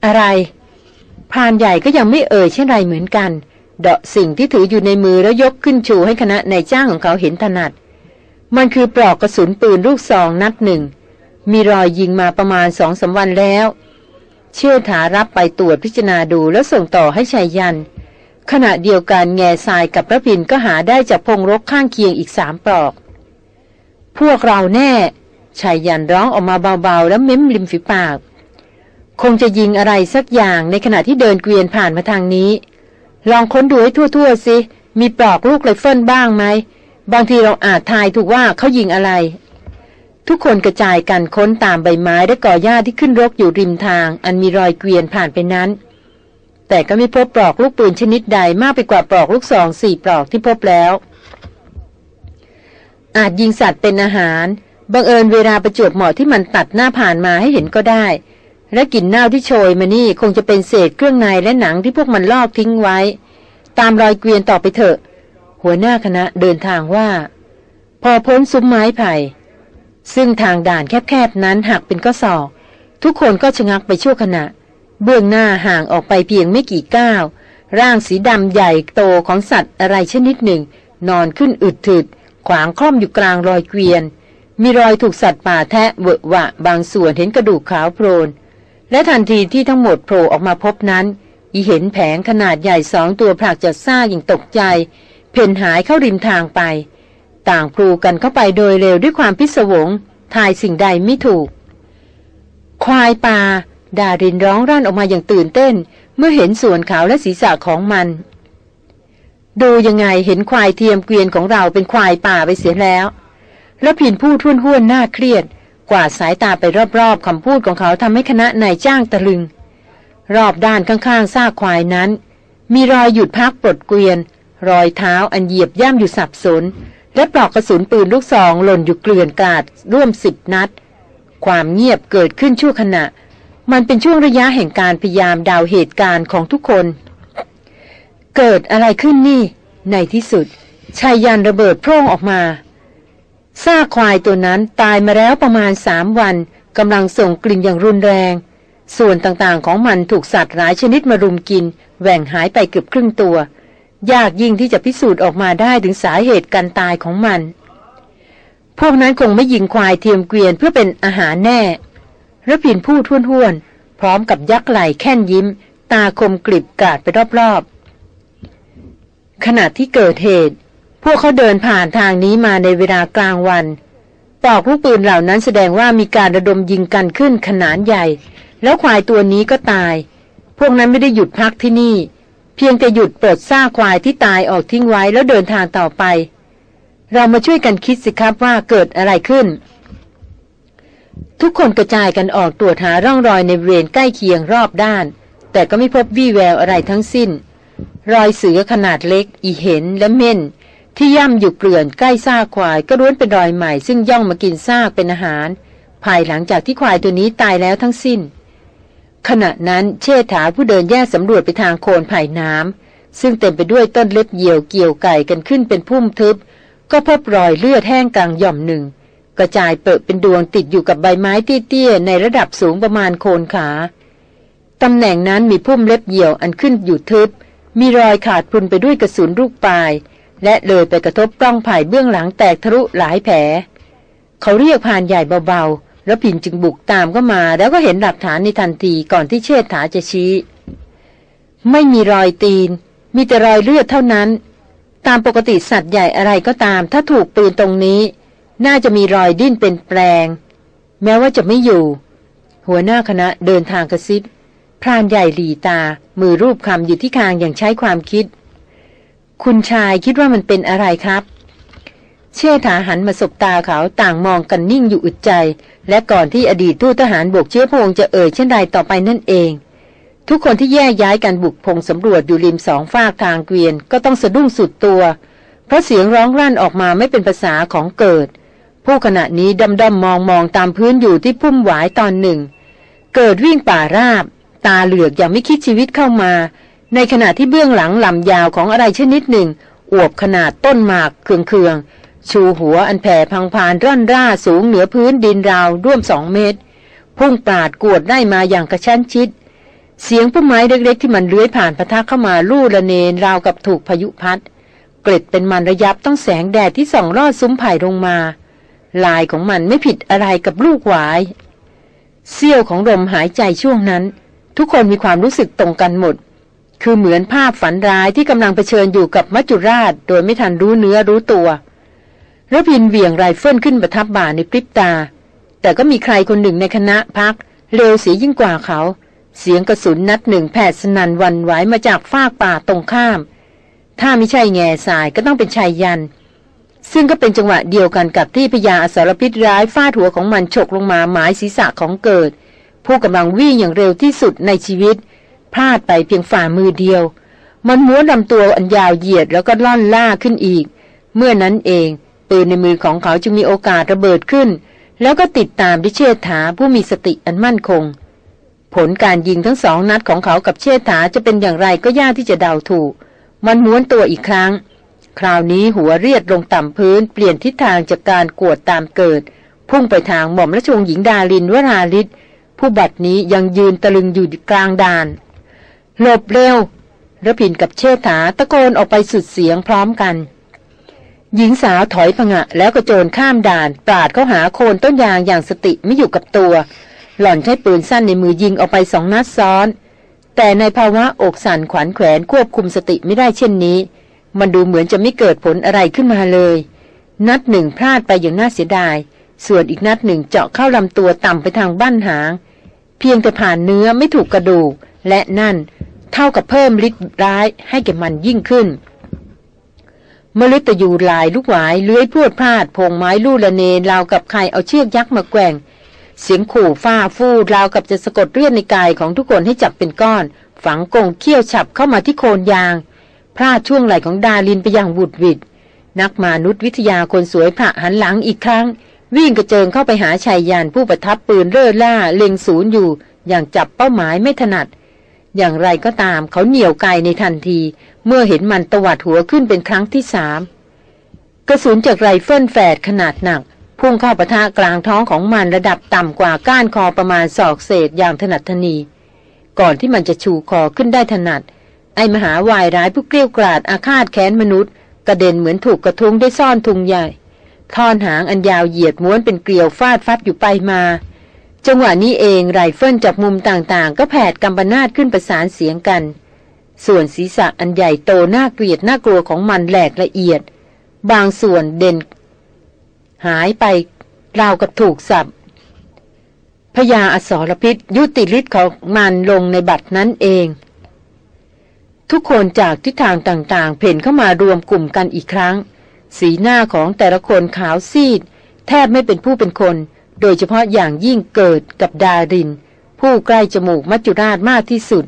อะไรพานใหญ่ก็ยังไม่เอ่ยเช่นไรเหมือนกัน เดาะสิ่งที่ถืออยู่ในมือแล้วยกขึ้นชูให้คณะนายจ้างของเขาเห็นถนัด มันคือปลอกกระสุนปืนลูกซองนัดหนึ่ง มีรอยยิงมาประมาณสองสาวันแล้ว เชื่อถารับไปตรวจพิจารณาดูแล้วส่งต่อให้ชายยัน ขณะเดียวกันแง่ทรายกับพระพินก็หาได้จากพงรกข้างเคียงอีกสามปลอก พวกเราแน่ชายยันร้องออกมาเบาๆ แล้วเม้มริมฝีปาก คงจะยิงอะไรสักอย่างในขณะที่เดินเกวียนผ่านมาทางนี้ ลองค้นดูให้ทั่วๆสิมีปลอกลูกไรเฟิลบ้างไหมบางทีเราอาจทายถูกว่าเขายิงอะไร ทุกคนกระจายกันค้นตามใบไม้และก่อหญ้าที่ขึ้นรกอยู่ริมทาง อันมีรอยเกวียนผ่านไปนั้น แต่ก็ไม่พบปลอกลูกปืนชนิดใดมากไปกว่าปลอกลูกซองสี่ปลอกที่พบแล้ว อาจยิงสัตว์เป็นอาหารบังเอิญเวลาประจวบเหมาะที่มันตัดหน้าผ่านมาให้เห็นก็ได้ และกลิ่นเน่าที่โชยมานี่คงจะเป็นเศษเครื่องในและหนังที่พวกมันลอกทิ้งไว้ ตามรอยเกวียนต่อไปเถอะ หัวหน้าคณะเดินทางว่า พอพ้นซุ้มไม้ไผ่ ซึ่งทางด่านแคบๆนั้นหักเป็นก็สอก ทุกคนก็ชะงักไปชั่วขณะ เบื้องหน้าห่างออกไปเพียงไม่กี่ก้าว ร่างสีดำใหญ่โตของสัตว์อะไรชนิดหนึ่ง นอนขึ้นอึดถึด ขวางคล่อมอยู่กลางรอยเกวียน มีรอยถูกสัตว์ป่าแทะเวอะวะบางส่วนเห็นกระดูกขาวโพลนและทันทีที่ทั้งหมดโผล่ออกมาพบนั้น อีเห็นแผงขนาดใหญ่สองตัวผลักจัดซ่าอย่างตกใจ เพ่นหายเข้าริมทางไป ต่างพลูกันเข้าไปโดยเร็วด้วยความพิศวง ทายสิ่งใดไม่ถูก ควายป่าดารินร้องร่านออกมาอย่างตื่นเต้น เมื่อเห็นส่วนขาวและศีรษะของมัน ดูยังไงเห็นควายเทียมเกวียนของเราเป็นควายป่าไปเสียแล้ว แล้วผินผู้ทุ่นห้วนหน้าเครียด กวาดสายตาไปรอบๆคำพูดของเขาทำให้คณะนายจ้างตะลึง รอบด้านข้างๆซากควายนั้น มีรอยหยุดพักปลดเกวียน รอยเท้าอันเหยียบย่ำอยู่สับสน และปลอกกระสุนปืนลูกซองหล่นอยู่เกลื่อนกาดร่วมสิบนัด ความเงียบเกิดขึ้นชั่วขณะ มันเป็นช่วงระยะแห่งการพยายามดาวเหตุการณ์ของทุกคน เกิดอะไรขึ้นนี่ ในที่สุดชายยันระเบิดโพร่งออกมาซากควายตัวนั้นตายมาแล้วประมาณสามวันกำลังส่งกลิ่นอย่างรุนแรง ส่วนต่างๆของมันถูกสัตว์หลายชนิดมารุมกินแหว่งหายไปเกือบครึ่งตัว ยากยิ่งที่จะพิสูจน์ออกมาได้ถึงสาเหตุการตายของมัน พวกนั้นคงไม่ยิงควายเทียมเกวียนเพื่อเป็นอาหารแน่ระพินพูดท้วนห้วนพร้อมกับยักไหล่แค่นยิ้ม ตาคมกริบกาดไปรอบๆ ขณะที่เกิดเหตุ พวกเขาเดินผ่านทางนี้มาในเวลากลางวันปอกลูกปืนเหล่านั้นแสดงว่ามีการระดมยิงกันขึ้นขนาดใหญ่ แล้วควายตัวนี้ก็ตาย พวกนั้นไม่ได้หยุดพักที่นี่ เพียงแต่หยุดปลดซากควายที่ตายออกทิ้งไว้แล้วเดินทางต่อไป เรามาช่วยกันคิดสิครับว่าเกิดอะไรขึ้น ทุกคนกระจายกันออกตรวจหาร่องรอยในบริเวณใกล้เคียงรอบด้าน แต่ก็ไม่พบวี่แววอะไรทั้งสิ้น รอยเสือขนาดเล็ก อีเห็นและเม่น ที่ย่ำอยู่เกลื่อนใกล้ซากควายก็ล้วนเป็นรอยใหม่ ซึ่งย่องมากินซากเป็นอาหาร ภายหลังจากที่ควายตัวนี้ตายแล้วทั้งสิ้น ขณะนั้นเชษฐาผู้เดินแยกสำรวจไปทางโคนไผ่น้ำซึ่งเต็มไปด้วยต้นเล็บเหี่ยวเกี่ยวไก่กันขึ้นเป็นพุ่มทึบ ก็พบรอยเลือดแห้งกลางหย่อมหนึ่ง กระจายเปิดเป็นดวงติดอยู่กับใบไม้เตี้ยๆในระดับสูงประมาณโคนขาตำแหน่งนั้นมีพุ่มเล็บเหี่ยวอันขึ้นอยู่ทึบ มีรอยขาดพรุนไปด้วยกระสุนลูกปลาย และเลยไปกระทบปล้องไผ่เบื้องหลังแตกทะลุหลายแผลเขาเรียกพานใหญ่เบาๆ แล้วผินจึงบุกตามเข้ามา แล้วก็เห็นหลักฐานในทันทีก่อนที่เชษฐาจะชี้ ไม่มีรอยตีน มีแต่รอยเลือดเท่านั้น ตามปกติสัตว์ใหญ่อะไรก็ตาม ถ้าถูกปืนตรงนี้ น่าจะมีรอยดิ้นเป็นแปลง แม้ว่าจะไม่อยู่ หัวหน้าคณะเดินทางกระซิบพรานใหญ่หลีตา มือรูปคำอยู่ที่คางอย่างใช้ความคิด คุณชายคิดว่ามันเป็นอะไรครับ เชษฐาหันมาสบตาเขาต่างมองกันนิ่งอยู่อึดใจ และก่อนที่อดีตทูตทหารบกเชื้อพงจะเอ่ยเช่นใดต่อไปนั่นเอง ทุกคนที่แยกย้ายกันบุกพงสำรวจอยู่ริมสองฝากทางเกวียนก็ต้องสะดุ้งสุดตัว เพราะเสียงร้องรั่นออกมาไม่เป็นภาษาของเกิด ผู้ขณะนี้ดำดำมองมองตามพื้นอยู่ที่พุ่มหวายตอนหนึ่ง เกิดวิ่งป่าราบ ตาเหลือกอย่างไม่คิดชีวิตเข้ามา ในขณะที่เบื้องหลังลำยาวของอะไรชนิดหนึ่งอวบขนาดต้นหมากเคืองๆ ชูหัวอันแผ่พังพานร่อนร่าสูงเหนือพื้นดินราวร่วมสองเมตร พุ่งปราดกวดได้มาอย่างกระชั้นชิด เสียงพุ่มไม้เล็กๆที่มันเลื้อยผ่านปะทะเข้ามาลู่ระเนนราวกับถูกพายุพัด เกล็ดเป็นมันระยับต้องแสงแดดที่ส่องลอดซุ้มไผ่ลงมา ลายของมันไม่ผิดอะไรกับลูกหวายเสี้ยวของลมหายใจช่วงนั้น ทุกคนมีความรู้สึกตรงกันหมด คือเหมือนภาพฝันร้ายที่กำลังเผชิญอยู่กับมัจจุราช โดยไม่ทันรู้เนื้อรู้ตัว ระพินเหวี่ยงไรเฟิลขึ้นประทับบ่าในพริบตา แต่ก็มีใครคนหนึ่งในคณะพัก เร็วเสียยิ่งกว่าเขา เสียงกระสุนนัดหนึ่งแผดสนันวันไหวมาจากฟากป่าตรงข้าม ถ้าไม่ใช่แง่สายก็ต้องเป็นชายยัน ซึ่งก็เป็นจังหวะเดียวกันกับที่พญาอสารพิษร้ายฟาดหัวของมันฉกลงมาหมายศีรษะของเกิด ผู้กำลังวิ่งอย่างเร็วที่สุดในชีวิต พลาดไปเพียงฝ่ามือเดียว มันม้วนลำตัวอันยาวเหยียดแล้วก็ล่อนล่าขึ้นอีก เมื่อนั้นเอง ปืนในมือของเขาจึงมีโอกาสระเบิดขึ้น แล้วก็ติดตามดิเชษฐาผู้มีสติอันมั่นคง ผลการยิงทั้งสองนัดของเขากับเชษฐาจะเป็นอย่างไรก็ยากที่จะเดาถูก มันม้วนตัวอีกครั้ง คราวนี้หัวเรียดลงต่ำพื้น เปลี่ยนทิศทางจากการกวดตามเกิด พุ่งไปทางหม่อมราชวงศ์หญิงดาลินวราลิศผู้บัดนี้ยังยืนตะลึงอยู่กลางดาน หลบเร็วระพินกับเชษฐาตะโกนออกไปสุดเสียงพร้อมกัน หญิงสาวถอยผงะแล้วก็โจรข้ามด่าน ปราดเข้าหาโคนต้นยางอย่างสติไม่อยู่กับตัว หล่อนใช้ปืนสั้นในมือยิงออกไปสองนัดซ้อน แต่ในภาวะอกสั่นขวัญแขวนควบคุมสติไม่ได้เช่นนี้ มันดูเหมือนจะไม่เกิดผลอะไรขึ้นมาเลย นัดหนึ่งพลาดไปอย่างน่าเสียดาย ส่วนอีกนัดหนึ่งเจาะเข้าลำตัวต่ำไปทางบ้านหาง เพียงแต่ผ่านเนื้อไม่ถูกกระดูกและนั่น เท่ากับเพิ่มฤทธิ์ร้ายให้แก่มันยิ่งขึ้น มฤตยูลายลูกหวายเลื้อยพรวดพลาดพงไม้ลู่ละเนราวกับใครเอาเชือกยักษ์มาแกว่ง เสียงขู่ฟ้าฟูดราวกับจะสะกดเลือดในกายของทุกคนให้จับเป็นก้อน ฝังกงเขี้ยวฉับเข้ามาที่โคนยาง พลาดช่วงไหล่ของดารินไปอย่างหวุดหวิดนักมนุษยวิทยาคนสวยผละหันหลังอีกครั้ง วิ่งกระเจิงเข้าไปหาไชยยันต์ผู้ประทับปืนเร่อร่าเล็งศูนย์อยู่ อย่างจับเป้าหมายไม่ถนัด อย่างไรก็ตามเขาเหนี่ยวไกในทันที เมื่อเห็นมันตวัดหัวขึ้นเป็นครั้งที่สามกระสุนจากไรเฟิลแฝดขนาดหนัก พุ่งเข้าปะทะกลางท้องของมันระดับต่ำกว่าก้านคอประมาณศอกเศษอย่างถนัดถนี่ ก่อนที่มันจะชูคอขึ้นได้ถนัด ไอมหาวายร้ายผู้เกลี้ยกล่อดอาฆาตแค้นมนุษย์ กระเด็นเหมือนถูกกระทุ้งได้ซ่อนทุงใหญ่ท่อนหางอันยาวเหยียดม้วนเป็นเกลียวฟาดฟัดอยู่ไปมา จังหวะนี้เองไรเฟิลจากมุมต่างๆ ก็แผดกำปนาดขึ้นประสานเสียงกัน ส่วนศีรษะอันใหญ่โตน่าเกลียดน่ากลัวของมันแหลกละเอียด บางส่วนเด่น หายไปราวกับถูกสับพญาอสรพิษยุติฤทธิ์ของมันลงในบัตรนั้นเอง ทุกคนจากทิศทางต่างๆ เพ่นเข้ามารวมกลุ่มกันอีกครั้ง สีหน้าของแต่ละคนขาวซีด แทบไม่เป็นผู้เป็นคน โดยเฉพาะอย่างยิ่งเกิดกับดาริน ผู้ใกล้จมูกมัจจุราชมากที่สุด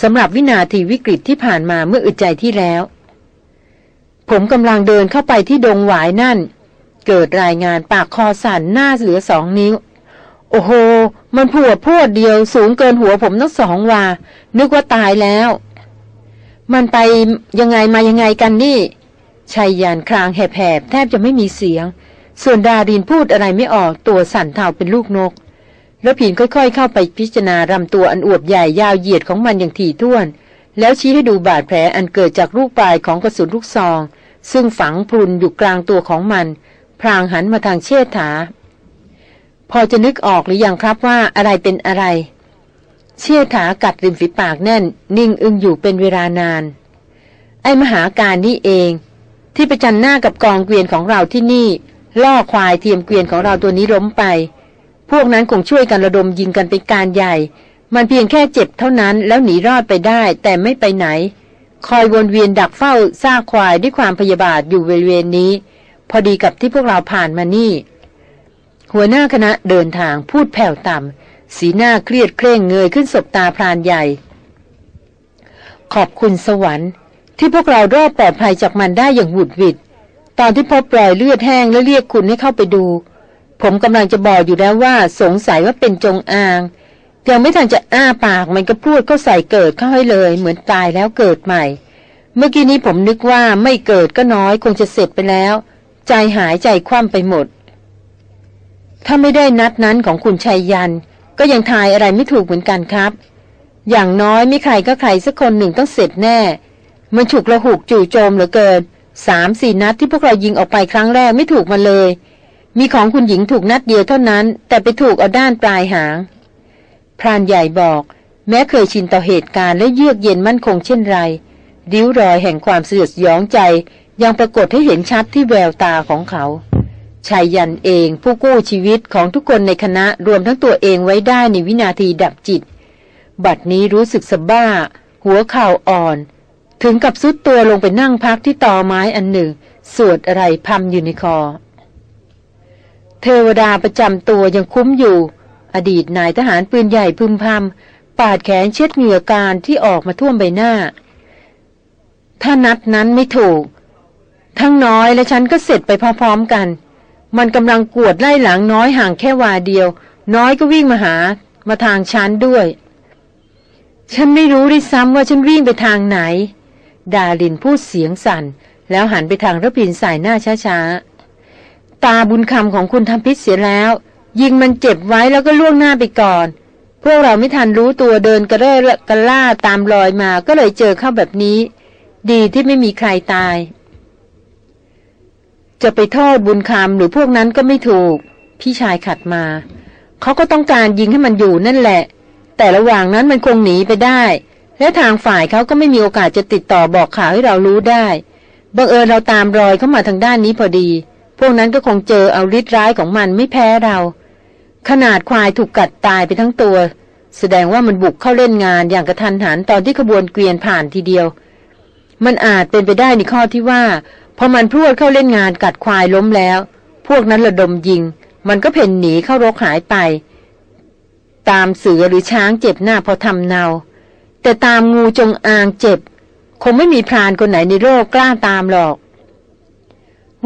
สำหรับวินาทีวิกฤตที่ผ่านมาเมื่ออึดใจที่แล้ว ผมกำลังเดินเข้าไปที่ดงหวายนั่น เกิดรายงานปากคอสั่นหน้าเหลือสองนิ้ว โอ้โห มันผัวพวดเดียวสูงเกินหัวผมทั้งสองวา นึกว่าตายแล้ว มันไปยังไงมายังไงกันนี่ชายยานคลางแหบๆแทบจะไม่มีเสียง ส่วนดารินพูดอะไรไม่ออกตัวสั่นเทาเป็นลูกนก แล้วผินค่อยๆ เข้าไปพิจารณารำตัวอันอวบใหญ่ยาวเหยียดของมันอย่างถี่ถ้วน แล้วชี้ให้ดูบาดแผลอันเกิดจากลูกปลายของกระสุนลูกซอง ซึ่งฝังพรุนอยู่กลางตัวของมัน พรางหันมาทางเชษฐา พอจะนึกออกหรือยังครับว่าอะไรเป็นอะไร เชษฐากัดริมฝีปากแน่น นิ่งอึงอยู่เป็นเวลานาน ไอ้มหาการนี่เอง ที่ประจันหน้ากับกองเกวียนของเราที่นี่ ล่อควายเทียมเกวียนของเราตัวนี้ล้มไป พวกนั้นคงช่วยกันระดมยิงกันเป็นการใหญ่ มันเพียงแค่เจ็บเท่านั้นแล้วหนีรอดไปได้แต่ไม่ไปไหน คอยวนเวียนดักเฝ้าซากควายด้วยความพยาบาทอยู่บริเวณนี้ พอดีกับที่พวกเราผ่านมานี่ หัวหน้าคณะเดินทางพูดแผ่วต่ำสีหน้าเครียดเคร่งเงยขึ้นศบตาพรานใหญ่ ขอบคุณสวรรค์ที่พวกเรารอดปลอดภัยจากมันได้อย่างหวุดหวิด ตอนที่พบปล่อยเลือดแห้งและเรียกคุณให้เข้าไปดู ผมกำลังจะบอกอยู่แล้วว่าสงสัยว่าเป็นจงอางยังไม่ทันจะอ้าปากมันก็พูดก็ใส่เกิดเข้าให้เลย เหมือนตายแล้วเกิดใหม่ เมื่อกี้นี้ผมนึกว่าไม่เกิดก็น้อยคงจะเสร็จไปแล้ว ใจหายใจคว่ำไปหมด ถ้าไม่ได้นัดนั้นของคุณชัยยัน ก็ยังทายอะไรไม่ถูกเหมือนกันครับ อย่างน้อยไม่ใครก็ใครสักคนหนึ่งต้องเสร็จแน่ มันฉุกระหุกจู่โจมเหลือเกิน สามสี่นัดที่พวกเรายิงออกไปครั้งแรกไม่ถูกมาเลย มีของคุณหญิงถูกนัดเดียวเท่านั้น แต่ไปถูกเอาด้านปลายหาง พรานใหญ่บอก แม้เคยชินต่อเหตุการณ์และเยือกเย็นมั่นคงเช่นไร ริ้วรอยแห่งความสยดยองใจ ยังปรากฏให้เห็นชัดที่แววตาของเขาชายยันเองผู้กู้ชีวิตของทุกคนในคณะรวมทั้งตัวเองไว้ได้ในวินาทีดับจิต บัดนี้รู้สึกสบ้า หัวเข่าอ่อน ถึงกับซุดตัวลงไปนั่งพักที่ตอไม้อันหนึ่ง สวดอะไรพำอยู่ในคอ เทวดาประจำตัวยังคุ้มอยู่ อดีตนายทหารปืนใหญ่พึมพำปาดแขนเช็ดเหงื่อการที่ออกมาท่วมใบหน้า ถ้านัดนั้นไม่ถูก ทั้งน้อยและฉันก็เสร็จไปพร้อมๆกัน มันกำลังกวดไล่หลังน้อยห่างแค่วาเดียว น้อยก็วิ่งมาหามาทางฉันด้วย ฉันไม่รู้ด้วยซ้ำว่าฉันวิ่งไปทางไหน ดาลินพูดเสียงสั่น แล้วหันไปทางระพินสายหน้าช้าๆ ตาบุญคำของคุณทำพิษเสียแล้ว ยิงมันเจ็บไว้แล้วก็ล่วงหน้าไปก่อน พวกเราไม่ทันรู้ตัวเดินกระเร่กระล่าตามรอยมาก็เลยเจอเข้าแบบนี้ ดีที่ไม่มีใครตาย จะไปโทษบุญคำหรือพวกนั้นก็ไม่ถูก พี่ชายขัดมา เขาก็ต้องการยิงให้มันอยู่นั่นแหละ แต่ระหว่างนั้นมันคงหนีไปได้ และทางฝ่ายเขาก็ไม่มีโอกาสจะติดต่อบอกข่าวให้เรารู้ได้ บังเอิญเราตามรอยเข้ามาทางด้านนี้พอดี พวกนั้นก็คงเจอเอาฤทธิ์ร้ายของมันไม่แพ้เรา ขนาดควายถูกกัดตายไปทั้งตัว แสดงว่ามันบุกเข้าเล่นงานอย่างกระทันหันตอนที่ขบวนเกวียนผ่านทีเดียว มันอาจเป็นไปได้ในข้อที่ว่าพอมันพรวดเข้าเล่นงานกัดควายล้มแล้ว พวกนั้นระดมยิง มันก็เพ่นหนีเข้ารกหายไป ตามเสือหรือช้างเจ็บหน้าพอทำเนา แต่ตามงูจงอางเจ็บ คงไม่มีพรานคนไหนในโลกกล้าตามหรอก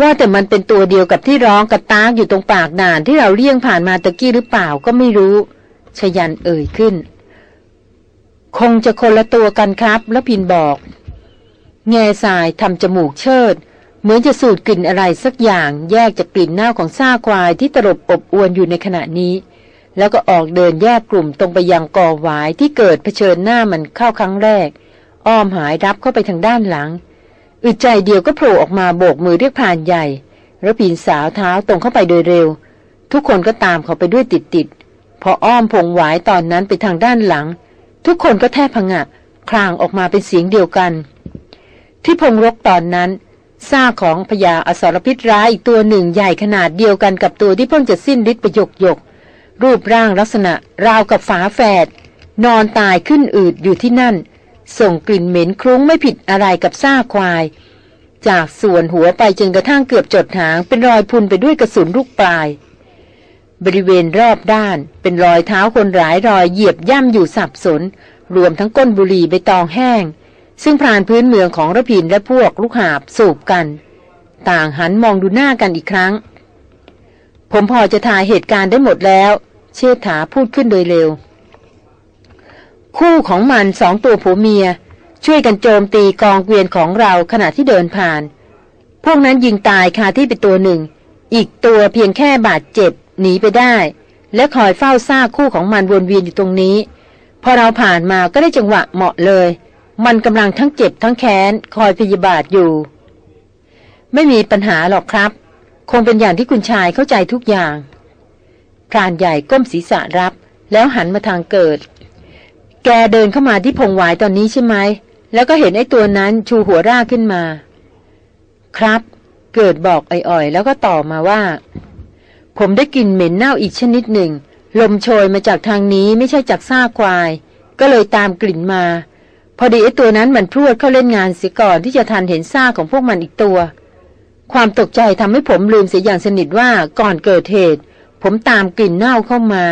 ว่าแต่มันเป็นตัวเดียวกับที่ร้องกระตากอยู่ตรงปากด่านที่เราเลี่ยงผ่านมาตะกี้หรือเปล่าก็ไม่รู้ชยันเอ่ยขึ้น คงจะคนละตัวกันครับ แล้วพินบอก แง่ทรายทำจมูกเชิด เหมือนจะสูดกลิ่นอะไรสักอย่างแยกจากกลิ่นเน่าของซ่าควายที่ตลบอบอวนอยู่ในขณะนี้ แล้วก็ออกเดินแยกกลุ่มตรงไปยังกอหวายที่เกิดเผชิญหน้ามันเข้าครั้งแรก อ้อมหายรับเข้าไปทางด้านหลัง อึดใจเดียวก็โผล่ออกมาโบกมือเรียกผ่านใหญ่แล้วปีนสาวเท้าตรงเข้าไปโดยเร็ว ทุกคนก็ตามเขาไปด้วยติดติดพออ้อมพงหวายตอนนั้นไปทางด้านหลัง ทุกคนก็แทบพังะคลางออกมาเป็นเสียงเดียวกัน ที่พงรกตอนนั้นซากของพญาอสรพิษร้ายอีกตัวหนึ่งใหญ่ขนาดเดียวกันกับตัวที่เพิ่งจะสิ้นฤทธิ์ประยกยก รูปร่างลักษณะราวกับฝาแฝด นอนตายขึ้นอืดอยู่ที่นั่น ส่งกลิ่นเหม็นคลุ้งไม่ผิดอะไรกับซากควาย จากส่วนหัวไปจนกระทั่งเกือบจดหางเป็นรอยพุนไปด้วยกระสุนลูกปลาย บริเวณรอบด้านเป็นรอยเท้าคนหลายรอยเหยียบย่ำอยู่สับสน รวมทั้งก้นบุหรี่ใบตองแห้ง ซึ่งพรานพื้นเมืองของระพินและพวกลูกหาบสูบกัน ต่างหันมองดูหน้ากันอีกครั้ง ผมพอจะถ่ายเหตุการณ์ได้หมดแล้ว เชษฐาพูดขึ้นโดยเร็ว คู่ของมันสองตัวผัวเมีย ช่วยกันโจมตีกองเกวียนของเราขณะที่เดินผ่าน พวกนั้นยิงตายคาที่ไปตัวหนึ่ง อีกตัวเพียงแค่บาดเจ็บหนีไปได้ และคอยเฝ้าซากคู่ของมันวนเวียนอยู่ตรงนี้ พอเราผ่านมาก็ได้จังหวะเหมาะเลย มันกำลังทั้งเจ็บทั้งแค้นคอยพยาบาทอยู่ ไม่มีปัญหาหรอกครับ คงเป็นอย่างที่คุณชายเข้าใจทุกอย่าง พรานใหญ่ก้มศีรษะรับ แล้วหันมาทางเกิด แกเดินเข้ามาที่พงหวายตอนนี้ใช่ไหม แล้วก็เห็นไอ้ตัวนั้นชูหัวร่าขึ้นมา ครับ เกิดบอกอ่อยๆ แล้วก็ต่อมาว่า ผมได้กลิ่นเหม็นเน่าอีกชนิดหนึ่ง ลมโชยมาจากทางนี้ไม่ใช่จากซากควาย ก็เลยตามกลิ่นมา พอดีไอ้ตัวนั้นมันพรวดเข้าเล่นงานเสียก่อนที่จะทันเห็นซากของพวกมันอีกตัว ความตกใจทำให้ผมลืมเสียอย่างสนิทว่าก่อนเกิดเหตุ ผมตามกลิ่นเน่าเข้ามา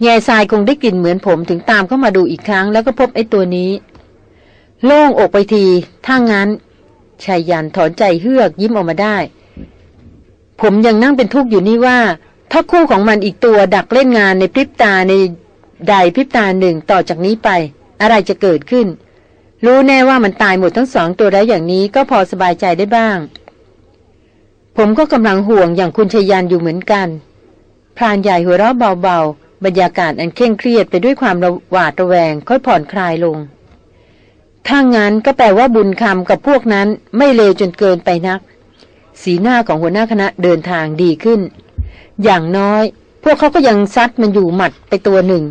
แง่ทรายคงได้กลิ่นเหมือนผมถึงตามเข้ามาดูอีกครั้ง แล้วก็พบไอ้ตัวนี้ โล่งอกไปที ถ้างั้นชายยันถอนใจเฮือกยิ้มออกมาได้ ผมยังนั่งเป็นทุกข์อยู่นี่ว่า ถ้าคู่ของมันอีกตัวดักเล่นงานในพริบตาในใดพริบตาหนึ่งต่อจากนี้ไป อะไรจะเกิดขึ้น รู้แน่ว่ามันตายหมดทั้งสองตัวแล้วอย่างนี้ก็พอสบายใจได้บ้าง ผมก็กำลังห่วงอย่างคุณชยันอยู่เหมือนกัน พรานใหญ่หัวเราะเบาๆ บรรยากาศอันเคร่งเครียดไปด้วยความระหวาดระแวงค่อยผ่อนคลายลง ถ้างั้นก็แปลว่าบุญคำกับพวกนั้นไม่เลวจนเกินไปนัก สีหน้าของหัวหน้าคณะเดินทางดีขึ้น อย่างน้อย พวกเขาก็ยังซัดมันอยู่หมัดไปตัวหนึ่ง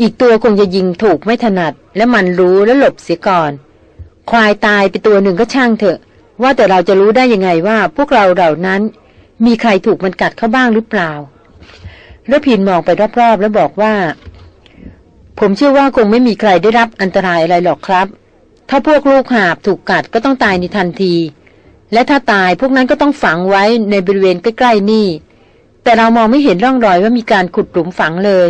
อีกตัวคงจะยิงถูกไม่ถนัด และมันรู้และหลบเสียก่อน ควายตายไปตัวหนึ่งก็ช่างเถอะ ว่าแต่เราจะรู้ได้ยังไงว่า พวกเราเหล่านั้น มีใครถูกมันกัดเข้าบ้างหรือเปล่าระพินมองไปรอบๆ แล้วบอกว่า ผมเชื่อว่าคงไม่มีใครได้รับอันตรายอะไรหรอกครับ ถ้าพวกลูกหาบถูกกัดก็ต้องตายในทันที และถ้าตายพวกนั้นก็ต้องฝังไว้ในบริเวณใกล้ๆนี่ แต่เรามองไม่เห็นร่องรอยว่ามีการขุดหลุมฝังเลย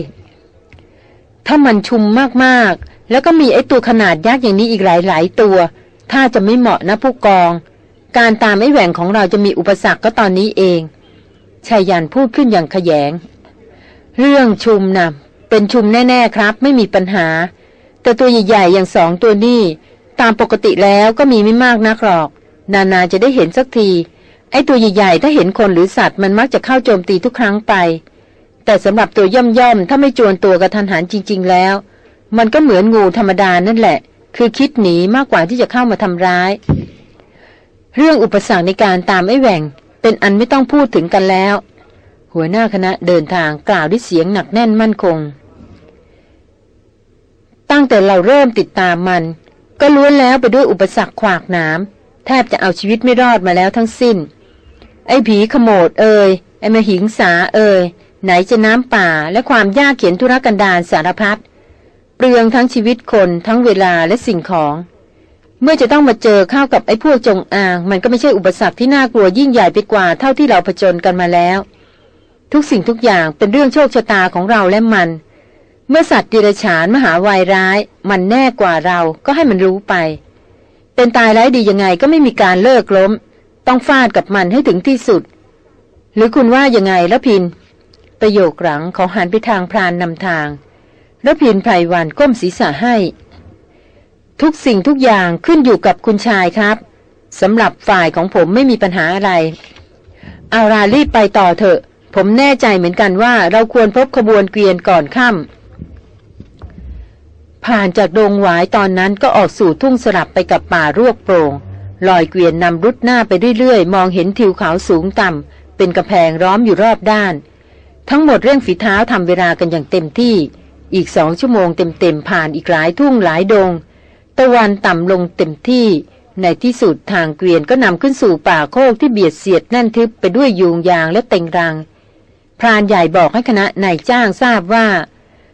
ถ้ามันชุมมากๆ แล้วก็มีไอ้ตัวขนาดยักษ์อย่างนี้อีกหลายๆตัว ถ้าจะไม่เหมาะนะผู้กอง การตามไอ้แหว่งของเราจะมีอุปสรรคก็ตอนนี้เองชายันพูดขึ้นอย่างขยง เรื่องชุมนะ่ะเป็นชุมแน่ ๆ ครับ ไม่มีปัญหา แต่ตัวใหญ่ๆอย่างสองตัวนี้ ตามปกติแล้วก็มีไม่มากนักหรอก นานาจะได้เห็นสักที ไอ้ตัวใหญ่ๆถ้าเห็นคนหรือสัตว์มันมักจะเข้าโจมตีทุกครั้งไป แต่สำหรับตัวย่อมๆถ้าไม่จวนตัวกระทันหันจริง ๆ แล้ว มันก็เหมือนงูธรรมดานั่นแหละ คือคิดหนีมากกว่าที่จะเข้ามาทำร้าย เรื่องอุปสรรคในการตามไอ้แหว่ง เป็นอันไม่ต้องพูดถึงกันแล้ว หัวหน้าคณะเดินทางกล่าวด้วยเสียงหนักแน่นมั่นคง ตั้งแต่เราเริ่มติดตามมัน ก็ล้วนแล้วไปด้วยอุปสรรคขวากหนามแทบจะเอาชีวิตไม่รอดมาแล้วทั้งสิ้น ไอ้ผีขโมดเอ่ยไอ้มหิงสาเอ่ยไหนจะน้ำป่าและความยากเขียนธุรกันดารสารพัดเปลืองทั้งชีวิตคนทั้งเวลาและสิ่งของ เมื่อจะต้องมาเจอเข้ากับไอ้พวกจงอาง มันก็ไม่ใช่อุปสรรคที่น่ากลัวยิ่งใหญ่ไปกว่าเท่าที่เราผจญกันมาแล้ว ทุกสิ่งทุกอย่างเป็นเรื่องโชคชะตาของเราและมัน เมื่อสัตว์ดิรฉานมหาวายร้าย มันแน่กว่าเราก็ให้มันรู้ไป เป็นตายร้ายดียังไงก็ไม่มีการเลิกล้ม ต้องฟาดกับมันให้ถึงที่สุด หรือคุณว่ายังไงละพิน ประโยคหลังเขาหันไปทางพรานนำทางแล้วพินไพรวันก้มศีรษะให้ ทุกสิ่งทุกอย่างขึ้นอยู่กับคุณชายครับสำหรับฝ่ายของผมไม่มีปัญหาอะไร เอารารีบไปต่อเถอะ ผมแน่ใจเหมือนกันว่าเราควรพบขบวนเกวียนก่อนค่ำผ่านจากดงหวายตอนนั้นก็ออกสู่ทุ่งสลับไปกับป่ารวกโปร่งลอยเกวียนนำรุดหน้าไปเรื่อยๆ มองเห็นทิวเขาสูงต่ำเป็นกระแพงร้อมอยู่รอบด้าน ทั้งหมดเร่งฝีเท้าทำเวลากันอย่างเต็มที่ อีกสองชั่วโมงเต็มๆผ่านอีกหลายทุ่งหลายดง ตะวันต่ำลงเต็มที่ ในที่สุดทางเกวียนก็นำขึ้นสู่ป่าโคกที่เบียดเสียดแน่นทึบไปด้วยยูงยางและเต็งรัง พรานใหญ่บอกให้คณะนายจ้างทราบว่า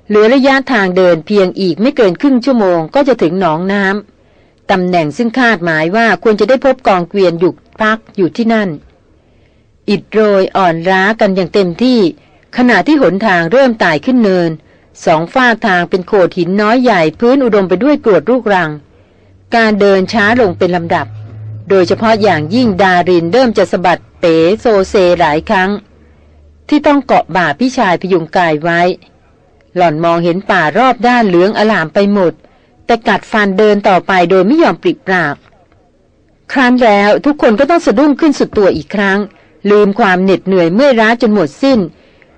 เหลือระยะทางเดินเพียงอีกไม่เกินครึ่งชั่วโมงก็จะถึงหนองน้ำตำแหน่งซึ่งคาดหมายว่าควรจะได้พบกองเกวียนหยุดพักอยู่ที่นั่น อิดโรยอ่อนร้ากันอย่างเต็มที่ ขณะที่หนทางเริ่มไต่ขึ้นเนิน สองฝาทางเป็นโขดหินน้อยใหญ่พื้นอุดมไปด้วยกรวดลูกรัง การเดินช้าลงเป็นลำดับ โดยเฉพาะอย่างยิ่งดารินเริ่มจะสะบัดเป๋โซเซหลายครั้ง ที่ต้องเกาะบ่าพี่ชายพยุงกายไว้ หล่อนมองเห็นป่ารอบด้านเหลืองอลามไปหมด แต่กัดฟันเดินต่อไปโดยไม่ยอมปริปราก ครั้นแล้วทุกคนก็ต้องสะดุ้งขึ้นสุดตัวอีกครั้ง ลืมความเหน็ดเหนื่อยเมื่อยล้าจนหมดสิ้น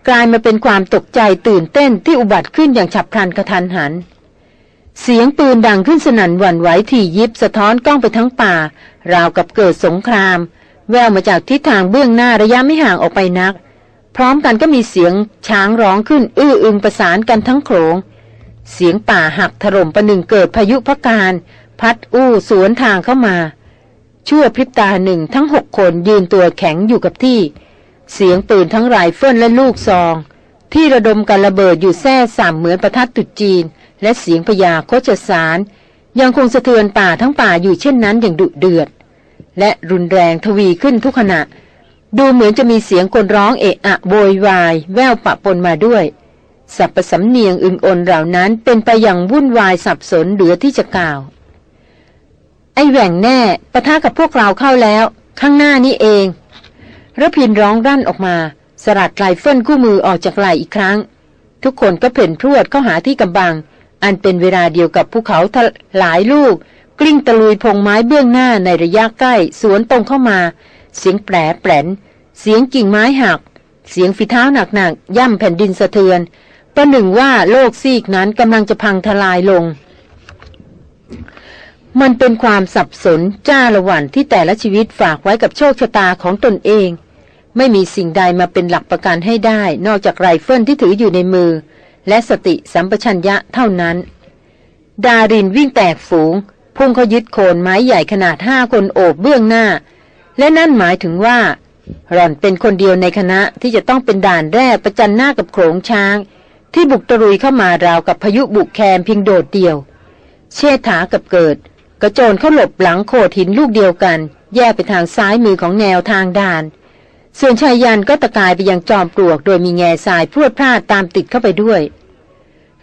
กลายมาเป็นความตกใจตื่นเต้นที่อุบัติขึ้นอย่างฉับพลันกระทันหัน เสียงปืนดังขึ้นสนั่นหวั่นไหวถี่ยิบสะท้อนกล้องไปทั้งป่า ราวกับเกิดสงคราม แววมาจากทิศทางเบื้องหน้าระยะไม่ห่างออกไปนัก พร้อมกันก็มีเสียงช้างร้องขึ้นอื้ออึงประสานกันทั้งโขลงเสียงป่าหักถล่มประหนึ่งเกิดพายุพระกาฬ พัดอู้สวนทางเข้ามา ชั่วพริบตาหนึ่งทั้งหกคนยืนตัวแข็งอยู่กับที่ เสียงปืนทั้งไรเฟิลและลูกซอง ที่ระดมกันระเบิดอยู่แซ่ซ้องเหมือนประทัดตรุษจีน และเสียงพญาคชสาร ยังคงสะเทือนป่าทั้งป่าอยู่เช่นนั้นอย่างดุเดือด และรุนแรงทวีขึ้นทุกขณะ ดูเหมือนจะมีเสียงคนร้องเอะอะโวยวาย แว่วปะปนมาด้วยสับประสำเนียงอึงอนเหล่านั้นเป็นไปอย่างวุ่นวายสับสนเหลือที่จะกล่าว ไอ้แหว่งแน่ปะทะกับพวกเราเข้าแล้ว ข้างหน้านี่เอง รพินทร์ร้องลั่นออกมาสลัดไรเฟิลคู่มือออกจากไหล่อีกครั้ง ทุกคนก็เผ่นพรวดเข้าหาที่กำบัง อันเป็นเวลาเดียวกับภูเขาหลายลูก กลิ้งตะลุยพงไม้เบื้องหน้าในระยะใกล้ สวนตรงเข้ามา เสียงแปร๋แปร๋นเสียงกิ่งไม้หัก เสียงฝีเท้าหนักๆย่ำแผ่นดินสะเทือน ประหนึ่งว่าโลกซีกนั้นกำลังจะพังทลายลง มันเป็นความสับสนจ้าละหวั่นที่แต่ละชีวิตฝากไว้กับโชคชะตาของตนเอง ไม่มีสิ่งใดมาเป็นหลักประกันให้ได้ นอกจากไรเฟิลที่ถืออยู่ในมือ และสติสัมปชัญญะเท่านั้น ดารินวิ่งแตกฝูง พุ่งเข้ายึดโคนไม้ใหญ่ขนาดห้าคนโอบเบื้องหน้า และนั่นหมายถึงว่าหล่อนเป็นคนเดียวในคณะที่จะต้องเป็นด่านแรกประจันหน้ากับโขงช้าง ที่บุกตรุยเข้ามาราวกับพายุบุกแคมเพียงโดดเดียว เชษฐากับเกิด กระโจนเข้าหลบหลังโขดหินลูกเดียวกัน แยกไปทางซ้ายมือของแนวทางด่าน ส่วนชายยันก็ตะกายไปยังจอมปลวก โดยมีแง่ทรายพรวดพลาดตามติดเข้าไปด้วย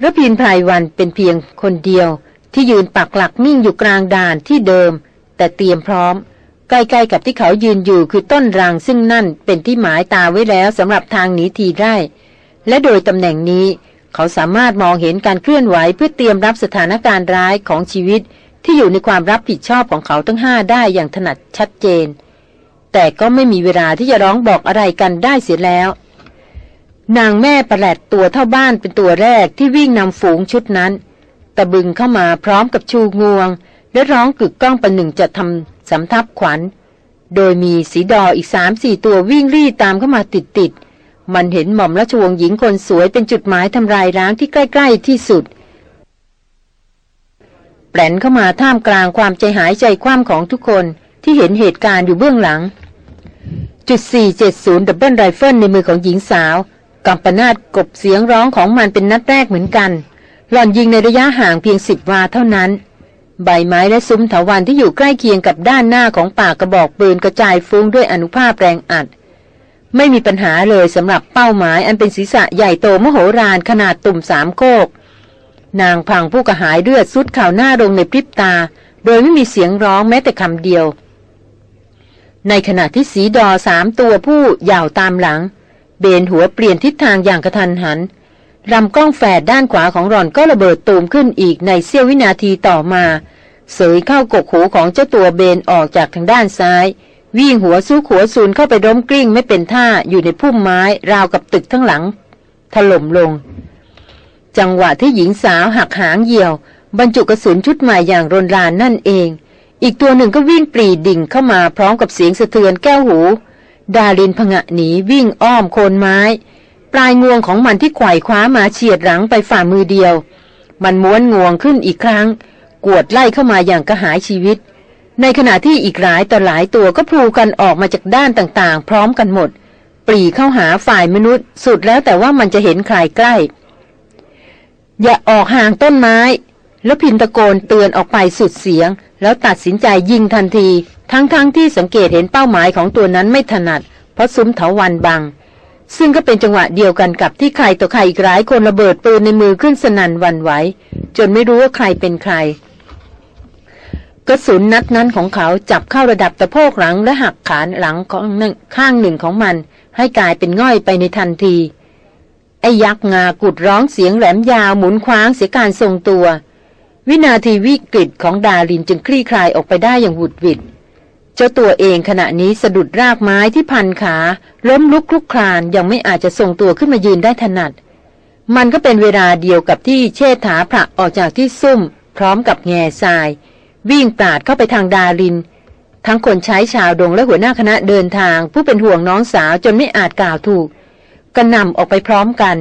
ระพินไพรวันเป็นเพียงคนเดียว ที่ยืนปักหลักนิ่งอยู่กลางด่านที่เดิม แต่เตรียมพร้อม ใกล้ๆกับที่เขายืนอยู่คือต้นรังซึ่งนั่นเป็นที่หมายตาไว้แล้วสำหรับทางหนีทีไร่และโดยตำแหน่งนี้เขาสามารถมองเห็นการเคลื่อนไหวเพื่อเตรียมรับสถานการณ์ร้ายของชีวิต ที่อยู่ในความรับผิดชอบของเขาทั้งห้าได้อย่างถนัดชัดเจน แต่ก็ไม่มีเวลาที่จะร้องบอกอะไรกันได้เสียแล้ว นางแม่ประหลดตัวเท่าบ้านเป็นตัวแรกที่วิ่งนำฝูงชุดนั้นตะบึงเข้ามาพร้อมกับชูงวง และร้องกึกก้องประหนึ่งจะทำสำทับขวัญ โดยมีสีดออีกสามสี่ตัววิ่งรี่ตามเข้ามาติดติดมันเห็นหม่อมราชวงศ์หญิงคนสวยเป็นจุดหมายทำลายล้างที่ใกล้ ๆ ที่สุด แปร๋นเข้ามาท่ามกลางความใจหายใจคว่ำของทุกคนที่เห็นเหตุการณ์อยู่เบื้องหลัง 470ดับเบิลไรเฟิลในมือของหญิงสาวกัมปนาตกบเสียงร้องของมันเป็นนัดแรกเหมือนกัน หล่อนยิงในระยะห่างเพียงสิบวาเท่านั้น ใบไม้และซุ้มเถาวันที่อยู่ใกล้เคียงกับด้านหน้าของปากกระบอกปืนกระจายฟุ้งด้วยอนุภาพแรงอัด ไม่มีปัญหาเลยสำหรับเป้าหมายอันเป็นศีรษะใหญ่โตมโหฬารขนาดตุ่มสามโคก นางพังผู้กระหายเลือดสุดข่าวหน้าลงในพริบตา โดยไม่มีเสียงร้องแม้แต่คำเดียว ในขณะที่สีดอสามตัวผู้ยาวตามหลัง เบนหัวเปลี่ยนทิศทางอย่างกระทันหันลำกล้องแฝดด้านขวาของรอนก็ระเบิดตูมขึ้นอีกในเสี้ยววินาทีต่อมา เสยเข้ากกหูของเจ้าตัวเบนออกจากทางด้านซ้าย วิ่งหัวสู้ขัวซูนเข้าไปร้มกลิ้งไม่เป็นท่าอยู่ในพุ่มไม้ราวกับตึกทั้งหลัง ถล่มลง จังหวะที่หญิงสาวหักหางเหี่ยว บรรจุกระสุนชุดใหม่อย่างรนรานนั่นเอง อีกตัวหนึ่งก็วิ่งปรีดิ่งเข้ามาพร้อมกับเสียงสะเทือนแก้วหู ดารินพงะหนีวิ่งอ้อมโคนไม้ ปลายงวงของมันที่ไขว่คว้ามาเฉียดหลังไปฝ่ามือเดียว มันม้วนงวงขึ้นอีกครั้ง กวดไล่เข้ามาอย่างกระหายชีวิต ในขณะที่อีกหลายต่อหลายตัวก็พลูกันออกมาจากด้านต่างๆ พร้อมกันหมด ปรีเข้าหาฝ่ายมนุษย์ สุดแล้วแต่ว่ามันจะเห็นใครใกล้ อย่าออกห่างต้นไม้ แล้วพินตะโกนเตือนออกไปสุดเสียง แล้วตัดสินใจยิงทันที ทั้งๆทที่สังเกตเห็นเป้าหมายของตัวนั้นไม่ถนัด เพราะซุ้มเถาวันบัง ซึ่งก็เป็นจังหวะเดียวกันกับที่ใครต่อใครอีกหลายคนระเบิดปืนในมือขึ้นสนั่นวันไหว จนไม่รู้ว่าใครเป็นใคร กระสุนนัดนั้นของเขาจับเข้าระดับตะโพกหลังและหักขานหลังของหนึ่งข้างหนึ่งของมัน ให้กลายเป็นง่อยไปในทันทีไอ้ยักษ์งากุดร้องเสียงแหลมยาวหมุนคว้างเสียการทรงตัว วินาทีวิกฤตของดารินจึงคลี่คลายออกไปได้อย่างหวุดหวิด เจ้าตัวเองขณะนี้สะดุดรากไม้ที่พันขาล้มลุกคลุกคลานยังไม่อาจจะทรงตัวขึ้นมายืนได้ถนัด มันก็เป็นเวลาเดียวกับที่เชษฐาผละออกจากที่ซุ่ม พร้อมกับแง่ทราย วิ่งปาดเข้าไปทางดาริน ทั้งคนใช้ชาวดงและหัวหน้าคณะเดินทาง ผู้เป็นห่วงน้องสาวจนไม่อาจกล่าวถูกกระนำออกไปพร้อมกัน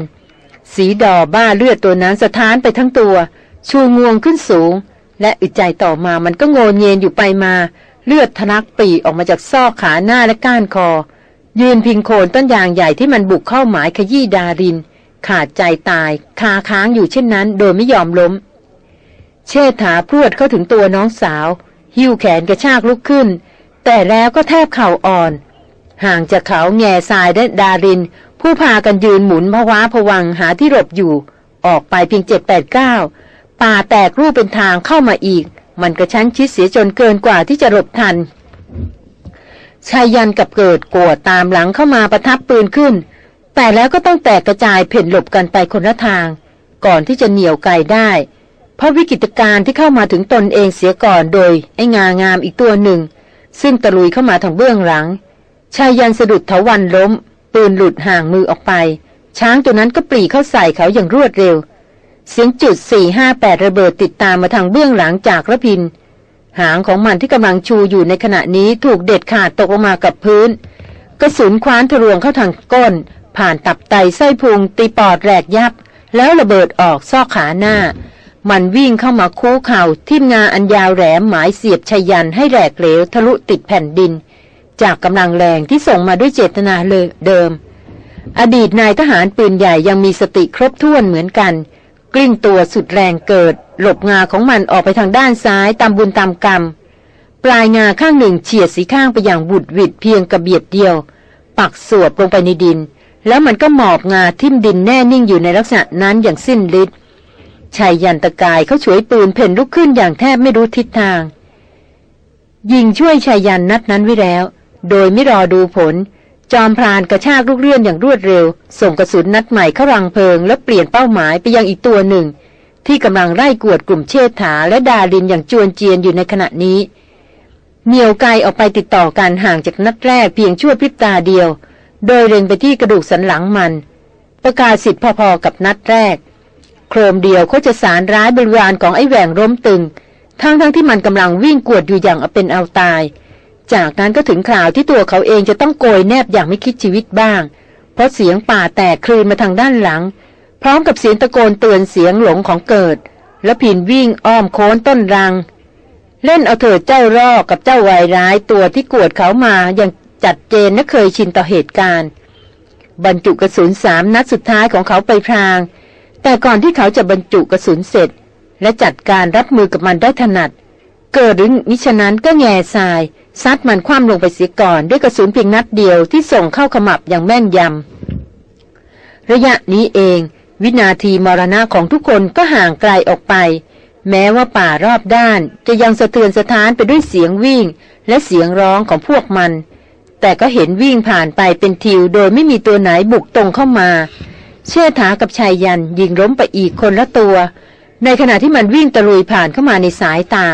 สีดอบ้าเลือดตัวนั้นสะท้านไปทั้งตัว ชูงวงขึ้นสูง และอึดใจต่อมามันก็โงนเยนอยู่ไปมา เลือดทะลักปีออกมาจากซอกขาหน้าและก้านคอ ยืนพิงโคนต้นยางใหญ่ที่มันบุกเข้าหมายขยี้ดาริน ขาดใจตาย คาค้างอยู่เช่นนั้น โดยไม่ยอมล้ม เชษฐาพรวดเข้าถึงตัวน้องสาว หิ้วแขนกระชากลุกขึ้น แต่แล้วก็แทบเข่าอ่อน ห่างจากเขาแง่ทรายและดาริน ผู้พากันยืนหมุนพะว้าผวังหาที่หลบอยู่ ออกไปเพียงเจ็ดแปดเก้า ป่าแตกรูปเป็นทางเข้ามาอีก มันกระชั้นชิดเสียจนเกินกว่าที่จะหลบทันชายยันกับเกิดกวดตามหลังเข้ามาประทับปืนขึ้น แต่แล้วก็ต้องแตกกระจายเพ่นหลบกันไปคนละทาง ก่อนที่จะเหนี่ยวไกลได้ เพราะวิกฤตการณ์ที่เข้ามาถึงตนเองเสียก่อนโดย ไอ้งางามอีกตัวหนึ่ง ซึ่งตะลุยเข้ามาทางเบื้องหลังชายยันสะดุดเถาวันล้ม ปืนหลุดห่างมือออกไป ช้างตัวนั้นก็ปรีเข้าใส่เขาอย่างรวดเร็ว เสียงจุด 458 ระเบิดติดตามมาทางเบื้องหลังจากระพิน หางของมันที่กำลังชูอยู่ในขณะนี้ถูกเด็ดขาดตกลงมากับพื้น กระสุนคว้านทะลวงเข้าทางก้น ผ่านตับไตไส้พุงตีปอดแหลกยับ แล้วระเบิดออกซอกขาหน้า มันวิ่งเข้ามาคูเข่าทิ่มงาอันยาวแหลมหมายเสียบชยันให้แหลกเหลวทะลุติดแผ่นดิน จากกำลังแรงที่ส่งมาด้วยเจตนาเลยเดิม อดีตนายทหารปืนใหญ่ยังมีสติครบถ้วนเหมือนกัน กลิ้งตัวสุดแรงเกิด หลบงาของมันออกไปทางด้านซ้ายตามบุญตามกรรม ปลายงาข้างหนึ่งเฉียดสีข้างไปอย่างบุดวิดเพียงกระเบียดเดียว ปักสวบลงไปในดิน แล้วมันก็หมอบงาทิ่มดินแน่นิ่งอยู่ในลักษณะนั้นอย่างสิ้นฤทธิ์ชายยันตะกายเขาฉวยปืนเพ่นลุกขึ้นอย่างแทบไม่รู้ทิศทาง ยิงช่วยชายยันนัดนั้นไว้แล้ว โดยไม่รอดูผล จอมพรานกระชากลูกเลื่อนอย่างรวดเร็ว ส่งกระสุนนัดใหม่เข้ารังเพลิง แล้วเปลี่ยนเป้าหมายไปยังอีกตัวหนึ่ง ที่กำลังไล่กวดกลุ่มเชษฐาและดารินอย่างจวนเจียนอยู่ในขณะนี้เหนียวไกลออกไปติดต่อกันห่างจากนัดแรกเพียงชั่วพริบตาเดียว โดยเล็งไปที่กระดูกสันหลังมัน ประกาศสิทธิ์พอๆกับนัดแรก โครมเดียวเขาจะสารร้ายบริวารของไอ้แหว่งร่มตึง ทั้งๆทที่มันกำลังวิ่งกวดอยู่อย่างเอาเป็นเอาตาย จากนั้นก็ถึงข่าวที่ตัวเขาเองจะต้องโกยแนบอย่างไม่คิดชีวิตบ้าง เพราะเสียงป่าแตกคลืนมาทางด้านหลัง พร้อมกับเสียงตะโกนเตือนเสียงหลงของเกิด แล้วผินวิ่งอ้อมโค้นต้นรัง เล่นเอาเถิดเจ้ารอกกับเจ้าวายร้ายตัวที่กวดเขามาอย่างจัดเจนและเคยชินต่อเหตุการณ์ บรรจุกระสุนสามนัดสุดท้ายของเขาไปพราง แต่ก่อนที่เขาจะบรรจุกระสุนเสร็จ และจัดการรับมือกับมันได้ถนัด เกิดหรือมิฉะนั้นก็แง่ทราย ซัดมันคว่ำลงไปเสียก่อนด้วยกระสุนเพียงนัดเดียวที่ส่งเข้าขมับอย่างแม่นยำ ระยะนี้เอง วินาทีมรณะของทุกคนก็ห่างไกลออกไป แม้ว่าป่ารอบด้านจะยังสะเทือนสะท้านไปด้วยเสียงวิ่ง และเสียงร้องของพวกมัน แต่ก็เห็นวิ่งผ่านไปเป็นทิวโดยไม่มีตัวไหนบุกตรงเข้ามา เชษฐากับชายยันยิงล้มไปอีกคนละตัว ในขณะที่มันวิ่งตะลุยผ่านเข้ามาในสายตา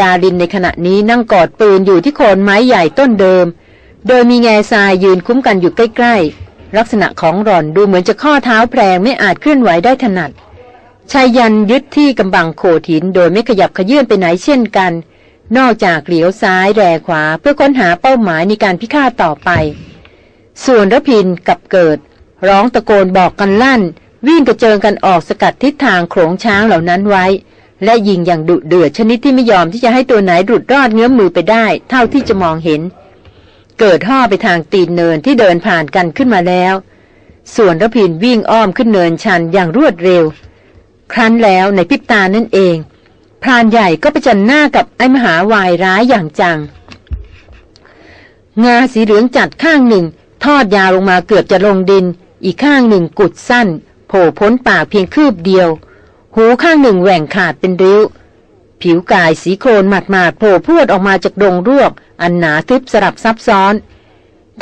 ดารินในขณะนี้นั่งกอดปืนอยู่ที่โคนไม้ใหญ่ต้นเดิม โดยมีแง่ทรายยืนคุ้มกันอยู่ใกล้ๆ ลักษณะของหล่อนดูเหมือนจะข้อเท้าแพลงไม่อาจเคลื่อนไหวได้ถนัดชายยันยึดที่กำบังโขดหินโดยไม่ขยับขยื่นไปไหนเช่นกัน นอกจากเหลียวซ้ายแรขวาเพื่อค้นหาเป้าหมายในการพิฆาตต่อไป ส่วนรพินกับเกิด ร้องตะโกนบอกกันลั่น วิ่งกระเจิงกันออกสกัดทิศทางโขงช้างเหล่านั้นไว้ และยิงอย่างดุเดือดชนิดที่ไม่ยอมที่จะให้ตัวไหนหลุดรอดเงื้อมมือไปได้ เท่าที่จะมองเห็น เกิดห่อไปทางตีนเนินที่เดินผ่านกันขึ้นมาแล้ว ส่วนระพินวิ่งอ้อมขึ้นเนินชันอย่างรวดเร็ว ครั้นแล้วในพริบตานั่นเองพรานใหญ่ก็ประจันหน้ากับไอ้มหาวายร้ายอย่างจัง งาสีเหลืองจัดข้างหนึ่ง ทอดยาวลงมาเกือบจะลงดิน อีกข้างหนึ่งกุดสั้น โผล่พ้นปากเพียงคืบเดียว หูข้างหนึ่งแหว่งขาดเป็นริ้ว ผิวกายสีโครนหมาดมาดๆโผล่พรวดออกมาจากดงรวก อันหนาทึบสลับซับซ้อน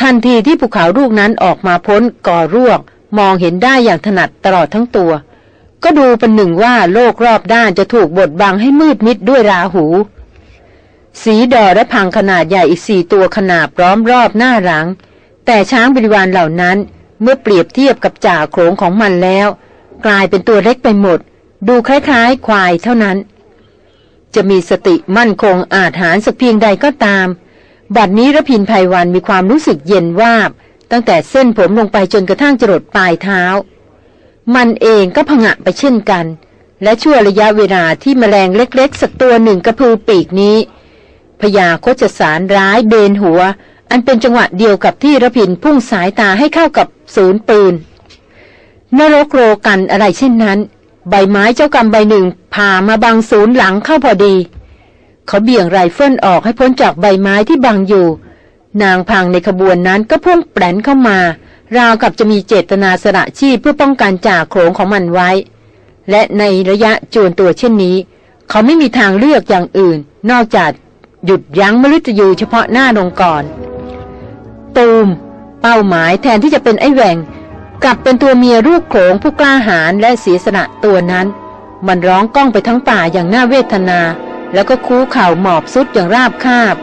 ทันทีที่ภูเขาลูกนั้นออกมาพ้นก่อรวก มองเห็นได้อย่างถนัดตลอดทั้งตัว ก็ดูเป็นหนึ่งว่าโลกรอบด้านจะถูกบดบังให้มืดมิดด้วยราหู สีดอและพังขนาดใหญ่อีกสี่ตัวขนาบร้อมรอบหน้าหลัง แต่ช้างบริวารเหล่านั้นเมื่อเปรียบเทียบกับจ่าโขงของมันแล้ว กลายเป็นตัวเล็กไปหมด ดูคล้ายๆ ควายเท่านั้น จะมีสติมั่นคงอาจหารสักเพียงใดก็ตาม บัดนี้ระพินภัยวันมีความรู้สึกเย็นวาบ ตั้งแต่เส้นผมลงไปจนกระทั่งจรดปลายเท้า มันเองก็ผงะไปเช่นกัน และชั่วระยะเวลาที่แมลงเล็กๆ สักตัวหนึ่งกระพือปีกนี้พญาโคจสารร้ายเบนหัว อันเป็นจังหวะเดียวกับที่ระพินพุ่งสายตาให้เข้ากับศูนย์ปืนนรกโรกันอะไรเช่นนั้น ใบไม้เจ้ากรรมใบหนึ่งผ่ามาบังศูนย์หลังเข้าพอดี เขาเบี่ยงไรเฟิลออกให้พ้นจากใบไม้ที่บังอยู่ นางพังในขบวนนั้นก็พุ่งแปร๋นเข้ามา ราวกับจะมีเจตนาสละชีพเพื่อป้องกันจ่าโขลงของมันไว้ และในระยะจวนตัวเช่นนี้ เขาไม่มีทางเลือกอย่างอื่น นอกจากหยุดยั้งมฤตยูเฉพาะหน้าลงก่อนตูมเป้าหมายแทนที่จะเป็นไอ้แหว่ง กลับเป็นตัวเมียลูกโขลงผู้กล้าหาญและเสียสละตัวนั้น มันร้องก้องไปทั้งป่าอย่างน่าเวทนา แล้วก็คูเข่าหมอบสุดอย่างราบคาบ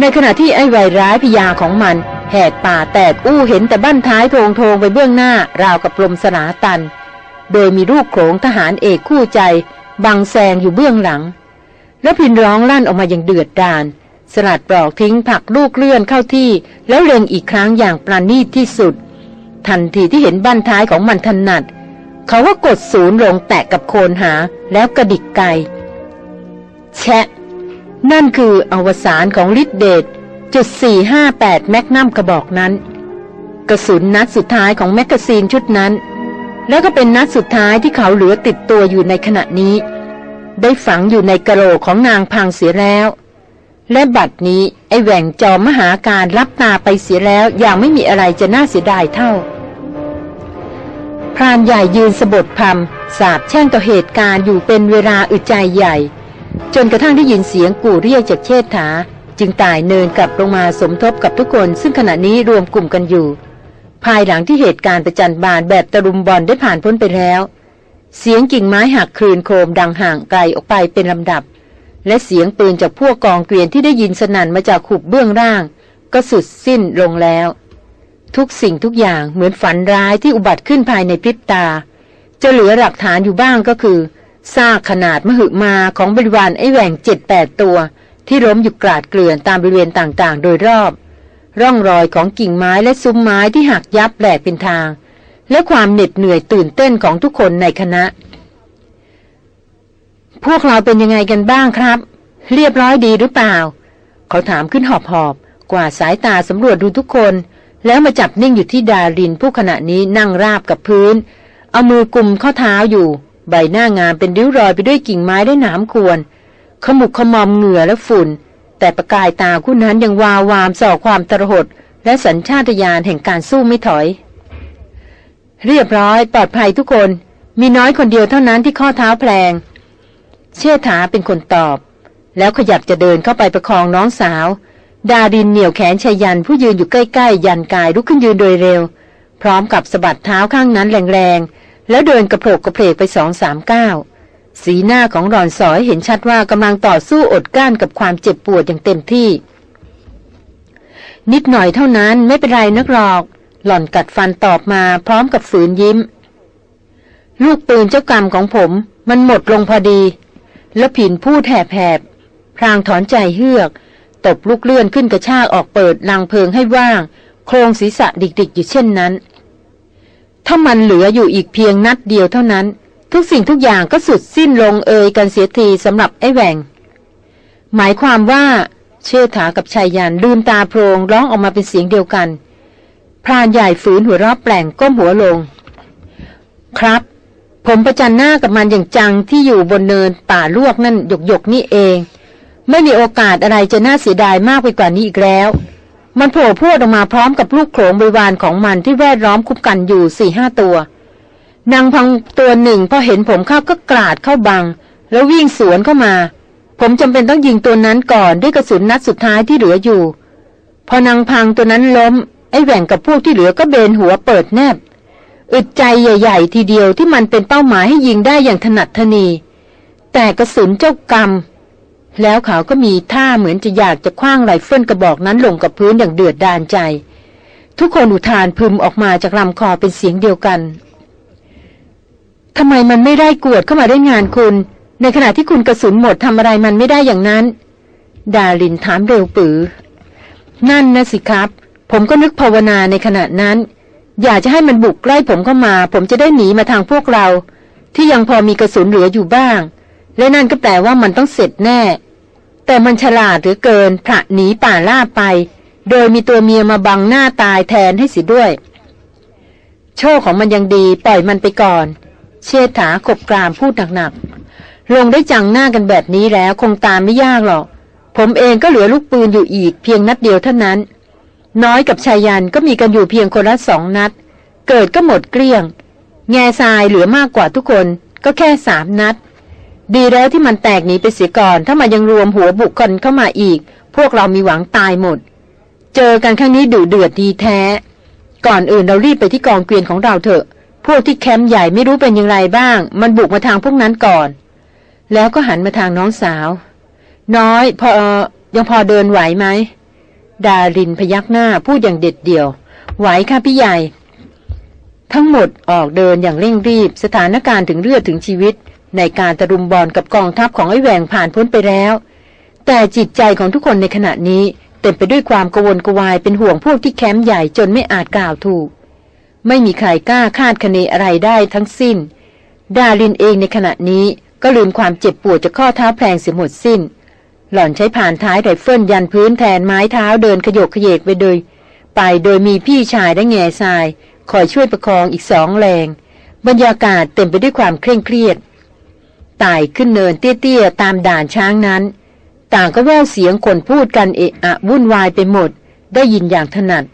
ในขณะที่ไอ้ไวร้ายพยาของมันแหกป่าแตกอู้เห็นแต่บ้านท้ายโทงโทงไปเบื้องหน้าราวกับลมสลาตัน โดยมีลูกโขงทหารเอกคู่ใจ บังแซงอยู่เบื้องหลัง แล้วพินร้องลั่นออกมาอย่างเดือดดาลสลัดปลอกทิ้งผักลูกเลื่อนเข้าที่ แล้วเล็งอีกครั้งอย่างปราณีตที่สุด ทันทีที่เห็นบ้านท้ายของมันถนัด เขาก็กดศูนย์ลงแตะกับโคนหาแล้วกระดิกไกแชะ นั่นคืออวสานของลิดเดตจุด458 แมกนัมกระบอกนั้น กระสุนนัดสุดท้ายของแมกกาซีนชุดนั้น แล้วก็เป็นนัดสุดท้ายที่เขาเหลือติดตัวอยู่ในขณะนี้ ได้ฝังอยู่ในกระโหลกของนางพังเสียแล้ว และบัดนี้ไอ้แหว่งจอมมหาการรับตาไปเสียแล้วอย่างไม่มีอะไรจะน่าเสียดายเท่า พรานใหญ่ยืนสะบดพรมสาบแช่งต่อเหตุการณ์อยู่เป็นเวลาอึดใจใหญ่ จนกระทั่งได้ยินเสียงกู่เรียกจากเชษฐา จึงตายเนินกลับลงมาสมทบกับทุกคน ซึ่งขณะนี้รวมกลุ่มกันอยู่ ภายหลังที่เหตุการณ์ประจันบานแบบตะลุมบอลได้ผ่านพ้นไปแล้ว เสียงกิ่งไม้หักคลืนโคมดังห่างไกลออกไปเป็นลำดับ และเสียงปืนจากพวกกองเกวียนที่ได้ยินสนั่นมาจากขุบเบื้องล่าง ก็สุดสิ้นลงแล้ว ทุกสิ่งทุกอย่างเหมือนฝันร้ายที่อุบัติขึ้นภายในพริบตา จะเหลือหลักฐานอยู่บ้างก็คือซากขนาดมหึมาของบริวารไอแหว่งเจ็ดแปดตัว ที่ล้มอยู่กราดเกลื่อนตามบริเวณต่างๆ โดยรอบ ร่องรอยของกิ่งไม้และซุ้มไม้ที่หักยับแหลกเป็นทาง และความเหน็ดเหนื่อยตื่นเต้นของทุกคนในคณะ พวกเราเป็นยังไงกันบ้างครับ เรียบร้อยดีหรือเปล่า เขาถามขึ้นหอบๆกว่าสายตาสำรวจดูทุกคน แล้วมาจับนิ่งอยู่ที่ดารินผู้ขณะนี้นั่งราบกับพื้น เอามือกุมข้อเท้าอยู่ ใบหน้างามเป็นริ้วรอยไปด้วยกิ่งไม้ได้หนามควร ขมุกขมอมเหงื่อและฝุ่น แต่ประกายตาคู่นั้นยังวาววามส่อความตระหด และสัญชาตญาณแห่งการสู้ไม่ถอย เรียบร้อยปลอดภัยทุกคน มีน้อยคนเดียวเท่านั้นที่ข้อเท้าแพลง เชษฐาเป็นคนตอบ แล้วขยับจะเดินเข้าไปประคองน้องสาว ดาดินเหนี่ยวแขนชายันผู้ยืนอยู่ใกล้ๆ ยันกายลุกขึ้นยืนโดยเร็ว พร้อมกับสะบัดเท้าข้างนั้นแรงๆ แล้วเดินกระโผกกระเพลกไปสองสามก้าวสีหน้าของหลอนสอยเห็นชัดว่ากำลังต่อสู้อดกลั้นกับความเจ็บปวดอย่างเต็มที่ นิดหน่อยเท่านั้นไม่เป็นไรนักหรอก หล่อนกัดฟันตอบมาพร้อมกับฝืนยิ้ม ลูกปืนเจ้ากรรมของผม มันหมดลงพอดี แล้วผินพูดแหบๆพรางถอนใจเฮือก ตบลูกเลื่อนขึ้นกระชากออกเปิดลังเพลิงให้ว่าง โครงศีรษะดิกๆอยู่เช่นนั้น ถ้ามันเหลืออยู่อีกเพียงนัดเดียวเท่านั้น ทุกสิ่งทุกอย่างก็สุดสิ้นลงเอยกันเสียทีสำหรับไอ้แหวงหมายความว่าเชษฐากับชายยันลืมตาโพรงร้องออกมาเป็นเสียงเดียวกัน พรานใหญ่ฝืนหัวราะแปลงก้มหัวลง ครับ ผมประจันหน้ากับมันอย่างจังที่อยู่บนเนินป่าลวกนั่นหยกหยกๆนี่เอง ไม่มีโอกาสอะไรจะน่าเสียดายมากไปกว่านี้อีกแล้ว มันโผล่พวดออกมาพร้อมกับลูกโขงบริวารของมันที่แวดล้อมคุบกันอยู่สี่ห้าตัวนางพังตัวหนึ่งพอเห็นผมเข้าก็กราดเข้าบัง แล้ววิ่งสวนเข้ามา ผมจำเป็นต้องยิงตัวนั้นก่อนด้วยกระสุนนัดสุดท้ายที่เหลืออยู่ พอนางพังตัวนั้นล้ม ไอ้แหว่งกับพวกที่เหลือก็เบนหัวเปิดแนบอึดใจใหญ่ ๆ ทีเดียวที่มันเป็นเป้าหมายให้ยิงได้อย่างถนัดทนี แต่กระสุนเจ้ากรรม แล้วเขาก็มีท่าเหมือนจะอยากจะคว้างไรเฟิลกระบอกนั้นลงกับพื้นอย่างเดือดดาลใจ ทุกคนอุทานพึมออกมาจากลำคอเป็นเสียงเดียวกันทำไมมันไม่ได้กวดเข้ามาได้งานคุณ ในขณะที่คุณกระสุนหมดทำอะไรมันไม่ได้อย่างนั้น ดารินถามเร็วปือ นั่นนะสิครับ ผมก็นึกภาวนาในขณะนั้น อยากจะให้มันบุกใกล้ผมเข้ามา ผมจะได้หนีมาทางพวกเรา ที่ยังพอมีกระสุนเหลืออยู่บ้าง และนั่นก็แปลว่ามันต้องเสร็จแน่ แต่มันฉลาดหรือเกินพระหนีป่าล่าไป โดยมีตัวเมียมาบังหน้าตายแทนให้สิด้วย โชคของมันยังดีปล่อยมันไปก่อน เชษฐาขบกรามพูดหนักๆลงได้จังหน้ากันแบบนี้แล้วคงตามไม่ยากหรอก ผมเองก็เหลือลูกปืนอยู่อีกเพียงนัดเดียวเท่านั้น น้อยกับชายยันก็มีกันอยู่เพียงคนละสองนัด เกิดก็หมดเกลี้ยง แง่ทรายเหลือมากกว่าทุกคนก็แค่สามนัด ดีแล้วที่มันแตกหนีไปเสียก่อน ถ้ามันยังรวมหัวบุคคลเข้ามาอีก พวกเรามีหวังตายหมด เจอกันครั้งนี้ดุเดือดดีแท้ ก่อนอื่นเรารีบไปที่กองเกวียนของเราเถอะ พวกที่แคมป์ใหญ่ไม่รู้เป็นอย่างไรบ้าง มันบุกมาทางพวกนั้นก่อน แล้วก็หันมาทางน้องสาว น้อยพอยังพอเดินไหวไหม ดารินพยักหน้าพูดอย่างเด็ดเดี่ยว ไหวค่ะพี่ใหญ่ ทั้งหมดออกเดินอย่างเร่งรีบ สถานการณ์ถึงเลือดถึงชีวิต ในการตะรุมบอลกับกองทัพของไอ้แหวงผ่านพ้นไปแล้ว แต่จิตใจของทุกคนในขณะนี้เต็มไปด้วยความกวนกวายเป็นห่วงพวกที่แคมป์ใหญ่จนไม่อาจกล่าวถูก ไม่มีใครกล้าคาดคะเนอะไรได้ทั้งสิ้น ดารินเองในขณะนี้ก็ลืมความเจ็บปวดจากข้อเท้าแพลงเสียหมดสิ้น หล่อนใช้ผ่านท้ายไรเฟิลยันพื้นแทนไม้เท้าเดินขยกขยเยกไปโดย ไปโดยมีพี่ชายและแง่ทราย คอยช่วยประคองอีกสองแรง บรรยากาศเต็มไปด้วยความเคร่งเครียด ไต่ขึ้นเนินเตี้ยๆตามด่านช้างนั้น ต่างก็แววเสียงคนพูดกันเอะอะวุ่นวายไปหมด ได้ยินอย่างถนัด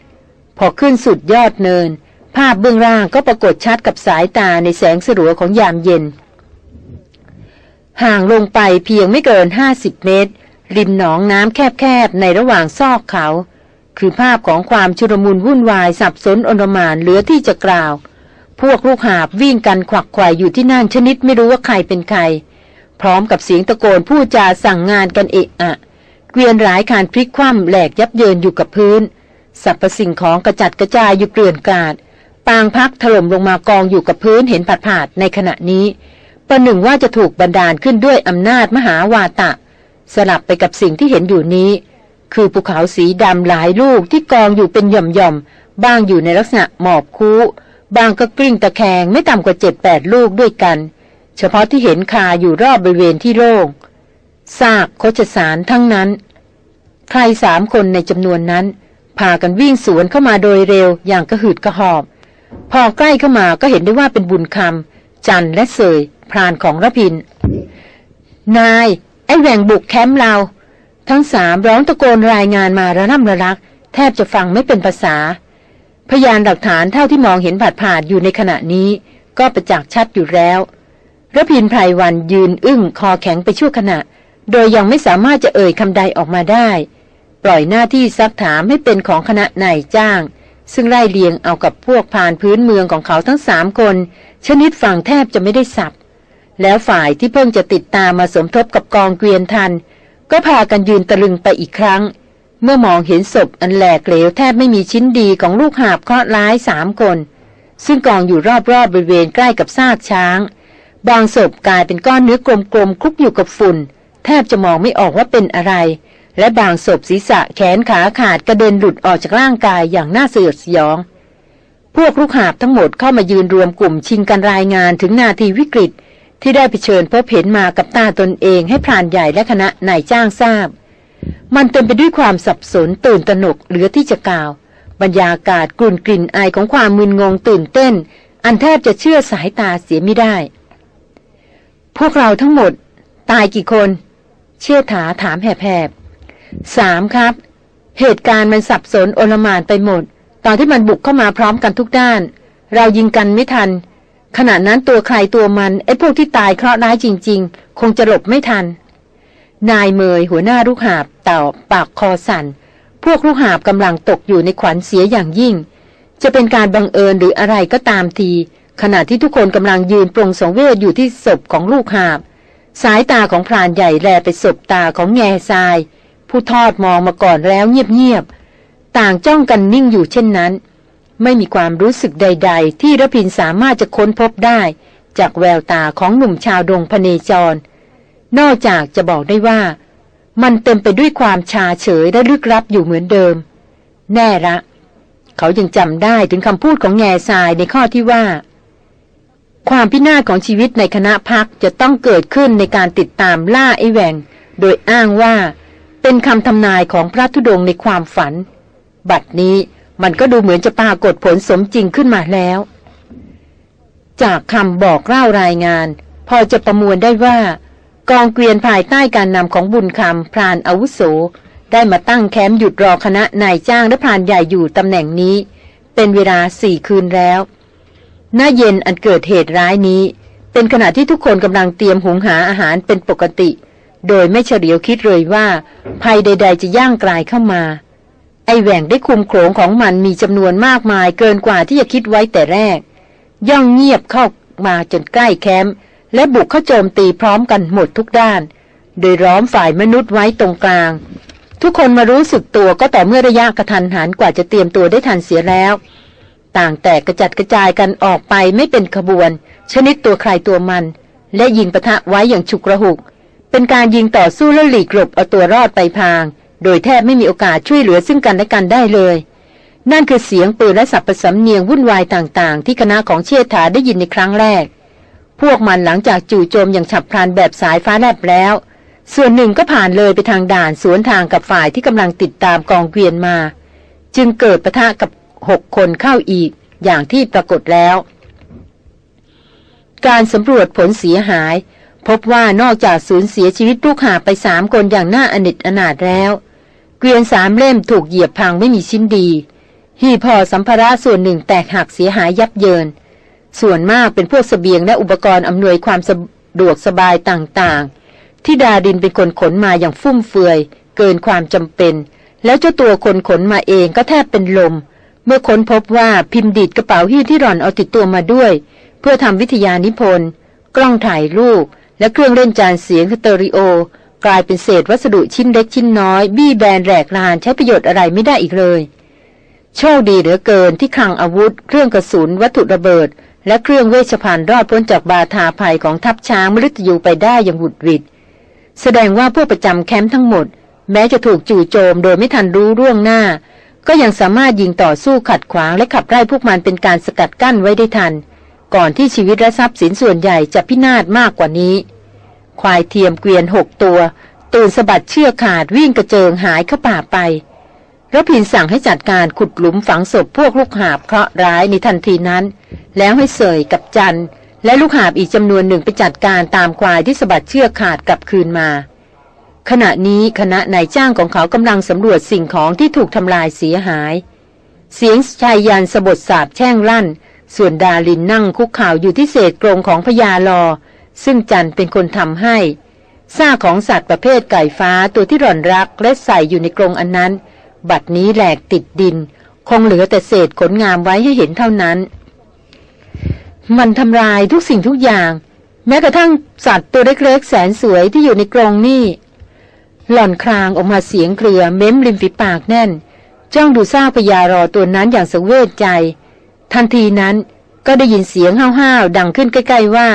พอขึ้นสุดยอดเนิน ภาพเบื้องล่างก็ปรากฏชัดกับสายตาในแสงสลัวของยามเย็น ห่างลงไปเพียงไม่เกินห้าสิบเมตร ริมหนองน้ำแคบๆในระหว่างซอกเขา คือภาพของความชุรมุนวุ่นวายสับสนอนมานเหลือที่จะกล่าว พวกลูกหาบวิ่งกันขวักไขว่อยู่ที่นั่นชนิดไม่รู้ว่าใครเป็นใคร พร้อมกับเสียงตะโกนพูดจาสั่งงานกันเอะอะ เกวียนหลายคานพลิกคว่ำแหลกยับเยินอยู่กับพื้นสรรพสิ่งของกระจัดกระจายอยู่เกลื่อนกาด ปางพักถล่มลงมากองอยู่กับพื้นเห็นผาดผาดในขณะนี้ ประหนึ่งว่าจะถูกบันดาลขึ้นด้วยอำนาจมหาวาตะ สลับไปกับสิ่งที่เห็นอยู่นี้ คือภูเขาสีดำหลายลูกที่กองอยู่เป็นหย่อมๆบ้างอยู่ในลักษณะหมอบคู บางก็กลิ้งตะแคงไม่ต่ำกว่าเจ็ดแปดลูกด้วยกัน เฉพาะที่เห็นคาอยู่รอบบริเวณที่โล่งซากโคชสารทั้งนั้น ใครสามคนในจำนวนนั้นพากันวิ่งสวนเข้ามาโดยเร็วอย่างกระหืดกระหอบ พอใกล้เข้ามาก็เห็นได้ว่าเป็นบุญคำจันและเสยพรานของระพิน นาย ไอ้แหว่งบุกแคมป์เรา ทั้งสามร้องตะโกนรายงานมาระน่ำระลัก แทบจะฟังไม่เป็นภาษา พยานหลักฐานเท่าที่มองเห็นผาดผาดอยู่ในขณะนี้ ก็ประจักษ์ชัดอยู่แล้วระพินไพรวันยืนอึ้งคอแข็งไปชั่วขณะ โดยยังไม่สามารถจะเอ่ยคำใดออกมาได้ ปล่อยหน้าที่ซักถามให้เป็นของคณะนายจ้าง ซึ่งไล่เลียงเอากับพวกพานพื้นเมืองของเขาทั้งสามคน ชนิดฟังแทบจะไม่ได้สับ แล้วฝ่ายที่เพิ่งจะติดตามมาสมทบกับกองเกวียนทัน ก็พากันยืนตะลึงไปอีกครั้ง เมื่อมองเห็นศพอันแหลกเหลวแทบไม่มีชิ้นดีของลูกหาบเคราะห์ร้ายสามคน ซึ่งกองอยู่รอบๆบบริเวณใกล้กับซากช้าง บางศพกลายเป็นก้อนเนื้อกลมๆคลุกอยู่กับฝุ่น แทบจะมองไม่ออกว่าเป็นอะไร และบางศพศีรษะแขนขาขาดกระเด็นหลุดออกจากร่างกายอย่างน่าสยดสยอง พวกลูกหาบทั้งหมดเข้ามายืนรวมกลุ่มชิงกันรายงานถึงนาทีวิกฤต ที่ได้ไปเชิญพบเห็นมากับตาตนเองให้พรานใหญ่และคณะนายจ้างทราบ มันเต็มไปด้วยความสับสนตื่นตระหนกเหลือที่จะกล่าว บรรยากาศกลุ่นกลิ่นไอของความมึนงงตื่นเต้น อันแทบจะเชื่อสายตาเสียไม่ได้ พวกเราทั้งหมด ตายกี่คน เชี่ยถาถามแหบๆสามครับ เหตุการณ์มันสับสนโอลมานไปหมด ตอนที่มันบุกเข้ามาพร้อมกันทุกด้าน เรายิงกันไม่ทัน ขณะนั้นตัวใครตัวมันไอ้พวกที่ตายเคราะห์ร้ายจริง ๆ คงจะหลบไม่ทัน นายเมยหัวหน้าลูกหาบเต่าปากคอสัน่น พวกลูกหาบกำลังตกอยู่ในขวัญเสียอย่างยิ่ง จะเป็นการบังเอิญหรืออะไรก็ตามที ขณะที่ทุกคนกำลังยืนปรงสงเวชอยู่ที่ศพของลูกหาบ สายตาของพรานใหญ่แลไปศพตาของแง่ทราย ผู้ทอดมองมาก่อนแล้วเงียบๆต่างจ้องกันนิ่งอยู่เช่นนั้น ไม่มีความรู้สึกใด ๆ ที่ระพินสามารถจะค้นพบได้ จากแววตาของหนุ่มชาวดงพเนจร นอกจากจะบอกได้ว่า มันเต็มไปด้วยความชาเฉยและลึกลับอยู่เหมือนเดิม แน่ละ เขายังจำได้ถึงคำพูดของแง่ทรายในข้อที่ว่า ความพินาศของชีวิตในคณะพักจะต้องเกิดขึ้นในการติดตามล่าไอแหวงโดยอ้างว่าเป็นคำทำนายของพระธุดงค์ในความฝัน บัดนี้มันก็ดูเหมือนจะปรากฏผลสมจริงขึ้นมาแล้ว จากคำบอกเล่ารายงาน พอจะประมวลได้ว่า กองเกวียนภายใต้การนำของบุญคำพรานอาวุโส ได้มาตั้งแคมป์หยุดรอคณะนายจ้างและพรานใหญ่อยู่ตำแหน่งนี้ เป็นเวลาสี่คืนแล้ว หน้าเย็นอันเกิดเหตุร้ายนี้ เป็นขณะที่ทุกคนกำลังเตรียมหุงหาอาหารเป็นปกติ โดยไม่เฉลียวคิดเลยว่า ภัยใด ๆ จะย่างกลายเข้ามา ไอแหว่งได้คุมโขงของมันมีจำนวนมากมายเกินกว่าที่จะคิดไว้แต่แรก ย่องเงียบเข้ามาจนใกล้แคมป์ และบุกเข้าโจมตีพร้อมกันหมดทุกด้าน โดยล้อมฝ่ายมนุษย์ไว้ตรงกลาง ทุกคนมารู้สึกตัวก็ต่อเมื่อระยะกระทันหันกว่าจะเตรียมตัวได้ทันเสียแล้ว ต่างแตกกระจัดกระจายกันออกไปไม่เป็นขบวน ชนิดตัวใครตัวมัน และยิงปะทะไว้อย่างฉุกระหุก เป็นการยิงต่อสู้และหลีกหลบเอาตัวรอดไปพาง โดยแทบไม่มีโอกาสช่วยเหลือซึ่งกันและกันได้เลยนั่นคือเสียงปืนและสับประสำเนียงวุ่นวายต่างๆ ที่คณะของเชษฐาได้ยินในครั้งแรก พวกมันหลังจากจู่โจมอย่างฉับพลันแบบสายฟ้าแลบแล้ว ส่วนหนึ่งก็ผ่านเลยไปทางด่านสวนทางกับฝ่ายที่กำลังติดตามกองเกวียนมา จึงเกิดปะทะกับหกคนเข้าอีกอย่างที่ปรากฏแล้ว การสำรวจผลเสียหาย พบว่านอกจากสูญเสียชีวิตลูกหาไปสามคนอย่างน่าอนิจอนาถแล้ว เกวียนสามเล่มถูกเหยียบพังไม่มีชิ้นดีหีพอสัมภาระส่วนหนึ่งแตกหักเสียหายยับเยิน ส่วนมากเป็นพวกสเสบียงและอุปกรณ์อำนวยความสะดวกสบายต่างๆ ที่ดาดินเป็นคนขนมาอย่างฟุ่มเฟือย เกินความจำเป็น แล้วเจ้าตัวคนขนมาเองก็แทบเป็นลม เมื่อค้นพบว่าพิมพ์ดีดกระเป๋าหิ้วที่หล่อนเอาติดตัวมาด้วย เพื่อทำวิทยานิพนธ์กล้องถ่ายรูป และเครื่องเล่นจานเสียงสเตอริโอ กลายเป็นเศษวัสดุชิ้นเล็กชิ้นน้อย บี้แบนแหลกลานใช้ประโยชน์อะไรไม่ได้อีกเลย โชคดีเหลือเกินที่คลังอาวุธ เครื่องกระสุนวัตถุระเบิด และเครื่องเวชภัณฑ์รอดพ้นจากบาทาภัยของทัพช้างมฤตยูไปได้อย่างหุดหวิด แสดงว่าพวกประจำแคมป์ทั้งหมด แม้จะถูกจู่โจมโดยไม่ทันรู้ร่วงหน้า ก็ยังสามารถยิงต่อสู้ขัดขวางและขับไล่พวกมันเป็นการสกัดกั้นไว้ได้ทัน ก่อนที่ชีวิตและทรัพย์สินส่วนใหญ่จะพินาศมากกว่านี้ ควายเทียมเกวียนหกตัว ตื่นสะบัดเชือกขาดวิ่งกระเจิงหายเข้าป่าไป แล้วพินสั่งให้จัดการขุดหลุมฝังศพพวกลูกหาบเคราะห์ร้ายในทันทีนั้น แล้วให้เสยกับจันและลูกหาบอีกจำนวนหนึ่งไปจัดการตามควายที่สะบัดเชือกขาดกลับคืนมา ขณะนี้คณะนายจ้างของเขากำลังสำรวจสิ่งของที่ถูกทำลายเสียหาย เสียงชายยันสะบดสาบแช่งลั่น ส่วนดาลินนั่งคุกข่าวอยู่ที่เศษกรงของพญาลอ ซึ่งจันเป็นคนทำให้ซากของสัตว์ประเภทไก่ฟ้าตัวที่หล่อนรักและใส่อยู่ในกรงอันนั้น บัดนี้แหลกติดดิน คงเหลือแต่เศษขนงามไว้ให้เห็นเท่านั้น มันทำลายทุกสิ่งทุกอย่าง แม้กระทั่งสัตว์ตัวเล็กๆแสนสวยที่อยู่ในกรงนี่ หล่อนครางออกมาเสียงเกลือเม้มริมฝีปากแน่น จ้องดูซากพญารอตัวนั้นอย่างสังเวชใจ ทันทีนั้นก็ได้ยินเสียงห้าวๆดังขึ้นใกล้ ๆว่า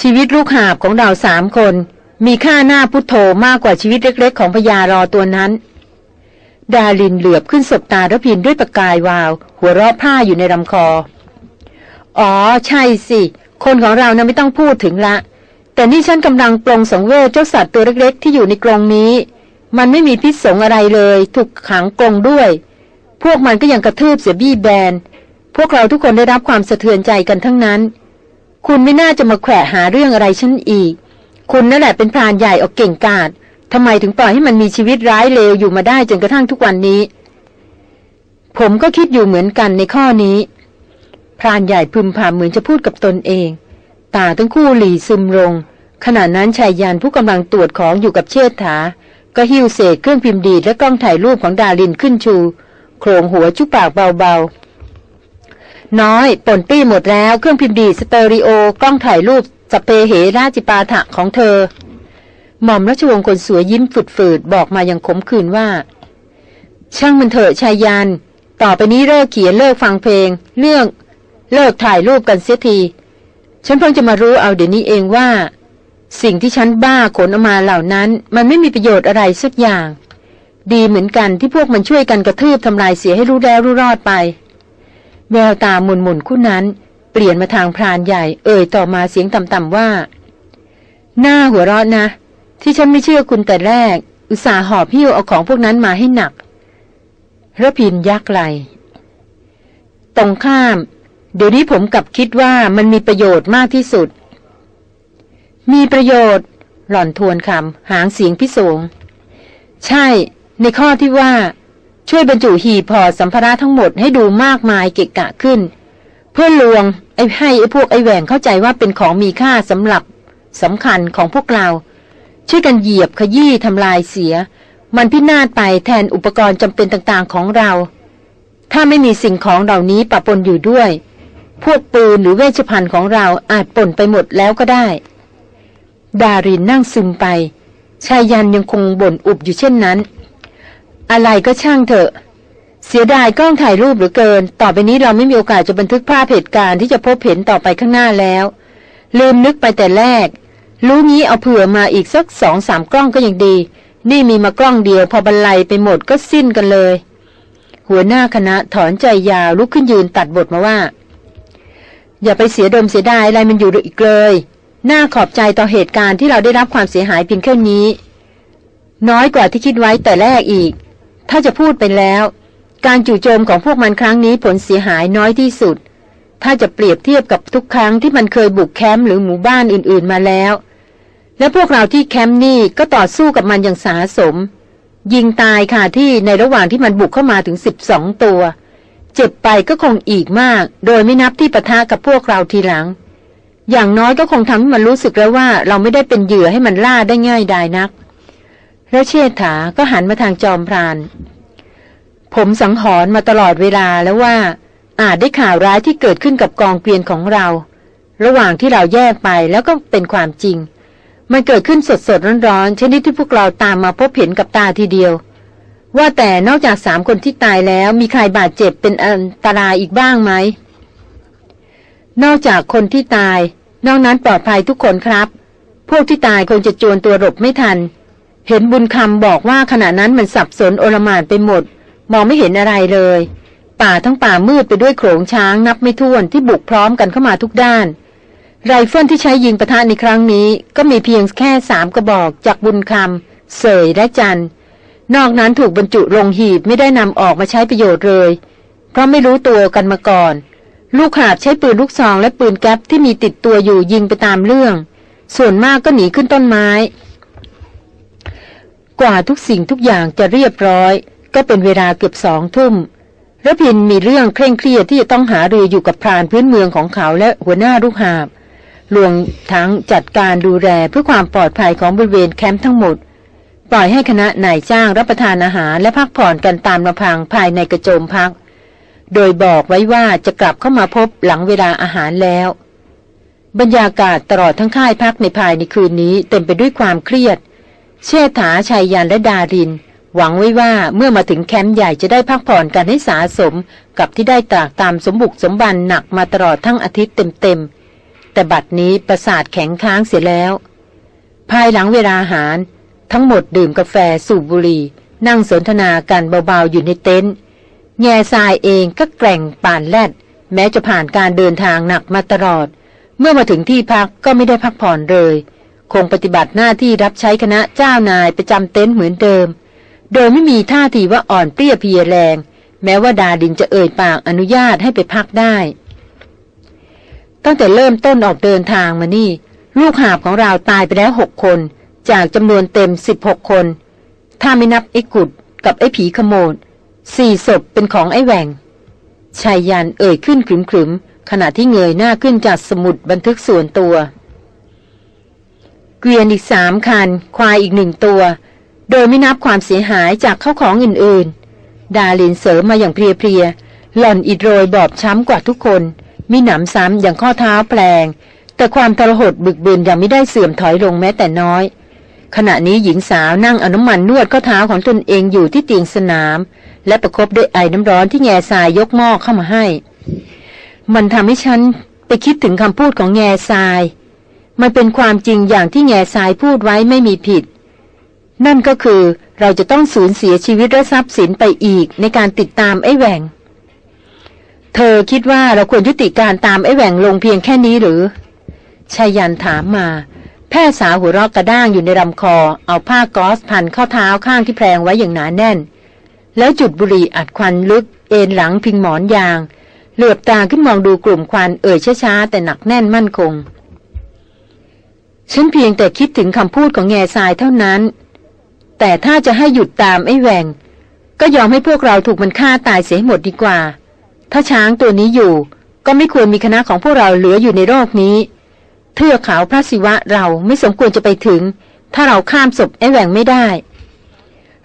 ชีวิตลูกหาบของเราสามคน มีค่าหน้าพุทโธมากกว่าชีวิตเล็กๆ ของพญารอตัวนั้น ดาลินเหลือบขึ้นสบตาระพินด้วยประกายวาว หัวเราะผ้าอยู่ในลำคอ อ๋อ ใช่สิ คนของเรานะ่ะไม่ต้องพูดถึงละ แต่นี่ฉันกำลังปลงสังเวชเจ้าสัตว์ตัวเล็กๆ ที่อยู่ในกรงนี้ มันไม่มีพิษสงอะไรเลย ถูกขังกรงด้วย พวกมันก็ยังกระทืบเสียบี้แบน พวกเราทุกคนได้รับความสะเทือนใจกันทั้งนั้น คุณไม่น่าจะมาแขวะหาเรื่องอะไรฉันอีก คุณนั่นแหละเป็นพรานใหญ่ออกเก่งกาจทำไมถึงปล่อยให้มันมีชีวิตร้ายเลวอยู่มาได้จนกระทั่งทุกวันนี้ ผมก็คิดอยู่เหมือนกันในข้อนี้ พรานใหญ่พึมพำเหมือนจะพูดกับตนเอง ตาทั้งคู่หลีซึมลงขณะนั้นชายยานผู้กำลังตรวจของอยู่กับเชษฐา ก็หิ้วเศษเครื่องพิมพ์ดีดและกล้องถ่ายรูปของดารินขึ้นชู โครงหัวจุปากเบาๆน้อยป่นปี้หมดแล้วเครื่องพิมพ์ดีด สเตอริโอกล้องถ่ายรูป สัพเพเหระจิปาถะของเธอ หม่อมราชวงศ์คนสวยยิ้มฝืดๆบอกมาอย่างขมขื่นว่า ช่างมันเถอะไชยันต์ ต่อไปนี้เลิกเขียนเลิกฟังเพลง เรื่อง เลิกถ่ายรูปกันเสียที ฉันเพิ่งจะมารู้เอาเดี๋ยวนี้เองว่า สิ่งที่ฉันบ้าขนออกมาเหล่านั้น มันไม่มีประโยชน์อะไรสักอย่าง ดีเหมือนกันที่พวกมันช่วยกันกระทืบทำลายเสียให้รู้แล้วรู้รอดไป แววตาหมุนหมุนคู่นั้น เปลี่ยนมาทางพรานใหญ่ เอ่ยต่อมาเสียงต่ำๆว่า หน้าหัวเราะนะ ที่ฉันไม่เชื่อคุณแต่แรก อุตส่าห์หอบหิ้วเอาของพวกนั้นมาให้หนักระพินยักไหลตรงข้าม เดี๋ยวนี้ผมกลับคิดว่ามันมีประโยชน์มากที่สุด มีประโยชน์ หล่อนทวนคำหางเสียงพิสงใช่ ในข้อที่ว่า ช่วยบรรจุหีพอสัมภาระทั้งหมดให้ดูมากมายเกะกะขึ้น เพื่อลวงไอ้ให้ไอ้พวกไอ้แหวงเข้าใจว่าเป็นของมีค่าสำหรับสำคัญของพวกเรา ช่วยกันเหยียบขยี้ทำลายเสีย มันพินาศไปแทนอุปกรณ์จำเป็นต่างๆของเรา ถ้าไม่มีสิ่งของเหล่านี้ปะปนอยู่ด้วย พวกปืนหรือเวชภัณฑ์ของเราอาจป่นไปหมดแล้วก็ได้ ดารินนั่งซึมไปชายยันยังคงบ่นอุบอยู่เช่นนั้น อะไรก็ช่างเถอะ เสียดายกล้องถ่ายรูปหรือเกิน ต่อไปนี้เราไม่มีโอกาสจะบันทึกภาพเหตุการณ์ที่จะพบเห็นต่อไปข้างหน้าแล้ว ลืมนึกไปแต่แรก รู้งี้เอาเผื่อมาอีกสักสองสามกล้องก็ยังดี นี่มีมากล้องเดียวพอบรรลัยไปหมดก็สิ้นกันเลย หัวหน้าคณะถอนใจยาวลุกขึ้นยืนตัดบทมาว่า อย่าไปเสียดมเสียดายอะไรมันอยู่อีกเลยน่าขอบใจต่อเหตุการณ์ที่เราได้รับความเสียหายเพียงแค่นี้ น้อยกว่าที่คิดไว้แต่แรกอีก ถ้าจะพูดไปแล้ว การจู่โจมของพวกมันครั้งนี้ผลเสียหายน้อยที่สุด ถ้าจะเปรียบเทียบกับทุกครั้งที่มันเคยบุกแคมป์หรือหมู่บ้านอื่นๆมาแล้ว และพวกเราที่แคมป์นี่ก็ต่อสู้กับมันอย่างสาสม ยิงตายค่ะที่ในระหว่างที่มันบุกเข้ามาถึงสิบสองตัว เจ็บไปก็คงอีกมาก โดยไม่นับที่ปะทะกับพวกเราทีหลัง อย่างน้อยก็คงทำให้มันรู้สึกแล้วว่า เราไม่ได้เป็นเหยื่อให้มันล่าได้ง่ายดายนัก แล้วเชษฐาก็หันมาทางจอมพราน ผมสังหรณ์มาตลอดเวลาแล้วว่า อาจได้ข่าวร้ายที่เกิดขึ้นกับกองเกวียนของเรา ระหว่างที่เราแยกไปแล้วก็เป็นความจริง มันเกิดขึ้นสดสดร้อนๆชนิดที่พวกเราตามมาพบเห็นกับตาทีเดียว ว่าแต่นอกจากสามคนที่ตายแล้ว มีใครบาดเจ็บเป็นอันตรายอีกบ้างไหมนอกจากคนที่ตาย นอกนั้นปลอดภัยทุกคนครับ พวกที่ตายคงจะจวนตัวหลบไม่ทัน เห็นบุญคำบอกว่าขณะนั้นมันสับสนโอลหมานไปหมด มองไม่เห็นอะไรเลย ป่าทั้งป่ามืดไปด้วยโขลงช้างนับไม่ถ้วนที่บุกพร้อมกันเข้ามาทุกด้าน ไรเฟิลที่ใช้ยิงประทะในครั้งนี้ ก็มีเพียงแค่สามกระบอกจากบุญคำเสยและจันนอกนั้นถูกบรรจุลงหีบไม่ได้นำออกมาใช้ประโยชน์เลย เพราะไม่รู้ตัวกันมาก่อน ลูกหาบใช้ปืนลูกซองและปืนแก๊ปที่มีติดตัวอยู่ยิงไปตามเรื่อง ส่วนมากก็หนีขึ้นต้นไม้ กว่าทุกสิ่งทุกอย่างจะเรียบร้อย ก็เป็นเวลาเกือบสองทุ่มระพินมีเรื่องเคร่งเครียดที่จะต้องหารืออยู่กับพรานพื้นเมืองของเขาและหัวหน้าลูกหาบรวมทั้งจัดการดูแลเพื่อความปลอดภัยของบริเวณแคมป์ทั้งหมด ปล่อยให้คณะนายจ้างรับประทานอาหารและพักผ่อนกันตามลำพังภายในกระโจมพัก โดยบอกไว้ว่าจะกลับเข้ามาพบหลังเวลาอาหารแล้ว บรรยากาศตลอดทั้งค่ายพักในภายในคืนนี้เต็มไปด้วยความเครียด เชษฐาชายยันและดาริน หวังไว้ว่าเมื่อมาถึงแคมป์ใหญ่จะได้พักผ่อนกันให้สาสม กับที่ได้ตากตามสมบุกสมบันหนักมาตลอดทั้งอาทิตย์เต็มๆ แต่บัดนี้ประสาทแข็งค้างเสียแล้ว ภายหลังเวลาอาหาร ทั้งหมดดื่มกาแฟสูบบุหรี่นั่งสนทนากันเบาๆอยู่ในเต็นท์แง่ทรายเองก็แกร่งป่านแลด แม้จะผ่านการเดินทางหนักมาตลอด เมื่อมาถึงที่พักก็ไม่ได้พักผ่อนเลย คงปฏิบัติหน้าที่รับใช้คณะเจ้านายประจำเต็นท์เหมือนเดิม โดยไม่มีท่าทีว่าอ่อนเปรี้ยเพียแรง แม้ว่าดาดินจะเอ่ยปากอนุญาตให้ไปพักได้ ตั้งแต่เริ่มต้นออกเดินทางมานี่ ลูกหาบของเราตายไปแล้วหกคน จากจำนวนเต็มสิบหกคน ถ้าไม่นับไอ้กุดกับไอ้ผีขโมดสี่ศพเป็นของไอ้แหวงชายยันเอ่ยขึ้นขรึมๆขณะที่เงยหน้าขึ้นจากสมุดบันทึกส่วนตัว เกวียนอีกสามคัน ควายอีกหนึ่งตัว โดยไม่นับความเสียหายจากเข้าของอื่นๆ ดาลินเสริมมาอย่างเพลียๆ หล่อนอิดโรยบอบช้ำกว่าทุกคน มีหนำซ้ำอย่างข้อเท้าแปลง แต่ความทรหดบึกบืนยังไม่ได้เสื่อมถอยลงแม้แต่น้อย ขณะนี้หญิงสาวนั่งอนุมันนวดข้อเท้าของตนเองอยู่ที่เตียงสนาม และประครบด้วยไอ้น้ำร้อนที่แง่ทรายยกหม้อเข้ามาให้ มันทำให้ฉันไปคิดถึงคำพูดของแง่ทราย มันเป็นความจริงอย่างที่แง่ทรายพูดไว้ไม่มีผิด นั่นก็คือเราจะต้องสูญเสียชีวิตและทรัพย์สินไปอีกในการติดตามไอ้แหวงเธอคิดว่าเราควรยุติการตามไอ้แหวงลงเพียงแค่นี้หรือชายันถามมา แพทย์สาวหัวรอกกระด้างอยู่ในลำคอ เอาผ้ากอสพันเข้าเท้าข้างที่แพรงไว้อย่างหนาแน่น แล้วจุดบุหรี่อัดควันลึก เอ็นหลังพิงหมอนยาง เหลือบตาขึ้นมองดูกลุ่มควันเอ่ยช้าๆแต่หนักแน่นมั่นคง ฉันเพียงแต่คิดถึงคำพูดของแง่ทรายเท่านั้น แต่ถ้าจะให้หยุดตามไอ้แหวง ก็ยอมให้พวกเราถูกมันฆ่าตายเสียหมดดีกว่า ถ้าช้างตัวนี้อยู่ ก็ไม่ควรมีคณะของพวกเราเหลืออยู่ในโลกนี้ เทือกขาวพระศิวะเราไม่สมควรจะไปถึง ถ้าเราข้ามศพไอ้แหวงไม่ได้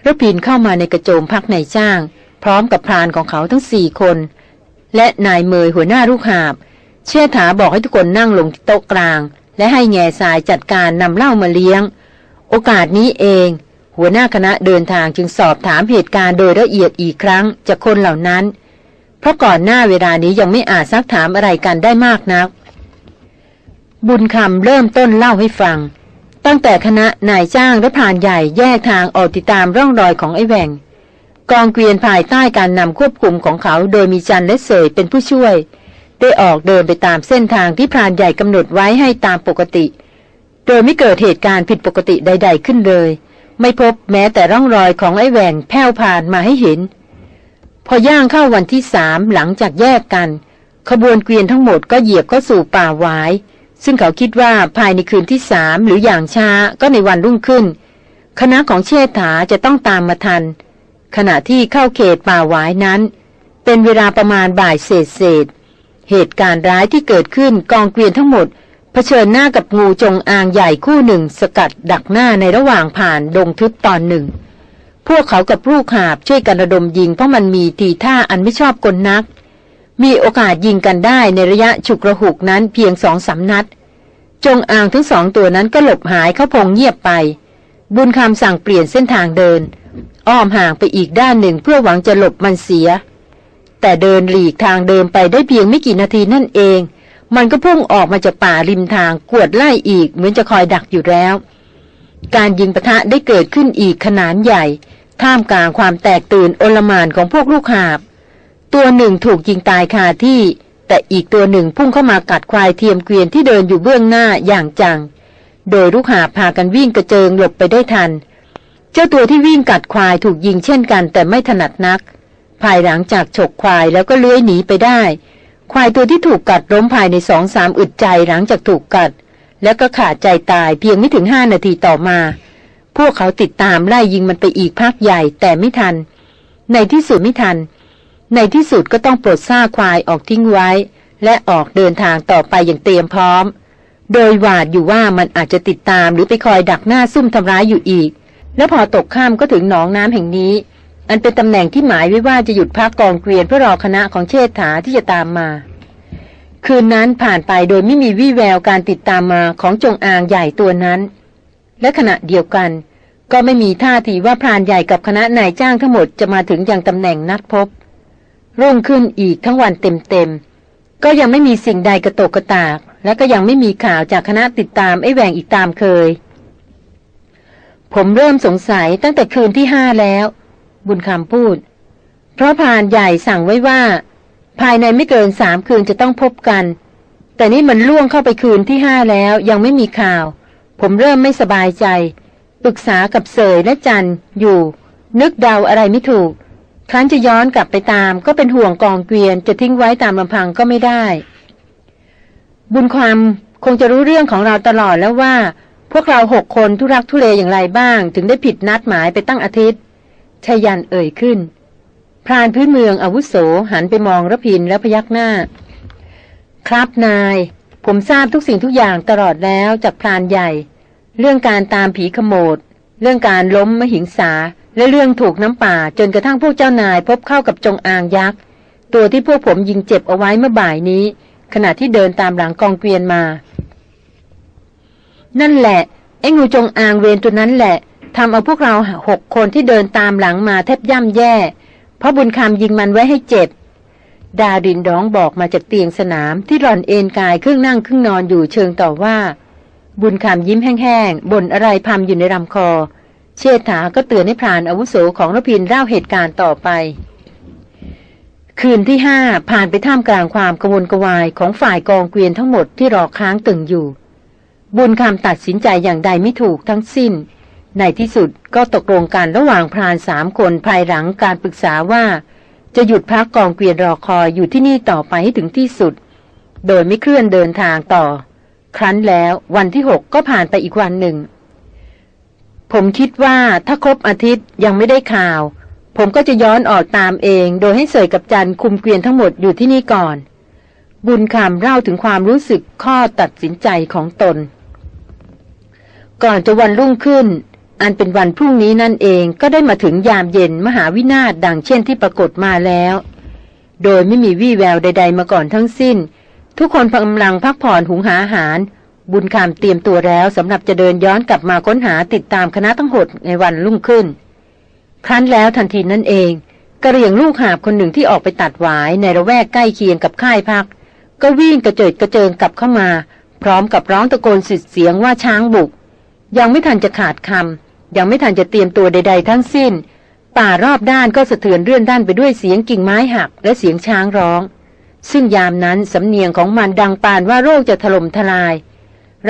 ระพินเข้ามาในกระโจมพักในจ้าง พร้อมกับพรานของเขาทั้งสี่คน และนายเมยหัวหน้าลูกหาบ เชื่อถาบอกให้ทุกคนนั่งลงที่โต๊ะกลาง และให้แง่สายจัดการนำเหล้ามาเลี้ยง โอกาสนี้เอง หัวหน้าคณะเดินทางจึงสอบถามเหตุการณ์โดยละเอียดอีกครั้งจากคนเหล่านั้น เพราะก่อนหน้าเวลานี้ยังไม่อาจซักถามอะไรกันได้มากนัก บุญคำเริ่มต้นเล่าให้ฟัง ตั้งแต่คณะนายจ้างและผ่านใหญ่แยกทางออกติดตามร่องรอยของไอ้แหวงกองเกวียนภายใต้การนำควบคุมของเขาโดยมีจันและเสยเป็นผู้ช่วย ได้ออกเดินไปตามเส้นทางที่พรานใหญ่กำหนดไว้ให้ตามปกติ โดยไม่เกิดเหตุการณ์ผิดปกติใด ๆขึ้นเลย ไม่พบแม้แต่ร่องรอยของไอ้แหวงแผ่วผ่านมาให้เห็น พอย่างเข้าวันที่สามหลังจากแยกกัน ขบวนเกวียนทั้งหมดก็เหยียบเข้าสู่ป่าหวาย ซึ่งเขาคิดว่าภายในคืนที่สามหรืออย่างช้าก็ในวันรุ่งขึ้น คณะของเชษฐาจะต้องตามมาทัน ขณะที่เข้าเขตป่าหวายนั้น เป็นเวลาประมาณบ่ายเศษเศษเหตุการณ์ร้ายที่เกิดขึ้นกองเกวียนทั้งหมด เผชิญหน้ากับงูจงอางใหญ่คู่หนึ่ง สกัดดักหน้าในระหว่างผ่านดงทึบตอนหนึ่ง พวกเขากับลูกหาบช่วยกันระดมยิงเพราะมันมีทีท่าอันไม่ชอบกลนัก มีโอกาสยิงกันได้ในระยะฉุกระหุกนั้นเพียงสองสานัด จงอางทั้งสองตัวนั้นก็หลบหายเข้าพงเงียบไป บุญคำสั่งเปลี่ยนเส้นทางเดิน อ้อมห่างไปอีกด้านหนึ่งเพื่อหวังจะหลบมันเสีย แต่เดินหลีกทางเดิมไปได้เพียงไม่กี่นาทีนั่นเอง มันก็พุ่งออกมาจากป่าริมทางกวดไล่อีกเหมือนจะคอยดักอยู่แล้ว การยิงปะทะได้เกิดขึ้นอีกขนาดใหญ่ ท่ามกลางความแตกตื่นโอลมานของพวกลูกหาบ ตัวหนึ่งถูกยิงตายคาที่ แต่อีกตัวหนึ่งพุ่งเข้ามากัดควายเทียมเกวียนที่เดินอยู่เบื้องหน้าอย่างจัง โดยลูกหาพากันวิ่งกระเจิงหลบไปได้ทัน เจ้าตัวที่วิ่งกัดควายถูกยิงเช่นกันแต่ไม่ถนัดนัก ภายหลังจากฉกควายแล้วก็เลื้อยหนีไปได้ ควายตัวที่ถูกกัดล้มภายในสองสามอึดใจหลังจากถูกกัด แล้วก็ขาดใจตายเพียงไม่ถึงห้านาทีต่อมา พวกเขาติดตามไล่ยิงมันไปอีกพักใหญ่แต่ไม่ทัน ในที่สุดไม่ทัน ในที่สุดก็ต้องปลดซ่าควายออกทิ้งไว้ และออกเดินทางต่อไปอย่างเตรียมพร้อม โดยหวาดอยู่ว่ามันอาจจะติดตามหรือไปคอยดักหน้าซุ่มทำร้ายอยู่อีก และพอตกข้ามก็ถึงหนองน้ำแห่งนี้ อันเป็นตำแหน่งที่หมายไว้ว่าจะหยุดพักกองเกวียนเพื่อรอคณะของเชษฐาที่จะตามมา คืนนั้นผ่านไปโดยไม่มีวี่แววการติดตามมาของจงอางใหญ่ตัวนั้น และขณะเดียวกัน ก็ไม่มีท่าทีว่าพรานใหญ่กับคณะนายจ้างทั้งหมดจะมาถึงยังตำแหน่งนัดพบ รุ่งขึ้นอีกทั้งวันเต็มๆก็ยังไม่มีสิ่งใดกระตกกระตาก และก็ยังไม่มีข่าวจากคณะติดตามไอ้แหวงอีกตามเคยผมเริ่มสงสัยตั้งแต่คืนที่ห้าแล้ว บุญคำพูด เพราะพานใหญ่สั่งไว้ว่า ภายในไม่เกินสามคืนจะต้องพบกัน แต่นี่มันล่วงเข้าไปคืนที่ห้าแล้วยังไม่มีข่าว ผมเริ่มไม่สบายใจ ปรึกษากับเสยและจันอยู่ นึกเดาอะไรไม่ถูก ครั้นจะย้อนกลับไปตาม ก็เป็นห่วงกองเกวียน จะทิ้งไว้ตามลำพังก็ไม่ได้ บุญความคงจะรู้เรื่องของเราตลอดแล้วว่า พวกเราหกคนทุรักทุเลอย่างไรบ้าง ถึงได้ผิดนัดหมายไปตั้งอาทิตย์ ชายันเอ่ยขึ้น พรานพื้นเมืองอาวุโสหันไปมองระพินแล้วพยักหน้า ครับนาย ผมทราบทุกสิ่งทุกอย่างตลอดแล้วจากพรานใหญ่ เรื่องการตามผีขโมดเรื่องการล้มมหิงสา และเรื่องถูกน้ำป่า จนกระทั่งพวกเจ้านายพบเข้ากับจงอางยักษ์ ตัวที่พวกผมยิงเจ็บเอาไว้เมื่อบ่ายนี้ ขณะที่เดินตามหลังกองเกวียนมา นั่นแหละไอ้งูจงอางเวรตัวนั้นแหละ ทำเอาพวกเราหกคนที่เดินตามหลังมาแทบย่ำแย่ เพราะบุญคำยิงมันไว้ให้เจ็บ ดาดินร้องบอกมาจากเตียงสนามที่หล่อนเอนกายครึ่งนั่งครึ่งนอนอยู่เชิงต่อว่า บุญคำยิ้มแห้งๆบ่นอะไรพำอยู่ในลำคอ เชษฐาก็เตือนให้พรานอาวุโสของรพินเล่าเหตุการณ์ต่อไป คืนที่ห้าผ่านไปท่ามกลางความกระวนกระวายของฝ่ายกองเกวียนทั้งหมดที่รอค้างตึงอยู่ บุญคำตัดสินใจอย่างใดไม่ถูกทั้งสิ้น ในที่สุดก็ตกลงกันระหว่างพรานสามคนภายหลังการปรึกษาว่า จะหยุดพักกองเกวียนรอคอยอยู่ที่นี่ต่อไปให้ถึงที่สุด โดยไม่เคลื่อนเดินทางต่อ ครั้นแล้ววันที่หกก็ผ่านไปอีกวันหนึ่ง ผมคิดว่าถ้าครบอาทิตย์ยังไม่ได้ข่าว ผมก็จะย้อนออกตามเอง โดยให้เสยกับจันคุมเกวียนทั้งหมดอยู่ที่นี่ก่อน บุญคำเล่าถึงความรู้สึกข้อตัดสินใจของตน ก่อนจะวันรุ่งขึ้น อันเป็นวันพรุ่งนี้นั่นเองก็ได้มาถึงยามเย็นมหาวินาศดังเช่นที่ปรากฏมาแล้ว โดยไม่มีวี่แววใด ๆ มาก่อนทั้งสิ้น ทุกคนกำลังพักผ่อนหุงหาอาหาร บุญคำเตรียมตัวแล้วสำหรับจะเดินย้อนกลับมาค้นหาติดตามคณะทั้งหดในวันรุ่งขึ้น ครั้นแล้วทันทีนั่นเองกระเรียงลูกหาบคนหนึ่งที่ออกไปตัดหวายในระแวกใกล้เคียงกับค่ายพัก ก็วิ่งกระเจิดกระเจิงกลับเข้ามา พร้อมกับร้องตะโกนสุดเสียงว่าช้างบุก ยังไม่ทันจะขาดคำ ยังไม่ทันจะเตรียมตัวใด ๆ ทั้งสิ้น ป่ารอบด้านก็สะเทือนเรื่อนด้านไปด้วยเสียงกิ่งไม้หักและเสียงช้างร้อง ซึ่งยามนั้นสำเนียงของมันดังปานว่าโรคจะถล่มทลาย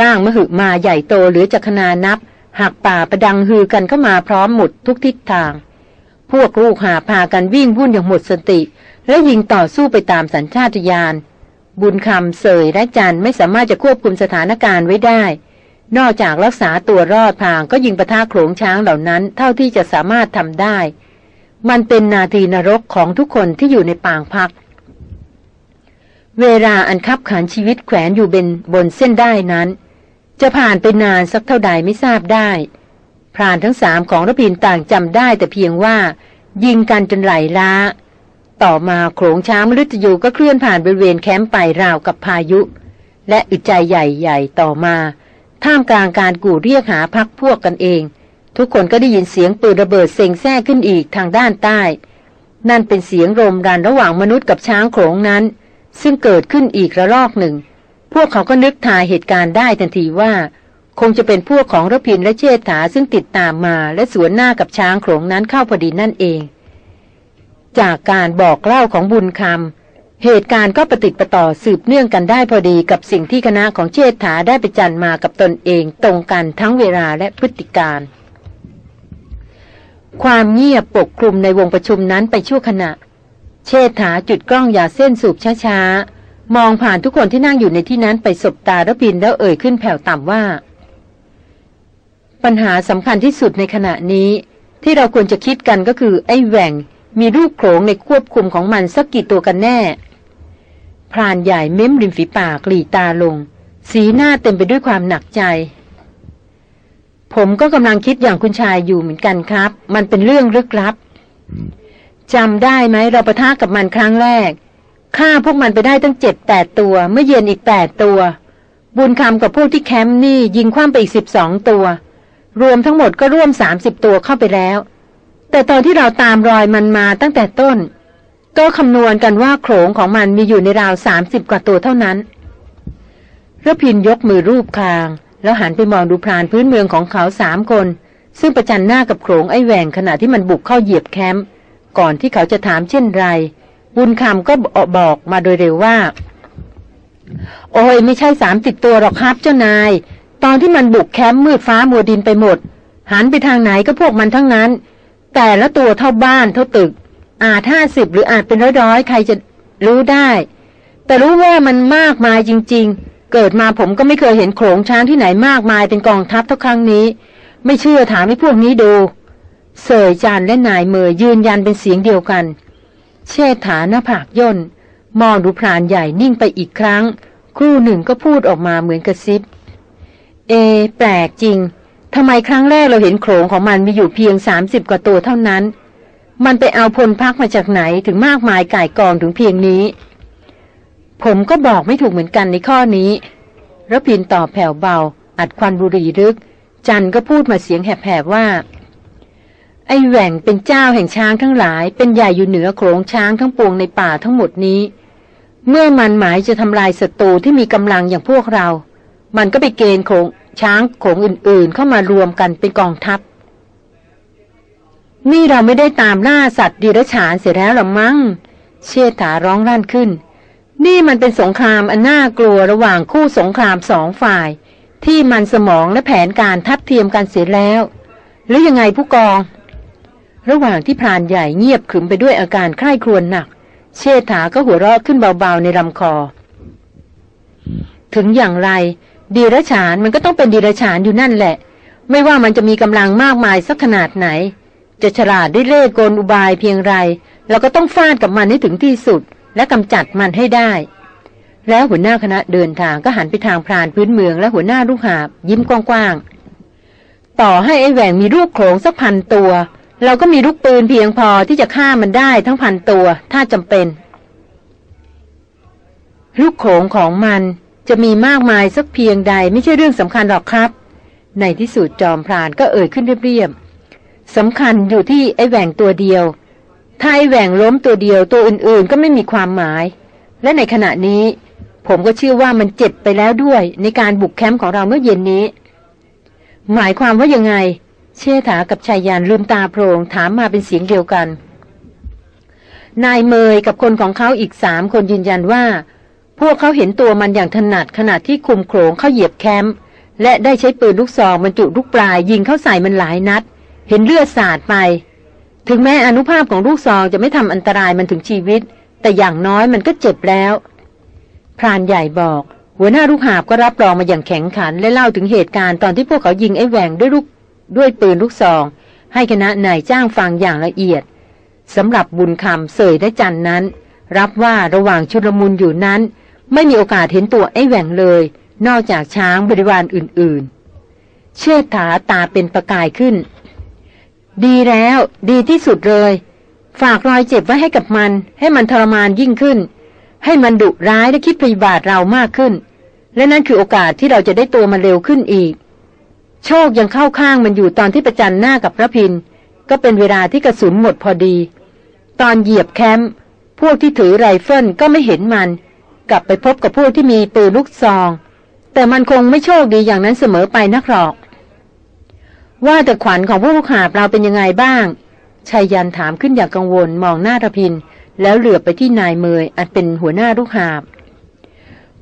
ร่างมหึมาใหญ่โตหลือจะขนานับหักป่าประดังฮือกันเข้ามาพร้อมหมดทุกทิศทาง พวกลูกหาพากันวิ่งวุ่นอย่างหมดสติ และยิงต่อสู้ไปตามสัญชาตญาณบุญคำเสยและจันไม่สามารถจะควบคุมสถานการณ์ไว้ได้ นอกจากรักษาตัวรอดพางก็ยิงประท่าโขลงช้างเหล่านั้น เท่าที่จะสามารถทำได้ มันเป็นนาทีนรกของทุกคนที่อยู่ในปางพัก เวลาอันคับขันชีวิตแขวนอยู่บนบนเส้นได้นั้น จะผ่านไปนานสักเท่าใดไม่ทราบได้พรานทั้งสามของรพินต่างจำได้แต่เพียงว่า ยิงกันจนไหลล้า ต่อมาโขลงช้างมฤตยูก็เคลื่อนผ่านบริเวณแคมป์ไปราวกับพายุ และอึดใจใหญ่ๆต่อมา ท่ามกลางการกู่เรียกหาพักพวกกันเอง ทุกคนก็ได้ยินเสียงปืนระเบิดเซ็งแซ่ขึ้นอีกทางด้านใต้ นั่นเป็นเสียงรมรันระหว่างมนุษย์กับช้างโขงนั้น ซึ่งเกิดขึ้นอีกระลอกหนึ่ง พวกเขาก็นึกทายเหตุการณ์ได้ทันทีว่า คงจะเป็นพวกของรพินและเชษฐาซึ่งติดตามมาและสวนหน้ากับช้างโขงนั้นเข้าพอดีนั่นเอง จากการบอกเล่าของบุญคำ เหตุการณ์ก็ประติดประต่อสืบเนื่องกันได้พอดีกับสิ่งที่คณะของเชษฐาได้ไปจันมากับตนเองตรงกันทั้งเวลาและพฤติการ ความเงียบปกคลุมในวงประชุมนั้นไปชั่วขณะ เชษฐาจุดกล้องยาเส้นสูบช้าๆ มองผ่านทุกคนที่นั่งอยู่ในที่นั้นไปสบตาระพินแล้วเอ่ยขึ้นแผ่วต่ำว่า ปัญหาสำคัญที่สุดในขณะนี้ ที่เราควรจะคิดกันก็คือไอ้แหว่งมีรูปโขงในควบคุมของมันสักกี่ตัวกันแน่ พรานใหญ่เม้มริมฝีปากหลีตาลง สีหน้าเต็มไปด้วยความหนักใจ ผมก็กำลังคิดอย่างคุณชายอยู่เหมือนกันครับ มันเป็นเรื่องลึกลับจำได้ไหมเราประทะกับมันครั้งแรกฆ่าพวกมันไปได้ตั้งเจ็ดแปดตัว เมื่อเย็นอีกแปดตัว บุญคำกับพวกที่แคมป์นี่ยิงคว้างไปอีกสิบสองตัว รวมทั้งหมดก็ร่วมสามสิบตัวเข้าไปแล้ว แต่ตอนที่เราตามรอยมันมาตั้งแต่ต้น ก็คำนวณกันว่าโขลงของมันมีอยู่ในราวสามสิบกว่าตัวเท่านั้นระพินยกมือรูปคาง แล้วหันไปมองดูพรานพื้นเมืองของเขาสามคน ซึ่งประจันหน้ากับโขลงไอ้แหวงขณะที่มันบุกเข้าเหยียบแคมป์ก่อนที่เขาจะถามเช่นไร บุญคำก็บอกมาโดยเร็วว่า โอ้ยไม่ใช่สามสิบตัวหรอกครับเจ้านาย ตอนที่มันบุกแคมป์มืดฟ้ามัวดินไปหมด หันไปทางไหนก็พวกมันทั้งนั้น แต่ละตัวเท่าบ้านเท่าตึก อาจห้าสิบหรืออาจเป็นร้อยๆ ใครจะรู้ได้ แต่รู้ว่ามันมากมายจริง ๆ เกิดมาผมก็ไม่เคยเห็นโขลงช้างที่ไหนมากมายเป็นกองทัพเท่าครั้งนี้ ไม่เชื่อถามให้พวกนี้ดู เสยจานและนายเมยยืนยันเป็นเสียงเดียวกัน เชษฐาหน้าผากย่น มองดูพรานใหญ่นิ่งไปอีกครั้งครู่หนึ่งก็พูดออกมาเหมือนกระซิบ เอ แปลกจริงทำไมครั้งแรกเราเห็นโขลงของมันมีอยู่เพียงสามสิบกว่าตัวเท่านั้น มันไปเอาพลพักมาจากไหนถึงมากมายก่ายกองถึงเพียงนี้ ผมก็บอกไม่ถูกเหมือนกันในข้อนี้ระพินตอบแผ่วเบา อัดควันบุหรี่ลึก จันก็พูดมาเสียงแหบๆว่า ไอ้แหว่งเป็นเจ้าแห่งช้างทั้งหลาย เป็นใหญ่อยู่เหนือโขลงช้างทั้งปวงในป่าทั้งหมดนี้ เมื่อมันหมายจะทำลายศัตรูที่มีกำลังอย่างพวกเรา มันก็ไปเกณฑ์โขงช้างโขงอื่นๆ เข้ามารวมกันเป็นกองทัพ นี่เราไม่ได้ตามล่าสัตว์ดิรฉานเสียแล้วหรอมั้ง เชษฐาร้องรั่นขึ้น นี่มันเป็นสงครามอันน่ากลัวระหว่างคู่สงครามสองฝ่าย ที่มันสมองและแผนการทัดเทียมกันเสียแล้ว หรือยังไงผู้กอง ระหว่างที่พรานใหญ่เงียบขึมไปด้วยอาการใคร่ครวญหนัก เชษฐาก็หัวเราะขึ้นเบาๆในลำคอ ถึงอย่างไรดีรฉานมันก็ต้องเป็นดีรฉานอยู่นั่นแหละ ไม่ว่ามันจะมีกำลังมากมายสักขนาดไหน จะฉลาดได้เล่ห์กลอุบายเพียงไรเราก็ต้องฟาดกับมันให้ถึงที่สุด และกำจัดมันให้ได้ แล้วหัวหน้าคณะเดินทางก็หันไปทางพรานพื้นเมืองและหัวหน้าลูกหาบ ยิ้มกว้างๆต่อให้ไอ้แหวงมีลูกโขงสักพันตัว เราก็มีลูกปืนเพียงพอที่จะฆ่ามันได้ทั้งพันตัวถ้าจำเป็น ลูกโขงของมันจะมีมากมายสักเพียงใดไม่ใช่เรื่องสำคัญหรอกครับ ในที่สุดจอมพรานก็เอ่ยขึ้นเรียบๆ สำคัญอยู่ที่ไอ้แหว่งตัวเดียว ถ้าไอ้แหว่งล้มตัวเดียวตัวอื่นๆ ก็ไม่มีความหมาย และในขณะนี้ ผมก็เชื่อว่ามันเจ็บไปแล้วด้วย ในการบุกแคมป์ของเราเมื่อเย็นนี้ หมายความว่ายังไง เชษฐากับชายยานลืมตาโพรงถามมาเป็นเสียงเดียวกัน นายเมยกับคนของเขาอีกสามคนยืนยันว่า พวกเขาเห็นตัวมันอย่างถนัดขณะที่คุมโขงเข้าเหยียบแคมป์และได้ใช้ปืนลูกซองบรรจุลูกปลายยิงเข้าใส่มันหลายนัด เห็นเลือดสาดไป ถึงแม้อนุภาพของลูกซองจะไม่ทำอันตรายมันถึงชีวิต แต่อย่างน้อยมันก็เจ็บแล้ว พรานใหญ่บอก หัวหน้าลูกหาบก็รับรองมาอย่างแข็งขัน และเล่าถึงเหตุการณ์ตอนที่พวกเขายิงไอ้แหวงด้วยลูกด้วยปืนลูกซอง ให้คณะนายจ้างฟังอย่างละเอียดสำหรับบุญคำเสยและจันนั้น รับว่าระหว่างชุลมุนอยู่นั้น ไม่มีโอกาสเห็นตัวไอ้แหว่งเลย นอกจากช้างบริวารอื่นๆ เชิดถาตาเป็นประกายขึ้น ดีแล้ว ดีที่สุดเลย ฝากรอยเจ็บไว้ให้กับมัน ให้มันทรมานยิ่งขึ้น ให้มันดุร้ายและคิดพยาบาทเรามากขึ้น และนั่นคือโอกาสที่เราจะได้ตัวมันเร็วขึ้นอีก โชคยังเข้าข้างมันอยู่ตอนที่ประจันหน้ากับพระพิน ก็เป็นเวลาที่กระสุนหมดพอดี ตอนเหยียบแคมป์พวกที่ถือไรเฟิลก็ไม่เห็นมัน กลับไปพบกับพวกที่มีปืนลูกซอง แต่มันคงไม่โชคดีอย่างนั้นเสมอไปนักหรอก ว่าแต่ขวัญของพวกลูกหาบเราเป็นยังไงบ้างชายยันถามขึ้นอย่างกังวลมองหน้าทพิน แล้วเหลือบไปที่นายเมยอันเป็นหัวหน้าลูกหาบ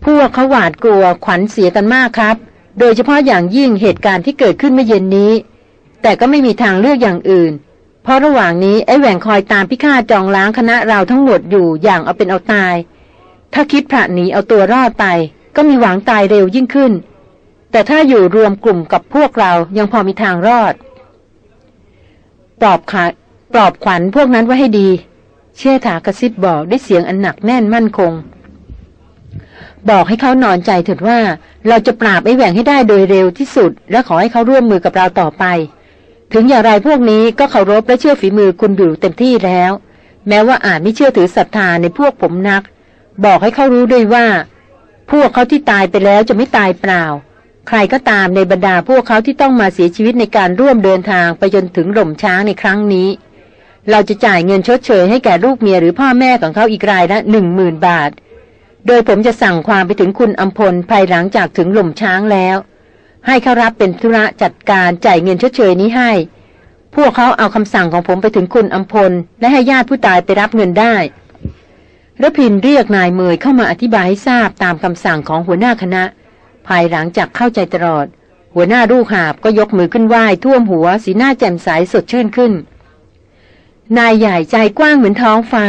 พวกเขาหวาดกลัวขวัญเสียกันมากครับ โดยเฉพาะอย่างยิ่งเหตุการณ์ที่เกิดขึ้นเมื่อเย็นนี้ แต่ก็ไม่มีทางเลือกอย่างอื่น เพราะระหว่างนี้ไอ้แหว่งคอยตามพิฆาตจองล้างคณะเราทั้งหมดอยู่อย่างเอาเป็นเอาตาย ถ้าคิดพระหนีเอาตัวรอดไป ก็มีหวังตายเร็วยิ่งขึ้น แต่ถ้าอยู่รวมกลุ่มกับพวกเรายังพอมีทางรอด ปลอบขาปลอบขวัญพวกนั้นไว้ให้ดี เชื่อถากระซิบบอกด้วยเสียงอันหนักแน่นมั่นคง บอกให้เขานอนใจเถิดว่า เราจะปราบไอ้แหว่งให้ได้โดยเร็วที่สุด และขอให้เขาร่วมมือกับเราต่อไป ถึงอย่างไรพวกนี้ก็เคารพและเชื่อฝีมือคุณอยู่เต็มที่แล้ว แม้ว่าอาจไม่เชื่อถือศรัทธาในพวกผมนัก บอกให้เขารู้ด้วยว่า พวกเขาที่ตายไปแล้วจะไม่ตายเปล่า ใครก็ตามในบรรดาพวกเขาที่ต้องมาเสียชีวิตในการร่วมเดินทางไปจนถึงหล่มช้างในครั้งนี้ เราจะจ่ายเงินชดเชยให้แก่ลูกเมียหรือพ่อแม่ของเขาอีกรายละหนึ่งหมื่นบาท โดยผมจะสั่งความไปถึงคุณอัมพลภายหลังจากถึงหล่มช้างแล้ว ให้เขารับเป็นธุระจัดการจ่ายเงินชดเชยนี้ให้ พวกเขาเอาคำสั่งของผมไปถึงคุณอัมพลและให้ญาติผู้ตายไปรับเงินได้ระพินเรียกนายเมยเข้ามาอธิบายให้ทราบตามคำสั่งของหัวหน้าคณะ ภายหลังจากเข้าใจตลอด หัวหน้าลูกหาบก็ยกมือขึ้นไหว้ท่วมหัวสีหน้าแจ่มใสสดชื่นขึ้น นายใหญ่ใจกว้างเหมือนท้องฟ้า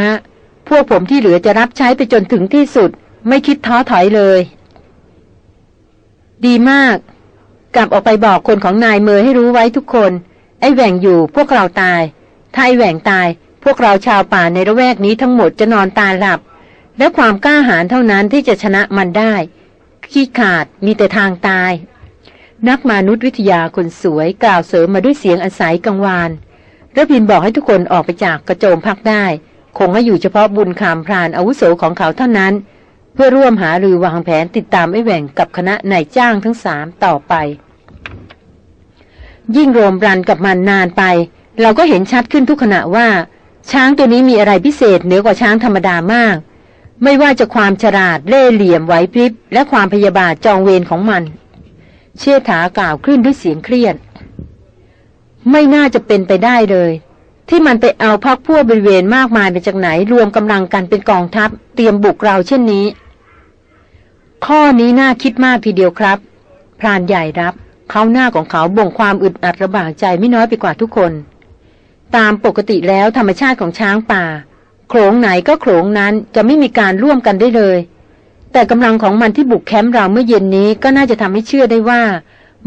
พวกผมที่เหลือจะรับใช้ไปจนถึงที่สุด ไม่คิดท้อถอยเลย ดีมาก กลับออกไปบอกคนของนายเมอให้รู้ไว้ทุกคน ไอ้แหว่งอยู่พวกเราตาย ถ้าไอ้แหว่งตาย พวกเราชาวป่าในระแวกนี้ทั้งหมดจะนอนตาหลับ และความกล้าหาญเท่านั้นที่จะชนะมันได้ ขี้ขาดมีแต่ทางตาย นักมนุษยวิทยาคนสวยกล่าวเสริมมาด้วยเสียงอาศัยกังวานระพินบอกให้ทุกคนออกไปจากกระโจมพักได้ คงให้อยู่เฉพาะบุญคามพรานอาวุโสของเขาเท่านั้น เพื่อร่วมหารือวางแผนติดตามไอ้แหว่งกับคณะนายจ้างทั้งสามต่อไป ยิ่งรวมรันกับมันนานไป เราก็เห็นชัดขึ้นทุกขณะว่า ช้างตัวนี้มีอะไรพิเศษเหนือกว่าช้างธรรมดามาก ไม่ว่าจะความฉลาดเล่เหลี่ยมไหวพริบ และความพยาบาทจองเวรของมัน เชี่ยถากล่าวขึ้นด้วยเสียงเครียด ไม่น่าจะเป็นไปได้เลย ที่มันไปเอาพักพวกบริเวณมากมายไปจากไหนรวมกำลังกันเป็นกองทัพ เตรียมบุกเราเช่นนี้ ข้อนี้น่าคิดมากทีเดียวครับ พรานใหญ่รับ เขาหน้าของเขาบ่งความอึดอัดระบากใจไม่น้อยไปกว่าทุกคน ตามปกติแล้วธรรมชาติของช้างป่า โขงไหนก็โขงนั้นจะไม่มีการร่วมกันได้เลย แต่กำลังของมันที่บุกแคมป์เราเมื่อเย็นนี้ก็น่าจะทำให้เชื่อได้ว่า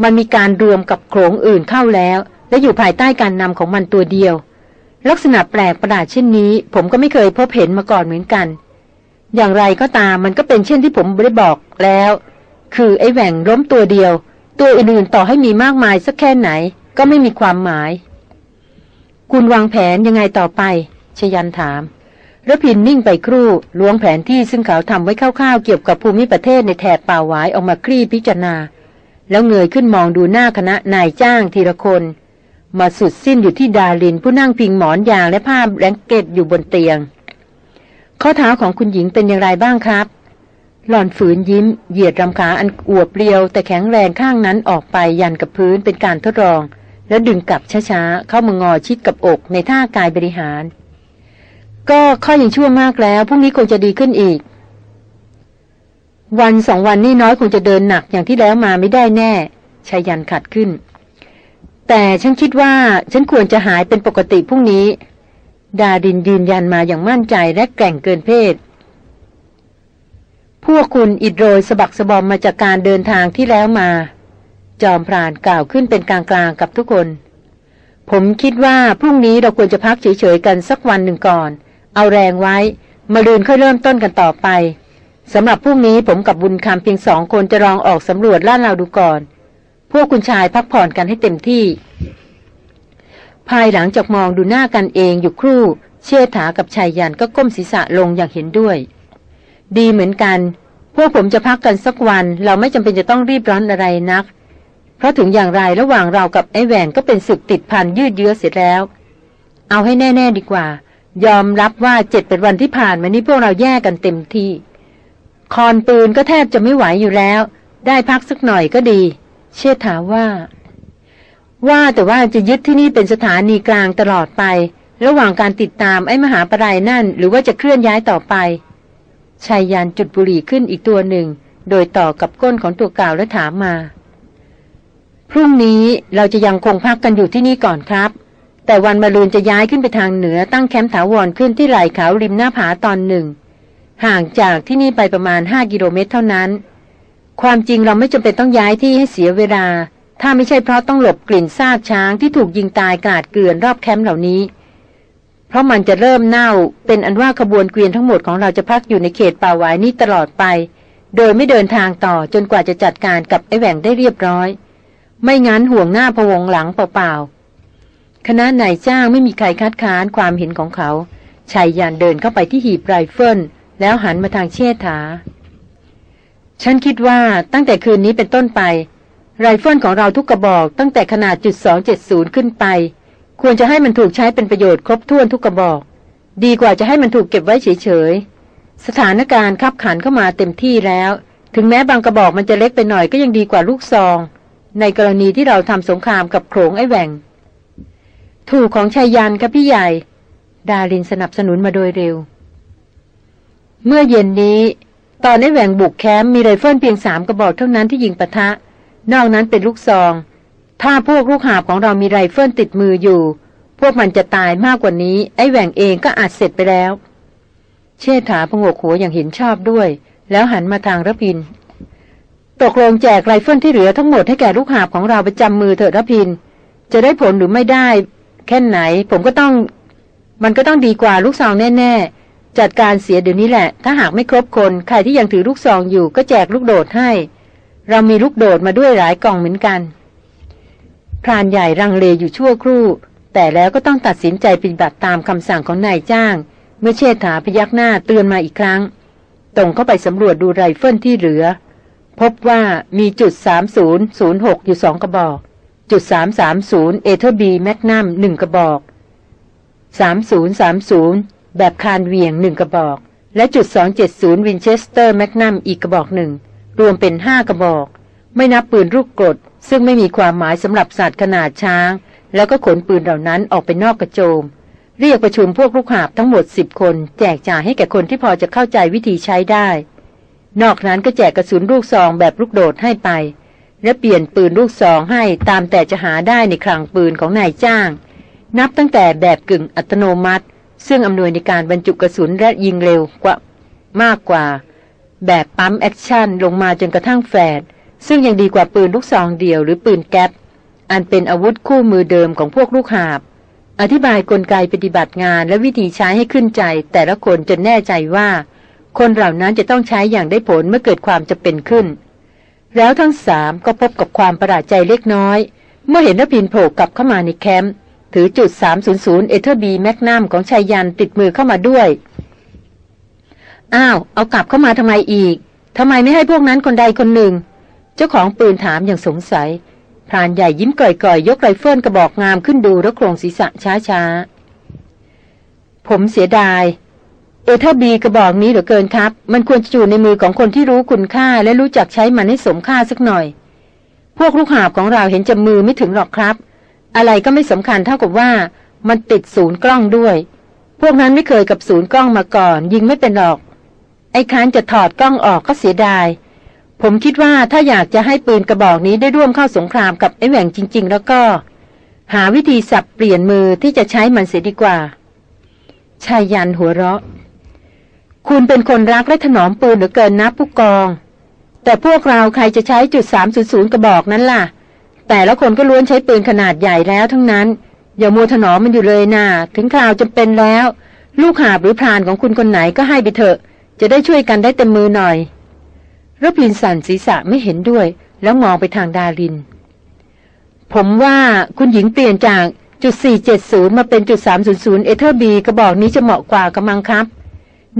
มันมีการรวมกับโขงอื่นเข้าแล้ว และอยู่ภายใต้การนำของมันตัวเดียว ลักษณะแปลกประหลาดเช่นนี้ ผมก็ไม่เคยพบเห็นมาก่อนเหมือนกัน อย่างไรก็ตามมันก็เป็นเช่นที่ผมได้บอกแล้ว คือไอ้แหว่งล้มตัวเดียว ตัวอื่นๆต่อให้มีมากมายสักแค่ไหน ก็ไม่มีความหมาย คุณวางแผนยังไงต่อไปชยันถาม ระพินนิ่งไปครู่ล้วงแผนที่ซึ่งเขาทำไว้คร่าวๆเกี่ยวกับภูมิประเทศในแถบป่าหวายออกมาคลี่พิจารณา แล้วเงยขึ้นมองดูหน้าคณะนายจ้างทีละคน มาสุดสิ้นอยู่ที่ดาลินผู้นั่งพิงหมอนยางและผ้าแบงเกตอยู่บนเตียง ข้อเท้าของคุณหญิงเป็นอย่างไรบ้างครับ หล่อนฝืนยิ้ม เหยียดรำขาอันอวบเรียว แต่แข็งแรงข้างนั้นออกไปยันกับพื้นเป็นการทดลอง แล้วดึงกลับช้าๆเข้ามางอชิดกับอกในท่ากายบริหาร ก็ข้อยังชั่วมากแล้วพรุ่งนี้คงจะดีขึ้นอีก วันสองวันนี่น้อยคงจะเดินหนักอย่างที่แล้วมาไม่ได้แน่ชายันขัดขึ้น แต่ฉันคิดว่าฉันควรจะหายเป็นปกติพรุ่งนี้ ดาดินยืนยันมาอย่างมั่นใจและแกร่งเกินเพศ พวกคุณอิดโรยสะบักสะบอมมาจากการเดินทางที่แล้วมา จอมพรานกล่าวขึ้นเป็นกลางๆกับทุกคนผมคิดว่าพรุ่งนี้เราควรจะพักเฉยๆกันสักวันหนึ่งก่อน เอาแรงไว้ มาลืนค่อยเริ่มต้นกันต่อไปสำหรับพรุ่งนี้ผมกับบุญคำเพียงสองคนจะลองออกสำรวจล่าเราดูก่อน พวกคุณชายพักผ่อนกันให้เต็มที่ ภายหลังจากมองดูหน้ากันเองอยู่ครู่ เชี่ยถากับชายยันก็ก้มศีรษะลงอย่างเห็นด้วย ดีเหมือนกัน พวกผมจะพักกันสักวัน เราไม่จำเป็นจะต้องรีบร้อนอะไรนัก เพราะถึงอย่างไรระหว่างเรากับไอ้แหวนก็เป็นศึกติดพันยืดเยื้อเสร็จแล้ว เอาให้แน่ ๆ ดีกว่า ยอมรับว่าเจ็ดเป็นวันที่ผ่านมานี้พวกเราแยกกันเต็มที่ คอนปืนก็แทบจะไม่ไหวอยู่แล้ว ได้พักสักหน่อยก็ดี เชื่อถาว่า ว่าแต่ว่าจะยึดที่นี่เป็นสถานีกลางตลอดไป ระหว่างการติดตามไอ้มหาปรายนั่น หรือว่าจะเคลื่อนย้ายต่อไปชายยานจุดบุหรี่ขึ้นอีกตัวหนึ่ง โดยต่อกับก้นของตัวเก่าและถามมา พรุ่งนี้เราจะยังคงพักกันอยู่ที่นี่ก่อนครับ แต่วันมะรืนจะย้ายขึ้นไปทางเหนือตั้งแคมป์ถาวรขึ้นที่ไหล่เขาริมหน้าผาตอนหนึ่ง ห่างจากที่นี่ไปประมาณห้ากิโลเมตรเท่านั้น ความจริงเราไม่จำเป็นต้องย้ายที่ให้เสียเวลา ถ้าไม่ใช่เพราะต้องหลบกลิ่นซากช้างที่ถูกยิงตายกาดเกลื่อนรอบแคมป์เหล่านี้ เพราะมันจะเริ่มเน่าเป็นอันว่าขบวนเกวียนทั้งหมดของเราจะพักอยู่ในเขตป่าหวายนี้ตลอดไป โดยไม่เดินทางต่อจนกว่าจะจัดการกับไอ้แหว่งได้เรียบร้อย ไม่งั้นห่วงหน้าพะวงหลังเปล่าๆ คณะนายจ้างไม่มีใครคัดค้านความเห็นของเขาไชยันต์เดินเข้าไปที่หีบไรเฟิลแล้วหันมาทางเชษฐา ฉันคิดว่าตั้งแต่คืนนี้เป็นต้นไป ไรเฟิลของเราทุกกระบอกตั้งแต่ขนาดจุด270 ขึ้นไป ควรจะให้มันถูกใช้เป็นประโยชน์ครบถ้วนทุกกระบอก ดีกว่าจะให้มันถูกเก็บไว้เฉยๆ สถานการณ์คับขันเข้ามาเต็มที่แล้ว ถึงแม้บางกระบอกมันจะเล็กไปหน่อยก็ยังดีกว่าลูกซอง ในกรณีที่เราทำสงครามกับโขลงไอ้แหว่ง ถูกของไชยันต์ครับพี่ใหญ่ ดารินสนับสนุนมาโดยเร็ว เมื่อเย็นนี้ ตอนไอ้แหว่งบุกแคมป์มีไรเฟิลเพียงสามกระบอกเท่านั้นที่ยิงปะทะ นอกนั้นเป็นลูกซอง ถ้าพวกลูกหาบของเรามีไรเฟิลติดมืออยู่ พวกมันจะตายมากกว่านี้ ไอ้แหว่งเองก็อาจเสร็จไปแล้ว เชษฐาผงกหัวอย่างเห็นชอบด้วย แล้วหันมาทางรพินทร์ ตกลงแจกไรเฟิลที่เหลือทั้งหมดให้แก่ลูกหาบของเราประจำมือเถอะรพินทร์ จะได้ผลหรือไม่ได้ แค่ไหน ผมก็ต้อง มันก็ต้องดีกว่าลูกซองแน่ๆ จัดการเสียเดี๋ยวนี้แหละ ถ้าหากไม่ครบคน ใครที่ยังถือลูกซองอยู่ก็แจกลูกโดดให้ เรามีลูกโดดมาด้วยหลายกล่องเหมือนกัน พรานใหญ่ลังเลอยู่ชั่วครู่ แต่แล้วก็ต้องตัดสินใจปฏิบัติตามคำสั่งของนายจ้าง เมื่อเชษฐาพยักหน้าเตือนมาอีกครั้ง ตรงเข้าไปสำรวจดูไรเฟิลที่เหลือ พบว่ามีจุด 3006 อยู่สองกระบอก 330 Weatherby Magnum หนึ่งกระบอก 3030 แบบคานเหวี่ยงหนึ่งกระบอก และจุด270 Winchester Magnum อีกกระบอกหนึ่ง รวมเป็นห้ากระบอก ไม่นับปืนลูกกรด ซึ่งไม่มีความหมายสำหรับสัตว์ขนาดช้าง แล้วก็ขนปืนเหล่านั้นออกไปนอกกระโจม เรียกประชุมพวกลูกหาบทั้งหมดสิบคน แจกจ่ายให้แก่คนที่พอจะเข้าใจวิธีใช้ได้ นอกนั้นก็แจกกระสุนลูกซองแบบลูกโดดให้ไป และเปลี่ยนปืนลูกซองให้ตามแต่จะหาได้ในคลังปืนของนายจ้าง นับตั้งแต่แบบกึ่งอัตโนมัติ ซึ่งอำนวยในการบรรจุกระสุนและยิงเร็วกว่ามากกว่า แบบ pump action ลงมาจนกระทั่งแฝดซึ่งยังดีกว่าปืนลูกซองเดี่ยวหรือปืนแก๊ปอันเป็นอาวุธคู่มือเดิมของพวกลูกหาบ อธิบายกลไกปฏิบัติงานและวิธีใช้ให้ขึ้นใจ แต่ละคนจนแน่ใจว่า คนเหล่านั้นจะต้องใช้อย่างได้ผลเมื่อเกิดความจำเป็นขึ้น แล้วทั้งสามก็พบกับความประหลาดใจเล็กน้อย เมื่อเห็นรพินทร์โผล่กลับเข้ามาในแคมป์ถือจุด 300 Weatherby Magnum ของไชยันต์ติดมือเข้ามาด้วย อ้าว เอากลับเข้ามาทำไมอีกทำไมไม่ให้พวกนั้นคนใดคนหนึ่ง เจ้าของปืนถามอย่างสงสัยพรานใหญ่ยิ้มกร่อยๆยกไรเฟิลกระบอกงามขึ้นดูแล้วโครงศีรษะช้าๆ ผมเสียดาย Weatherby กระบอกนี้เหลือเกินครับ มันควรจะอยู่ในมือของคนที่รู้คุณค่าและรู้จักใช้มันให้สมค่าสักหน่อย พวกลูกหาบของเราเห็นจะมือไม่ถึงหรอกครับ อะไรก็ไม่สำคัญเท่ากับว่า มันติดศูนย์กล้องด้วย พวกนั้นไม่เคยกับศูนย์กล้องมาก่อน ยิงไม่เป็นหรอก ไอ้ค้านจะถอดกล้องออกก็เสียดาย ผมคิดว่าถ้าอยากจะให้ปืนกระบอกนี้ได้ร่วมเข้าสงครามกับไอ้แหว่งจริง ๆ แล้วก็ หาวิธีสับเปลี่ยนมือที่จะใช้มันเสียดีกว่าชายยันหัวเราะ คุณเป็นคนรักและถนอมปืนเหลือเกินนะผู้กอง แต่พวกเราใครจะใช้จุด300กระบอกนั้นล่ะ แต่ละคนก็ล้วนใช้ปืนขนาดใหญ่แล้วทั้งนั้น อย่ามัวถนอมมันอยู่เลยนะ่าถึงคราวจำเป็นแล้ว ลูกหาบหรือพรานของคุณคนไหนก็ให้ไปเถอะ จะได้ช่วยกันได้เต็มมือหน่อยรพินสันศีรษะไม่เห็นด้วย แล้วมองไปทางดาริน ผมว่าคุณหญิงเปลี่ยนจากจุด470มาเป็นจุด300เอเธอร์บีกระบอกนี้จะเหมาะกว่ากำลังครับ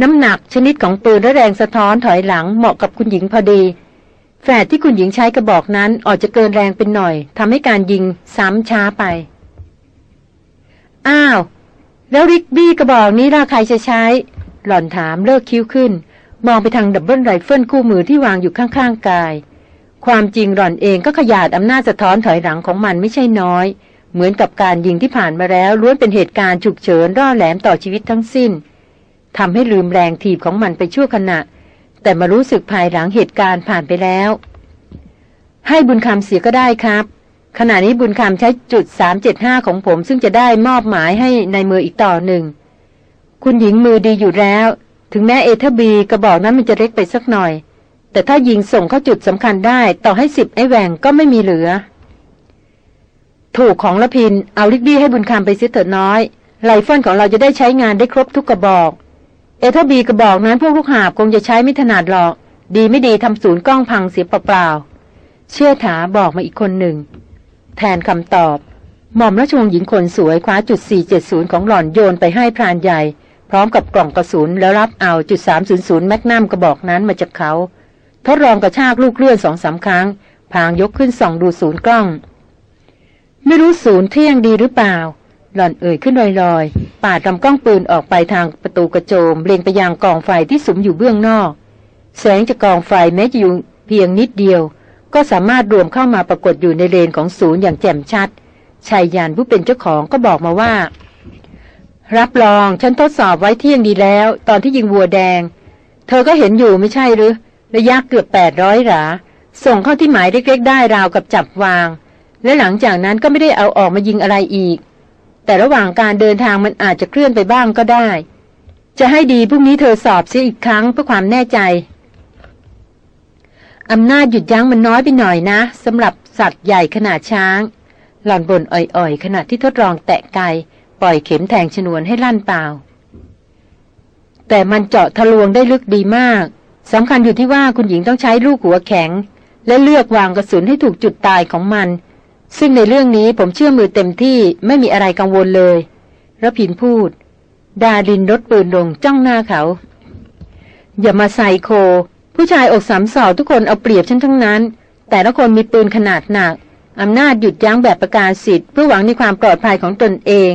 น้ำหนักชนิดของปืนและแรงสะท้อนถอยหลังเหมาะกับคุณหญิงพอดี แฝดที่คุณหญิงใช้กระบอกนั้นออกจะเกินแรงเป็นหน่อยทำให้การยิงซ้ำช้าไป อ้าว แล้ว Rigby กระบอกนี้ล่ะใครจะใช้ หล่อนถามเลิกคิ้วขึ้น มองไปทาง double rifle คู่มือที่วางอยู่ข้างๆกาย ความจริงหล่อนเองก็ขยาดอำนาจสะท้อนถอยหลังของมันไม่ใช่น้อย เหมือนกับการยิงที่ผ่านมาแล้วล้วนเป็นเหตุการณ์ฉุกเฉินร่อแหลมต่อชีวิตทั้งสิ้น ทำให้ลืมแรงถีบของมันไปชั่วขณะ แต่มารู้สึกภายหลังเหตุการณ์ผ่านไปแล้ว ให้บุญคำเสียก็ได้ครับ ขณะนี้บุญคำใช้จุด 375 ของผมซึ่งจะได้มอบหมายให้ในมืออีกต่อหนึ่ง คุณหญิงมือดีอยู่แล้ว ถึงแม้เอเธอร์บีกระบอกนั้นมันจะเล็กไปสักหน่อย แต่ถ้ายิงส่งเข้าจุดสำคัญได้ ต่อให้สิบไอ้แหวงก็ไม่มีเหลือ ถูกของละพิน เอาลิกบี้ให้บุญคำไปเสียเถิดน้อยไลฟอนของเราจะได้ใช้งานได้ครบทุกกระบอก เอเธอร์บีกระบอกนั้นพวกลูกหาบคงจะใช้ไม่ถนัดหรอก ดีไม่ดีทำศูนย์กล้องพังเสียเปล่าๆเชื่อถาบอกมาอีกคนหนึ่ง แทนคำตอบ หม่อมราชวงศ์หญิงคนสวยคว้าจุด 470 ของหล่อนโยนไปให้พรานใหญ่ พร้อมกับกล่องกระสุนแล้วรับเอาจุด 300 แมกนัมกระบอกนั้นมาจากเขา ทดลองกระชากลูกเลื่อนสองสาครั้ง พางยกขึ้นส่องดูศูนย์กล้อง ไม่รู้ศูนย์เที่ยงดีหรือเปล่า หล่อนเอ่ยขึ้นลอยๆ ปาดลำกล้องปืนออกไปทางประตูกระโจมเล็งไปยังกองไฟที่สุมอยู่เบื้องนอก แสงจากกองไฟแม้จะอยู่เพียงนิดเดียว ก็สามารถรวมเข้ามาปรากฏอยู่ในเลนของศูนย์อย่างแจ่มชัดชายยานผู้เป็นเจ้าของก็บอกมาว่า รับรองฉันทดสอบไว้เที่ยงดีแล้ว ตอนที่ยิงวัวแดง เธอก็เห็นอยู่ไม่ใช่หรือระยะเกือบแปดร้อยหราส่งเข้าที่หมายเล็กๆได้ราวกับจับวาง และหลังจากนั้นก็ไม่ได้เอาออกมายิงอะไรอีก แต่ระหว่างการเดินทางมันอาจจะเคลื่อนไปบ้างก็ได้ จะให้ดีพรุ่งนี้เธอสอบเสียอีกครั้งเพื่อความแน่ใจอำนาจหยุดยั้งมันน้อยไปหน่อยนะสำหรับสัตว์ใหญ่ขนาดช้าง หล่อนบนอ่อยๆ ขณะที่ทดลองแตะไกปล่อยเข็มแทงชนวนให้ลั่นเปล่า แต่มันเจาะทะลวงได้ลึกดีมากสำคัญอยู่ที่ว่าคุณหญิงต้องใช้ลูกหัวแข็ง และเลือกวางกระสุนให้ถูกจุดตายของมัน ซึ่งในเรื่องนี้ผมเชื่อมือเต็มที่ไม่มีอะไรกังวลเลยระพินพูด ดาดินรถปืนลงจ้องหน้าเขา อย่ามาใส่โค ผู้ชายอกสามสอทุกคนเอาเปรียบฉันทั้งนั้น แต่ละคนมีปืนขนาดหนักอำนาจหยุดยั้งแบบประกาศสิทธิ์เพื่อหวังในความปลอดภัยของตนเอง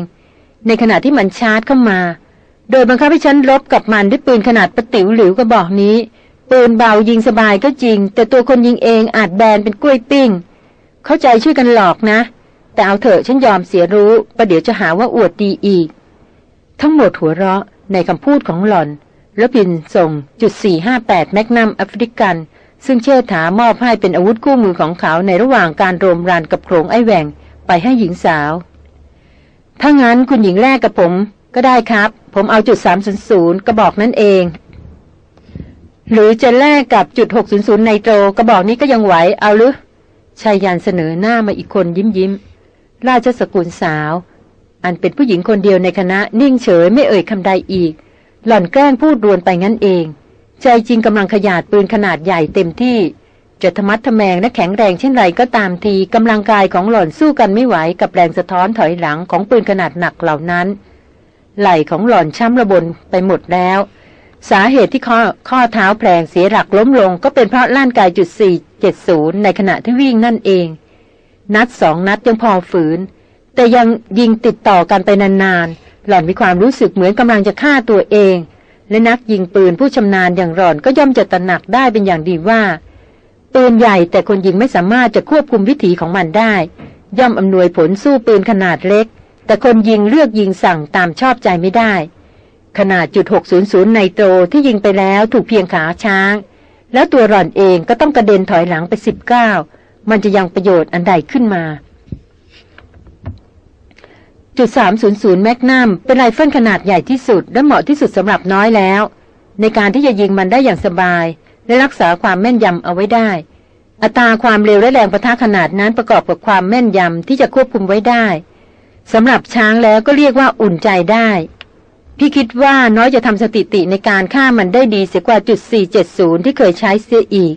ในขณะที่มันชาร์จเข้ามา โดยบังคับให้ฉันรบกับมันด้วยปืนขนาดประติ๋วหลิวกระบอกนี้ ปืนเบายิงสบายก็จริง แต่ตัวคนยิงเองอาจแบนเป็นกล้วยปิ้ง เข้าใจช่วยกันหลอกนะ แต่เอาเถอะฉันยอมเสียรู้ประเดี๋ยวจะหาว่าอวดดีอีก ทั้งหมดหัวเราะในคำพูดของหล่อน แล้วพินส่งจุด458แมกนัมแอฟริกัน ซึ่งเชิดถามอบให้เป็นอาวุธคู่มือของเขาในระหว่างการโรมรันกับโขงไอแหวงไปให้หญิงสาว ถ้างั้นคุณหญิงแรกกับผม ก็ได้ครับ ผมเอาจุด300กระบอกนั่นเอง หรือจะแลกกับจุด600ไนโตรกระบอกนี้ก็ยังไหวเอาหรือ ชายยันเสนอหน้ามาอีกคนยิ้มยิ้ม ราชสกุลสาว อันเป็นผู้หญิงคนเดียวในคณะนิ่งเฉยไม่เอ่ยคำใดอีก หล่อนแกล้งพูดรวนไปงั้นเอง ใจจริงกำลังขยาดปืนขนาดใหญ่เต็มที่จะธรรมัดทแมงและแข็งแรงเช่นไรก็ตามทีกำลังกายของหล่อนสู้กันไม่ไหวกับแรงสะท้อนถอยหลังของปืนขนาดหนักเหล่านั้น ไหล่ของหล่อนช้ำระบนไปหมดแล้ว สาเหตุที่ข้อข้อเท้าแผลงเสียหลักล้มลง ก็เป็นเพราะล่านกายจุดสี่ 70 ในขณะที่วิ่งนั่นเอง นัดสองนัดยังพอฝืน แต่ยังยิงติดต่อกันไปนานๆ หล่อนมีความรู้สึกเหมือนกำลังจะฆ่าตัวเอง และนักยิงปืนผู้ชำนาญอย่างหล่อนก็ย่อมจะตระหนักได้เป็นอย่างดีว่าปืนใหญ่แต่คนยิงไม่สามารถจะควบคุมวิถีของมันได้ ย่อมอำนวยผลสู้ปืนขนาดเล็ก แต่คนยิงเลือกยิงสั่งตามชอบใจไม่ได้ขนาดจุด600ไนโตรที่ยิงไปแล้วถูกเพียงขาช้าง แล้วตัวหล่อนเองก็ต้องกระเด็นถอยหลังไป19มันจะยังประโยชน์อันใดขึ้นมา จุด 300 แมกนัมเป็นไรเฟิลขนาดใหญ่ที่สุด และเหมาะที่สุดสำหรับน้อยแล้ว ในการที่จะยิงมันได้อย่างสบาย และรักษาความแม่นยำเอาไว้ได้ อัตราความเร็วและแรงประทะขนาดนั้นประกอบกับความแม่นยำที่จะควบคุมไว้ได้สำหรับช้างแล้วก็เรียกว่าอุ่นใจได้ พี่คิดว่าน้อยจะทำสติติในการฆ่ามันได้ดีเสียกว่าจุด470 ที่เคยใช้เสียอีก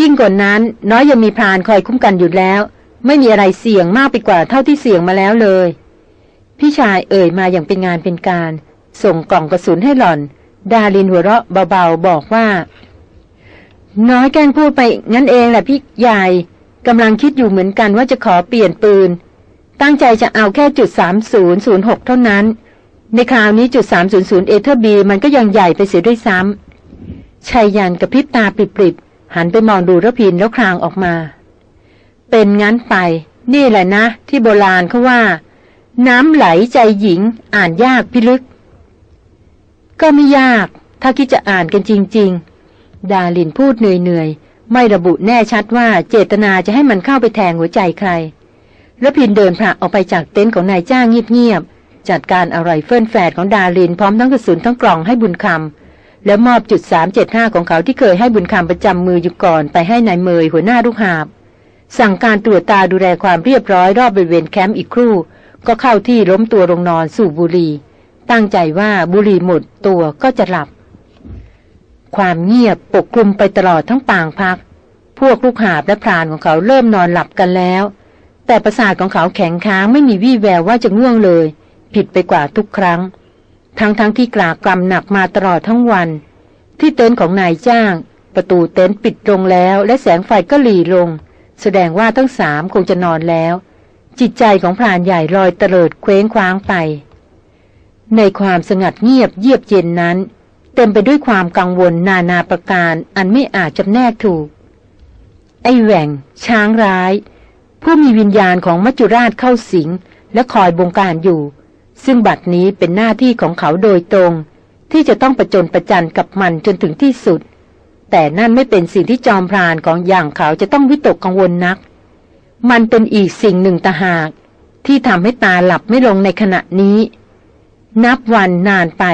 ยิ่งกว่านั้น น้อยยังมีพรานคอยคุ้มกันอยู่แล้ว ไม่มีอะไรเสี่ยงมากไปกว่าเท่าที่เสี่ยงมาแล้วเลย พี่ชายเอ่ยมาอย่างเป็นงานเป็นการ ส่งกล่องกระสุนให้หล่อน ดาลินหัวเราะเบาๆบอกว่า น้อยแกล้งพูดไปงั้นเองแหละพี่ใหญ่กำลังคิดอยู่เหมือนกันว่าจะขอเปลี่ยนปืน ตั้งใจจะเอาแค่จุด3006เท่านั้น ในคราวนี้จุด 300 เอเธอร์บีมันก็ยังใหญ่ไปเสียด้วยซ้ำชายยันกระพริบตาปริบๆหันไปมองดูระพินแล้วคลางออกมา เป็นงั้นไป นี่แหละนะ ที่โบราณเขาว่า น้ำไหลใจหญิงอ่านยากพิลึก ก็ไม่ยาก ถ้าคิดจะอ่านกันจริง ๆ ดาลินพูดเหนื่อยๆ ไม่ระบุแน่ชัดว่าเจตนาจะให้มันเข้าไปแทงหัวใจใครระพินเดินผ่าออกไปจากเต็นท์ของนายจ้างเงียบ จัดการอะไรเฟิ่นแฝดของดาลินพร้อมทั้งกระสุนทั้งกล่องให้บุญคำแล้วมอบจุด375ของเขาที่เคยให้บุญคำประจำมืออยู่ก่อนไปให้นายเมยหัวหน้าลูกหาบ สั่งการตรวจตาดูแลความเรียบร้อยรอบบริเวณแคมป์อีกครู่ ก็เข้าที่ล้มตัวลงนอนสู่บุรี ตั้งใจว่าบุรีหมดตัวก็จะหลับ ความเงียบปกคลุมไปตลอดทั้งปางพัก พวกลูกหาบและพรานของเขาเริ่มนอนหลับกันแล้วแต่ประสาทของเขาแข็งค้างไม่มีวี่แววว่าจะง่วงเลย ผิดไปกว่าทุกครั้ง ทั้งทั้งที่กลากรรมหนักมาตลอดทั้งวัน ที่เต็นท์ของนายจ้าง ประตูเต็นท์ปิดลงแล้ว และแสงไฟก็หลีลง แสดงว่าทั้งสามคงจะนอนแล้ว จิตใจของพรานใหญ่ลอยเตลิดเคว้งคว้างไป ในความสงัดเงียบเยียบเย็นนั้น เต็มไปด้วยความกังวลนานาประการอันไม่อาจจำแนกถูก ไอแหว่ง ช้างร้ายผู้มีวิญญาณของมัจจุราชเข้าสิง และคอยบงการอยู่ ซึ่งบัดนี้เป็นหน้าที่ของเขาโดยตรง ที่จะต้องประจนประจันกับมันจนถึงที่สุด แต่นั่นไม่เป็นสิ่งที่จอมพรานของอย่างเขาจะต้องวิตกกังวลนัก มันเป็นอีกสิ่งหนึ่งตาหาก ที่ทำให้ตาหลับไม่ลงในขณะนี้ นับวันนานไป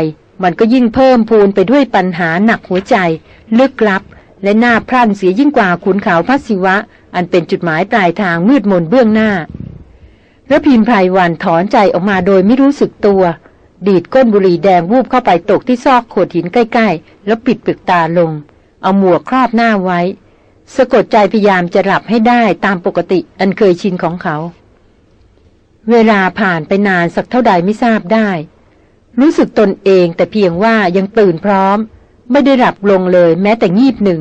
มันก็ยิ่งเพิ่มพูนไปด้วยปัญหาหนักหัวใจ ลึกลับ และหน้าพรั่นเสียยิ่งกว่าขุนเขาพระศิวะ อันเป็นจุดหมายปลายทางมืดมนเบื้องหน้า ระพินไพรวันถอนใจออกมาโดยไม่รู้สึกตัว ดีดก้นบุหรี่แดงวูบเข้าไปตกที่ซอกโขดหินใกล้ ๆ แล้วปิดปึกตาลง เอาหมวกครอบหน้าไว้ สะกดใจพยายามจะหลับให้ได้ตามปกติอันเคยชินของเขา เวลาผ่านไปนานสักเท่าใดไม่ทราบได้ รู้สึกตนเองแต่เพียงว่ายังตื่นพร้อม ไม่ได้หลับลงเลยแม้แต่งีบหนึ่ง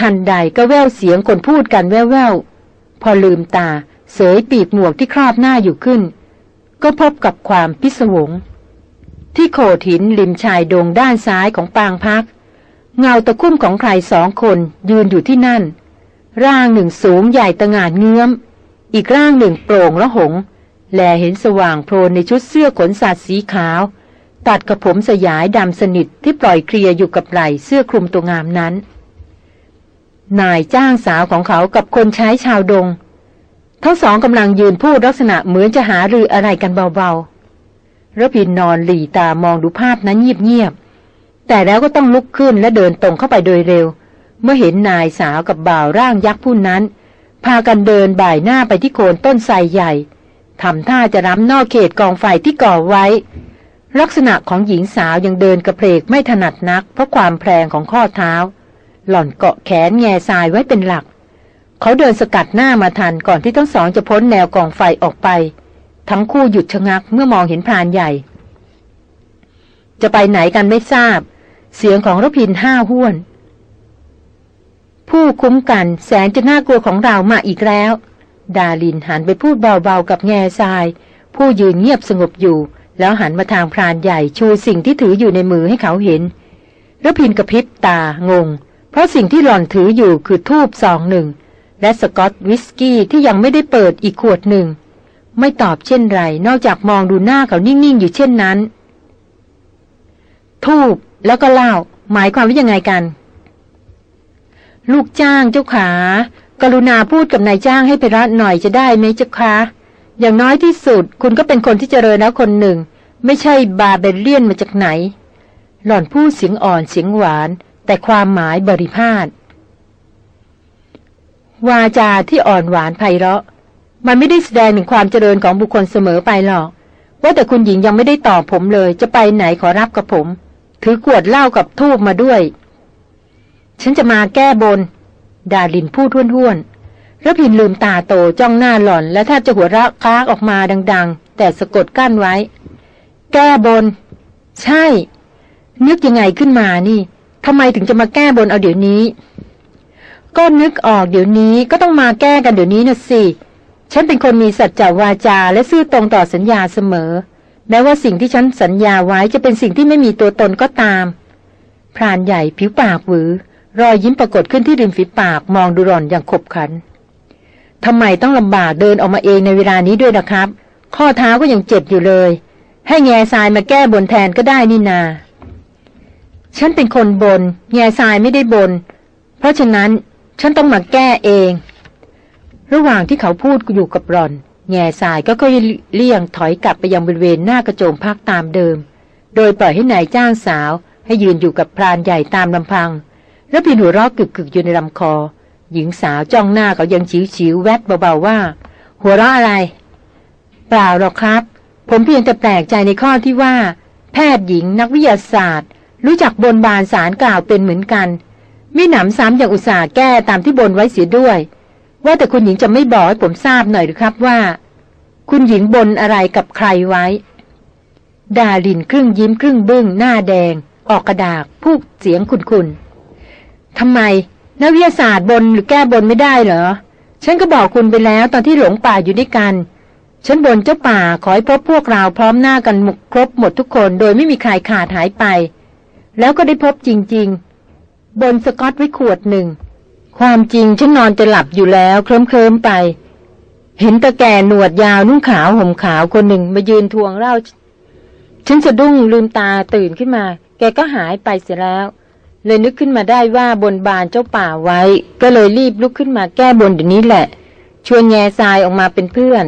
ทันใดก็แววเสียงคนพูดกันแว่วๆพอลืมตา เสยปีกหมวกที่ครอบหน้าอยู่ขึ้น ก็พบกับความพิศวง ที่โขดหินริมชายโดงด้านซ้ายของปางพัก เงาตะคุ่มของใครสองคนยืนอยู่ที่นั่น ร่างหนึ่งสูงใหญ่ตะงานเงื้อม อีกร่างหนึ่งโปร่งและหง แลเห็นสว่างโพลนในชุดเสื้อขนสัตว์สีขาว ตัดกับผมสยายดำสนิทที่ปล่อยเคลียอยู่กับไหล่เสื้อคลุมตัวงามนั้นนายจ้างสาวของเขากับคนใช้ชาวดง ทั้งสองกำลังยืนพูดลักษณะเหมือนจะหารืออะไรกันเบาๆระพินนอนหลีตามองดูภาพนั้นเงียบๆ แต่แล้วก็ต้องลุกขึ้นและเดินตรงเข้าไปโดยเร็ว เมื่อเห็นนายสาวกับบ่าวร่างยักษ์ผู้นั้น พากันเดินบ่ายหน้าไปที่โคนต้นไทรใหญ่ทำท่าจะร้ำนอกเขตกองไฟที่ก่อไว้ ลักษณะของหญิงสาวยังเดินกระเพกไม่ถนัดนัก เพราะความแพรงของข้อเท้า หล่อนเกาะแขนแง่ทรายไว้เป็นหลัก เขาเดินสกัดหน้ามาทันก่อนที่ทั้งสองจะพ้นแนวกองไฟออกไป ทั้งคู่หยุดชะงักเมื่อมองเห็นพรานใหญ่ จะไปไหนกันไม่ทราบ เสียงของรพินห้าห้วน ผู้คุ้มกันแสนจะน่ากลัวของเรามาอีกแล้ว ดาลินหันไปพูดเบาๆกับแง่ทราย ผู้ยืนเงียบสงบอยู่ แล้วหันมาทางพรานใหญ่ชูสิ่งที่ถืออยู่ในมือให้เขาเห็นรพินกระพริบตางง เพราะสิ่งที่หล่อนถืออยู่คือทูบสองหนึ่ง และสกอตวิสกี้ที่ยังไม่ได้เปิดอีกขวดหนึ่ง ไม่ตอบเช่นไร นอกจากมองดูหน้าเขานิ่ง ๆ อยู่เช่นนั้น ทูบแล้วก็เล่า หมายความว่ายังไงกัน ลูกจ้างเจ้าขา กรุณาพูดกับนายจ้างให้ไปรัดหน่อยจะได้ไหมเจ้าคะอย่างน้อยที่สุด คุณก็เป็นคนที่เจริญแล้วคนหนึ่ง ไม่ใช่บาเบลเลียนมาจากไหน หล่อนพูดเสียงอ่อนเสียงหวาน แต่ความหมายบริพาท วาจาที่อ่อนหวานไพเราะ มันไม่ได้แสดงถึงความเจริญของบุคคลเสมอไปหรอก ว่าแต่คุณหญิงยังไม่ได้ตอบผมเลย จะไปไหนขอรับกับผม ถือกวดเหล้ากับทูบมาด้วย ฉันจะมาแก้บน ดาลินพูดท้วนๆระพินลืมตาโตจ้องหน้าหล่อน และแทบจะหัวเราะค้ากออกมาดัง ๆ แต่สะกดกั้นไว้ แก้บน ใช่ นึกยังไงขึ้นมานี่ทำไมถึงจะมาแก้บนเอาเดี๋ยวนี้ ก็นึกออกเดี๋ยวนี้ก็ต้องมาแก้กันเดี๋ยวนี้นะสิ ฉันเป็นคนมีสัจจวาจาและซื่อตรงต่อสัญญาเสมอ แม้ว่าสิ่งที่ฉันสัญญาไว้จะเป็นสิ่งที่ไม่มีตัวตนก็ตาม พรานใหญ่ผิวปากหวือ รอยยิ้มปรากฏขึ้นที่ริมฝีปากมองดูร่อนอย่างขบขันทำไมต้องลำบากเดินออกมาเองในเวลานี้ด้วยนะครับ ข้อเท้าก็ยังเจ็บอยู่เลย ให้แง่ทรายมาแก้บนแทนก็ได้นี่นา ฉันเป็นคนบน แง่ทรายไม่ได้บน เพราะฉะนั้น ฉันต้องมาแก้เอง ระหว่างที่เขาพูดอยู่กับรอน แง่สายก็ค่อยเลี่ยงถอยกลับไปยังบริเวณหน้ากระโจมพักตามเดิม โดยปล่อยให้นายจ้างสาว ให้ยืนอยู่กับพรานใหญ่ตามลำพัง แล้วพี่หัวรอกกึกๆอยู่ในลำคอ หญิงสาวจ้องหน้าเขายังฉิวๆแวดเบาๆว่า หัวเราะอะไร เปล่าหรอกครับ ผมเพียงแต่แปลกใจในข้อที่ว่า แพทย์หญิงนักวิทยาศาสตร์ รู้จักบนบานสารกล่าวเป็นเหมือนกัน มิหนำซ้ำอย่างอุตส่าห์แก้ตามที่บนไว้เสียด้วย ว่าแต่คุณหญิงจะไม่บอกให้ผมทราบหน่อยหรือครับว่า คุณหญิงบนอะไรกับใครไว้ ดาลินครึ่งยิ้มครึ่งบึ้งหน้าแดง ออกกระดากพูกเสียงคุณคุณทำไมนักวิทยาศาสตร์บนหรือแก้บนไม่ได้เหรอ ฉันก็บอกคุณไปแล้วตอนที่หลงป่าอยู่ด้วยกัน ฉันบนเจ้าป่าขอให้พบพวกเราพร้อมหน้ากันหมกครบหมดทุกคน โดยไม่มีใครขาดหายไป แล้วก็ได้พบจริง ๆ บนสกอตไว้ขวดหนึ่ง ความจริงฉันนอนจะหลับอยู่แล้ว เคลิ้มเคลิมไป เห็นตะแก่หนวดยาวนุ่งขาวห่มขาวคนหนึ่งมายืนทวงเล่าฉันสะดุ้งลืมตาตื่นขึ้นมา แกก็หายไปเสียแล้ว เลยนึกขึ้นมาได้ว่าบนบานเจ้าป่าไว้ ก็เลยรีบลุกขึ้นมาแก้บนเดี๋ยวนี้แหละ ชวนแง่ทรายออกมาเป็นเพื่อน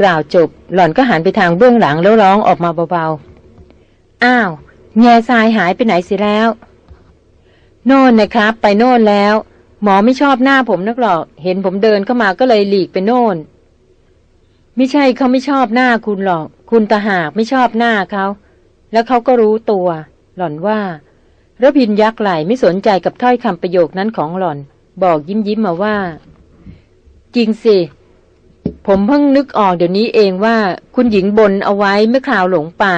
กล่าวจบ หล่อนก็หันไปทางเบื้องหลังแล้วร้องออกมาเบาๆ อ้าว แง่ทรายหายไปไหนเสียแล้ว โน่นนะครับ ไปโน่นแล้ว หมอไม่ชอบหน้าผมนักหรอก เห็นผมเดินเข้ามาก็เลยหลีกไปโน่น ไม่ใช่เขาไม่ชอบหน้าคุณหรอก คุณตาหากไม่ชอบหน้าเขาแล้วเขาก็รู้ตัว หล่อนว่าระพินยักไหลไม่สนใจกับถ้อยคำประโยคนั้นของหล่อน บอกยิ้มยิ้มมาว่า จริงสิ ผมเพิ่งนึกออกเดี๋ยวนี้เองว่า คุณหญิงบนเอาไว้เมื่อคราวหลงป่า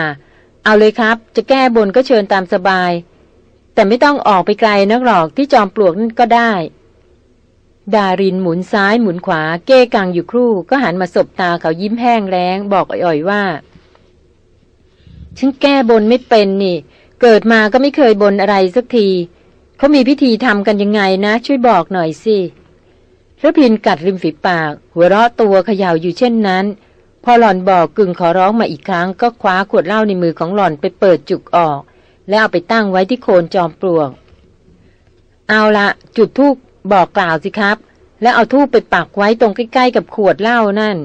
เอาเลยครับ จะแก้บนก็เชิญตามสบาย แต่ไม่ต้องออกไปไกลนักหรอกที่จอมปลวกนั่นก็ได้ ดารินหมุนซ้ายหมุนขวา เก้กังอยู่ครู่ ก็หันมาสบตาเขายิ้มแห้งแรงบอกอ่อยๆว่า ฉันแก้บนไม่เป็นนี่ เกิดมาก็ไม่เคยบนอะไรสักทีเขามีพิธีทำกันยังไงนะ ช่วยบอกหน่อยสิระพินกัดริมฝีปาก หัวเราะตัวเขย่าอยู่เช่นนั้น พอหล่อนบอกกึ่งขอร้องมาอีกครั้ง ก็คว้าขวดเหล้าในมือของหล่อนไปเปิดจุกออก แล้วเอาไปตั้งไว้ที่โคนจอมปลวก เอาละจุดธูปบอกกล่าวสิครับ แล้วเอาธูปไปปักไว้ตรงใกล้ๆกับขวดเหล้านั่น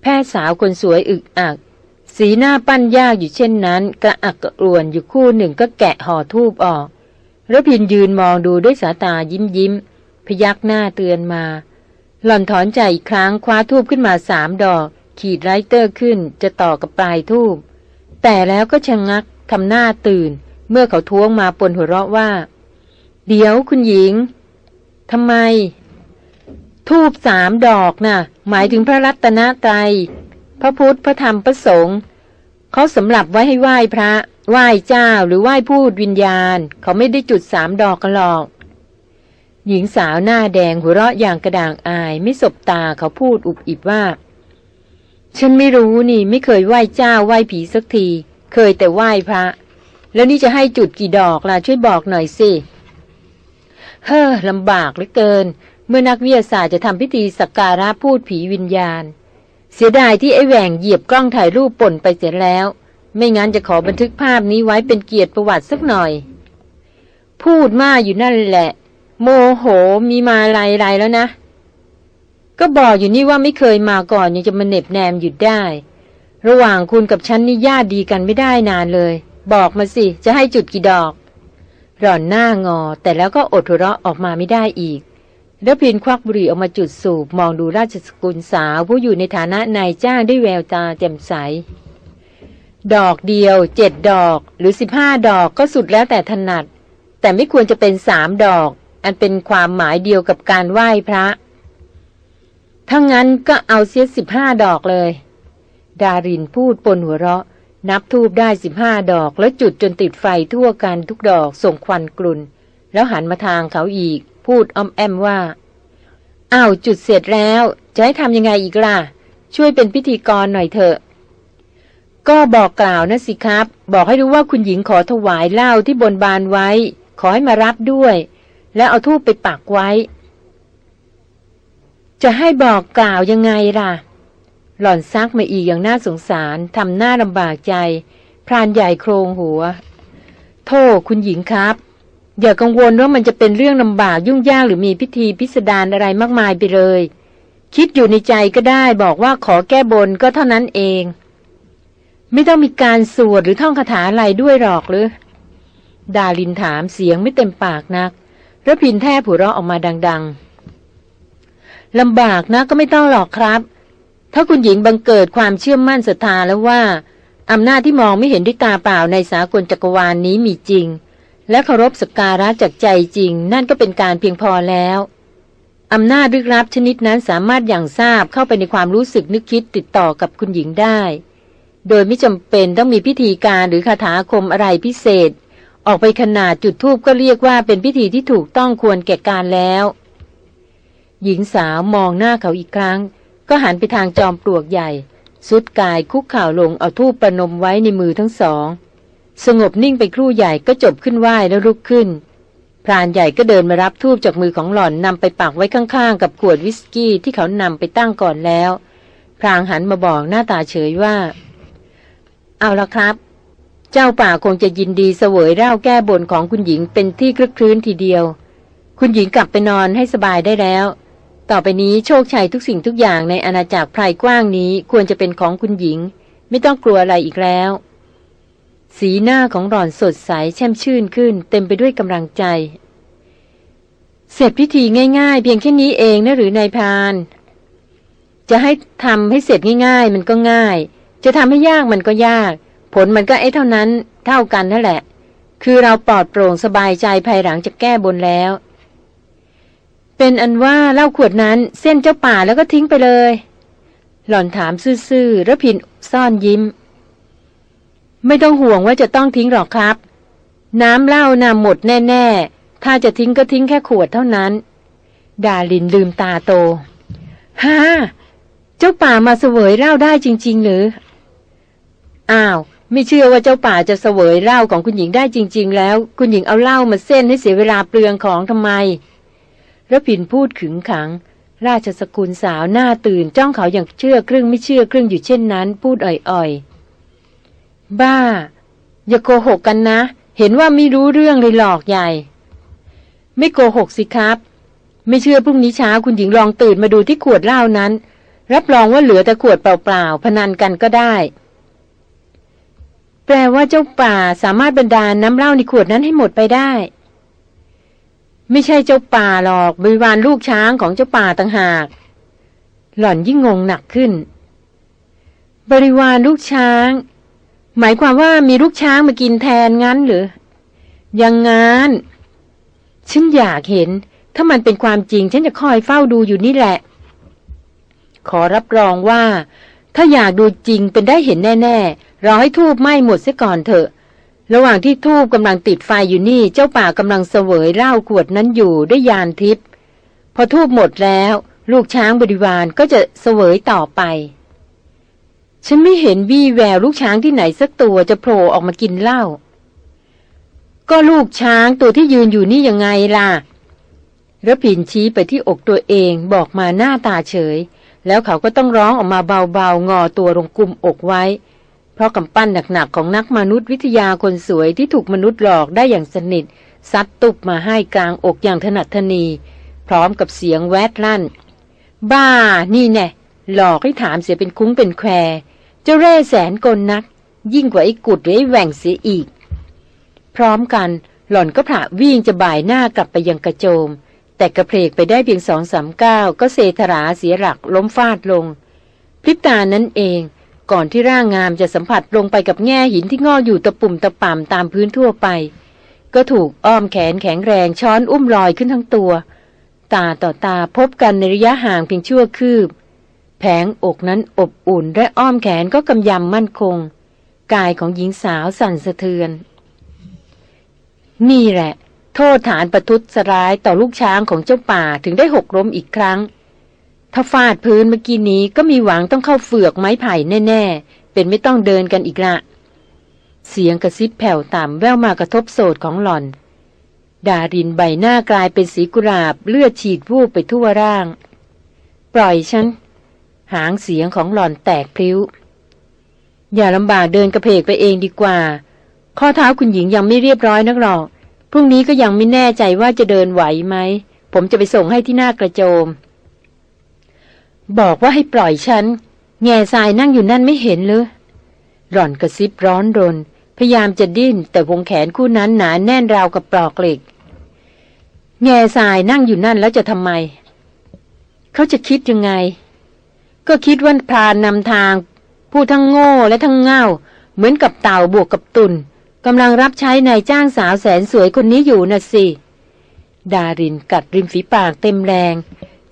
แพทย์สาวคนสวยอึกอัก สีหน้าปั้นยากอยู่เช่นนั้น กระอักกระอ่วนอยู่ครู่หนึ่งก็แกะห่อธูปออกรพินทร์ยืนมองดูด้วยสายตายิ้มยิ้ม พยักหน้าเตือนมา หล่อนถอนใจอีกครั้งคว้าธูปขึ้นมาสามดอก ขีด lighter ขึ้นจะต่อกับปลายธูปแต่แล้วก็ชะงงัก ทำหน้าตื่น เมื่อเขาท้วงมาปนหัวเราะว่า เดี๋ยวคุณหญิงทำไม ทูบสามดอกนะ่ะ หมายถึงพระรัตนตรัยพระพุทธพระธรรมพระสงฆ์เขาสำหรับไว้ให้ไหว้พระ ไหว้เจ้าหรือไหว้พูดวิญญาณ เขาไม่ได้จุดสามดอกกันหรอก หญิงสาวหน้าแดงหัวเราะอย่างกระด่างอายไม่สบตาเขาพูดอุบอิบว่า ฉันไม่รู้นี่ไม่เคยไหว้เจ้าไหว้ผีสักที เคยแต่ไหว้พระ แล้วนี่จะให้จุดกี่ดอกล่ะช่วยบอกหน่อยสิ เฮ้อลำบากเหลือเกิน เมื่อนักวิทยาศาสตร์จะทำพิธีสักการะพูดผีวิญญาณ เสียดายที่ไอ้แหว่งเหยียบกล้องถ่ายรูปป่นไปเสร็จแล้ว ไม่งั้นจะขอบันทึกภาพนี้ไว้เป็นเกียรติประวัติสักหน่อย พูดมาอยู่นั่นแหละ โมโหมีมาลายไรแล้วนะก็บอกอยู่นี่ว่าไม่เคยมาก่อนยังจะมาเน็บแนมหยุดได้ ระหว่างคุณกับฉันนี่ญาติดีกันไม่ได้นานเลย บอกมาสิ จะให้จุดกี่ดอกร่อนหน้างอ แต่แล้วก็อดหัวเราะออกมาไม่ได้อีกแล้วพินควักบุหรี่ออกมาจุดสูบมองดูราชสกุลสาวผู้อยู่ในฐานะนายจ้างด้วยแววตาแจ่มใส ดอกเดียวเจ็ดดอก หรือสิบห้าดอกก็สุดแล้วแต่ถนัด แต่ไม่ควรจะเป็นสามดอก อันเป็นความหมายเดียวกับการไหว้พระถ้างั้นก็เอาเสียสิบห้าดอกเลย ดารินพูดปนหัวเราะ นับทูบได้สิบห้าดอก แล้วจุดจนติดไฟทั่วกันทุกดอกส่งควันกลุ่น แล้วหันมาทางเขาอีก พูดอ้อมแอมว่าอ้าวจุดเสร็จแล้ว จะให้ทำยังไงอีกล่ะ ช่วยเป็นพิธีกรหน่อยเถอะ ก็บอกกล่าวนะสิครับ บอกให้รู้ว่าคุณหญิงขอถวายเหล้าที่บนบานไว้ ขอให้มารับด้วย แล้วเอาทูบไปปักไว้ จะให้บอกกล่าวยังไงล่ะ หล่อนซักมาอีกอย่างน่าสงสารทำหน้าลำบากใจ พรานใหญ่โครงหัว โทษคุณหญิงครับ อย่ากังวลว่ามันจะเป็นเรื่องลำบากยุ่งยากหรือมีพิธีพิสดารอะไรมากมายไปเลย คิดอยู่ในใจก็ได้บอกว่าขอแก้บนก็เท่านั้นเอง ไม่ต้องมีการสวดหรือท่องคาถาอะไรด้วยหรอกหรือ ดาลินถามเสียงไม่เต็มปากนักระพินแทบผัวเราะออกมาดัง ๆลำบากนะก็ไม่ต้องหรอกครับ ถ้าคุณหญิงบังเกิดความเชื่อมั่นศรัทธาแล้วว่าอำนาจที่มองไม่เห็นด้วยตาเปล่าในสากลจักรวาลนนี้มีจริง และเคารพสักการะจากใจจริง นั่นก็เป็นการเพียงพอแล้วอำนาจลึกลับชนิดนั้นสามารถอย่างทราบเข้าไปในความรู้สึกนึกคิดติดต่อกับคุณหญิงได้ โดยไม่จำเป็นต้องมีพิธีการหรือคาถาคมอะไรพิเศษ ออกไปขนาดจุดทูบก็เรียกว่าเป็นพิธีที่ถูกต้องควรแก่การแล้ว หญิงสาวมองหน้าเขาอีกครั้ง ก็หันไปทางจอมปลวกใหญ่ สุดกายคุกข่าวลงเอาทูบประนมไว้ในมือทั้งสอง สงบนิ่งไปครู่ใหญ่ก็จบขึ้นไหวแล้วลุกขึ้น พรานใหญ่ก็เดินมารับทูบจากมือของหล่อนนำไปปักไว้ข้างๆ กับขวดวิสกี้ที่เขานำไปตั้งก่อนแล้ว พรางหันมาบอกหน้าตาเฉยว่า เอาละครับ เจ้าป่าคงจะยินดีเสวยเล่าแก้บนของคุณหญิงเป็นที่คลึกคลื้นทีเดียว คุณหญิงกลับไปนอนให้สบายได้แล้ว ต่อไปนี้โชคชัยทุกสิ่งทุกอย่างในอาณาจักรไพรกว้างนี้ควรจะเป็นของคุณหญิง ไม่ต้องกลัวอะไรอีกแล้ว สีหน้าของหล่อนสดใสแช่มชื่นขึ้น เต็มไปด้วยกำลังใจ เสร็จพิธีง่ายๆ เพียงแค่นี้เองนะหรือนายพาน จะให้ทำให้เสร็จง่ายๆ มันก็ง่าย จะทำให้ยากมันก็ยาก ผลมันก็ไอ้เท่านั้น เท่ากันนั่นแหละ คือเราปลอดโปร่งสบายใจภายหลังจะแก้บนแล้ว เป็นอันว่าเหล้าขวดนั้นเส้นเจ้าป่าแล้วก็ทิ้งไปเลย หล่อนถามซื่อๆระพินซ่อนยิ้ม ไม่ต้องห่วงว่าจะต้องทิ้งหรอกครับ น้ำเหล้านำหมดแน่ๆ ถ้าจะทิ้งก็ทิ้งแค่ขวดเท่านั้น ดาลินลืมตาโตฮ่าเจ้าป่ามาเสวยเหล้าได้จริง ๆ หรือ อ้าว ไม่เชื่อว่าเจ้าป่าจะเสวยเหล้าของคุณหญิงได้จริง ๆ แล้ว คุณหญิงเอาเหล้ามาเส้นให้เสียเวลาเปลืองของทำไม ระพินพูดขึงขัง ราชสกุลสาวหน้าตื่นจ้องเขาอย่างเชื่อครึ่งไม่เชื่อครึ่งอยู่เช่นนั้น พูดอ่อยๆ บ้า อย่าโกหกกันนะ เห็นว่าไม่รู้เรื่องเลยหลอกใหญ่ ไม่โกหกสิครับ ไม่เชื่อพรุ่งนี้เช้าคุณหญิงลองตื่นมาดูที่ขวดเหล้านั้น รับรองว่าเหลือแต่ขวดเปล่าๆ พนันกันก็ได้ แปลว่าเจ้าป่าสามารถบรรดาน้ำเหล้าในขวดนั้นให้หมดไปได้ ไม่ใช่เจ้าป่าหรอกบริวารลูกช้างของเจ้าป่าต่างหาก หล่อนยิ่งงงหนักขึ้น บริวารลูกช้าง หมายความว่ามีลูกช้างมากินแทนงั้นหรือยังงั้นฉันอยากเห็น ถ้ามันเป็นความจริง ฉันจะคอยเฝ้าดูอยู่นี่แหละ ขอรับรองว่า ถ้าอยากดูจริงเป็นได้เห็นแน่ ๆ รอให้ทูบไหม้หมดเสียก่อนเถอะ ระหว่างที่ทูบกำลังติดไฟอยู่นี่เจ้าป่ากำลังเสวยเหล้าขวดนั้นอยู่ด้วยยานทิพย์พอทูบหมดแล้ว ลูกช้างบริวารก็จะเสวยต่อไป ฉันไม่เห็นวี่แววลูกช้างที่ไหนสักตัวจะโผล่ออกมากินเหล้าก็ลูกช้างตัวที่ยืนอยู่นี่ยังไงล่ะระพินชี้ไปที่อกตัวเองบอกมาหน้าตาเฉย แล้วเขาก็ต้องร้องออกมาเบาๆงอตัวลงกุมอกไว้ เพราะกำปั้นหนักๆของนักมนุษยวิทยาคนสวยที่ถูกมนุษย์หลอกได้อย่างสนิทซัดตุบมาให้กลางอกอย่างถนัดทนี พร้อมกับเสียงแวดลั่น บ้า นี่แน่หลอกให้ถามเสียเป็นคุ้งเป็นแควเจ้าเร่แสนกลนัก ยิ่งกว่าไอ้กุดหรือไอ้แหว่งเสียอีก พร้อมกันหล่อนก็ผ่าวิ่งจะบ่ายหน้ากลับไปยังกระโจม แต่กระเพลกไปได้เพียงสองสามก้าวก็เซธราเสียหลักล้มฟาดลง พริบตานั้นเอง ก่อนที่ร่างงามจะสัมผัสลงไปกับแง่หินที่งออยู่ตะปุ่มตะป่ำตามพื้นทั่วไป ก็ถูกอ้อมแขนแข็งแรงช้อนอุ้มลอยขึ้นทั้งตัว ตาต่อตาพบกันในระยะห่างเพียงชั่วคืบ แผงอกนั้นอบอุ่นและอ้อมแขนก็กำยำมั่นคง กายของหญิงสาวสั่นสะเทือน นี่แหละ โทษฐานประทุษร้ายต่อลูกช้างของเจ้าป่าถึงได้หกล้มอีกครั้ง ถ้าฟาดพื้นเมื่อกี้นี้ก็มีหวังต้องเข้าเฟือกไม้ไผ่แน่ ๆ เป็นไม่ต้องเดินกันอีกละ เสียงกระซิบแผ่วต่ำแววมากระทบโสดของหล่อน ดารินใบหน้ากลายเป็นสีกุหลาบเลือดฉีดวูบไปทั่วร่าง ปล่อยฉัน หางเสียงของหล่อนแตกพลิ้ว อย่าลำบากเดินกระเพกไปเองดีกว่า ข้อเท้าคุณหญิงยังไม่เรียบร้อยนักหรอก พรุ่งนี้ก็ยังไม่แน่ใจว่าจะเดินไหวไหม ผมจะไปส่งให้ที่หน้ากระโจม บอกว่าให้ปล่อยฉัน แง่ทรายนั่งอยู่นั่นไม่เห็นเลยหล่อนกระซิบร้อนรน พยายามจะดิ้น แต่วงแขนคู่นั้นหนาแน่นราวกับปลอกเหล็ก แง่ทรายนั่งอยู่นั่นแล้วจะทำไม เขาจะคิดยังไง ก็คิดว่าพรานนำทาง ผู้ทั้งโง่และทั้งเง่า เหมือนกับเต่าบวกกับตุนกำลังรับใช้นายจ้างสาวแสนสวยคนนี้อยู่น่ะสิ ดารินกัดริมฝีปากเต็มแรง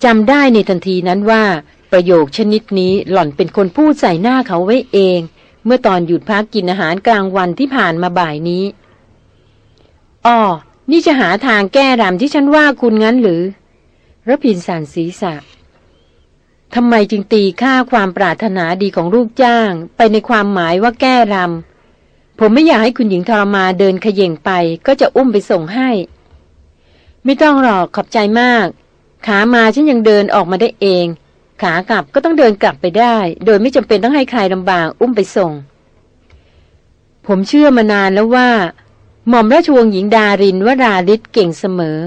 จำได้ในทันทีนั้นว่า ประโยคชนิดนี้หล่อนเป็นคนพูดใส่หน้าเขาไว้เอง เมื่อตอนหยุดพักกินอาหารกลางวันที่ผ่านมาบ่ายนี้อ๋อนี่จะหาทางแก้รำที่ฉันว่าคุณงั้นหรือระพินสันศีษะทำไมจึงตีค่าความปรารถนาดีของลูกจ้าง ไปในความหมายว่าแก้รำผมไม่อยากให้คุณหญิงทรมาเดินขย่งไป ก็จะอุ้มไปส่งให้ ไม่ต้องหรอกขอบใจมาก ขามาฉันยังเดินออกมาได้เอง ขากลับก็ต้องเดินกลับไปได้ โดยไม่จำเป็นต้องให้ใครลำบากอุ้มไปส่ง ผมเชื่อมานานแล้วว่า หม่อมราชวงศ์หญิงดารินวราลิศเก่งเสมอ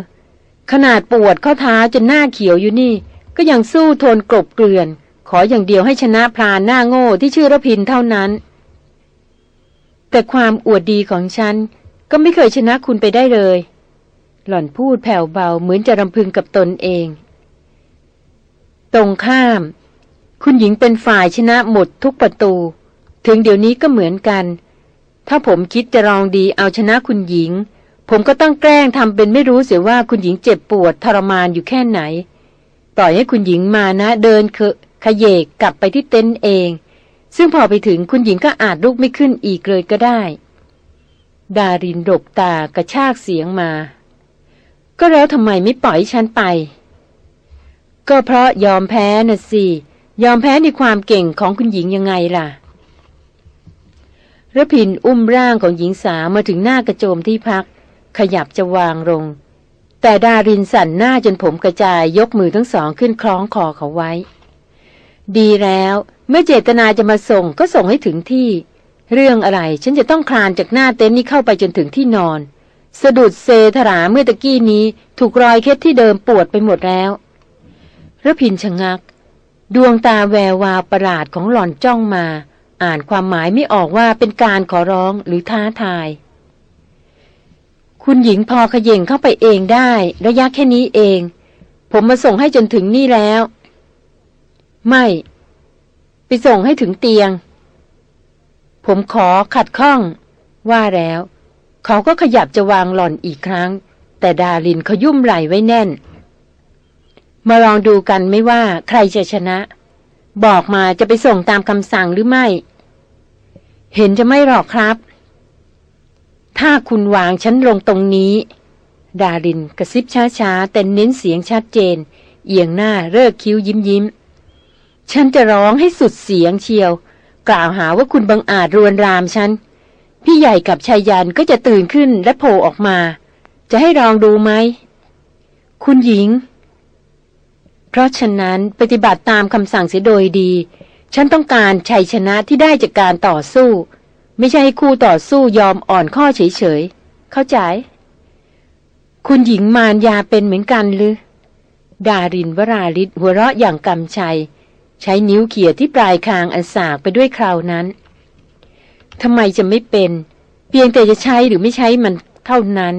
ขนาดปวดข้อเท้าจนหน้าเขียวอยู่นี่ ก็ยังสู้ทนกลบเกลื่อน ขออย่างเดียวให้ชนะพรานหน้าโง่ที่ชื่อระพินเท่านั้น แต่ความอวดดีของฉันก็ไม่เคยชนะคุณไปได้เลย หล่อนพูดแผ่วเบาเหมือนจะรำพึงกับตนเอง ตรงข้าม คุณหญิงเป็นฝ่ายชนะหมดทุกประตู ถึงเดี๋ยวนี้ก็เหมือนกัน ถ้าผมคิดจะลองดีเอาชนะคุณหญิง ผมก็ต้องแกล้งทำเป็นไม่รู้เสียว่าคุณหญิงเจ็บปวดทรมานอยู่แค่ไหน ปล่อยให้คุณหญิงมานะเดินเคขยเยกกลับไปที่เต็นท์เอง ซึ่งพอไปถึงคุณหญิงก็อาจลุกไม่ขึ้นอีกเลยก็ได้ ดารินดกตากระชากเสียงมา ก็แล้วทำไมไม่ปล่อยฉันไป ก็เพราะยอมแพ้น่ะสิ ยอมแพ้ในความเก่งของคุณหญิงยังไงล่ะระพินอุ้มร่างของหญิงสาวมาถึงหน้ากระโจมที่พัก ขยับจะวางลง แต่ดารินสั่นหน้าจนผมกระจายยกมือทั้งสองขึ้นคล้องคอเขาไว้ ดีแล้วเมื่อเจตนาจะมาส่งก็ส่งให้ถึงที่ เรื่องอะไรฉันจะต้องคลานจากหน้าเต็นท์นี้เข้าไปจนถึงที่นอน สะดุดเซถราเมื่อตะกี้นี้ถูกรอยเคล็ดที่เดิมปวดไปหมดแล้วระพินชะงัก ดวงตาแวววาวประหลาดของหล่อนจ้องมา อ่านความหมายไม่ออกว่าเป็นการขอร้องหรือท้าทาย คุณหญิงพอขย่งเข้าไปเองได้ ระยะแค่นี้เอง ผมมาส่งให้จนถึงนี่แล้ว ไม่ ไปส่งให้ถึงเตียง ผมขอขัดข้อง ว่าแล้ว เขาก็ขยับจะวางหล่อนอีกครั้ง แต่ดาลินเขายุ่มไหลไว้แน่น มาลองดูกันไม่ว่าใครจะชนะ บอกมาจะไปส่งตามคำสั่งหรือไม่ เห็นจะไม่หรอกครับ ถ้าคุณวางฉันลงตรงนี้ ดารินกระซิบช้าๆ แต่เน้นเสียงชัดเจน เอียงหน้าเลิกคิ้วยิ้มยิ้มฉันจะร้องให้สุดเสียงเชียว กล่าวหาว่าคุณบังอาจรวนรามฉัน พี่ใหญ่กับชายยันก็จะตื่นขึ้นและโผล่ออกมา จะให้ลองดูไหม คุณหญิง เพราะฉะนั้นปฏิบัติตามคำสั่งเสียโดยดี ฉันต้องการชัยชนะที่ได้จากการต่อสู้ ไม่ใช่ให้คู่ต่อสู้ยอมอ่อนข้อเฉยๆ เข้าใจ คุณหญิงมารยาเป็นเหมือนกันหรือ ดารินวราลิศหัวเราะอย่างกำชัย ใช้นิ้วเขี่ยที่ปลายคางอันสากไปด้วยคราวนั้น ทำไมจะไม่เป็น เพียงแต่จะใช้หรือไม่ใช้มันเท่านั้น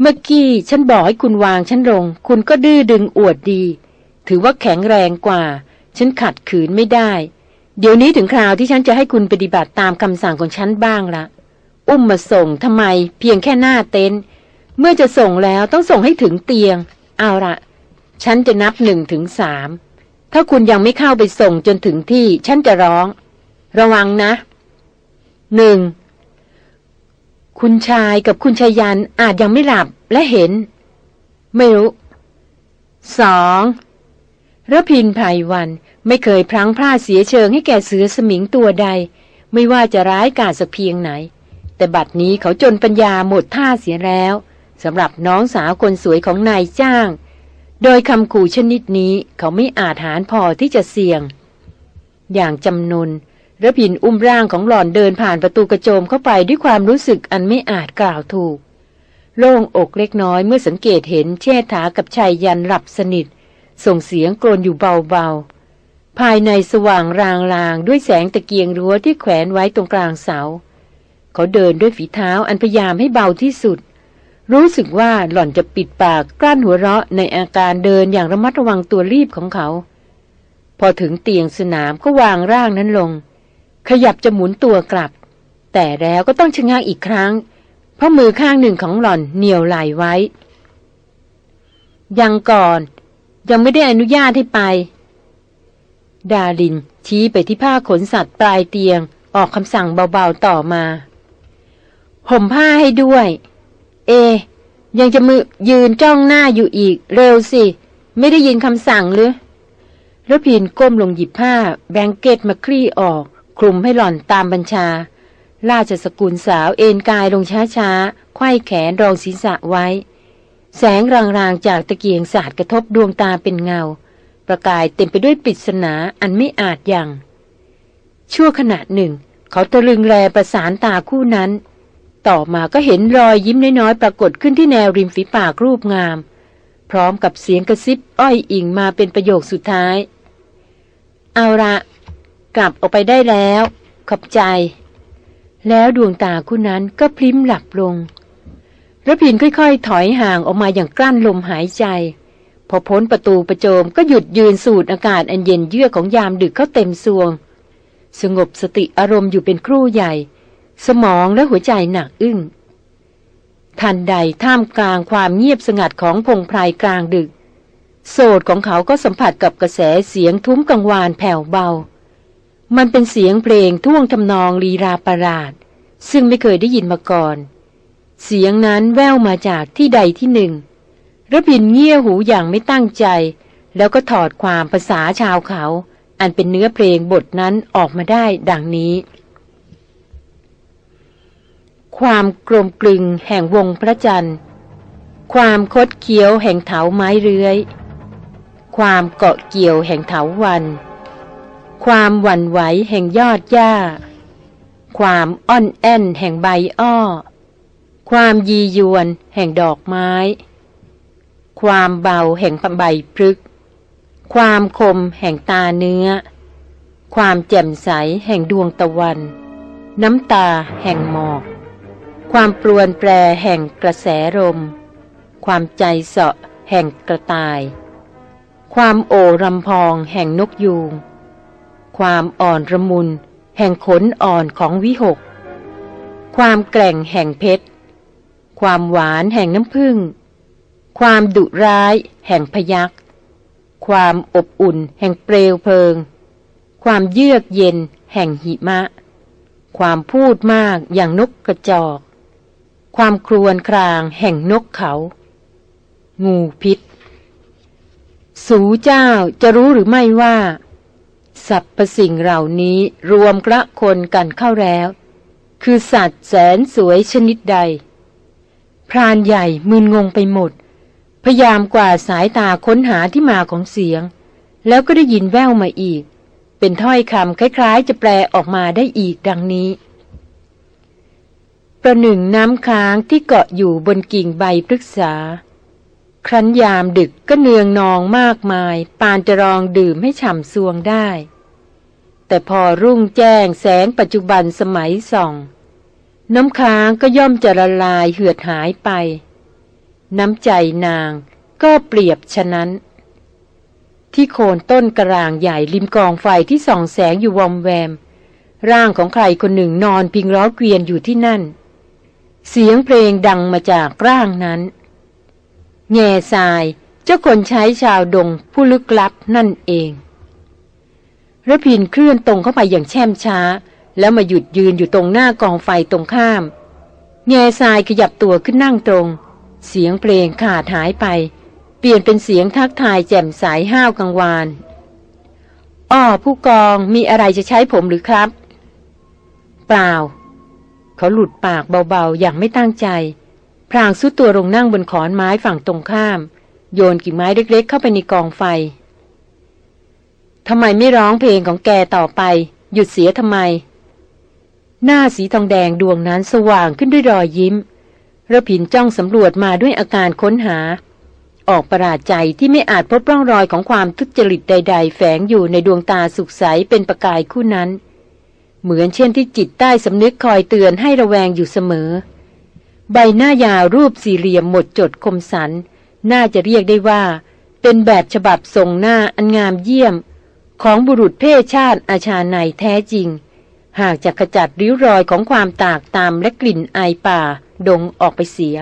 เมื่อกี้ฉันบอกให้คุณวางฉันลง คุณก็ดื้อดึงอวดดี ถือว่าแข็งแรงกว่า ฉันขัดขืนไม่ได้ เดี๋ยวนี้ถึงคราวที่ฉันจะให้คุณปฏิบัติตามคำสั่งของฉันบ้างละอุ้มมาส่งทำไม เพียงแค่หน้าเต็นท์เมื่อจะส่งแล้วต้องส่งให้ถึงเตียง เอาละฉันจะนับหนึ่งถึงสามถ้าคุณยังไม่เข้าไปส่งจนถึงที่ ฉันจะร้อง ระวังนะ หนึ่งคุณชายกับคุณชายันอาจยังไม่หลับและเห็น ไม่รู้สองระพินไพรวันไม่เคยพลั้งพลาดเสียเชิงให้แก่เสือสมิงตัวใด ไม่ว่าจะร้ายกาจสักเพียงไหน แต่บัดนี้เขาจนปัญญาหมดท่าเสียแล้วสำหรับน้องสาวคนสวยของนายจ้าง โดยคำขู่ชนิดนี้เขาไม่อาจหารพอที่จะเสี่ยง อย่างจำนวน ระพินอุ้มร่างของหล่อนเดินผ่านประตูกระโจมเข้าไปด้วยความรู้สึกอันไม่อาจกล่าวถูก โล่งอกเล็กน้อยเมื่อสังเกตเห็นเชษฐากับชายยันหลับสนิท ส่งเสียงกรนอยู่เบาๆ ภายในสว่างรางๆด้วยแสงตะเกียงรั้วที่แขวนไว้ตรงกลางเสา เขาเดินด้วยฝีเท้าอันพยายามให้เบาที่สุด รู้สึกว่าหล่อนจะปิดปากกลั้นหัวเราะในอาการเดินอย่างระมัดระวังตัวรีบของเขา พอถึงเตียงสนามก็วางร่างนั้นลง ขยับจะหมุนตัวกลับ แต่แล้วก็ต้องชะงักอีกครั้ง เพราะมือข้างหนึ่งของหล่อนเหนียวไหลไว้ ยังก่อน ยังไม่ได้อนุญาตให้ไป ดาลินชี้ไปที่ผ้าขนสัตว์ปลายเตียง ออกคำสั่งเบาๆต่อมาห่มผ้าให้ด้วย เอ ยังจะมือยืนจ้องหน้าอยู่อีก เร็วสิ ไม่ได้ยินคำสั่งหรือระพินก้มลงหยิบผ้าแบงเกตมาคลี่ออก คลุมให้หล่อนตามบัญชา ราชสกุลสาวเอนกายลงช้าๆไขว้แขนรองศีรษะไว้ แสงรางๆจากตะเกียงสาดกระทบดวงตาเป็นเงา ประกายเต็มไปด้วยปริศนาอันไม่อาจยัง ชั่วขณะหนึ่ง เขาตะลึงแลประสานตาคู่นั้น ต่อมาก็เห็นรอยยิ้มน้อยๆปรากฏขึ้นที่แนวริมฝีปากรูปงาม พร้อมกับเสียงกระซิบอ้อยอิงมาเป็นประโยคสุดท้ายเอาละ กลับออกไปได้แล้ว ขอบใจ แล้วดวงตาคู่นั้นก็พลิ้มหลับลงระพินค่อยๆ ถอยห่างออกมาอย่างกลั้นลมหายใจ พอพ้นประตูประโจมก็หยุดยืนสูดอากาศอันเย็นเยือกของยามดึกเข้าเต็มสวง สงบสติอารมณ์อยู่เป็นครู่ใหญ่ สมองและหัวใจหนักอึ้งทันใดท่ามกลางความเงียบสงัดของพงไพรกลางดึก โสดของเขาก็สัมผัสกับกระแสเสียงทุ้มกังวานแผ่วเบา มันเป็นเสียงเพลงท่วงทำนองลีราประหลาด ซึ่งไม่เคยได้ยินมาก่อน เสียงนั้นแว่วมาจากที่ใดที่หนึ่งระพินเงี่ยหูอย่างไม่ตั้งใจ แล้วก็ถอดความภาษาชาวเขา อันเป็นเนื้อเพลงบทนั้นออกมาได้ดังนี้ ความกลมกลึงแห่งวงพระจันทร์ ความคดเคี้ยวแห่งเถาไม้เรื้อย ความเกาะเกี่ยวแห่งเถาวัน ความหวั่นไหวแห่งยอดหญ้า ความอ่อนแอนแห่งใบอ้อ ความยียวนแห่งดอกไม้ ความเบาแห่งใบพฤกความคมแห่งตาเนื้อ ความแจ่มใสแห่งดวงตะวัน น้ำตาแห่งหมอก ความปรวนแปรแห่งกระแสลม ความใจเสาะแห่งกระต่าย ความโอรำพองแห่งนกยูง ความอ่อนระมุน แห่งขนอ่อนของวิหก ความแกร่งแห่งเพชร ความหวานแห่งน้ำผึ้ง ความดุร้ายแห่งพยักความอบอุ่นแห่งเปลวเพลิง ความเยือกเย็นแห่งหิมะ ความพูดมากอย่างนกกระจอก ความครวนครางแห่งนกเขา งูพิษ สูเจ้าจะรู้หรือไม่ว่า สรรพสิ่งเหล่านี้รวมกระคนกันเข้าแล้ว คือสัตว์แสนสวยชนิดใด พรานใหญ่มึนงงไปหมด พยายามกว่าสายตาค้นหาที่มาของเสียง แล้วก็ได้ยินแว่วมาอีก เป็นถ้อยคำคล้ายๆ จะแปลออกมาได้อีกดังนี้ ประหนึ่งน้ำค้างที่เกาะอยู่บนกิ่งใบพฤกษาครั้นยามดึกก็เนืองนองมากมาย ปานจะรองดื่มให้ฉ่ำซวงได้ แต่พอรุ่งแจ้งแสงปัจจุบันสมัยส่อง น้ำค้างก็ย่อมจะละลายเหือดหายไป น้ำใจนางก็เปรียบฉะนั้น ที่โคนต้นกระรางใหญ่ริมกองไฟที่ส่องแสงอยู่วอมแวม ร่างของใครคนหนึ่งนอนพิงล้อเกวียนอยู่ที่นั่น เสียงเพลงดังมาจากร่างนั้น แง่ทรายเจ้าคนใช้ชาวดงผู้ลึกลับนั่นเอง ระพินเคลื่อนตรงเข้าไปอย่างแช่มช้า แล้วมาหยุดยืนอยู่ตรงหน้ากองไฟตรงข้าม แง่ทรายขยับตัวขึ้นนั่งตรง เสียงเพลงขาดหายไป เปลี่ยนเป็นเสียงทักทายแจ่มใสห้าวกังวานอ้อผู้กองมีอะไรจะใช้ผมหรือครับ เปล่า เขาหลุดปากเบาๆ อย่างไม่ตั้งใจ พรางซุดตัวลงนั่งบนขอนไม้ฝั่งตรงข้าม โยนกิ่งไม้เล็กๆ เข้าไปในกองไฟ ทำไมไม่ร้องเพลงของแกต่อไป หยุดเสียทำไม หน้าสีทองแดงดวงนั้นสว่างขึ้นด้วยรอยยิ้มระพินจ้องสำรวจมาด้วยอาการค้นหา ออกประหลาดใจที่ไม่อาจพบร่องรอยของความทุจริตใด ๆ แฝงอยู่ในดวงตาสุขใสเป็นประกายคู่นั้น เหมือนเช่นที่จิตใต้สำนึกคอยเตือนให้ระแวงอยู่เสมอ ใบหน้ายาวรูปสี่เหลี่ยมหมดจดคมสัน น่าจะเรียกได้ว่า เป็นแบบฉบับทรงหน้าอันงามเยี่ยม ของบุรุษเพศชาติอาชาในแท้จริง หากจะขจัดริ้วรอยของความตากตามและกลิ่นไอป่า ดงออกไปเสีย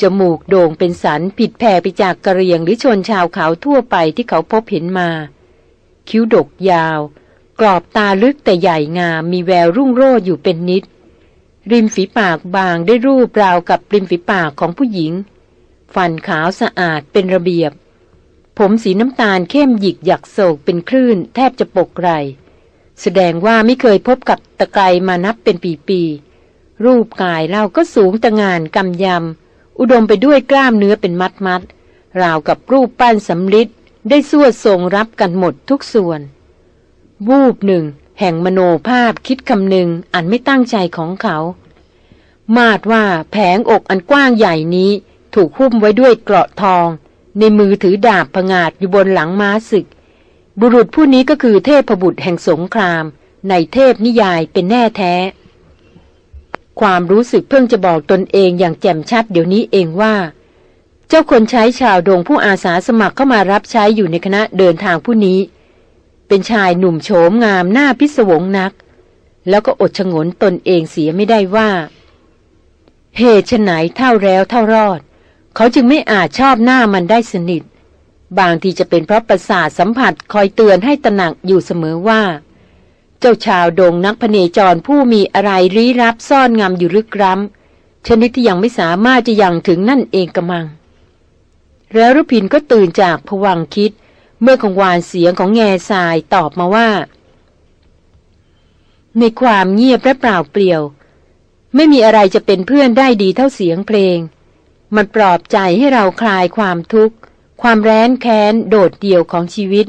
จมูกโด่งเป็นสันผิดแผ่ไปจากกระเรียงหรือชนชาวเขาทั่วไปที่เขาพบเห็นมา คิ้วดกยาว กรอบตาลึกแต่ใหญ่งามมีแววรุ่งโรจน์อยู่เป็นนิด ริมฝีปากบางได้รูปราวกับริมฝีปากของผู้หญิง ฟันขาวสะอาดเป็นระเบียบ ผมสีน้ำตาลเข้มหยิกหยักโศกเป็นคลื่น แทบจะปกไร แสดงว่าไม่เคยพบกับตะไครมานับเป็นปีๆ รูปกายเราก็สูงตะงานกำยำ อุดมไปด้วยกล้ามเนื้อเป็นมัดมัดราวกับรูปปั้นสำลิดได้สวดทรงรับกันหมดทุกส่วน วูบหนึ่ง แห่งมโนภาพคิดคำหนึ่งอันไม่ตั้งใจของเขา มาดว่าแผงอกอันกว้างใหญ่นี้ถูกหุ้มไว้ด้วยเกราะทอง ในมือถือดาบผงาดอยู่บนหลังม้าศึก บุรุษผู้นี้ก็คือเทพบุตรแห่งสงคราม ในเทพนิยายเป็นแน่แท้ ความรู้สึกเพิ่งจะบอกตนเองอย่างแจ่มชัดเดี๋ยวนี้เองว่า เจ้าคนใช้ชาวดงผู้อาสาสมัครเข้ามารับใช้อยู่ในคณะเดินทางผู้นี้ เป็นชายหนุ่มโฉมงามหน้าพิศวงนัก แล้วก็อดชงนตนเองเสียไม่ได้ว่าเหตุไหนเท่าแล้วเท่ารอด เขาจึงไม่อาจชอบหน้ามันได้สนิท บางทีจะเป็นเพราะประสาทสัมผัสคอยเตือนให้ตระหนักอยู่เสมอว่า เจ้าชาวดงนักพเนจรผู้มีอะไรรีรับซ่อนงำอยู่ลึกล้ำชนิดที่ยังไม่สามารถจะยังถึงนั่นเองกระมัง แล้วรุพินก็ตื่นจากผวังคิด เมื่อของวานเสียงของแง่ทรายตอบมาว่า ในความเงียบและเปล่าเปลี่ยว ไม่มีอะไรจะเป็นเพื่อนได้ดีเท่าเสียงเพลง มันปลอบใจให้เราคลายความทุกข์ ความแร้นแค้น โดดเดี่ยวของชีวิต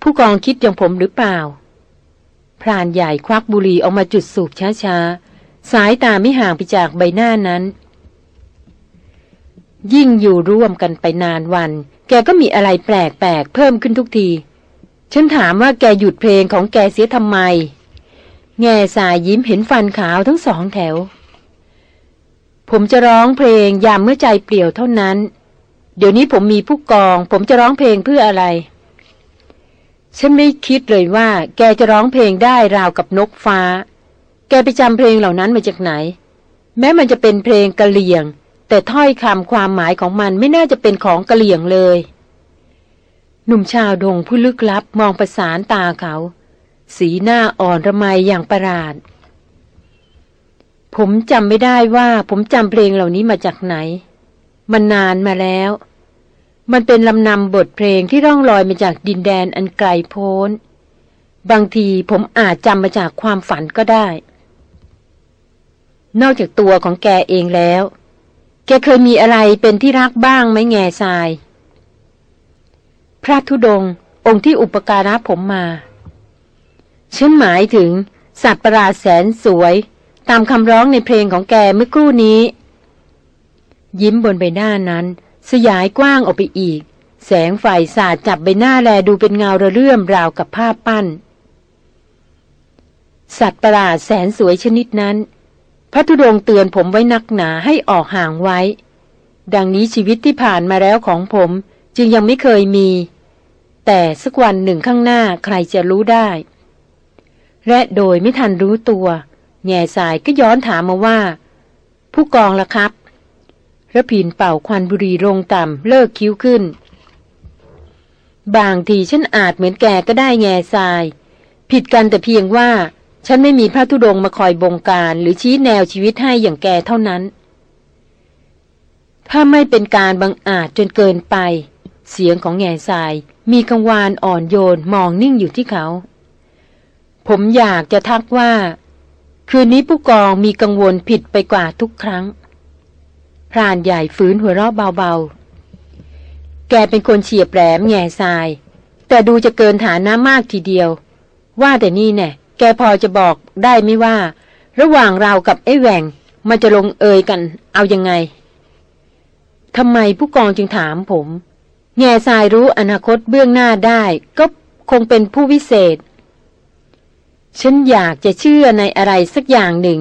ผู้กองคิดอย่างผมหรือเปล่า พรานใหญ่ควักบุหรี่ออกมาจุดสูบช้าๆ สายตาไม่ห่างไปจากใบหน้านั้น ยิ่งอยู่ร่วมกันไปนานวัน แกก็มีอะไรแปลกๆ เพิ่มขึ้นทุกที ฉันถามว่าแกหยุดเพลงของแกเสียทำไม แง่สายยิ้มเห็นฟันขาวทั้งสองแถว ผมจะร้องเพลงยามเมื่อใจเปลี่ยวเท่านั้น เดี๋ยวนี้ผมมีผู้กอง ผมจะร้องเพลงเพื่ออะไร ฉันไม่คิดเลยว่า แกจะร้องเพลงได้ราวกับนกฟ้า แกไปจำเพลงเหล่านั้นมาจากไหน แม้มันจะเป็นเพลงกะเหลี่ยง แต่ถ้อยคำความหมายของมันไม่น่าจะเป็นของกะเหลี่ยงเลย หนุ่มชาวดงผู้ลึกลับมองประสานตาเขา สีหน้าอ่อนระไมอย่างประหลาด ผมจำไม่ได้ว่าผมจำเพลงเหล่านี้มาจากไหน มันนานมาแล้ว มันเป็นลำนำบทเพลงที่ร่องลอยมาจากดินแดนอันไกลโพ้น บางทีผมอาจจำมาจากความฝันก็ได้ นอกจากตัวของแกเองแล้ว แกเคยมีอะไรเป็นที่รักบ้างไหมแง่ทราย พระธุดงองค์ที่อุปการะผมมา ฉันหมายถึงสัตว์ประหลาดแสนสวย ตามคำร้องในเพลงของแกเมื่อครู่นี้ ยิ้มบนใบหน้านั้น สยายกว้างออกไปอีก แสงไฟสาดจับใบหน้าแลดูเป็นเงาระเรื่อมราวกับภาพปั้น สัตว์ประหลาดแสนสวยชนิดนั้นพระธุดงเตือนผมไว้นักหนาให้ออกห่างไว้ ดังนี้ชีวิตที่ผ่านมาแล้วของผมจึงยังไม่เคยมี แต่สักวันหนึ่งข้างหน้าใครจะรู้ได้ และโดยไม่ทันรู้ตัว แง่สายก็ย้อนถามมาว่า ผู้กองล่ะครับระพินเป่าควันบุรีลงต่ำเลิกคิ้วขึ้น บางทีฉันอาจเหมือนแกก็ได้แง่ทราย ผิดกันแต่เพียงว่า ฉันไม่มีพระธุดงมาคอยบงการ หรือชี้แนวชีวิตให้อย่างแกเท่านั้น ถ้าไม่เป็นการบังอาจจนเกินไป เสียงของแง่ทราย มีกังวานอ่อนโยนมองนิ่งอยู่ที่เขา ผมอยากจะทักว่า คืนนี้ผู้กองมีกังวลผิดไปกว่าทุกครั้ง พรานใหญ่ฝืนหัวเราะเบาๆ แกเป็นคนเฉียบแหลมแง่ทราย แต่ดูจะเกินฐานะมากทีเดียว ว่าแต่นี่แน่แกพอจะบอกได้ไหมว่า ระหว่างเรากับไอ้แหวงมันจะลงเอยกัน เอายังไงทำไมผู้กองจึงถามผม แง่ทรายรู้อนาคตเบื้องหน้าได้ ก็คงเป็นผู้วิเศษ ฉันอยากจะเชื่อในอะไรสักอย่างหนึ่ง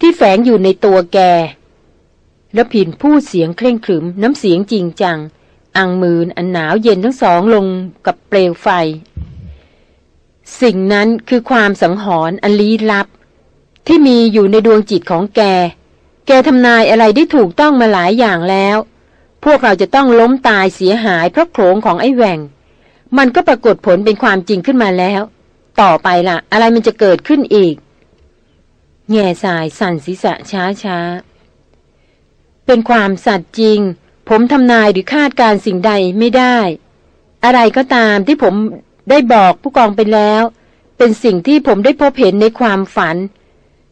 ที่แฝงอยู่ในตัวแก แล้วผินพูดเสียงเคร่งขรึมน้ำเสียงจริงจัง อังมืนอันหนาวเย็นทั้งสองลงกับเปลวไฟ สิ่งนั้นคือความสังหรณ์อันลี้ลับ ที่มีอยู่ในดวงจิตของแก แกทำนายอะไรได้ถูกต้องมาหลายอย่างแล้ว พวกเราจะต้องล้มตายเสียหายเพราะโขลงของไอ้แหวงมันก็ปรากฏผลเป็นความจริงขึ้นมาแล้ว ต่อไปละ่ะ อะไรมันจะเกิดขึ้นอีก แง่สายสั่นศีรษะช้าช้า เป็นความสัตย์จริง ผมทำนายหรือคาดการสิ่งใดไม่ได้ อะไรก็ตามที่ผมได้บอกผู้กองไปแล้ว เป็นสิ่งที่ผมได้พบเห็นในความฝัน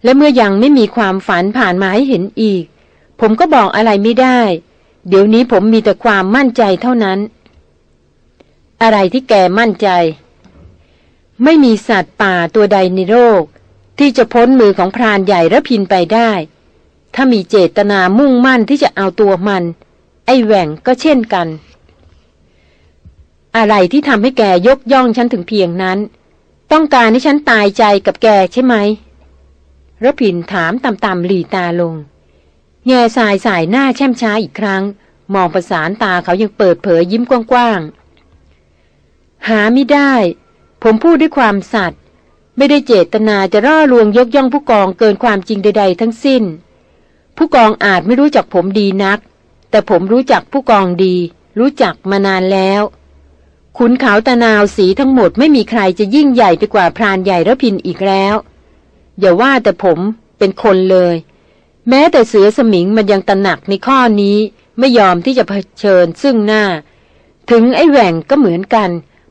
และเมื่อยังไม่มีความฝันผ่านมาให้เห็นอีก ผมก็บอกอะไรไม่ได้ เดี๋ยวนี้ผมมีแต่ความมั่นใจเท่านั้น อะไรที่แกมั่นใจ ไม่มีสัตว์ป่าตัวใดในโลกที่จะพ้นมือของพรานใหญ่ระพินไปได้ ถ้ามีเจตนามุ่งมั่นที่จะเอาตัวมัน ไอแหว่งก็เช่นกัน อะไรที่ทำให้แกยกย่องฉันถึงเพียงนั้น ต้องการให้ฉันตายใจกับแกใช่ไหมระพินถามต่ำๆหลีตาลง แง่สายสายหน้าแช่มช้าอีกครั้ง มองประสานตาเขายังเปิดเผยยิ้มกว้างๆ หาไม่ได้ ผมพูดด้วยความสัตย์ไม่ได้เจตนาจะร่อลวงยกย่องผู้กองเกินความจริงใด ๆ ทั้งสิ้น ผู้กองอาจไม่รู้จักผมดีนัก แต่ผมรู้จักผู้กองดี รู้จักมานานแล้ว ขุนขาวตะนาวสีทั้งหมดไม่มีใครจะยิ่งใหญ่ไปกว่าพรานใหญ่ระพินอีกแล้ว อย่าว่าแต่ผมเป็นคนเลย แม้แต่เสือสมิงมันยังตระหนักในข้อนี้ไม่ยอมที่จะเผชิญซึ่งหน้า ถึงไอ้แหว่งก็เหมือนกัน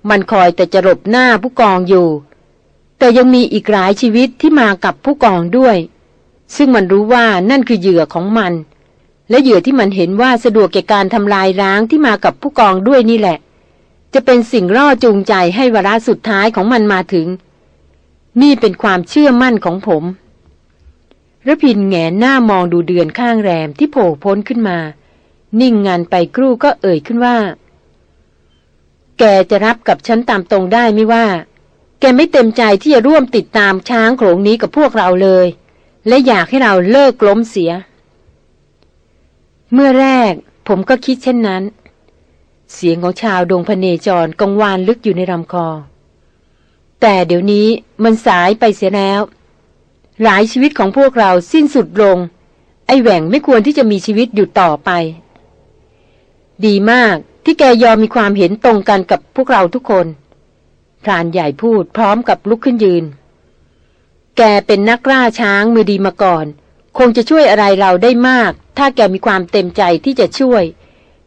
มันคอยแต่จะหลบหน้าผู้กองอยู่ แต่ยังมีอีกหลายชีวิตที่มากับผู้กองด้วย ซึ่งมันรู้ว่านั่นคือเหยื่อของมัน และเหยื่อที่มันเห็นว่าสะดวกแก่การทำลายร้างที่มากับผู้กองด้วยนี่แหละ จะเป็นสิ่งร่อจูงใจให้วาระสุดท้ายของมันมาถึง นี่เป็นความเชื่อมั่นของผมระพินแงนหน้ามองดูเดือนข้างแรมที่โผล่พ้นขึ้นมา นิ่งงานไปครู่ก็เอ่ยขึ้นว่า แกจะรับกับฉันตามตรงได้ไม่ว่า แกไม่เต็มใจที่จะร่วมติดตามช้างโขลงนี้กับพวกเราเลย และอยากให้เราเลิกล้มเสีย เมื่อแรกผมก็คิดเช่นนั้น เสียงของชาวดงพเนจรกังวานลึกอยู่ในลำคอ แต่เดี๋ยวนี้มันสายไปเสียแล้ว หลายชีวิตของพวกเราสิ้นสุดลง ไอ้แหว่งไม่ควรที่จะมีชีวิตอยู่ต่อไป ดีมาก ที่แกยอมมีความเห็นตรงกันกับพวกเราทุกคนพรานใหญ่พูดพร้อมกับลุกขึ้นยืน แกเป็นนักล่าช้างมือดีมาก่อน คงจะช่วยอะไรเราได้มาก ถ้าแกมีความเต็มใจที่จะช่วย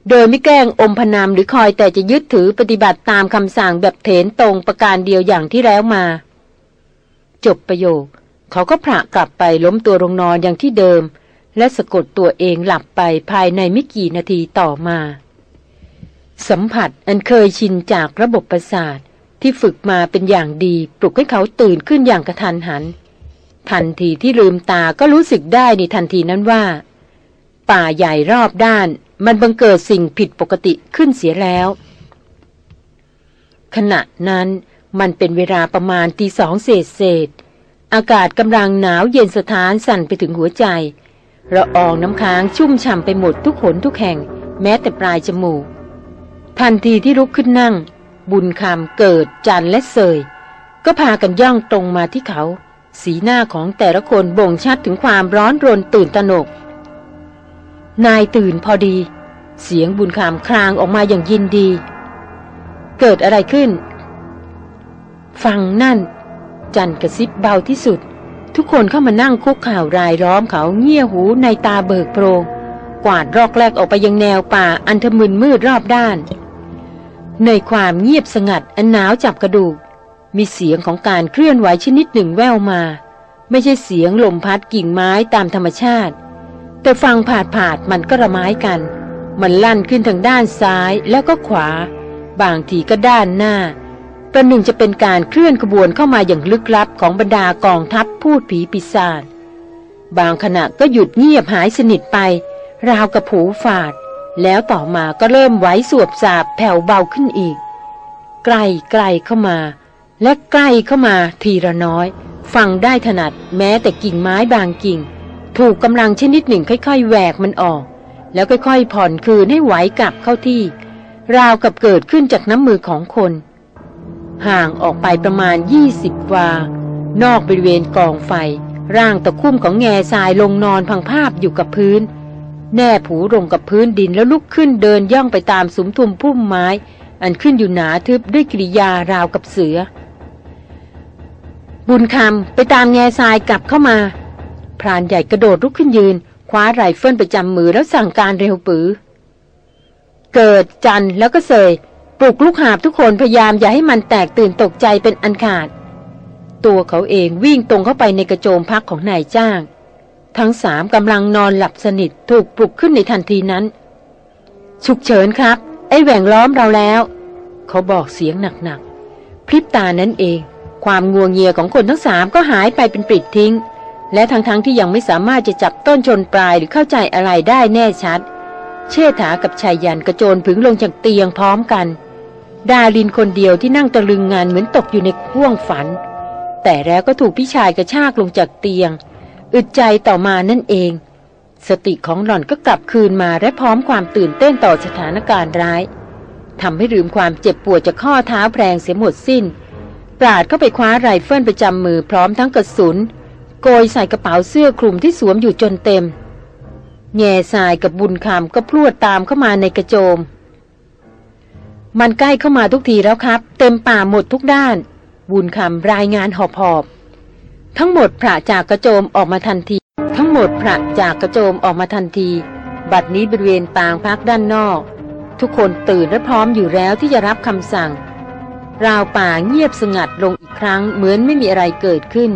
โดยไม่แกล้งอมพนามหรือคอยแต่จะยึดถือปฏิบัติตามคำสั่งแบบเถนตรงประการเดียวอย่างที่แล้วมา จบประโยค เขาก็พระกลับไปล้มตัวลงนอนอย่างที่เดิม และสะกดตัวเองหลับไปภายในไม่กี่นาทีต่อมา สัมผัสอันเคยชินจากระบบประสาทที่ฝึกมาเป็นอย่างดีปลุกให้เขาตื่นขึ้นอย่างกระทันหัน ทันทีที่ลืมตาก็รู้สึกได้ในทันทีนั้นว่า ป่าใหญ่รอบด้านมันบังเกิดสิ่งผิดปกติขึ้นเสียแล้ว ขณะนั้นมันเป็นเวลาประมาณตีสองเศษเศษ อากาศกำลังหนาวเย็นสถานสั่นไปถึงหัวใจระอองน้ำค้างชุ่มฉ่ำไปหมดทุกขนทุกแห่ง แม้แต่ปลายจมูก ทันทีที่ลุกขึ้นนั่ง บุญคำเกิดจันและเสย ก็พากันย่องตรงมาที่เขา สีหน้าของแต่ละคนบ่งชัดถึงความร้อนรนตื่นตระหนก นายตื่นพอดี เสียงบุญคำคลางออกมาอย่างยินดี เกิดอะไรขึ้น ฟังนั่น จันกระซิบเบาที่สุด ทุกคนเข้ามานั่งคุกข่าวรายล้อมเขาเงี่ยหูในตาเบิกโพรงกวาดรอกแรกออกไปยังแนวป่าอันทมึนมืดรอบด้าน ในความเงียบสงัดอันหนาวจับกระดูก มีเสียงของการเคลื่อนไหวชนิดหนึ่งแววมา ไม่ใช่เสียงลมพัดกิ่งไม้ตามธรรมชาติ แต่ฟังผาดผาดมันก็ระไม้กัน มันลั่นขึ้นทางด้านซ้ายแล้วก็ขวา บางทีก็ด้านหน้า ประหนึ่งจะเป็นการเคลื่อนขบวนเข้ามาอย่างลึกลับของบรรดากองทัพพูดผีปีศาจบางขณะก็หยุดเงียบหายสนิทไป ราวกับผูฝาด แล้วต่อมาก็เริ่มไหวสวบสาบแผ่วเบาขึ้นอีกใกล้ใกลเข้ามา และใกล้เข้ามาทีละน้อย ฟังได้ถนัดแม้แต่กิ่งไม้บางกิ่ง ถูกกำลังชนิดหนึ่งค่อยๆแหวกมันออก แล้วค่อยๆ ผ่อนคืนให้ไหวกลับเข้าที่ ราวกับเกิดขึ้นจากน้ำมือของคน ห่างออกไปประมาณยี่สิบวา นอกบริเวณกองไฟ ร่างตะคุ่มของแง่ทรายลงนอนพังภาพอยู่กับพื้น แน่ผูลงกับพื้นดินแล้วลุกขึ้นเดินย่องไปตามสุมทุมพุ่มไม้ อันขึ้นอยู่หนาทึบด้วยกิริยาราวกับเสือ บุญคำไปตามแง่ทรายกลับเข้ามา พรานใหญ่กระโดดลุกขึ้นยืน คว้าไรเฟิลประจำมือแล้วสั่งการเร็วปรื๋อ เกิดจันแล้วก็เสยปลุกลูกหาบทุกคนพยายามอย่าให้มันแตกตื่นตกใจเป็นอันขาด ตัวเขาเองวิ่งตรงเข้าไปในกระโจมพักของนายจ้าง ทั้งสามกำลังนอนหลับสนิทถูกปลุกขึ้นในทันทีนั้น ฉุกเฉินครับ ไอ้แหว่งล้อมเราแล้ว เขาบอกเสียงหนักๆพริบตานั้นเอง ความงัวงเงียของคนทั้งสามก็หายไปเป็นปลิดทิ้ง และทั้งๆทที่ยังไม่สามารถจะจับต้นชนปลายหรือเข้าใจอะไรได้แน่ชัด เชษฐากับชายยันกระโจนผึงลงจากเตียงพร้อมกัน ดาลินคนเดียวที่นั่งตะลึงงานเหมือนตกอยู่ในห่วงฝัน แต่แล้วก็ถูกพี่ชายกระชากลงจากเตียง อึดใจต่อมานั่นเอง สติของหล่อนก็กลับคืนมาและพร้อมความตื่นเต้นต่อสถานการณ์ร้ายทำให้ลืมความเจ็บปวดจากข้อเท้าแพลงเสียหมดสิ้น ปราดเข้าไปคว้าไรเฟิลประจำมือพร้อมทั้งกระสุน โกยใส่กระเป๋าเสื้อคลุมที่สวมอยู่จนเต็ม แง่ทรายกับบุญคำก็พรวดตามเข้ามาในกระโจม มันใกล้เข้ามาทุกทีแล้วครับ เต็มป่าหมดทุกด้าน บุญคำรายงานหอบหอบ ทั้งหมดผละจากกระโจมออกมาทันที ทั้งหมดผละจากกระโจมออกมาทันที บัดนี้บริเวณปางพักด้านนอก ทุกคนตื่นและพร้อมอยู่แล้วที่จะรับคำสั่ง ราวป่าเงียบสงัดลงอีกครั้งเหมือนไม่มีอะไรเกิดขึ้น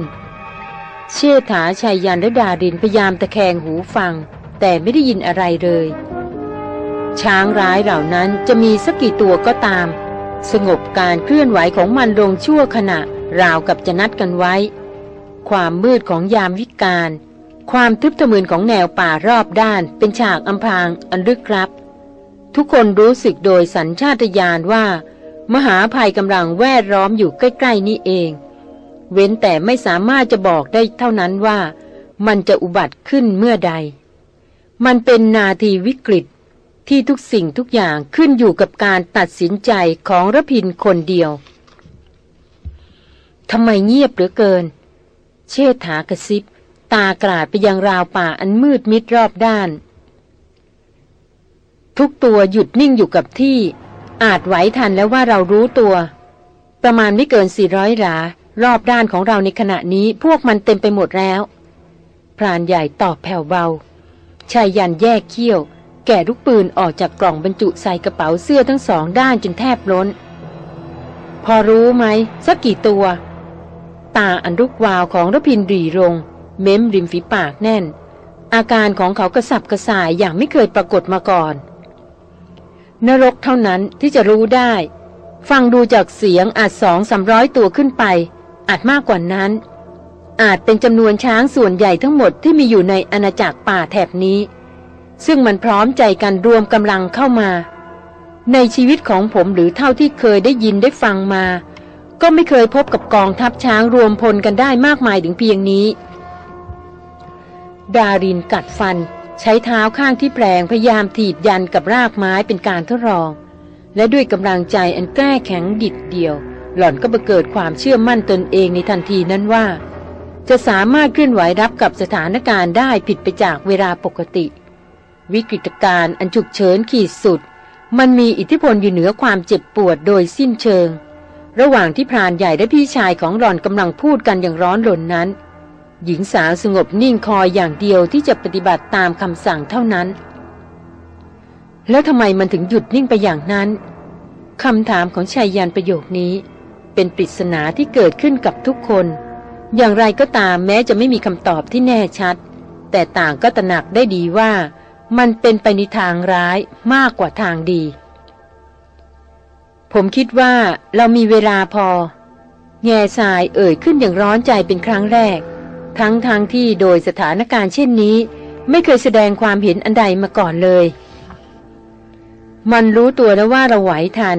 เชษฐาชายยันและดาดินพยายามตะแคงหูฟัง แต่ไม่ได้ยินอะไรเลย ช้างร้ายเหล่านั้นจะมีสักกี่ตัวก็ตาม สงบการเคลื่อนไหวของมันลงชั่วขณะ ราวกับจะนัดกันไว้ ความมืดของยามวิกาลความทึบทะมึนของแนวป่ารอบด้าน เป็นฉากอำพรางอันลึกลับ ทุกคนรู้สึกโดยสัญชาตญาณว่า มหาภัยกำลังแวดล้อมอยู่ใกล้ๆนี้เอง เว้นแต่ไม่สามารถจะบอกได้เท่านั้นว่า มันจะอุบัติขึ้นเมื่อใด มันเป็นนาทีวิกฤตที่ทุกสิ่งทุกอย่างขึ้นอยู่กับการตัดสินใจของระพินคนเดียวทำไมเงียบเหลือเกิน เชษฐากระซิบ ตากราดไปยังราวป่าอันมืดมิดรอบด้าน ทุกตัวหยุดนิ่งอยู่กับที่ อาจไหวทันแล้วว่าเรารู้ตัว ประมาณไม่เกินสี่ร้อยหลารอบด้านของเราในขณะนี้พวกมันเต็มไปหมดแล้ว พรานใหญ่ตอบแผ่วเบาชายยันแยกเขี้ยว แก่ลูกปืนออกจากกล่องบรรจุใส่กระเป๋าเสื้อทั้งสองด้านจนแทบล้น พอรู้ไหมสักกี่ตัว ตาอันรุกวาวของรพินรีรง เม้มริมฝีปากแน่น อาการของเขากระสับกระส่ายอย่างไม่เคยปรากฏมาก่อน นรกเท่านั้นที่จะรู้ได้ ฟังดูจากเสียงอาจสองสามร้อยตัวขึ้นไป อาจมากกว่านั้น อาจเป็นจำนวนช้างส่วนใหญ่ทั้งหมดที่มีอยู่ในอาณาจักรป่าแถบนี้ ซึ่งมันพร้อมใจกันรวมกำลังเข้ามา ในชีวิตของผมหรือเท่าที่เคยได้ยินได้ฟังมา ก็ไม่เคยพบกับกองทัพช้างรวมพลกันได้มากมายถึงเพียงนี้ ดารินกัดฟัน ใช้เท้าข้างที่แปลงพยายามถีบยันกับรากไม้เป็นการทดลอง และด้วยกำลังใจอันแก้แข็งดิดเดียว หล่อนก็บังเกิดความเชื่อมั่นตนเองในทันทีนั้นว่า จะสามารถเคลื่อนไหวรับกับสถานการณ์ได้ผิดไปจากเวลาปกติ วิกฤตการณ์อันฉุกเฉินขีดสุด มันมีอิทธิพลอยู่เหนือความเจ็บปวดโดยสิ้นเชิง ระหว่างที่พรานใหญ่และพี่ชายของหล่อนกำลังพูดกันอย่างร้อนรนนั้น หญิงสาวสงบนิ่งคอยอย่างเดียวที่จะปฏิบัติตามคำสั่งเท่านั้น แล้วทำไมมันถึงหยุดนิ่งไปอย่างนั้นคำถามของชายยันประโยคนี้ เป็นปริศนาที่เกิดขึ้นกับทุกคน อย่างไรก็ตามแม้จะไม่มีคำตอบที่แน่ชัด แต่ต่างก็ตระหนักได้ดีว่า มันเป็นไปในทางร้ายมากกว่าทางดี ผมคิดว่าเรามีเวลาพอ แง่ทรายเอ่ยขึ้นอย่างร้อนใจเป็นครั้งแรก ทั้งทางที่โดยสถานการณ์เช่นนี้ ไม่เคยแสดงความเห็นอันใดมาก่อนเลย มันรู้ตัวแล้วว่าเราไหวทัน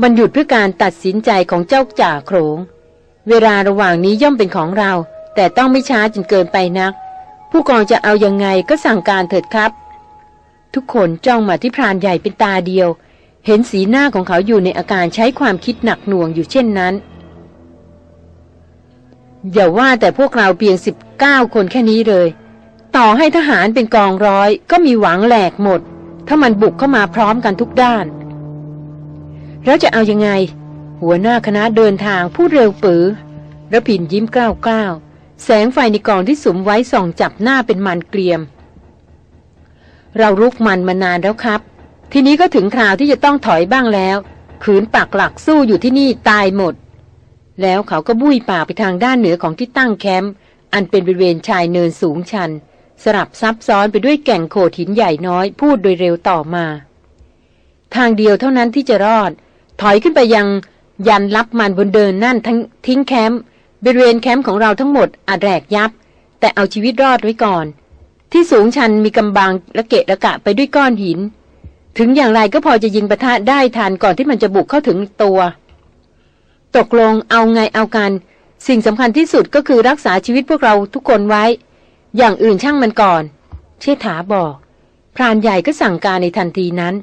มันหยุดเพื่อการตัดสินใจของเจ้าจ่าโขง เวลาระหว่างนี้ย่อมเป็นของเรา แต่ต้องไม่ช้าจนเกินไปนัก ผู้กองจะเอายังไงก็สั่งการเถิดครับ ทุกคนจ้องมาที่พรานใหญ่เป็นตาเดียว เห็นสีหน้าของเขาอยู่ในอาการใช้ความคิดหนักหน่วงอยู่เช่นนั้น อย่าว่าแต่พวกเราเพียงสิบเก้าคนแค่นี้เลย ต่อให้ทหารเป็นกองร้อยก็มีหวังแหลกหมด ถ้ามันบุกเข้ามาพร้อมกันทุกด้าน แล้วจะเอายังไง หัวหน้าคณะเดินทางพูดเร็วปือระพินยิ้มกล้าวก้าวแสงไฟในกองที่สุมไว้ส่องจับหน้าเป็นมันเกลียม เรารุกมันมานานแล้วครับ ทีนี้ก็ถึงคราวที่จะต้องถอยบ้างแล้ว ขืนปากหลักสู้อยู่ที่นี่ตายหมด แล้วเขาก็บุ้ยป่าไปทางด้านเหนือของที่ตั้งแคมป์อันเป็นบริเวณชายเนินสูงชัน สลับซับซ้อนไปด้วยแก่งโขดหินใหญ่น้อยพูดโดยเร็วต่อมา ทางเดียวเท่านั้นที่จะรอด ถอยขึ้นไปยังยันรับมันบนเดินนั่นทั้งทิ้งแคมป์บริเวณแคมป์ของเราทั้งหมดอาจแรกยับ แต่เอาชีวิตรอดไว้ก่อน ที่สูงชันมีกำบังระเกะระกะไปด้วยก้อนหิน ถึงอย่างไรก็พอจะยิงประทะได้ทันก่อนที่มันจะบุกเข้าถึงตัว ตกลงเอาไงเอากัน สิ่งสำคัญที่สุดก็คือรักษาชีวิตพวกเราทุกคนไว้ อย่างอื่นช่างมันก่อน เชษฐาบอก พรานใหญ่ก็สั่งการในทันทีนั้น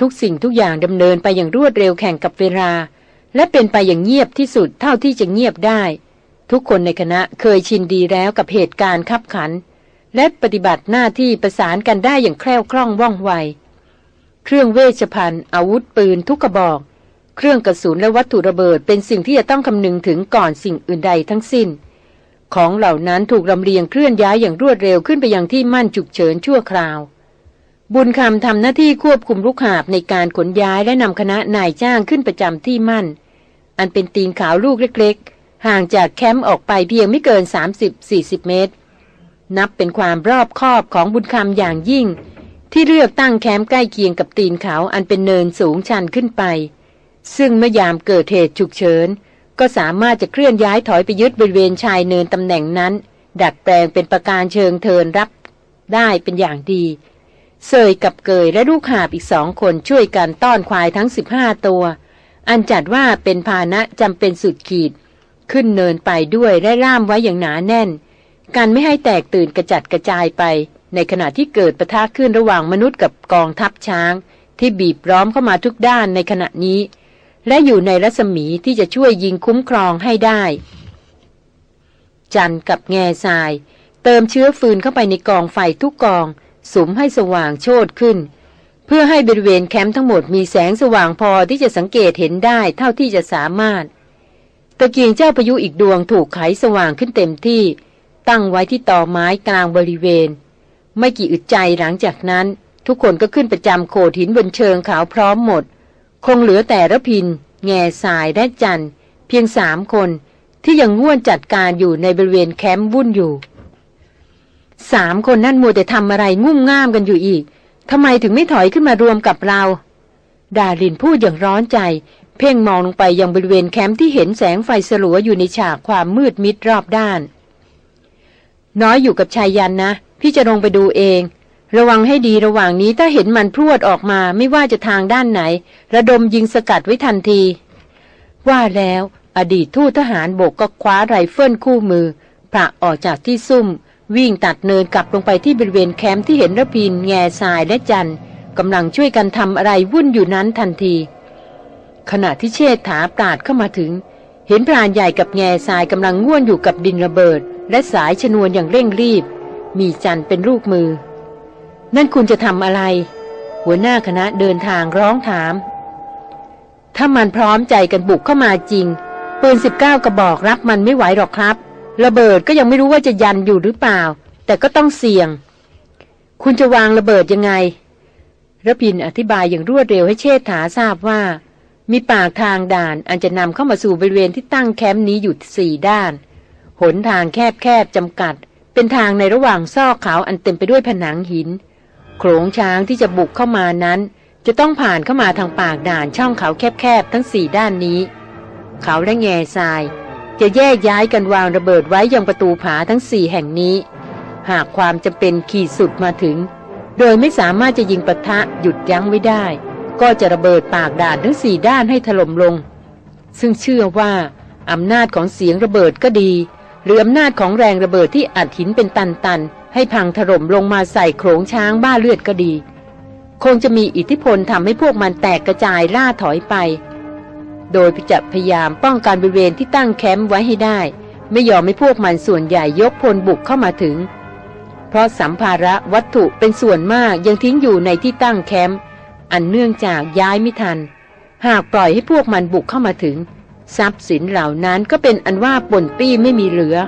ทุกสิ่งทุกอย่างดำเนินไปอย่างรวดเร็วแข่งกับเวลา และเป็นไปอย่างเงียบที่สุดเท่าที่จะเงียบได้ ทุกคนในคณะเคยชินดีแล้วกับเหตุการณ์ขับขัน และปฏิบัติหน้าที่ประสานกันได้อย่างแคล่วคล่องว่องไว เครื่องเวชภัณฑ์ อาวุธปืนทุกกระบอก เครื่องกระสุนและวัตถุระเบิดเป็นสิ่งที่จะต้องคำนึงถึงก่อนสิ่งอื่นใดทั้งสิ้น ของเหล่านั้นถูกลำเลียงเคลื่อนย้ายอย่างรวดเร็วขึ้นไปยังที่มั่นฉุกเฉินชั่วคราว บุญคำทำหน้าที่ควบคุมลูกหาบในการขนย้ายและนำคณะนายจ้างขึ้นประจำที่มั่น อันเป็นตีนเขาลูกเล็กๆ ห่างจากแคมป์ออกไปเพียงไม่เกิน 30-40 เมตร นับเป็นความรอบคอบของบุญคำอย่างยิ่ง ที่เลือกตั้งแคมป์ใกล้เคียงกับตีนเขาอันเป็นเนินสูงชันขึ้นไป ซึ่งเมื่อยามเกิดเหตุฉุกเฉิน ก็สามารถจะเคลื่อนย้ายถอยไปยึดบริเวณชายเนินตำแหน่งนั้น ดัดแปลงเป็นประการเชิงเทินรับได้เป็นอย่างดีเสยกับเกยและลูกหาบอีกสองคนช่วยกันต้อนควายทั้ง 15 ตัว อันจัดว่าเป็นพาหนะจำเป็นสุดขีด ขึ้นเนินไปด้วยและล่ามไว้อย่างหนาแน่นการไม่ให้แตกตื่นกระจัดกระจายไป ในขณะที่เกิดประทะขึ้นระหว่างมนุษย์กับกองทัพช้าง ที่บีบร้อมเข้ามาทุกด้านในขณะนี้ และอยู่ในรัศมีที่จะช่วยยิงคุ้มครองให้ได้ จันกับแง่ทราย เติมเชื้อฟืนเข้าไปในกองไฟทุกกองสุมให้สว่างโชดขึ้น เพื่อให้บริเวณแคมป์ทั้งหมดมีแสงสว่างพอที่จะสังเกตเห็นได้เท่าที่จะสามารถตะเกียงเจ้าพายุอีกดวงถูกไขสว่างขึ้นเต็มที่ ตั้งไว้ที่ต่อไม้กลางบริเวณ ไม่กี่อึดใจหลังจากนั้น ทุกคนก็ขึ้นประจำโขดหินบนเชิงเขาพร้อมหมด คงเหลือแต่ระพิน แง่สายและจัน เพียงสามคน ที่ยังง่วนจัดการอยู่ในบริเวณแคมป์วุ่นอยู่สามคนนั่นมัวแต่ทำอะไรงุ่มง่ามกันอยู่อีกทำไมถึงไม่ถอยขึ้นมารวมกับเรา ดารินพูดอย่างร้อนใจ เพ่งมองลงไปยังบริเวณแคมป์ที่เห็นแสงไฟสลัวอยู่ในฉากความมืดมิดรอบด้าน น้อยอยู่กับไชยยันต์นะ พี่จะลงไปดูเอง ระวังให้ดีระหว่างนี้ถ้าเห็นมันพรวดออกมาไม่ว่าจะทางด้านไหน ระดมยิงสกัดไว้ทันที ว่าแล้ว อดีตทูตทหารบกก็คว้าไรเฟิลคู่มือผละออกจากที่ซุ่ม วิ่งตัดเนินกลับลงไปที่บริเวณแคมป์ที่เห็นรพินทร์ แงซายและจันกำลังช่วยกันทำอะไรวุ่นอยู่นั้นทันที ขณะที่เชษฐาปราดเข้ามาถึง เห็นพรานใหญ่กับแง่ทรายกำลังง่วนอยู่กับดินระเบิด และสายชนวนอย่างเร่งรีบ มีจันเป็นลูกมือ นั่นคุณจะทำอะไร หัวหน้าคณะเดินทางร้องถาม ถ้ามันพร้อมใจกันบุกเข้ามาจริง ปืนสิบเก้ากระบอกรับมันไม่ไหวหรอกครับ ระเบิดก็ยังไม่รู้ว่าจะยันอยู่หรือเปล่า แต่ก็ต้องเสี่ยง คุณจะวางระเบิดยังไงระพินอธิบายอย่างรวดเร็วให้เชษฐาทราบว่า มีปากทางด่านอันจะนำเข้ามาสู่บริเวณที่ตั้งแคมป์นี้อยู่สี่ด้าน หนทางแคบๆจำกัด เป็นทางในระหว่างซอกเขาอันเต็มไปด้วยผนังหิน โขลงช้างที่จะบุกเข้ามานั้น จะต้องผ่านเข้ามาทางปากด่านช่องเขาแคบๆทั้งสี่ด้านนี้ เขาและแง่ทราย จะแยกย้ายกันวางระเบิดไว้ยังประตูผาทั้งสี่แห่งนี้ หากความจำเป็นขีดสุดมาถึง โดยไม่สามารถจะยิงปะทะหยุดยั้งไว้ได้ ก็จะระเบิดปากด่านทั้งสี่ด้านให้ถล่มลง ซึ่งเชื่อว่าอำนาจของเสียงระเบิดก็ดี หรืออำนาจของแรงระเบิดที่อัดหินเป็นตันๆ ให้พังถล่มลงมาใส่โขงช้างบ้าเลือดก็ดี คงจะมีอิทธิพลทำให้พวกมันแตกกระจายล่าถอยไป โดยจะพยายามป้องกันบริเวณที่ตั้งแคมป์ไว้ให้ได้ ไม่ยอมให้พวกมันส่วนใหญ่ยกพลบุกเข้ามาถึง เพราะสัมภาระวัตถุเป็นส่วนมากยังทิ้งอยู่ในที่ตั้งแคมป์อันเนื่องจากย้ายไม่ทัน หากปล่อยให้พวกมันบุกเข้ามาถึง ทรัพย์สินเหล่านั้นก็เป็นอันว่าปนปี้ไม่มีเหลือ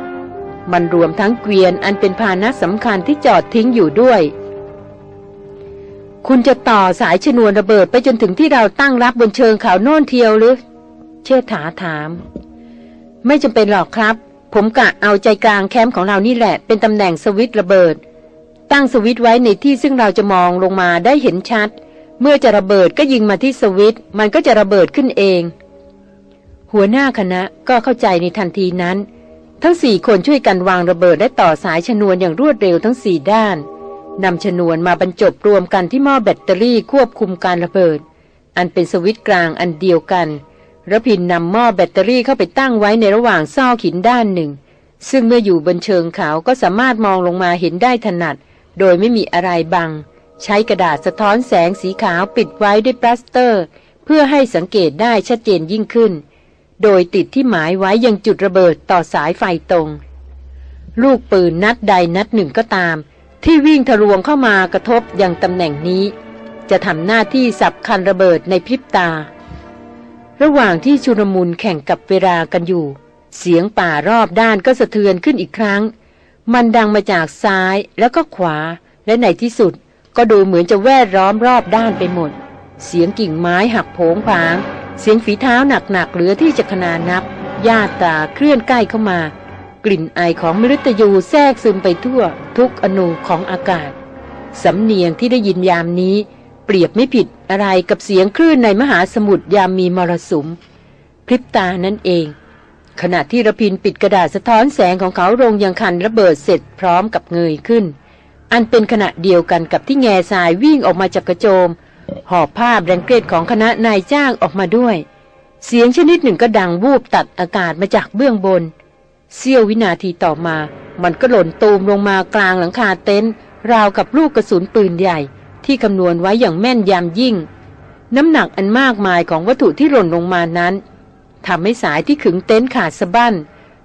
มันรวมทั้งเกวียนอันเป็นพาหนะสำคัญที่จอดทิ้งอยู่ด้วย คุณจะต่อสายชนวนระเบิดไปจนถึงที่เราตั้งรับบนเชิงเขาโน่นเทียวหรือ เชษฐาถาม ไม่จำเป็นหรอกครับ ผมกะเอาใจกลางแคมป์ของเรานี่แหละ เป็นตำแหน่งสวิตระเบิด ตั้งสวิตไว้ในที่ซึ่งเราจะมองลงมาได้เห็นชัด เมื่อจะระเบิดก็ยิงมาที่สวิตมันก็จะระเบิดขึ้นเอง หัวหน้าคณะก็เข้าใจในทันทีนั้น ทั้งสี่คนช่วยกันวางระเบิดและต่อสายชนวนอย่างรวดเร็วทั้งสี่ด้านนำชนวนมาบรรจบรวมกันที่หม้อแบตเตอรี่ควบคุมการระเบิด อันเป็นสวิตช์กลางอันเดียวกันรพินทร์นำหม้อแบตเตอรี่เข้าไปตั้งไว้ในระหว่างซอกหินด้านหนึ่ง ซึ่งเมื่ออยู่บนเชิงเขาก็สามารถมองลงมาเห็นได้ถนัด โดยไม่มีอะไรบัง ใช้กระดาษสะท้อนแสงสีขาวปิดไว้ด้วยปลาสเตอร์ เพื่อให้สังเกตได้ชัดเจนยิ่งขึ้น โดยปิดที่หมายไว้ยังจุดระเบิดต่อสายไฟตรง ลูกปืนนัดใดนัดหนึ่งก็ตาม ที่วิ่งทะลวงเข้ามากระทบยังตำแหน่งนี้ จะทำหน้าที่สับคันระเบิดในพริบตา ระหว่างที่ชุรมุนแข่งกับเวลากันอยู่ เสียงป่ารอบด้านก็สะเทือนขึ้นอีกครั้ง มันดังมาจากซ้ายแล้วก็ขวาและในที่สุดก็ดูเหมือนจะแวดล้อมรอบด้านไปหมด เสียงกิ่งไม้หักโผงผาง เสียงฝีเท้าหนักๆเหลือที่จะขนานับญาตาเคลื่อนใกล้เข้ามา กลิ่นไอของมฤตยูแทรกซึมไปทั่ว ทุกอนูของอากาศ สำเนียงที่ได้ยินยามนี้ เปรียบไม่ผิดอะไรกับเสียงคลื่นในมหาสมุทรยามมีมรสุม พริบตานั่นเอง ขณะที่ระพินปิดกระดาษสะท้อนแสงของเขาลงยังคันระเบิดเสร็จพร้อมกับเงยขึ้น อันเป็นขณะเดียวกันกับที่แง่ทรายวิ่งออกมาจากกระโจม หอบภาพแรงเกรดของคณะนายจ้างออกมาด้วย เสียงชนิดหนึ่งก็ดังวูบตัดอากาศมาจากเบื้องบน เสี้ยววินาทีต่อมา มันก็หล่นตูมลงมากลางหลังคาเต็นท์ราวกับลูกกระสุนปืนใหญ่ ที่คำนวณไว้อย่างแม่นยำยิ่ง น้ำหนักอันมากมายของวัตถุที่หล่นลงมานั้นทำให้สายที่ขึงเต็นท์ขาดสะบั้น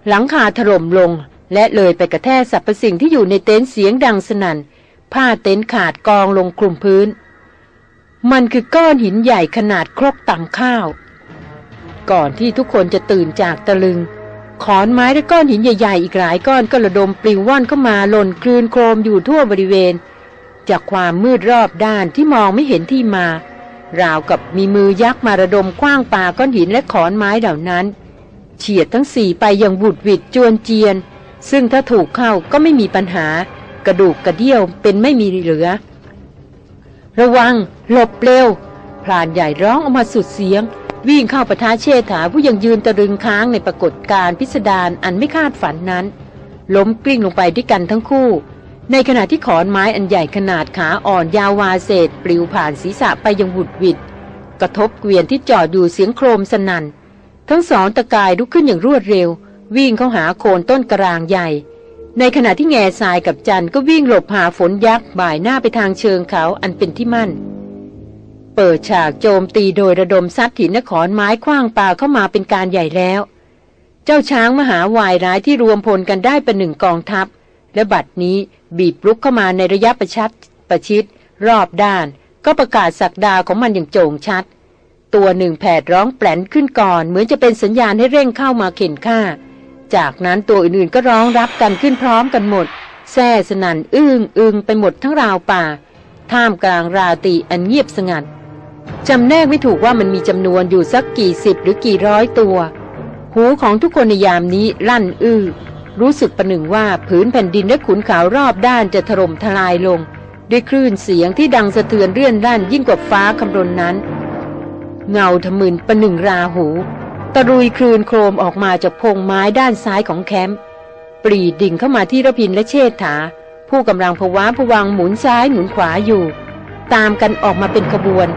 หลังคาถล่มลง และเลยไปกระแทกสรรพสิ่งที่อยู่ในเต็นท์เสียงดังสนัน่นผ้าเต็นท์ขาดกองลงคลุมพื้น มันคือก้อนหินใหญ่ขนาดครกตำข้าว ก่อนที่ทุกคนจะตื่นจากตะลึง ขอนไม้และก้อนหินใหญ่ๆ อีกหลายก้อนก็ระดมปลิวว่อนเข้ามาหล่นคลืนโครมอยู่ทั่วบริเวณ จากความมืดรอบด้านที่มองไม่เห็นที่มา ราวกับมีมือยักษ์มาระดมคว้างปาก้อนหินและขอนไม้เหล่านั้น เฉียดทั้งสี่ไปอย่างบุดวิดจวนเจียน ซึ่งถ้าถูกเข้าก็ไม่มีปัญหากระดูกกระเดี่ยวเป็นไม่มีเหลือ ระวัง หลบเร็วพรานใหญ่ร้องออกมาสุดเสียง วิ่งเข้าประท้าเชษฐาผู้ยังยืนตะลึงค้างในปรากฏการพิสดารอันไม่คาดฝันนั้น ล้มกลิ้งลงไปด้วยกันทั้งคู่ ในขณะที่ขอนไม้อันใหญ่ขนาดขาอ่อนยาววาเศษปลิวผ่านศีรษะไปยังบุดวิดกระทบเกวียนที่จอดอยู่เสียงโครมสนัน่นทั้งสองตะกายลุกขึ้นอย่างรวดเร็ว วิ่งเข้าหาโคนต้นกระรางใหญ่ ในขณะที่แง่ทรายกับจันก็วิ่งหลบหาฝนยักษ์บ่ายหน้าไปทางเชิงเขาอันเป็นที่มั่น เปิดฉากโจมตีโดยระดมซัดหินและขอนไม้คว้างปลาเข้ามาเป็นการใหญ่แล้ว เจ้าช้างมหาวายร้ายที่รวมพลกันได้เป็นหนึ่งกองทัพ และบัดนี้บีบลุกเข้ามาในระยะประชัดประชิด รอบด้าน ก็ประกาศสักดาของมันอย่างโจ่งชัด ตัวหนึ่งแผดร้องแปลนขึ้นก่อน เหมือนจะเป็นสัญญาณให้เร่งเข้ามาเข็นฆ่า จากนั้นตัวอื่นๆก็ร้องรับกันขึ้นพร้อมกันหมดแซ่สนันอึ้งอึงไปหมดทั้งราวป่า ท่ามกลางราตีอันเงียบสงัดจำแนกไม่ถูกว่ามันมีจำนวนอยู่สักกี่สิบหรือกี่ร้อยตัว หูของทุกคนในยามนี้ลั่นอื้อรู้สึกประหนึ่งว่าผืนแผ่นดินและขุนเขารอบด้านจะถล่มทลายลง ด้วยคลื่นเสียงที่ดังสะเทือนเรื่อนด้านยิ่งกว่าฟ้าคำรนนั้น เงาทะมึนประหนึ่งราหู ตะรุยคลื่นโครมออกมาจากพงไม้ด้านซ้ายของแคมป์ปรีดิ่งเข้ามาที่ระพินและเชษฐา ผู้กำลังผวาผวังหมุนซ้ายหมุนขวาอยู่ ตามกันออกมาเป็นขบวน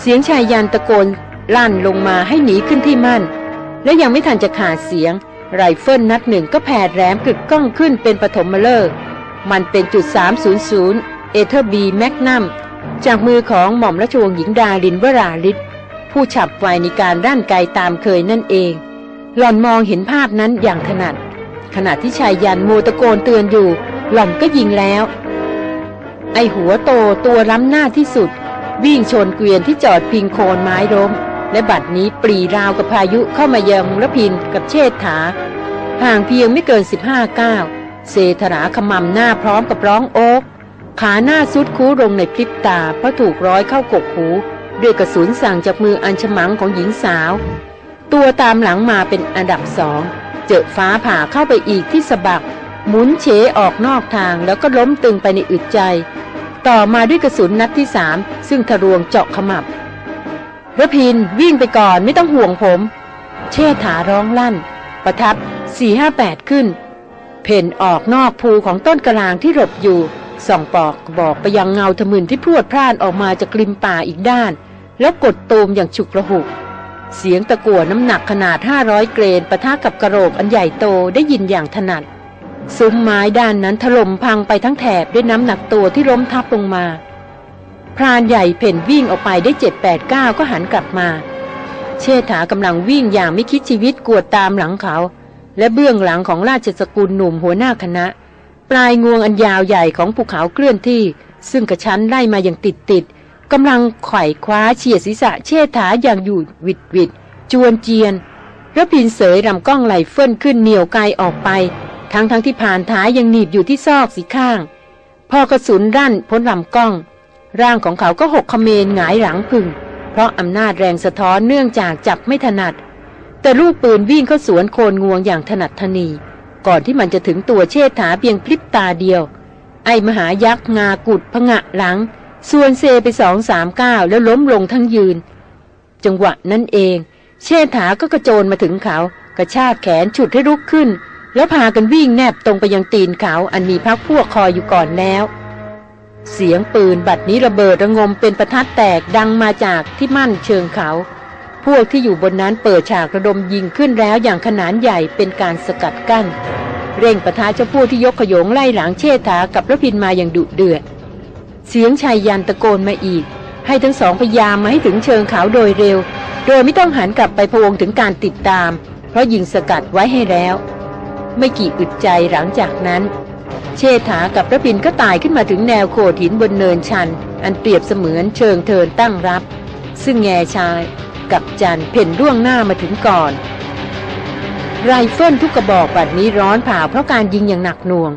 เสียงไชยยันต์ตะโกนลั่นลงมาให้หนีขึ้นที่มั่น และยังไม่ทันจะขาดเสียง ไรเฟิลนัดหนึ่งก็แผดแหลมกึกก้องขึ้นเป็นปฐมฤกษ์มันเป็นจุด 300 Weatherby แมกนัมจากมือของหม่อมราชวงศ์หญิงดารินวราฤทธิ์ ผู้ฉับไวในการร่านไกตามเคยนั่นเอง หล่อนมองเห็นภาพนั้นอย่างถนัด ขณะที่ชายยันโมตะโกนเตือนอยู่ หล่อนก็ยิงแล้ว ไอหัวโตตัวล้ำหน้าที่สุด วิ่งชนเกวียนที่จอดพิงโคนไม้ล้ม และบัดนี้ปรีราวกับพายุเข้ามายังระพินกับเชษฐา ห่างเพียงไม่เกินสิบห้าก้าวเซธราขมำหน้าพร้อมกับร้องโอ๊กขาหน้าสุดคูลงในพริบตาเพราะถูกร้อยเข้ากกหู ด้วยกระสุนสั่งจากมืออัญชมังของหญิงสาว ตัวตามหลังมาเป็นอันดับสองเจอฟ้าผ่าเข้าไปอีกที่สะบัก หมุนเฉออกนอกทางแล้วก็ล้มตึงไปในอึดใจ ต่อมาด้วยกระสุนนัดที่สามซึ่งทะลวงเจาะขมับระพินวิ่งไปก่อนไม่ต้องห่วงผม เชษฐาร้องลั่น ประทับสี่ห้าแปดขึ้น เพ่นออกนอกภูของต้นกระลางที่หลบอยู่ ส่องปอกบอกไปยังเงาทะมึนที่พรวดพร่านออกมาจากกลิมป่าอีกด้าน แล้วกดตูมอย่างฉุกระหุก เสียงตะกั่วน้ำหนักขนาด 500 เกรนปะทะกับกระโหลกอันใหญ่โตได้ยินอย่างถนัดซุ้มไม้ด้านนั้นถล่มพังไปทั้งแถบด้วยน้ำหนักตัวที่ล้มทับลงมา พรานใหญ่เพ่นวิ่งออกไปได้เจ็ดแปดก้าก็หันกลับมา เชษฐากำลังวิ่งอย่างไม่คิดชีวิตกวดตามหลังเขา และเบื้องหลังของราชสกุลหนุ่มหัวหน้าคณะ ปลายงวงอันยาวใหญ่ของภูเขาเคลื่อนที่ ซึ่งกระชั้นไล่มาอย่างติดติดกำลังไขว่คว้าเฉียดศีรษะเชษฐาอย่างอยู่วิดวิดจวนเจียนระพินเสยลำกล้องไหลเฟิ่นขึ้นเหนียวไกลออกไป ทั้งทั้งที่ผ่านท้ายยังหนีบอยู่ที่ซอกสีข้าง พอกระสุนรั่นพ้นลำกล้อง ร่างของเขาก็หกขเมนหงายหลังพึ่งเพราะอำนาจแรงสะท้อนเนื่องจากจับไม่ถนัด แต่ลูกปืนวิ่งเข้าสวนโคนงวงอย่างถนัดทนี ก่อนที่มันจะถึงตัวเชษฐาเพียงพริบตาเดียว ไอ้มหายักษ์งากุดพงะหลัง ส่วนเซไปสองสามก้าวแล้วล้มลงทั้งยืน จังหวะนั้นเอง เชษฐาก็กระโจนมาถึงเขา กระชากแขนฉุดให้ลุกขึ้น แล้วพากันวิ่งแนบตรงไปยังตีนเขาอันมีพักพวกคอยอยู่ก่อนแล้ว เสียงปืนบัดนี้ระเบิดระงมเป็นประทัดแตกดังมาจากที่มั่นเชิงเขา พวกที่อยู่บนนั้นเปิดฉากระดมยิงขึ้นแล้วอย่างขนานใหญ่เป็นการสกัดกั้น เร่งประทะเจ้าพวกที่ยกขยงไล่หลังเชษฐากับระพินมาอย่างดุเดือด เสียงชายยันตะโกนมาอีก ให้ทั้งสองพยายามมาให้ถึงเชิงเขาโดยเร็ว โดยไม่ต้องหันกลับไปพวงถึงการติดตาม เพราะยิงสกัดไว้ให้แล้ว ไม่กี่อึดใจหลังจากนั้น เชษฐากับระพินก็ตายขึ้นมาถึงแนวโขดหินบนเนินชัน อันเปรียบเสมือนเชิงเทินตั้งรับ ซึ่งแง่ชาย กับจันเพ่นร่วงหน้ามาถึงก่อน ไรเฟิลทุกกระบอกบัดนี้ร้อนเผาเพราะการยิงอย่างหนักหน่วง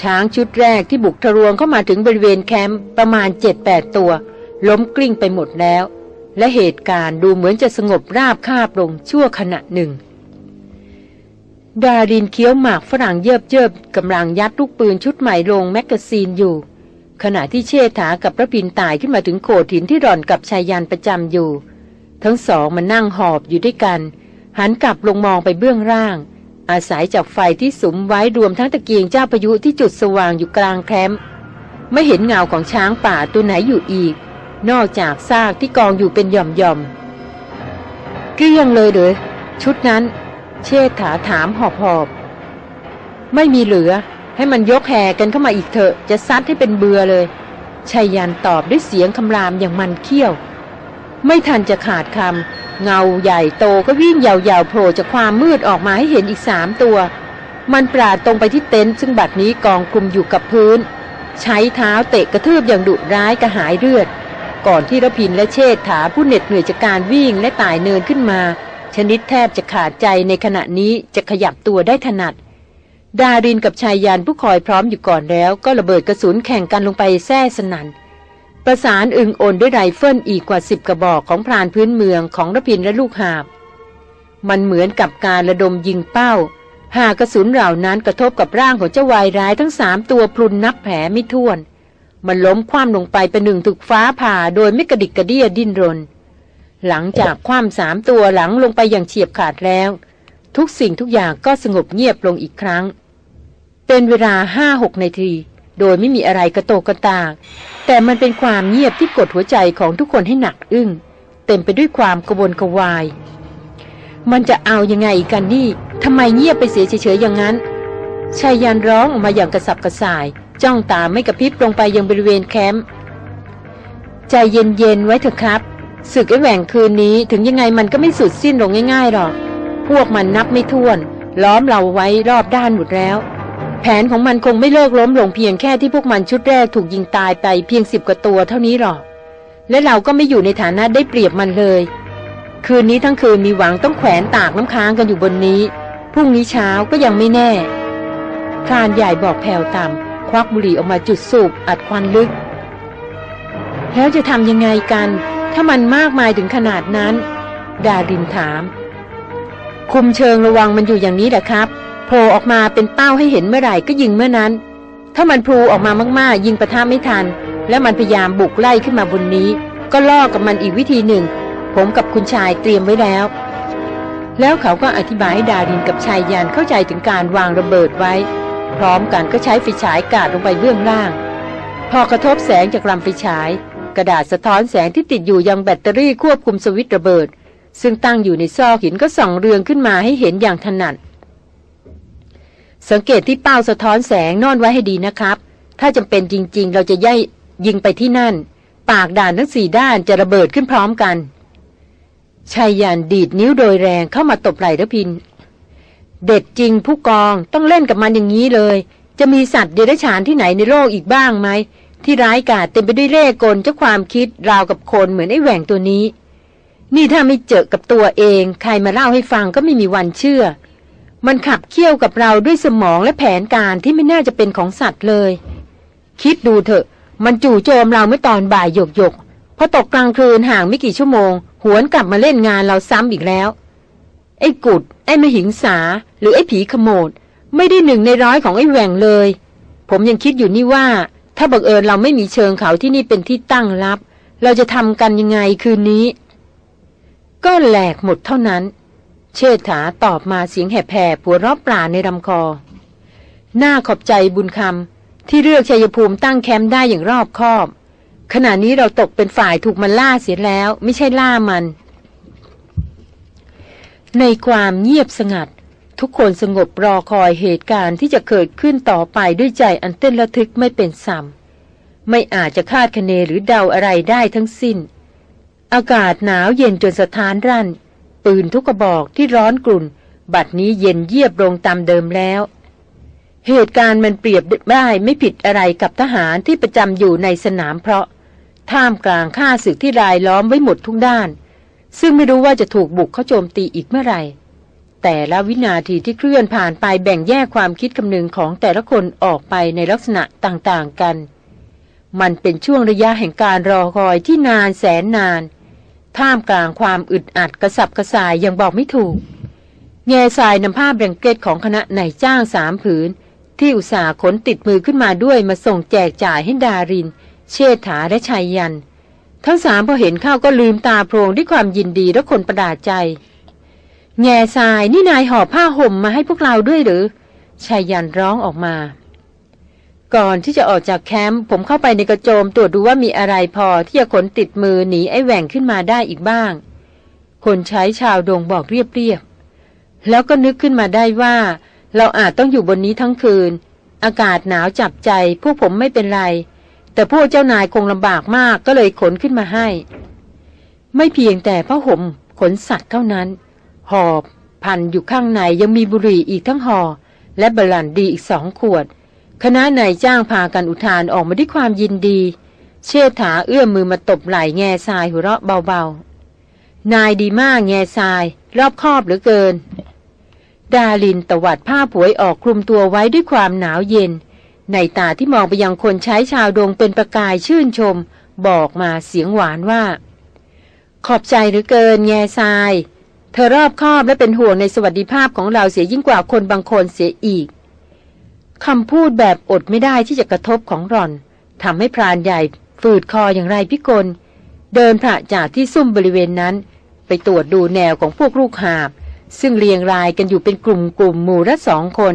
ช้างชุดแรกที่บุกทะลวงเข้ามาถึงบริเวณแคมป์ประมาณ 7-8 ตัว ล้มกลิ้งไปหมดแล้ว และเหตุการณ์ดูเหมือนจะสงบราบคาบลงชั่วขณะหนึ่ง ดารินเคี้ยวหมากฝรั่งเยิบเยิบกำลังยัดลูกปืนชุดใหม่ลงแมกกาซีนอยู่ขณะที่เชษฐากับรพินทร์ไต่ขึ้นมาถึงโขดหินที่หล่อนกับไชยยันต์ประจำอยู่ ทั้งสองมานั่งหอบอยู่ด้วยกัน หันกลับลงมองไปเบื้องล่าง อาศัยจากไฟที่สุมไว้รวมทั้งตะเกียงเจ้าพายุที่จุดสว่างอยู่กลางแคมป์ไม่เห็นเงาของช้างป่าตัวไหนอยู่อีก นอกจากซากที่กองอยู่เป็นหย่อมๆเกลี้ยงเลยเด้อชุดนั้น เชษฐาถามหอบหอบๆไม่มีเหลือ ให้มันยกแห่กันเข้ามาอีกเถอะ จะซัดให้เป็นเบือเลยชายันตอบด้วยเสียงคำรามอย่างมันเขี้ยว ไม่ทันจะขาดคำเงาใหญ่โตก็วิ่งยาวๆโผล่จากความมืดออกมาให้เห็นอีกสามตัว มันปราดตรงไปที่เต็นท์ซึ่งบัดนี้กองคลุมอยู่กับพื้น ใช้เท้าเตะกระทืบอย่างดุร้ายกระหายเลือด ก่อนที่ระพินและเชษฐาผู้เหน็ดเหนื่อยจากการวิ่งและตายเนินขึ้นมา ชนิดแทบจะขาดใจในขณะนี้จะขยับตัวได้ถนัดดารินกับไชยยันต์ผู้คอยพร้อมอยู่ก่อนแล้ว ก็ระเบิดกระสุนแข่งกันลงไปแทบสนั่น ประสานอึงอลด้วยไรเฟิลอีกกว่าสิบกระบอกของพรานพื้นเมืองของรพินทร์และลูกหาบ มันเหมือนกับการระดมยิงเป้า หากกระสุนเหล่านั้นกระทบกับร่างของเจ้าวายร้ายทั้งสามตัวพรุนนับแผลไม่ถ้วน มันล้มคว่ำลงไปเป็นหนึ่งถูกฟ้าผ่าโดยไม่กระดิกกระเดี้ยดิ้นรน หลังจากคว่ำสามตัวหลังลงไปอย่างเฉียบขาดแล้ว ทุกสิ่งทุกอย่างก็สงบเงียบลงอีกครั้ง เป็นเวลาห้าหกนาที โดยไม่มีอะไรกระโตกกระตาก แต่มันเป็นความเงียบที่กดหัวใจของทุกคนให้หนักอึ้ง เต็มไปด้วยความกระวนกระวาย มันจะเอายังไงกันนี่ทำไมเงียบไปเสียเฉยๆอย่างนั้นชายยันร้องออกมาอย่างกระสับกระส่าย จ้องตาไม่กระพริบลงไปยังบริเวณแคมป์ใจเย็นๆไว้เถอะครับศึกไอ้แหว่งคืนนี้ถึงยังไงมันก็ไม่สุดสิ้นลงง่ายๆหรอก พวกมันนับไม่ถ้วน ล้อมเราไว้รอบด้านหมดแล้ว แผนของมันคงไม่เลิกล้มลงเพียงแค่ที่พวกมันชุดแรกถูกยิงตายไปเพียงสิบกว่าตัวเท่านี้หรอก และเราก็ไม่อยู่ในฐานะได้เปรียบมันเลย คืนนี้ทั้งคืนมีหวังต้องแขวนตากน้ำค้างกันอยู่บนนี้ พรุ่งนี้เช้าก็ยังไม่แน่พรานใหญ่บอกแผ่วต่ำควักบุหรี่ออกมาจุดสูบอัดควันลึก แล้วจะทำยังไงกัน ถ้ามันมากมายถึงขนาดนั้น ดาดินถาม คุมเชิงระวังมันอยู่อย่างนี้แหละครับ โผล่ออกมาเป็นเป้าให้เห็นเมื่อไหร่ก็ยิงเมื่อนั้น ถ้ามันพลูออกมามากๆ ยิงประท่าไม่ทัน แล้วมันพยายามบุกไล่ขึ้นมาบนนี้ ก็ล่อกับมันอีกวิธีหนึ่ง ผมกับคุณชายเตรียมไว้แล้ว แล้วเขาก็อธิบายให้ดารินกับชายยันเข้าใจถึงการวางระเบิดไว้ พร้อมกันก็ใช้ไฟฉายกาดลงไปเบื้องล่าง พอกระทบแสงจากลำไฟฉาย กระดาษสะท้อนแสงที่ติดอยู่ยังแบตเตอรี่ควบคุมสวิตช์ระเบิด ซึ่งตั้งอยู่ในซอกหินก็ส่องเรืองขึ้นมาให้เห็นอย่างถนัด สังเกตที่เป้าสะท้อนแสงนอนไว้ให้ดีนะครับ ถ้าจำเป็นจริง ๆ เราจะย่ยยิงไปที่นั่น ปากด่านทั้งสี่ด้านจะระเบิดขึ้นพร้อมกันชายยันดีดนิ้วโดยแรงเข้ามาตบไหล่ระพิน เด็ดจริงผู้กองต้องเล่นกับมันอย่างนี้เลย จะมีสัตว์เดรัจฉานที่ไหนในโลกอีกบ้างไหม ที่ร้ายกาจเต็มไปด้วยเร่กลเจ้าความคิดราวกับคนเหมือนไอ้แหว่งตัวนี้ นี่ถ้าไม่เจอกับตัวเอง ใครมาเล่าให้ฟังก็ไม่มีวันเชื่อ มันขับเคี่ยวกับเราด้วยสมองและแผนการที่ไม่น่าจะเป็นของสัตว์เลย คิดดูเถอะ มันจู่โจมเราเมื่อตอนบ่ายหยกหยกพอตกกลางคืนห่างไม่กี่ชั่วโมง หวนกลับมาเล่นงานเราซ้ำอีกแล้ว ไอ้กุด ไอ้มหิงสา หรือไอ้ผีขโมดไม่ได้หนึ่งในร้อยของไอ้แหว่งเลย ผมยังคิดอยู่นี่ว่า ถ้าบังเอิญเราไม่มีเชิงเขาที่นี่เป็นที่ตั้งรับ เราจะทำกันยังไงคืนนี้ ก็แหลกหมดเท่านั้น เชษฐาตอบมาเสียงแหบแผ่ผัวรอบปลาในลำคอ หน้าขอบใจบุญคำที่เลือกชัยภูมิตั้งแคมป์ได้อย่างรอบคอบ ขณะนี้เราตกเป็นฝ่ายถูกมันล่าเสียแล้ว ไม่ใช่ล่ามัน ในความเงียบสงัด ทุกคนสงบรอคอยเหตุการณ์ที่จะเกิดขึ้นต่อไปด้วยใจอันเต้นระทึกไม่เป็นซ้ำไม่อาจจะคาดคะเนหรือเดาอะไรได้ทั้งสิ้น อากาศหนาวเย็นจนสะท้านรั่น ปืนทุกกระบอกที่ร้อนกลุ่น บัดนี้เย็นเยียบลงตามเดิมแล้ว เหตุการณ์มันเปรียบได้ไม่ผิดอะไรกับทหารที่ประจำอยู่ในสนามเพราะ ท่ามกลางข้าศึกที่รายล้อมไว้หมดทุกด้าน ซึ่งไม่รู้ว่าจะถูกบุกเข้าโจมตีอีกเมื่อไหร่ แต่ละวินาทีที่เคลื่อนผ่านไปแบ่งแยกความคิดคำนึงของแต่ละคนออกไปในลักษณะต่างๆกัน มันเป็นช่วงระยะแห่งการรอคอยที่นานแสนนาน ท่ามกลางความอึดอัดกระสับกระส่ายยังบอกไม่ถูก แง่ทรายนำภาพแบงเกตของคณะนายจ้างสามผืน ที่อุตสาห์ขนติดมือขึ้นมาด้วยมาส่งแจกจ่ายให้ดาริน เชษฐาและชายยัน ทั้งสามพอเห็นเข้าก็ลืมตาโพรงด้วยความยินดีและคนประดาใจ แง่ทรายนี่นายห่อผ้าห่มมาให้พวกเราด้วยหรือชายยันร้องออกมา ก่อนที่จะออกจากแคมป์ผมเข้าไปในกระโจมตรวจดูว่ามีอะไรพอที่จะขนติดมือหนีไอ้แหว่งขึ้นมาได้อีกบ้าง คนใช้ชาวดงบอกเรียบๆ แล้วก็นึกขึ้นมาได้ว่า เราอาจต้องอยู่บนนี้ทั้งคืน อากาศหนาวจับใจพวกผมไม่เป็นไร แต่พวกเจ้านายคงลำบากมากก็เลยขนขึ้นมาให้ ไม่เพียงแต่ผ้าห่มขนสัตว์เท่านั้น หอบ พันอยู่ข้างในยังมีบุหรี่อีกทั้งหอ่อและบลันดีอีกสองขวด คณะนายจ้างพากันอุทานออกมาด้วยความยินดี เชษฐาเอื้อมมือมาตบไหล่แง่ทรายหัวเราะเบาๆ นายดีมากแง่ทราย รอบคอบเหลือเกิน ดาลินตวัดผ้าผวยออกคลุมตัวไว้ด้วยความหนาวเย็น ในตาที่มองไปยังคนใช้ชาวดงเป็นประกายชื่นชม บอกมาเสียงหวานว่า ขอบใจหรือเกินแง่ทราย เธอรอบคอบและเป็นห่วงในสวัสดิภาพของเราเสียยิ่งกว่าคนบางคนเสียอีก คำพูดแบบอดไม่ได้ที่จะกระทบของรอนทำให้พรานใหญ่ฝืดคออย่างไรพิกล เดินผ่าจากที่ซุ่มบริเวณนั้น ไปตรวจดูแนวของพวกลูกหาบ ซึ่งเรียงรายกันอยู่เป็นกลุ่มกลุ่มหมู่ละสองคน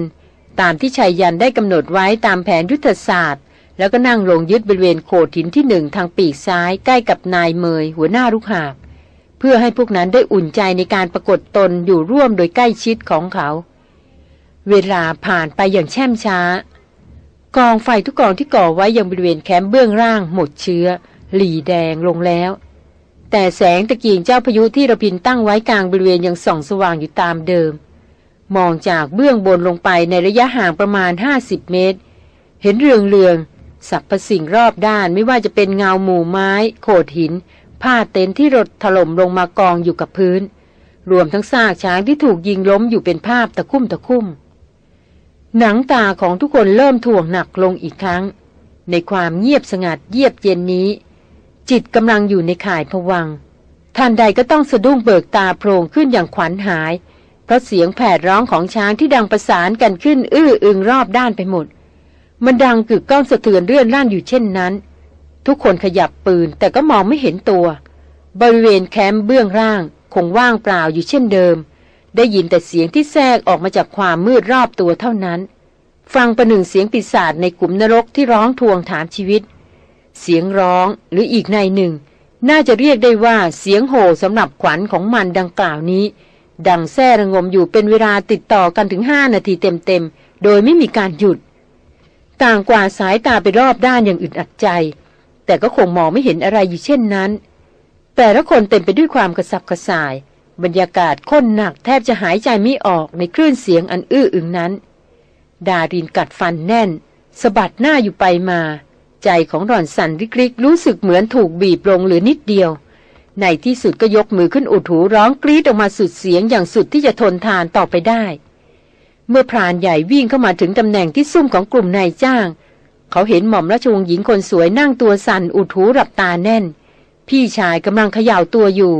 ตามที่ชายยันได้กำหนดไว้ตามแผนยุทธศาสตร์ แล้วก็นั่งลงยึดบริเวณโขดหินที่หนึ่งทางปีกซ้ายใกล้กับนายเมย หัวหน้าลูกหาบ เพื่อให้พวกนั้นได้อุ่นใจในการปรากฏตนอยู่ร่วมโดยใกล้ชิดของเขา เวลาผ่านไปอย่างแช่มช้า กองไฟทุกกองที่ก่อไว้ยังบริเวณแคมป์เบื้องล่างหมดเชื้อ หลีแดงลงแล้ว แต่แสงตะกียงเจ้าพายุที่ระพินตั้งไว้กลางบริเวณยังส่องสว่างอยู่ตามเดิม มองจากเบื้องบนลงไปในระยะห่างประมาณ 50 เมตร เห็นเรืองเรืองสับประสิ่งรอบด้านไม่ว่าจะเป็นเงาหมู่ไม้ โขดหิน ผ้าเต็นที่รถถล่มลงมากองอยู่กับพื้น รวมทั้งซากช้างที่ถูกยิงล้มอยู่เป็นภาพตะคุ่มตะคุ่ม หนังตาของทุกคนเริ่มถ่วงหนักลงอีกครั้ง ในความเงียบสงัดเยียบเย็นนี้ จิตกำลังอยู่ในข่ายผวังทันใดก็ต้องสะดุ้งเบิกตาโพลงขึ้นอย่างขวัญหาย เพราะเสียงแผดร้องของช้างที่ดังประสานกันขึ้น อื้ออึงรอบด้านไปหมด มันดังกึกก้องสะเทือนเรื่อนล่านอยู่เช่นนั้น ทุกคนขยับปืนแต่ก็มองไม่เห็นตัว บริเวณแคมป์เบื้องล่าง คงว่างเปล่าอยู่เช่นเดิม ได้ยินแต่เสียงที่แทรกออกมาจากความมืดรอบตัวเท่านั้น ฟังประหนึ่งเสียงปีศาจในกลุ่มนรกที่ร้องทวงถามชีวิต เสียงร้องหรืออีกในหนึ่ง น่าจะเรียกได้ว่าเสียงโห่สำหรับขวัญของมันดังกล่าวนี้ ดังแซ่ระงมอยู่เป็นเวลาติดต่อกันถึงห้านาทีเต็มๆโดยไม่มีการหยุด ต่างกว่าสายตาไปรอบด้านอย่างอึดอัดใจ แต่ก็คงมองไม่เห็นอะไรอยู่เช่นนั้น แต่ละคนเต็มไปด้วยความกระสับกระส่าย บรรยากาศข้นหนักแทบจะหายใจไม่ออกในคลื่นเสียงอันอื้ออึงนั้น ดารินกัดฟันแน่นสะบัดหน้าอยู่ไปมา ใจของหล่อนสั่นริกๆรู้สึกเหมือนถูกบีบลงเหลือนิดเดียว ในที่สุดก็ยกมือขึ้นอุดหูร้องกรีดออกมาสุดเสียงอย่างสุดที่จะทนทานต่อไปได้ เมื่อพรานใหญ่วิ่งเข้ามาถึงตำแหน่งที่ซุ่มของกลุ่มนายจ้าง เขาเห็นหม่อมราชวงศ์หญิงคนสวยนั่งตัวสั่นอุดหูหลับตาแน่น พี่ชายกำลังเขย่าตัวอยู่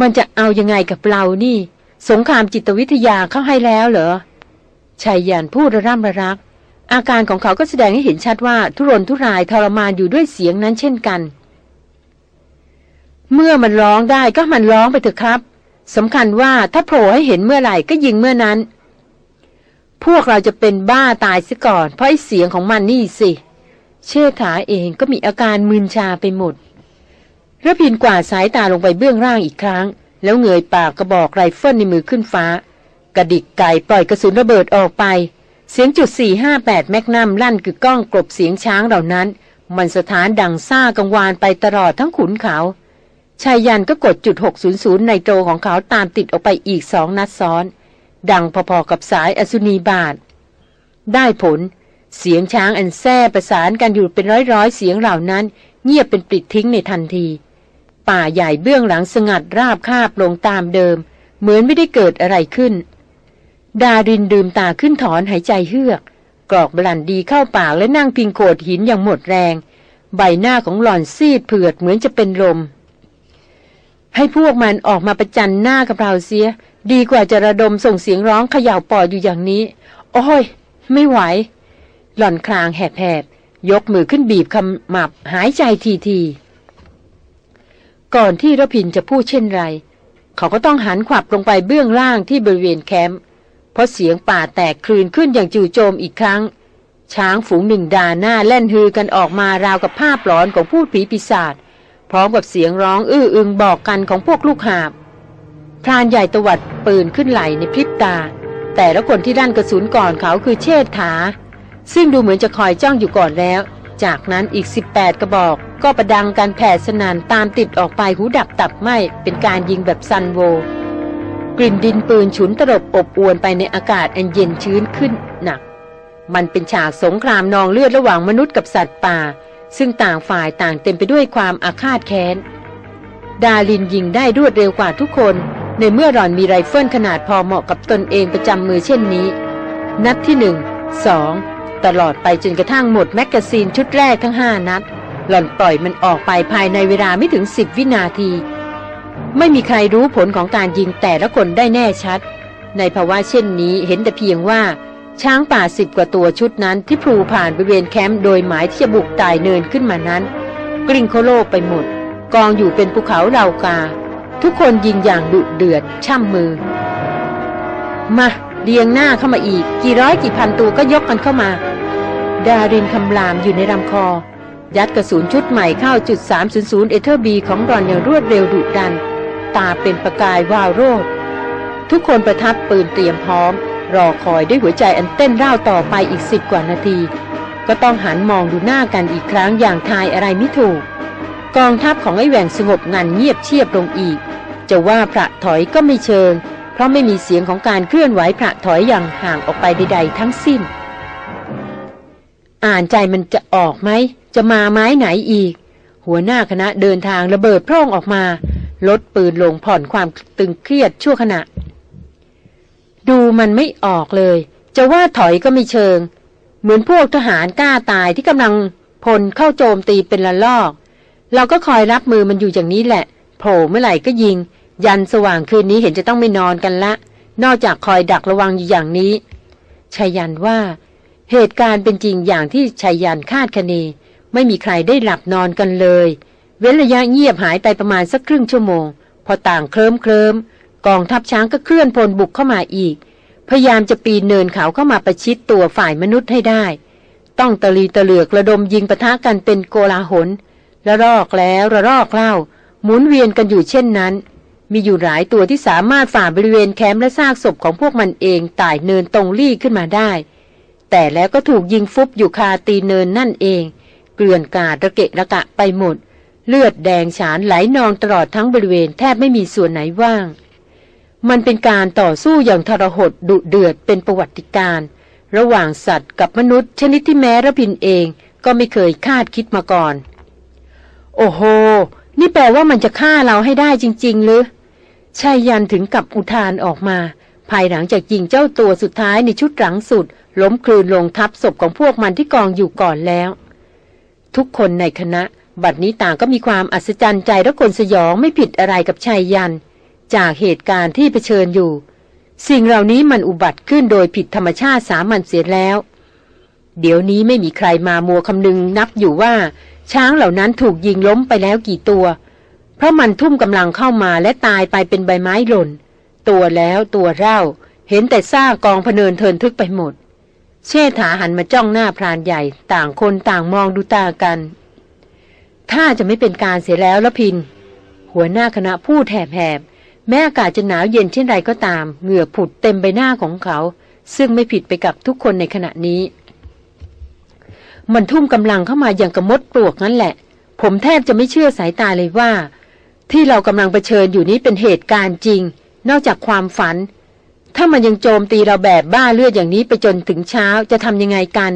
มันจะเอายังไงกับเรานี่ สงครามจิตวิทยาเข้าให้แล้วเหรอชายยันพูดระร่ำระรัก อาการของเขาก็แสดงให้เห็นชัดว่าทุรนทุรายทรมานอยู่ด้วยเสียงนั้นเช่นกัน เมื่อมันร้องได้ก็มันร้องไปเถอะครับสำคัญว่าถ้าโผล่ให้เห็นเมื่อไหร่ก็ยิงเมื่อนั้น พวกเราจะเป็นบ้าตายซะก่อน เพราะไอ้เสียงของมันนี่สิ เชษฐาเองก็มีอาการมึนชาไปหมด รพินทร์กวาดสายตาลงไปเบื้องล่างอีกครั้ง แล้วเงยปากกระบอกไรเฟิลในมือขึ้นฟ้า กระดิกไกปล่อยกระสุนระเบิดออกไป เสียงจุด 458 แมกนัมลั่นกึกก้องกลบเสียงช้างเหล่านั้น มันสะท้านดังซ่ากังวานไปตลอดทั้งขุนเขาไชยยันต์ก็กดจุด 600 ไนโตรของเขาตามติดออกไปอีกสองนัดซ้อน ดังพอๆกับสายอสุนีบาต ได้ผล เสียงช้างอันแซ่ประสานกันอยู่เป็นร้อยๆ เสียงเหล่านั้น เงียบเป็นปลิดทิ้งในทันที ป่าใหญ่เบื้องหลังสงัดราบคาบลงตามเดิม เหมือนไม่ได้เกิดอะไรขึ้น ดารินดื่มตาขึ้นถอนหายใจเฮือก กรอกบลันดีเข้าปากและนั่งพิงโขดหินอย่างหมดแรง ใบหน้าของหล่อนซีดเผือดเหมือนจะเป็นลม ให้พวกมันออกมาประจันหน้ากับเราเสีย ดีกว่าจะระดมส่งเสียงร้องเขย่าปอดอยู่อย่างนี้ โอ้ย ไม่ไหว หล่อนคลางแหบๆยกมือขึ้นบีบคำหมับหายใจทีๆ ก่อนที่ระพินจะพูดเช่นไร เขาก็ต้องหันขวับลงไปเบื้องล่างที่บริเวณแคมป์เพราะเสียงป่าแตกคลืนขึ้นอย่างจู่โจมอีกครั้ง ช้างฝูงหนึ่งดาหน้าแล่นฮือกันออกมาราวกับภาพหลอนของผู้ผีปีศาจพร้อมกับเสียงร้องอื้ออึงบอกกันของพวกลูกหาบพรานใหญ่ตวัดปืนขึ้นไหลในพริบตา แต่ละคนที่ด้านกระสุนก่อนเขาคือเชษฐา ซึ่งดูเหมือนจะคอยจ้องอยู่ก่อนแล้ว จากนั้นอีก 18 กระบอก ก็ประดังการแผ่สนานตามติดออกไปหูดับตับไหมเป็นการยิงแบบซันโว กลิ่นดินปืนฉุนตลบอบอวนไปในอากาศอันเย็นชื้นขึ้นหนัก มันเป็นฉากสงครามนองเลือดระหว่างมนุษย์กับสัตว์ป่า ซึ่งต่างฝ่ายต่างเต็มไปด้วยความอาฆาตแค้น ดารินยิงได้รวดเร็วกว่าทุกคน ในเมื่อหล่อนมีไรเฟิลขนาดพอเหมาะกับตนเองประจำมือเช่นนี้ นัดที่หนึ่งสอง ตลอดไปจนกระทั่งหมดแมกกาซีนชุดแรกทั้งห้านัด หล่อนปล่อยมันออกไปภายในเวลาไม่ถึงสิบวินาที ไม่มีใครรู้ผลของการยิงแต่ละคนได้แน่ชัด ในภาวะเช่นนี้เห็นแต่เพียงว่าช้างป่าสิบกว่าตัวชุดนั้นที่พรูผ่านบริเวณแคมป์โดยหมายที่จะบุกไต่เนินขึ้นมานั้น กลิ้งโค่โล่ไปหมด กองอยู่เป็นภูเขาเหล่ากา ทุกคนยิงอย่างดุเดือดฉ่ำมือ มา เรียงหน้าเข้ามาอีก กี่ร้อยกี่พันตัวก็ยกกันเข้ามา ดารินคำรามอยู่ในลำคอ ยัดกระสุนชุดใหม่เข้าจุด 300 Weatherby ของหล่อนอย่างรวดเร็วดุดัน ตาเป็นประกายวาวโรจน์ทุกคนประทับปืนเตรียมพร้อม รอคอยด้วยหัวใจอันเต้นเร่าต่อไปอีกสิบกว่านาที ก็ต้องหันมองดูหน้ากันอีกครั้งอย่างทายอะไรไม่ถูก กองทัพของไอ้แหว่งสงบงันเงียบเชียบลงอีก จะว่าพระถอยก็ไม่เชิง เพราะไม่มีเสียงของการเคลื่อนไหวพระถอยอย่างห่างออกไปใด ๆ ทั้งสิ้น อ่านใจมันจะออกไหม จะมาไม้ไหนอีก หัวหน้าคณะเดินทางระเบิดพร่องออกมา ลดปืนลงผ่อนความตึงเครียดชั่วขณะ ดูมันไม่ออกเลย จะว่าถอยก็ไม่เชิง เหมือนพวกทหารกล้าตายที่กำลังพลเข้าโจมตีเป็นละลอก เราก็คอยรับมือมันอยู่อย่างนี้แหละ โผล่เมื่อไหร่ก็ยิง ยันสว่างคืนนี้เห็นจะต้องไม่นอนกันละ นอกจากคอยดักระวังอยู่อย่างนี้ชายันว่า เหตุการณ์เป็นจริงอย่างที่ชายันคาดคะเน ไม่มีใครได้หลับนอนกันเลย เว้นระยะเงียบหายไปประมาณสักครึ่งชั่วโมง พอต่างเคลิ้มเคลิมกองทัพช้างก็เคลื่อนพลบุกเข้ามาอีก พยายามจะปีนเนินเขาเข้ามาประชิดตัวฝ่ายมนุษย์ให้ได้ ต้องตะลีตะเหลือกระดมยิงปะทะกันเป็นโกลาหลระรอกแล้วระรอกเล่า หมุนเวียนกันอยู่เช่นนั้น มีอยู่หลายตัวที่สามารถฝ่าบริเวณแคมป์และซากศพของพวกมันเองไต่เนินตรงลี่ขึ้นมาได้ แต่แล้วก็ถูกยิงฟุบอยู่คาตีเนินนั่นเอง เกลื่อนกาดระเกะระกะไปหมด เลือดแดงฉานไหลนองตลอดทั้งบริเวณแทบไม่มีส่วนไหนว่าง มันเป็นการต่อสู้อย่างทรหดดุเดือดเป็นประวัติการระหว่างสัตว์กับมนุษย์ชนิดที่แม้ระพินเองก็ไม่เคยคาดคิดมาก่อน โอ้โห นี่แปลว่ามันจะฆ่าเราให้ได้จริง ๆ หรือ ชายยันถึงกับอุทานออกมา ภายหลังจากยิงเจ้าตัวสุดท้ายในชุดหลังสุด ล้มคลืนลงทับศพของพวกมันที่กองอยู่ก่อนแล้ว ทุกคนในคณะ บัดนี้ต่างก็มีความอัศจรรย์ใจและคนสยองไม่ผิดอะไรกับชายยัน จากเหตุการณ์ที่เผชิญอยู่ สิ่งเหล่านี้มันอุบัติขึ้นโดยผิดธรรมชาติสามัญเสียแล้ว เดี๋ยวนี้ไม่มีใครมามัวคำนึงนับอยู่ว่า ช้างเหล่านั้นถูกยิงล้มไปแล้วกี่ตัว เพราะมันทุ่มกำลังเข้ามาและตายไปเป็นใบไม้หล่น ตัวแล้วตัวเล่า เห็นแต่ซากกองพเนินเทินทึกไปหมด เชษฐาหันมาจ้องหน้าพรานใหญ่ต่างคนต่างมองดูตากัน ถ้าจะไม่เป็นการเสียแล้วละพิน หัวหน้าคณะพูดแหบๆแม้อากาศจะหนาวเย็นเช่นไรก็ตาม เหงื่อผุดเต็มใบหน้าของเขา ซึ่งไม่ผิดไปกับทุกคนในขณะนี้ มันทุ่มกำลังเข้ามาอย่างกระมดปลวกนั่นแหละ ผมแทบจะไม่เชื่อสายตาเลยว่า ที่เรากำลังเผชิญอยู่นี้เป็นเหตุการณ์จริง นอกจากความฝัน ถ้ามันยังโจมตีเราแบบบ้าเลือดอย่างนี้ไปจนถึงเช้าจะทำยังไงกัน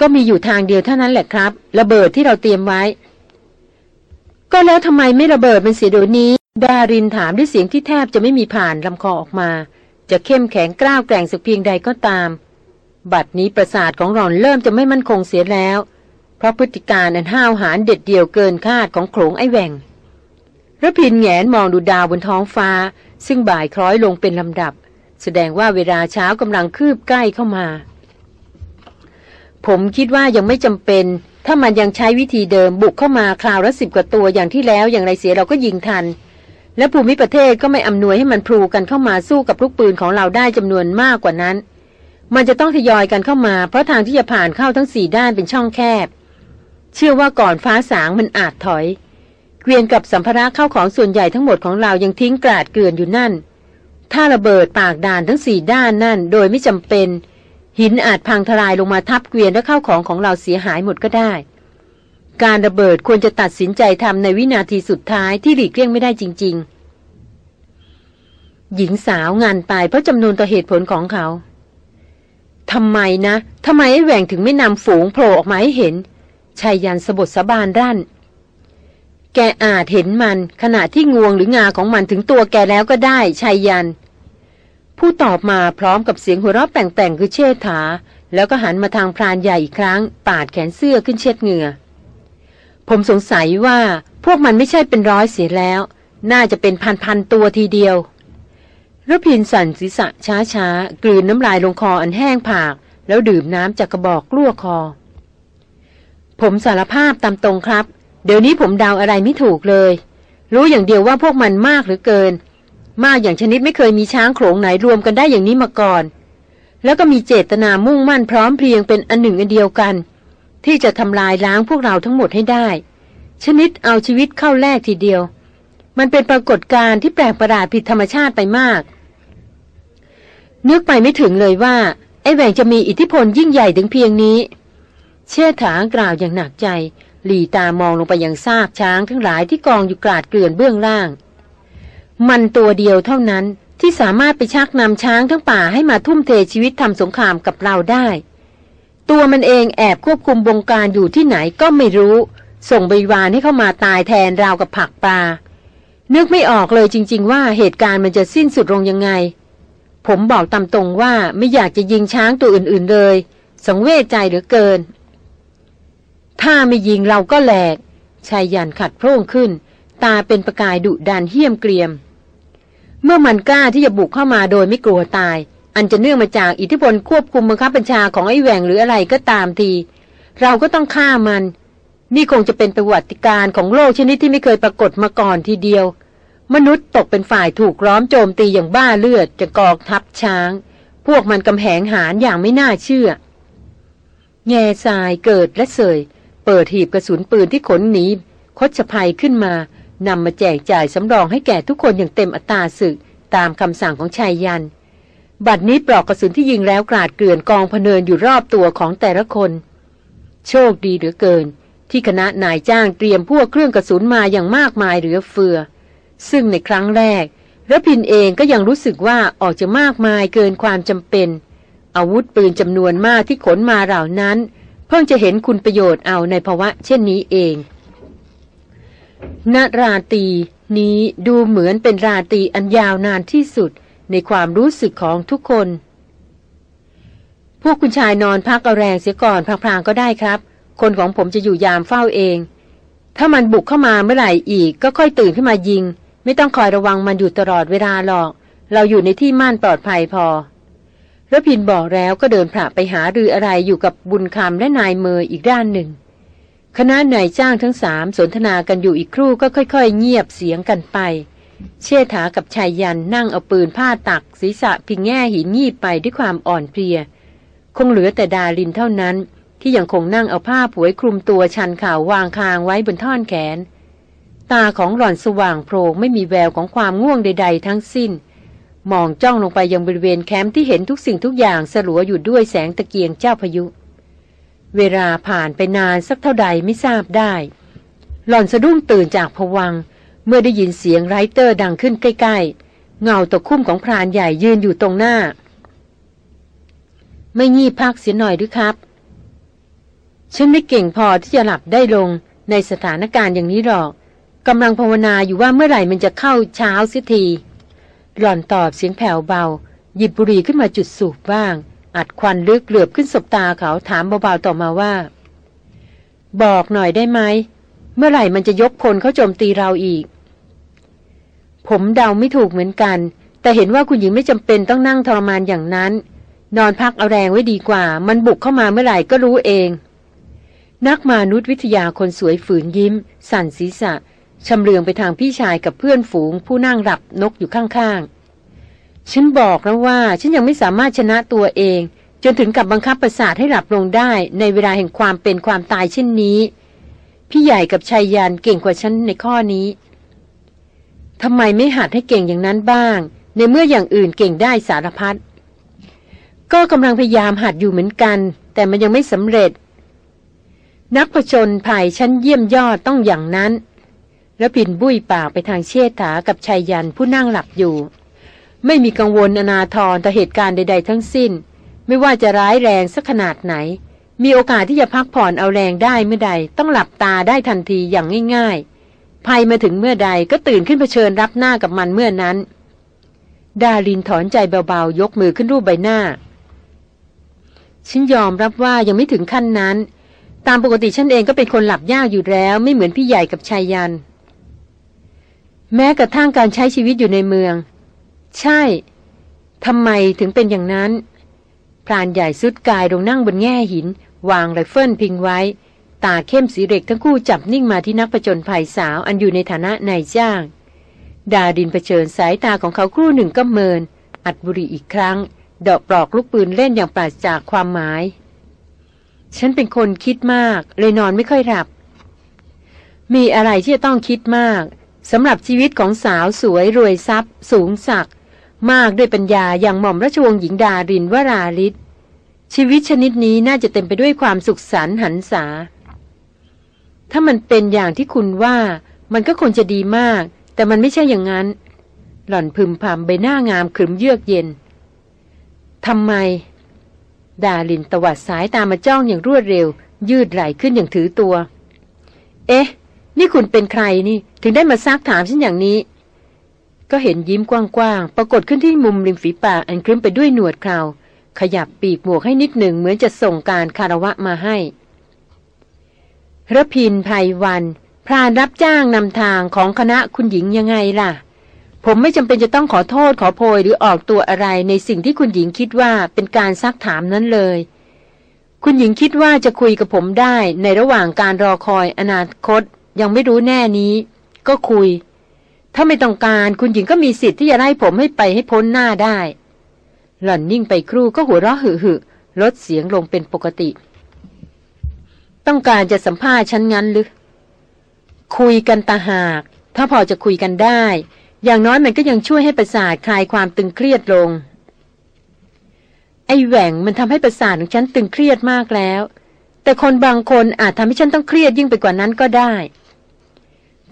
ก็มีอยู่ทางเดียวเท่านั้นแหละครับ ระเบิดที่เราเตรียมไว้ ก็แล้วทำไมไม่ระเบิดมันเสียเดี๋ยวนี้ ดารินถามด้วยเสียงที่แทบจะไม่มีผ่านลำคอออกมา จะเข้มแข็งกล้าวแกร่งสักเพียงใดก็ตาม บัดนี้ประสาทของหล่อนเริ่มจะไม่มั่นคงเสียแล้ว เพราะพฤติการอันห้าวหาญเด็ดเดี่ยวเกินคาดของโขลงไอ้แหวง ระพินแงนมองดูดาวบนท้องฟ้า ซึ่งบ่ายคล้อยลงเป็นลำดับ แสดงว่าเวลาเช้ากำลังคืบใกล้เข้ามา ผมคิดว่ายังไม่จำเป็น ถ้ามันยังใช้วิธีเดิมบุกเข้ามาคราวละสิบกว่าตัวอย่างที่แล้วอย่างไรเสียเราก็ยิงทัน และภูมิประเทศก็ไม่อำนวยให้มันพลูกันเข้ามาสู้กับลูกปืนของเราได้จำนวนมากกว่านั้น มันจะต้องทยอยกันเข้ามา เพราะทางที่จะผ่านเข้าทั้งสี่ด้านเป็นช่องแคบ เชื่อว่าก่อนฟ้าสางมันอาจถอย เกวียนกับสัมภาระเข้าของส่วนใหญ่ทั้งหมดของเรายังทิ้งกราดเกลื่อนอยู่นั่น ถ้าระเบิดปากด่านทั้งสี่ด้านนั่น โดยไม่จำเป็น หินอาจพังทลายลงมาทับเกวียนและเข้าของของเราเสียหายหมดก็ได้ การระเบิดควรจะตัดสินใจทำในวินาทีสุดท้ายที่หลีกเลี่ยงไม่ได้จริง ๆ หญิงสาวงานตายเพราะจำนวนต่อเหตุผลของเขาทำไมนะทำไมไอ้แหว่งถึงไม่นำฝูงโผล่ออกมาให้เห็นชายยันสบทสบานด้าน แกอาจเห็นมันขณะที่งวงหรืองาของมันถึงตัวแกแล้วก็ได้ชายยัน ผู้ตอบมาพร้อมกับเสียงหัวเราะแป่งๆคือเชษฐา แล้วก็หันมาทางพรานใหญ่อีกครั้ง ปาดแขนเสื้อขึ้นเช็ดเหงื่อ ผมสงสัยว่าพวกมันไม่ใช่เป็นร้อยเสียแล้ว น่าจะเป็นพันๆตัวทีเดียวรพินสั่นศีรษะช้าๆ กลืนน้ำลายลงคออันแห้งผาก แล้วดื่มน้ำจากกระบอกกลั้วคอ ผมสารภาพตามตรงครับ เดี๋ยวนี้ผมเดาอะไรไม่ถูกเลย รู้อย่างเดียวว่าพวกมันมากหรือเกิน มากอย่างชนิดไม่เคยมีช้างโขลงไหนรวมกันได้อย่างนี้มาก่อน แล้วก็มีเจตนามุ่งมั่นพร้อมเพรียงเป็นอันหนึ่งอันเดียวกัน ที่จะทำลายล้างพวกเราทั้งหมดให้ได้ ชนิดเอาชีวิตเข้าแลกทีเดียว มันเป็นปรากฏการณ์ที่แปลกประหลาดผิดธรรมชาติไปมากนึกไปไม่ถึงเลยว่า ไอ้แหวงจะมีอิทธิพลยิ่งใหญ่ถึงเพียงนี้ เชื่อถากล่าวอย่างหนักใจ หลีตามองลงไปยังซากช้างทั้งหลายที่กองอยู่กราดเกลื่อนเบื้องล่าง มันตัวเดียวเท่านั้นที่สามารถไปชักนำช้างทั้งป่าให้มาทุ่มเทชีวิตทำสงครามกับเราได้ ตัวมันเองแอบควบคุมบงการอยู่ที่ไหนก็ไม่รู้ ส่งบริวารให้เข้ามาตายแทนราวกับผักปลา นึกไม่ออกเลยจริง ๆ ว่าเหตุการณ์มันจะสิ้นสุดลงยังไง ผมบอกตามตรงว่าไม่อยากจะยิงช้างตัวอื่น ๆเลย สังเวชใจเหลือเกิน ถ้าไม่ยิงเราก็แหลกชายยันขัดโพร่งขึ้น ตาเป็นประกายดุดันเหี้ยมเกรียม เมื่อมันกล้าที่จะบุกเข้ามาโดยไม่กลัวตาย อันจะเนื่องมาจากอิทธิพลควบคุมบังคับบัญชาของไอ้แหวงหรืออะไรก็ตามที เราก็ต้องฆ่ามัน นี่คงจะเป็นประวัติการของโลกชนิดที่ไม่เคยปรากฏมาก่อนทีเดียว มนุษย์ตกเป็นฝ่ายถูกล้อมโจมตีอย่างบ้าเลือดจะกอกทับช้าง พวกมันกำแหงหารอย่างไม่น่าเชื่อ แง่ทรายเกิดและเสย เปิดหีบกระสุนปืนที่ขนหนีคดชภัยขึ้นมานำมาแจกจ่ายสำรองให้แก่ทุกคนอย่างเต็มอัตราศึกตามคำสั่งของชายยัน บัดนี้ปลอกกระสุนที่ยิงแล้วกราดเกลื่อนกองพเนินอยู่รอบตัวของแต่ละคน โชคดีเหลือเกิน ที่คณะนายจ้างเตรียมพวกเครื่องกระสุนมาอย่างมากมายเหลือเฟือ ซึ่งในครั้งแรกระพินเองก็ยังรู้สึกว่าออกจะมากมายเกินความจำเป็น อาวุธปืนจำนวนมากที่ขนมาเหล่านั้น เพิ่งจะเห็นคุณประโยชน์เอาในภาวะเช่นนี้เองณราตีนี้ดูเหมือนเป็นราตีอันยาวนานที่สุดในความรู้สึกของทุกคน พวกคุณชายนอนพักเอาแรงเสียก่อนพลางๆก็ได้ครับ คนของผมจะอยู่ยามเฝ้าเอง ถ้ามันบุกเข้ามาเมื่อไหร่อีกก็ค่อยตื่นขึ้นมายิง ไม่ต้องคอยระวังมันอยู่ตลอดเวลาหรอก เราอยู่ในที่ม่านปลอดภัยพอ ระพินบอกแล้วก็เดินผ่าไปหารืออะไรอยู่กับบุญคำและนายเมยอีกด้านหนึ่ง คณะนายจ้างทั้งสามสนทนากันอยู่อีกครู่ก็ค่อยๆ เงียบเสียงกันไป เชษฐากับชายยันนั่งเอาปืนผ้าตัก ศีรษะพิงแง่หินงีบไปด้วยความอ่อนเพลีย คงเหลือแต่ดาลินเท่านั้น ที่ยังคงนั่งเอาผ้าผวยคลุมตัวชันข่าววางคางไว้บนท่อนแขน ตาของหล่อนสว่างโพรงไม่มีแววของความง่วงใด ๆ ทั้งสิ้น มองจ้องลงไปยังบริเวณแคมป์ที่เห็นทุกสิ่งทุกอย่างสลัวอยู่ด้วยแสงตะเกียงเจ้าพายุ เวลาผ่านไปนานสักเท่าใดไม่ทราบได้ หล่อนสะดุ้งตื่นจากผวัง เมื่อได้ยินเสียงไรเตอร์ดังขึ้นใกล้ๆ เงาตะคุ่มของพรานใหญ่ยืนอยู่ตรงหน้า ไม่งีบพักเสียหน่อยหรือครับ ฉันไม่เก่งพอที่จะหลับได้ลงในสถานการณ์อย่างนี้หรอกกำลังภาวนาอยู่ว่าเมื่อไหร่มันจะเข้าเช้าเสียที หล่อนตอบเสียงแผ่วเบา หยิบบุหรี่ขึ้นมาจุดสูบบ้าง อัดควันลึกเหลือบขึ้นสบตาเขาถามเบาๆต่อมาว่า บอกหน่อยได้ไหม เมื่อไหร่มันจะยกพลเขาโจมตีเราอีก ผมเดาไม่ถูกเหมือนกัน แต่เห็นว่าคุณหญิงไม่จำเป็นต้องนั่งทรมานอย่างนั้น นอนพักเอาแรงไว้ดีกว่า มันบุกเข้ามาเมื่อไหร่ก็รู้เอง นักมนุษยวิทยาคนสวยฝืนยิ้ม สั่นศีรษะ ชำเลืองไปทางพี่ชายกับเพื่อนฝูงผู้นั่งหลับนกอยู่ข้างๆ ฉันบอกแล้วว่าฉันยังไม่สามารถชนะตัวเอง จนถึงกับบังคับประสาทให้หลับลงได้ในเวลาแห่งความเป็นความตายเช่นนี้ พี่ใหญ่กับชายยานเก่งกว่าฉันในข้อนี้ทำไมไม่หัดให้เก่งอย่างนั้นบ้าง ในเมื่ออย่างอื่นเก่งได้สารพัดก็กำลังพยายามหัดอยู่เหมือนกัน แต่มันยังไม่สำเร็จ นักผจญภัยชั้นเยี่ยมยอดต้องอย่างนั้น แล้วปินบุ้ยปากไปทางเชษฐากับชายยันผู้นั่งหลับอยู่ ไม่มีกังวลอนาทรต่อเหตุการณ์ใด ๆ ทั้งสิ้น ไม่ว่าจะร้ายแรงสักขนาดไหน มีโอกาสที่จะพักผ่อนเอาแรงได้เมื่อใด ต้องหลับตาได้ทันทีอย่างง่าย ๆ ภัยมาถึงเมื่อใดก็ตื่นขึ้นเผชิญรับหน้ากับมันเมื่อนั้น ดาลินถอนใจเบาๆ ยกมือขึ้นรูปใบหน้าฉันยอมรับว่ายังไม่ถึงขั้นนั้น ตามปกติฉันเองก็เป็นคนหลับยากอยู่แล้ว ไม่เหมือนพี่ใหญ่กับไชยยันต์ แม้กระทั่งการใช้ชีวิตอยู่ในเมือง ใช่ทำไมถึงเป็นอย่างนั้น พรานใหญ่ทรุดกายลงนั่งบนแง่หิน วางไรเฟิลพิงไว้ ตาเข้มสีเหล็กทั้งคู่จับนิ่งมาที่นักประจนภัยสาวอันอยู่ในฐานะนายจ้าง ดารินเผชิญสายตาของเขาครู่หนึ่งก็เมิน อัดบุหรี่อีกครั้งดอกปลอกลูกปืนเล่นอย่างปราศจากความหมาย ฉันเป็นคนคิดมาก เลยนอนไม่ค่อยหลับ มีอะไรที่จะต้องคิดมาก สำหรับชีวิตของสาวสวยรวยทรัพย์ สูงศักดิ์มากด้วยปัญญาอย่างหม่อมราชวงศ์หญิงดารินวราลิศชีวิตชนิดนี้น่าจะเต็มไปด้วยความสุขสันต์หันษา ถ้ามันเป็นอย่างที่คุณว่ามันก็คงจะดีมาก แต่มันไม่ใช่อย่างนั้น หล่อนพึมพำใบหน้างามขรึมเยือกเย็นทำไม ดาลินตวัดสายตามาจ้องอย่างรวดเร็ว ยืดไหลขึ้นอย่างถือตัว เอ๊ะ นี่คุณเป็นใครนี่ถึงได้มาซักถามฉันอย่างนี้ ก็เห็นยิ้มกว้างๆ ปรากฏขึ้นที่มุมริมฝีปากอันครึ้มไปด้วยหนวดคราว ขยับปีกหมวกให้นิดหนึ่งเหมือนจะส่งการคารวะมาให้ระพินภัยวัน พรานรับจ้างนำทางของคณะคุณหญิงยังไงล่ะ ผมไม่จำเป็นจะต้องขอโทษขอโพยหรือออกตัวอะไรในสิ่งที่คุณหญิงคิดว่าเป็นการซักถามนั้นเลย คุณหญิงคิดว่าจะคุยกับผมได้ในระหว่างการรอคอยอนาคต ยังไม่รู้แน่นี้ ก็คุย ถ้าไม่ต้องการคุณหญิงก็มีสิทธิ์ที่จะไล่ผมให้ไปให้พ้นหน้าได้ หล่อนนิ่งไปครู่ก็หัวเราะหึหึลดเสียงลงเป็นปกติ ต้องการจะสัมภาษณ์ฉันงั้นหรือคุยกันตาหาก ถ้าพอจะคุยกันได้ อย่างน้อยมันก็ยังช่วยให้ประสาทคลายความตึงเครียดลง ไอ้แหว่งมันทำให้ประสาทของฉันตึงเครียดมากแล้วแต่คนบางคนอาจทำให้ฉันต้องเครียดยิ่งไปกว่านั้นก็ได้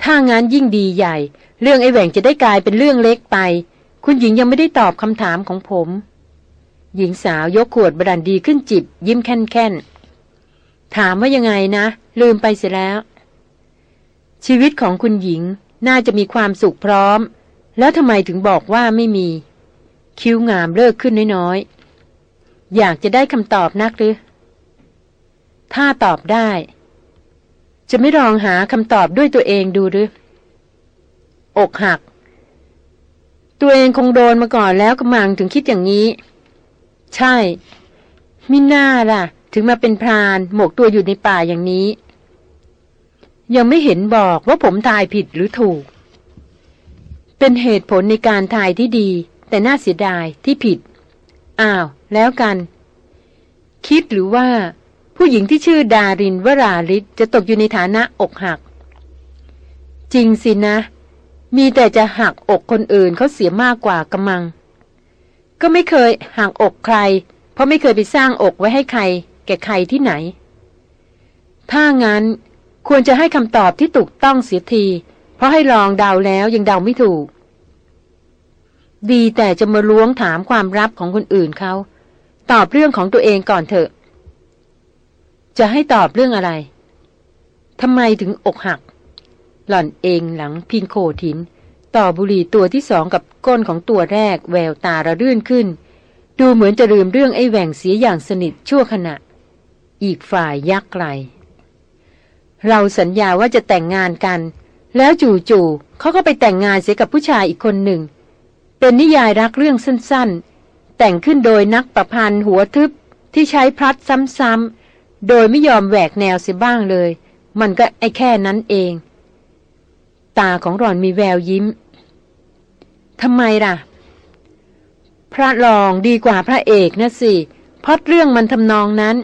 ถ้างั้นยิ่งดีใหญ่ เรื่องไอ้แหว่งจะได้กลายเป็นเรื่องเล็กไป คุณหญิงยังไม่ได้ตอบคำถามของผม หญิงสาวยกขวดบรันดีขึ้นจิบ ยิ้มแค่นๆ ถามว่ายังไงนะ ลืมไปเสียแล้ว ชีวิตของคุณหญิงน่าจะมีความสุขพร้อม แล้วทำไมถึงบอกว่าไม่มี คิ้วงามเลิกขึ้นน้อยๆอยากจะได้คำตอบนักหรือ ถ้าตอบได้ จะไม่ลองหาคำตอบด้วยตัวเองดูหรือ อกหัก ตัวเองคงโดนมาก่อนแล้วกำลังถึงคิดอย่างนี้ ใช่มิน่าล่ะ ถึงมาเป็นพราน หมกตัวอยู่ในป่าอย่างนี้ ยังไม่เห็นบอกว่าผมทายผิดหรือถูก เป็นเหตุผลในการทายที่ดี แต่น่าเสียดายที่ผิด อ้าว แล้วกัน คิดหรือว่า ผู้หญิงที่ชื่อดารินวราลิศจะตกอยู่ในฐานะอกหัก จริงสินะ มีแต่จะหักอกคนอื่นเขาเสียมากกว่ากำมัง ก็ไม่เคยหักอกใคร เพราะไม่เคยไปสร้างอกไว้ให้ใคร แก่ใครที่ไหน ถ้างั้นควรจะให้คำตอบที่ถูกต้องเสียที เพราะให้ลองเดาแล้วยังเดาไม่ถูก ดีแต่จะมาล้วงถามความลับของคนอื่นเขา ตอบเรื่องของตัวเองก่อนเถอะ จะให้ตอบเรื่องอะไรทำไมถึงอกหัก หล่อนเองหลังพิงโคทิน ต่อบุหรี่ตัวที่สองกับก้นของตัวแรก แววตาระรื่นขึ้น ดูเหมือนจะลืมเรื่องไอ้แหว่งเสียอย่างสนิทชั่วขณะ อีกฝ่ายยักไกลเราสัญญาว่าจะแต่งงานกัน แล้วจู่ๆเขาก็ไปแต่งงานเสียกับผู้ชายอีกคนหนึ่ง เป็นนิยายรักเรื่องสั้นๆ แต่งขึ้นโดยนักประพันธ์หัวทึบที่ใช้พลัดซ้ำๆ โดยไม่ยอมแหวกแนวเสียบ้างเลย มันก็ไอ้แค่นั้นเอง ตาของหล่อนมีแววยิ้มทำไมล่ะ พระรองดีกว่าพระเอกนะสิพอดเรื่องมันทำนองนั้น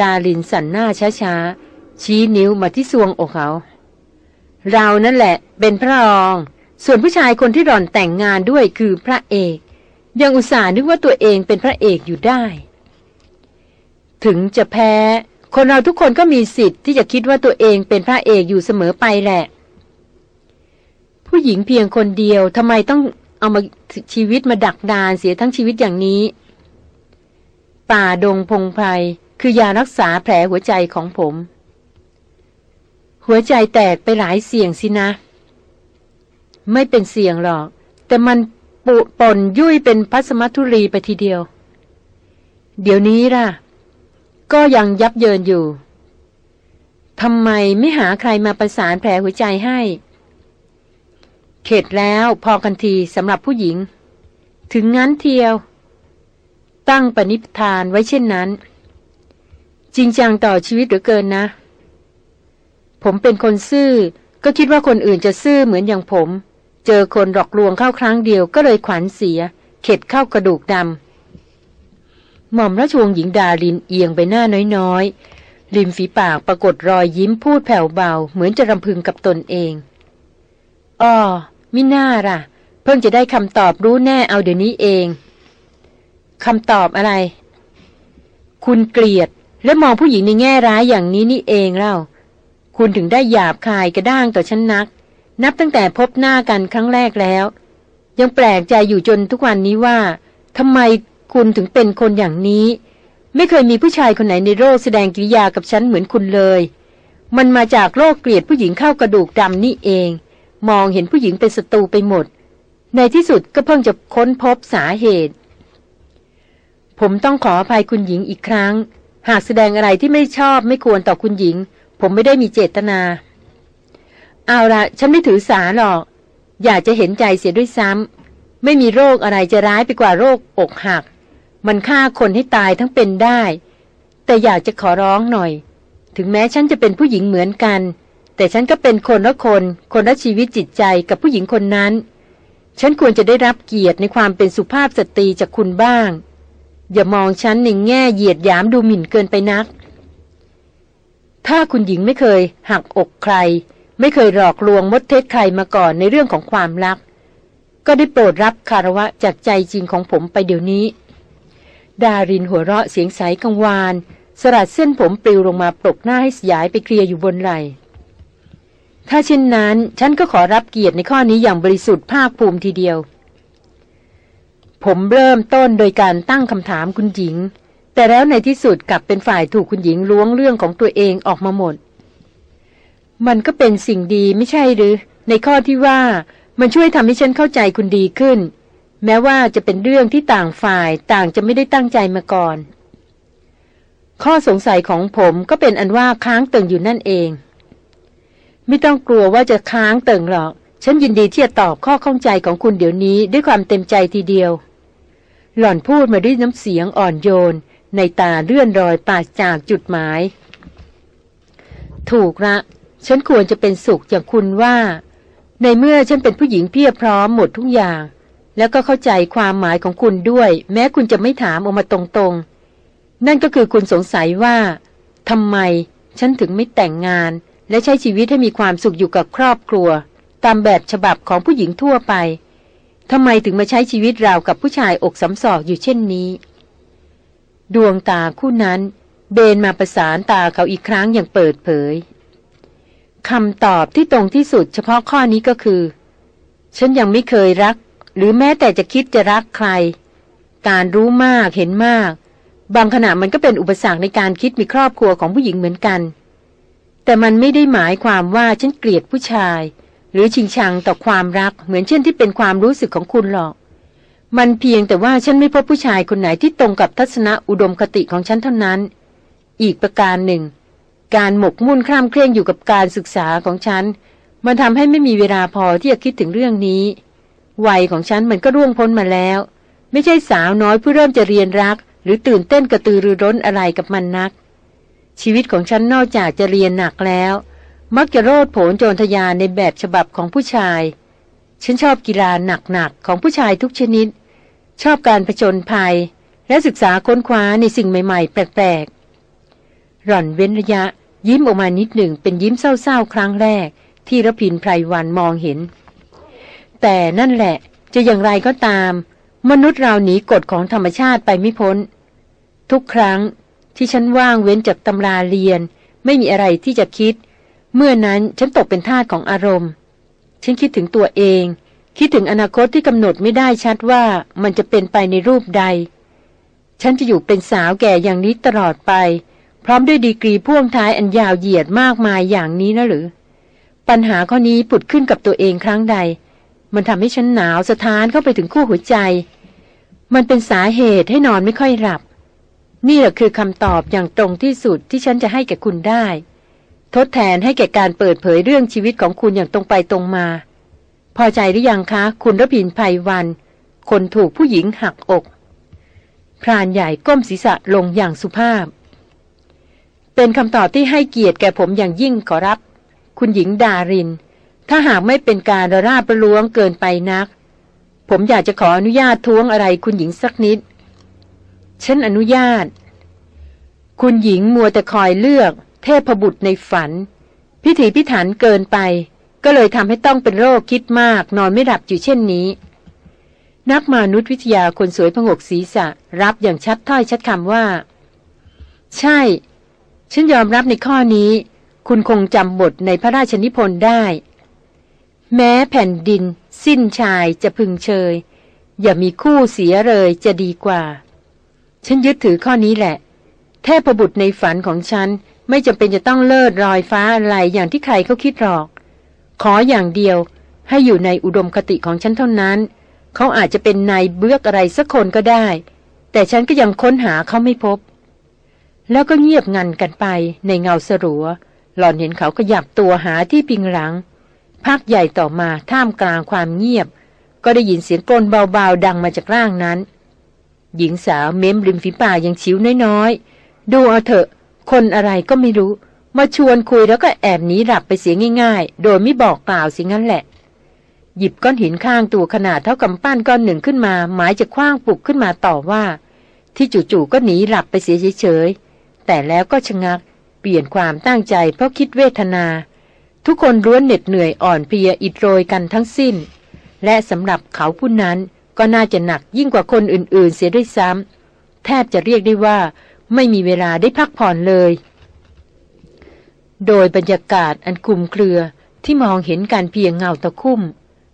ดาลินสันหน้าช้าๆ ชี้นิ้วมาที่ซวงอกเขา เรานั่นแหละ เป็นพระรอง ส่วนผู้ชายคนที่หล่อนแต่งงานด้วยคือพระเอก ยังอุตส่าห์นึกว่าตัวเองเป็นพระเอกอยู่ได้ ถึงจะแพ้ คนเราทุกคนก็มีสิทธิ์ที่จะคิดว่าตัวเองเป็นพระเอกอยู่เสมอไปแหละ ผู้หญิงเพียงคนเดียวทำไมต้องเอามาชีวิตมาดักดานเสียทั้งชีวิตอย่างนี้ ป่าดงพงไพรคือยารักษาแผลหัวใจของผม หัวใจแตกไปหลายเสี่ยงสินะ ไม่เป็นเสี่ยงหรอก แต่มันปุปนยุ่ยเป็นพัสมัทุรีไปทีเดียว เดี๋ยวนี้ล่ะ ก็ยังยับเยินอยู่ทำไมไม่หาใครมาประสานแผลหัวใจให้ เข็ดแล้วพอกันทีสำหรับผู้หญิง ถึงงั้นเทียว ตั้งปณิธานไว้เช่นนั้น จริงจังต่อชีวิตเหลือเกินนะ ผมเป็นคนซื่อ ก็คิดว่าคนอื่นจะซื่อเหมือนอย่างผม เจอคนหลอกลวงเข้าครั้งเดียวก็เลยขวัญเสีย เข็ดเข้ากระดูกดำ หม่อมราชวงศ์หญิงดาลินเอียงไปหน้าน้อยๆ ริมฝีปากปรากฏรอยยิ้มพูดแผ่วเบา เหมือนจะรำพึงกับตนเองอ้อมิน่าล่ะ เพิ่งจะได้คำตอบรู้แน่เอาเดี๋ยวนี้เองคำตอบอะไร คุณเกลียด และมองผู้หญิงในแง่ร้ายอย่างนี้นี่เองเล่า คุณถึงได้หยาบคายกระด้างต่อฉันนัก นับตั้งแต่พบหน้ากันครั้งแรกแล้ว ยังแปลกใจอยู่จนทุกวันนี้ว่าทำไม คุณถึงเป็นคนอย่างนี้ ไม่เคยมีผู้ชายคนไหนในโลกแสดงกิริยากับฉันเหมือนคุณเลย มันมาจากโลกเกลียดผู้หญิงเข้ากระดูกดำนี่เอง มองเห็นผู้หญิงเป็นศัตรูไปหมด ในที่สุดก็เพิ่งจะค้นพบสาเหตุ ผมต้องขออภัยคุณหญิงอีกครั้ง หากแสดงอะไรที่ไม่ชอบไม่ควรต่อคุณหญิง ผมไม่ได้มีเจตนา เอาละฉันไม่ถือสาหรอก อยากจะเห็นใจเสียด้วยซ้ำไม่มีโรคอะไรจะร้ายไปกว่าโรคอกหัก มันฆ่าคนให้ตายทั้งเป็นได้ แต่อยากจะขอร้องหน่อย ถึงแม้ฉันจะเป็นผู้หญิงเหมือนกัน แต่ฉันก็เป็นคนละคน คนละชีวิตจิตใจกับผู้หญิงคนนั้น ฉันควรจะได้รับเกียรติในความเป็นสุภาพสตรีจากคุณบ้าง อย่ามองฉันในแง่เหยียดหยามดูหมิ่นเกินไปนัก ถ้าคุณหญิงไม่เคย หักอกใคร ไม่เคยหลอกลวงมดเท็จใครมาก่อนในเรื่องของความรัก ก็ได้โปรดรับคารวะจากใจจริงของผมไปเดี๋ยวนี้ ดารินหัวเราะเสียงใสกังวาน สลัดเส้นผมปลิวลงมาปลกหน้าให้สยายไปเคลียร์อยู่บนไหลถ้าเช่นนั้น ฉันก็ขอรับเกียรติในข้อนี้อย่างบริสุทธิ์ภาคภูมิทีเดียว ผมเริ่มต้นโดยการตั้งคำถามคุณหญิง แต่แล้วในที่สุดกลับเป็นฝ่ายถูกคุณหญิงล้วงเรื่องของตัวเองออกมาหมด มันก็เป็นสิ่งดีไม่ใช่หรือ ในข้อที่ว่ามันช่วยทำให้ฉันเข้าใจคุณดีขึ้น แม้ว่าจะเป็นเรื่องที่ต่างฝ่ายต่างจะไม่ได้ตั้งใจมาก่อน ข้อสงสัยของผมก็เป็นอันว่าค้างเติ่งอยู่นั่นเอง ไม่ต้องกลัวว่าจะค้างเติ่งหรอก ฉันยินดีที่จะตอบข้อข้องใจของคุณเดี๋ยวนี้ด้วยความเต็มใจทีเดียว หล่อนพูดมาด้วยน้ำเสียงอ่อนโยน ในตาเลื่อนรอยปาจากจุดหมาย ถูกละ ฉันควรจะเป็นสุขอย่างคุณว่า ในเมื่อฉันเป็นผู้หญิงเพียบพร้อมหมดทุกอย่าง แล้วก็เข้าใจความหมายของคุณด้วย แม้คุณจะไม่ถามออกมาตรงๆ นั่นก็คือคุณสงสัยว่าทำไมฉันถึงไม่แต่งงาน และใช้ชีวิตให้มีความสุขอยู่กับครอบครัว ตามแบบฉบับของผู้หญิงทั่วไปทำไมถึงมาใช้ชีวิตราวกับผู้ชายอกสำสอกอยู่เช่นนี้ ดวงตาคู่นั้น เบนมาประสานตาเขาอีกครั้งอย่างเปิดเผยคำตอบที่ตรงที่สุดเฉพาะข้อนี้ก็คือ ฉันยังไม่เคยรัก หรือแม้แต่จะคิดจะรักใคร การรู้มากเห็นมาก บางขณะมันก็เป็นอุปสรรคในการคิดมีครอบครัวของผู้หญิงเหมือนกัน แต่มันไม่ได้หมายความว่าฉันเกลียดผู้ชาย หรือชิงชังต่อความรัก เหมือนเช่นที่เป็นความรู้สึกของคุณหรอก มันเพียงแต่ว่าฉันไม่พบผู้ชายคนไหนที่ตรงกับทัศนอุดมคติของฉันเท่านั้น อีกประการหนึ่ง การหมกมุ่นคร่ำเคร่งอยู่กับการศึกษาของฉันมันทำให้ไม่มีเวลาพอที่จะคิดถึงเรื่องนี้ วัยของฉันมันก็ร่วงพ้นมาแล้ว ไม่ใช่สาวน้อยผู้เริ่มจะเรียนรัก หรือตื่นเต้นกระตือรือร้นอะไรกับมันนัก ชีวิตของฉันนอกจากจะเรียนหนักแล้ว มักจะโรดโผนโจรทยานในแบบฉบับของผู้ชาย ฉันชอบกีฬาหนักๆของผู้ชายทุกชนิด ชอบการผจญภัย และศึกษาค้นคว้าในสิ่งใหม่ ๆ แปลกๆ หล่อนเว้นระยะยิ้มออกมานิดหนึ่งเป็นยิ้มเศร้าๆ ครั้งแรก ที่รพินไพรวันมองเห็น แต่นั่นแหละ จะอย่างไรก็ตาม มนุษย์เราหนีกฎของธรรมชาติไปไม่พ้น ทุกครั้งที่ฉันว่างเว้นจากตำราเรียน ไม่มีอะไรที่จะคิด เมื่อนั้นฉันตกเป็นทาสของอารมณ์ ฉันคิดถึงตัวเอง คิดถึงอนาคตที่กำหนดไม่ได้ชัดว่ามันจะเป็นไปในรูปใด ฉันจะอยู่เป็นสาวแก่อย่างนี้ตลอดไป พร้อมด้วยดีกรีพ่วงท้ายอันยาวเหยียดมากมายอย่างนี้นะหรือ ปัญหาข้อนี้ผุดขึ้นกับตัวเองครั้งใด มันทำให้ฉันหนาวสะท้านเข้าไปถึงคู่หัวใจ มันเป็นสาเหตุให้นอนไม่ค่อยหลับ นี่แหละคือคำตอบอย่างตรงที่สุดที่ฉันจะให้แก่คุณได้ ทดแทนให้แก่การเปิดเผยเรื่องชีวิตของคุณอย่างตรงไปตรงมา พอใจหรือยังคะ คุณรพินภัยวัน คนถูกผู้หญิงหักอกพรานใหญ่ก้มศีรษะลงอย่างสุภาพ เป็นคำตอบที่ให้เกียรติแก่ผมอย่างยิ่งขอรับ คุณหญิงดาริน ถ้าหากไม่เป็นการระราบประล้วงเกินไปนัก ผมอยากจะขออนุญาตท้วงอะไรคุณหญิงสักนิด ฉันอนุญาต คุณหญิงมัวแต่คอยเลือก เทพบุตรในฝัน พิถีพิถันเกินไป ก็เลยทำให้ต้องเป็นโรคคิดมาก นอนไม่หลับอยู่เช่นนี้ นักมนุษยวิทยาคนสวยพงกศีรษะ รับอย่างชัดถ้อยชัดคำว่า ใช่ ฉันยอมรับในข้อนี้ คุณคงจำบทในพระราชนิพนธ์ได้ แม้แผ่นดิน สิ้นชายจะพึงเชย อย่ามีคู่เสียเลยจะดีกว่า ฉันยึดถือข้อนี้แหละ แทพบุตรในฝันของฉันไม่จำเป็นจะต้องเลิศรอยฟ้าอะไรอย่างที่ใครเขาคิดหรอก ขออย่างเดียวให้อยู่ในอุดมคติของฉันเท่านั้น เขาอาจจะเป็นนายเบือกอะไรสักคนก็ได้ แต่ฉันก็ยังค้นหาเขาไม่พบ แล้วก็เงียบงันกันไปในเงาสรัว หล่อนเห็นเขาขยับตัวหาที่พิงหลัง พักใหญ่ต่อมาท่ามกลางความเงียบ ก็ได้ยินเสียงกลนเบาๆดังมาจากร่างนั้น หญิงสาวเม้มริมฝีปากอย่างชิวน้อยๆ ดูเอาเถอะ คนอะไรก็ไม่รู้ มาชวนคุยแล้วก็แอบหนีหลับไปเสียง่าย ๆ โดยไม่บอกกล่าวสิงั้นแหละ หยิบก้อนหินข้างตัวขนาดเท่ากำปั้นก้อนหนึ่งขึ้นมา หมายจะคว้างปลุกขึ้นมาต่อว่า ที่จู่ๆก็หนีหลับไปเสียเฉยๆแต่แล้วก็ชะงัก เปลี่ยนความตั้งใจเพราะคิดเวทนา ทุกคนร้วนเหน็ดเหนื่อยอ่อนเพลียอิดโรยกันทั้งสิ้น และสำหรับเขาผู้นั้นก็น่าจะหนักยิ่งกว่าคนอื่นๆ เสียด้วยซ้ำแทบจะเรียกได้ว่า ไม่มีเวลาได้พักผ่อนเลย โดยบรรยากาศอันคลุมเครือที่มองเห็นการเพียงเงาตะคุ่ม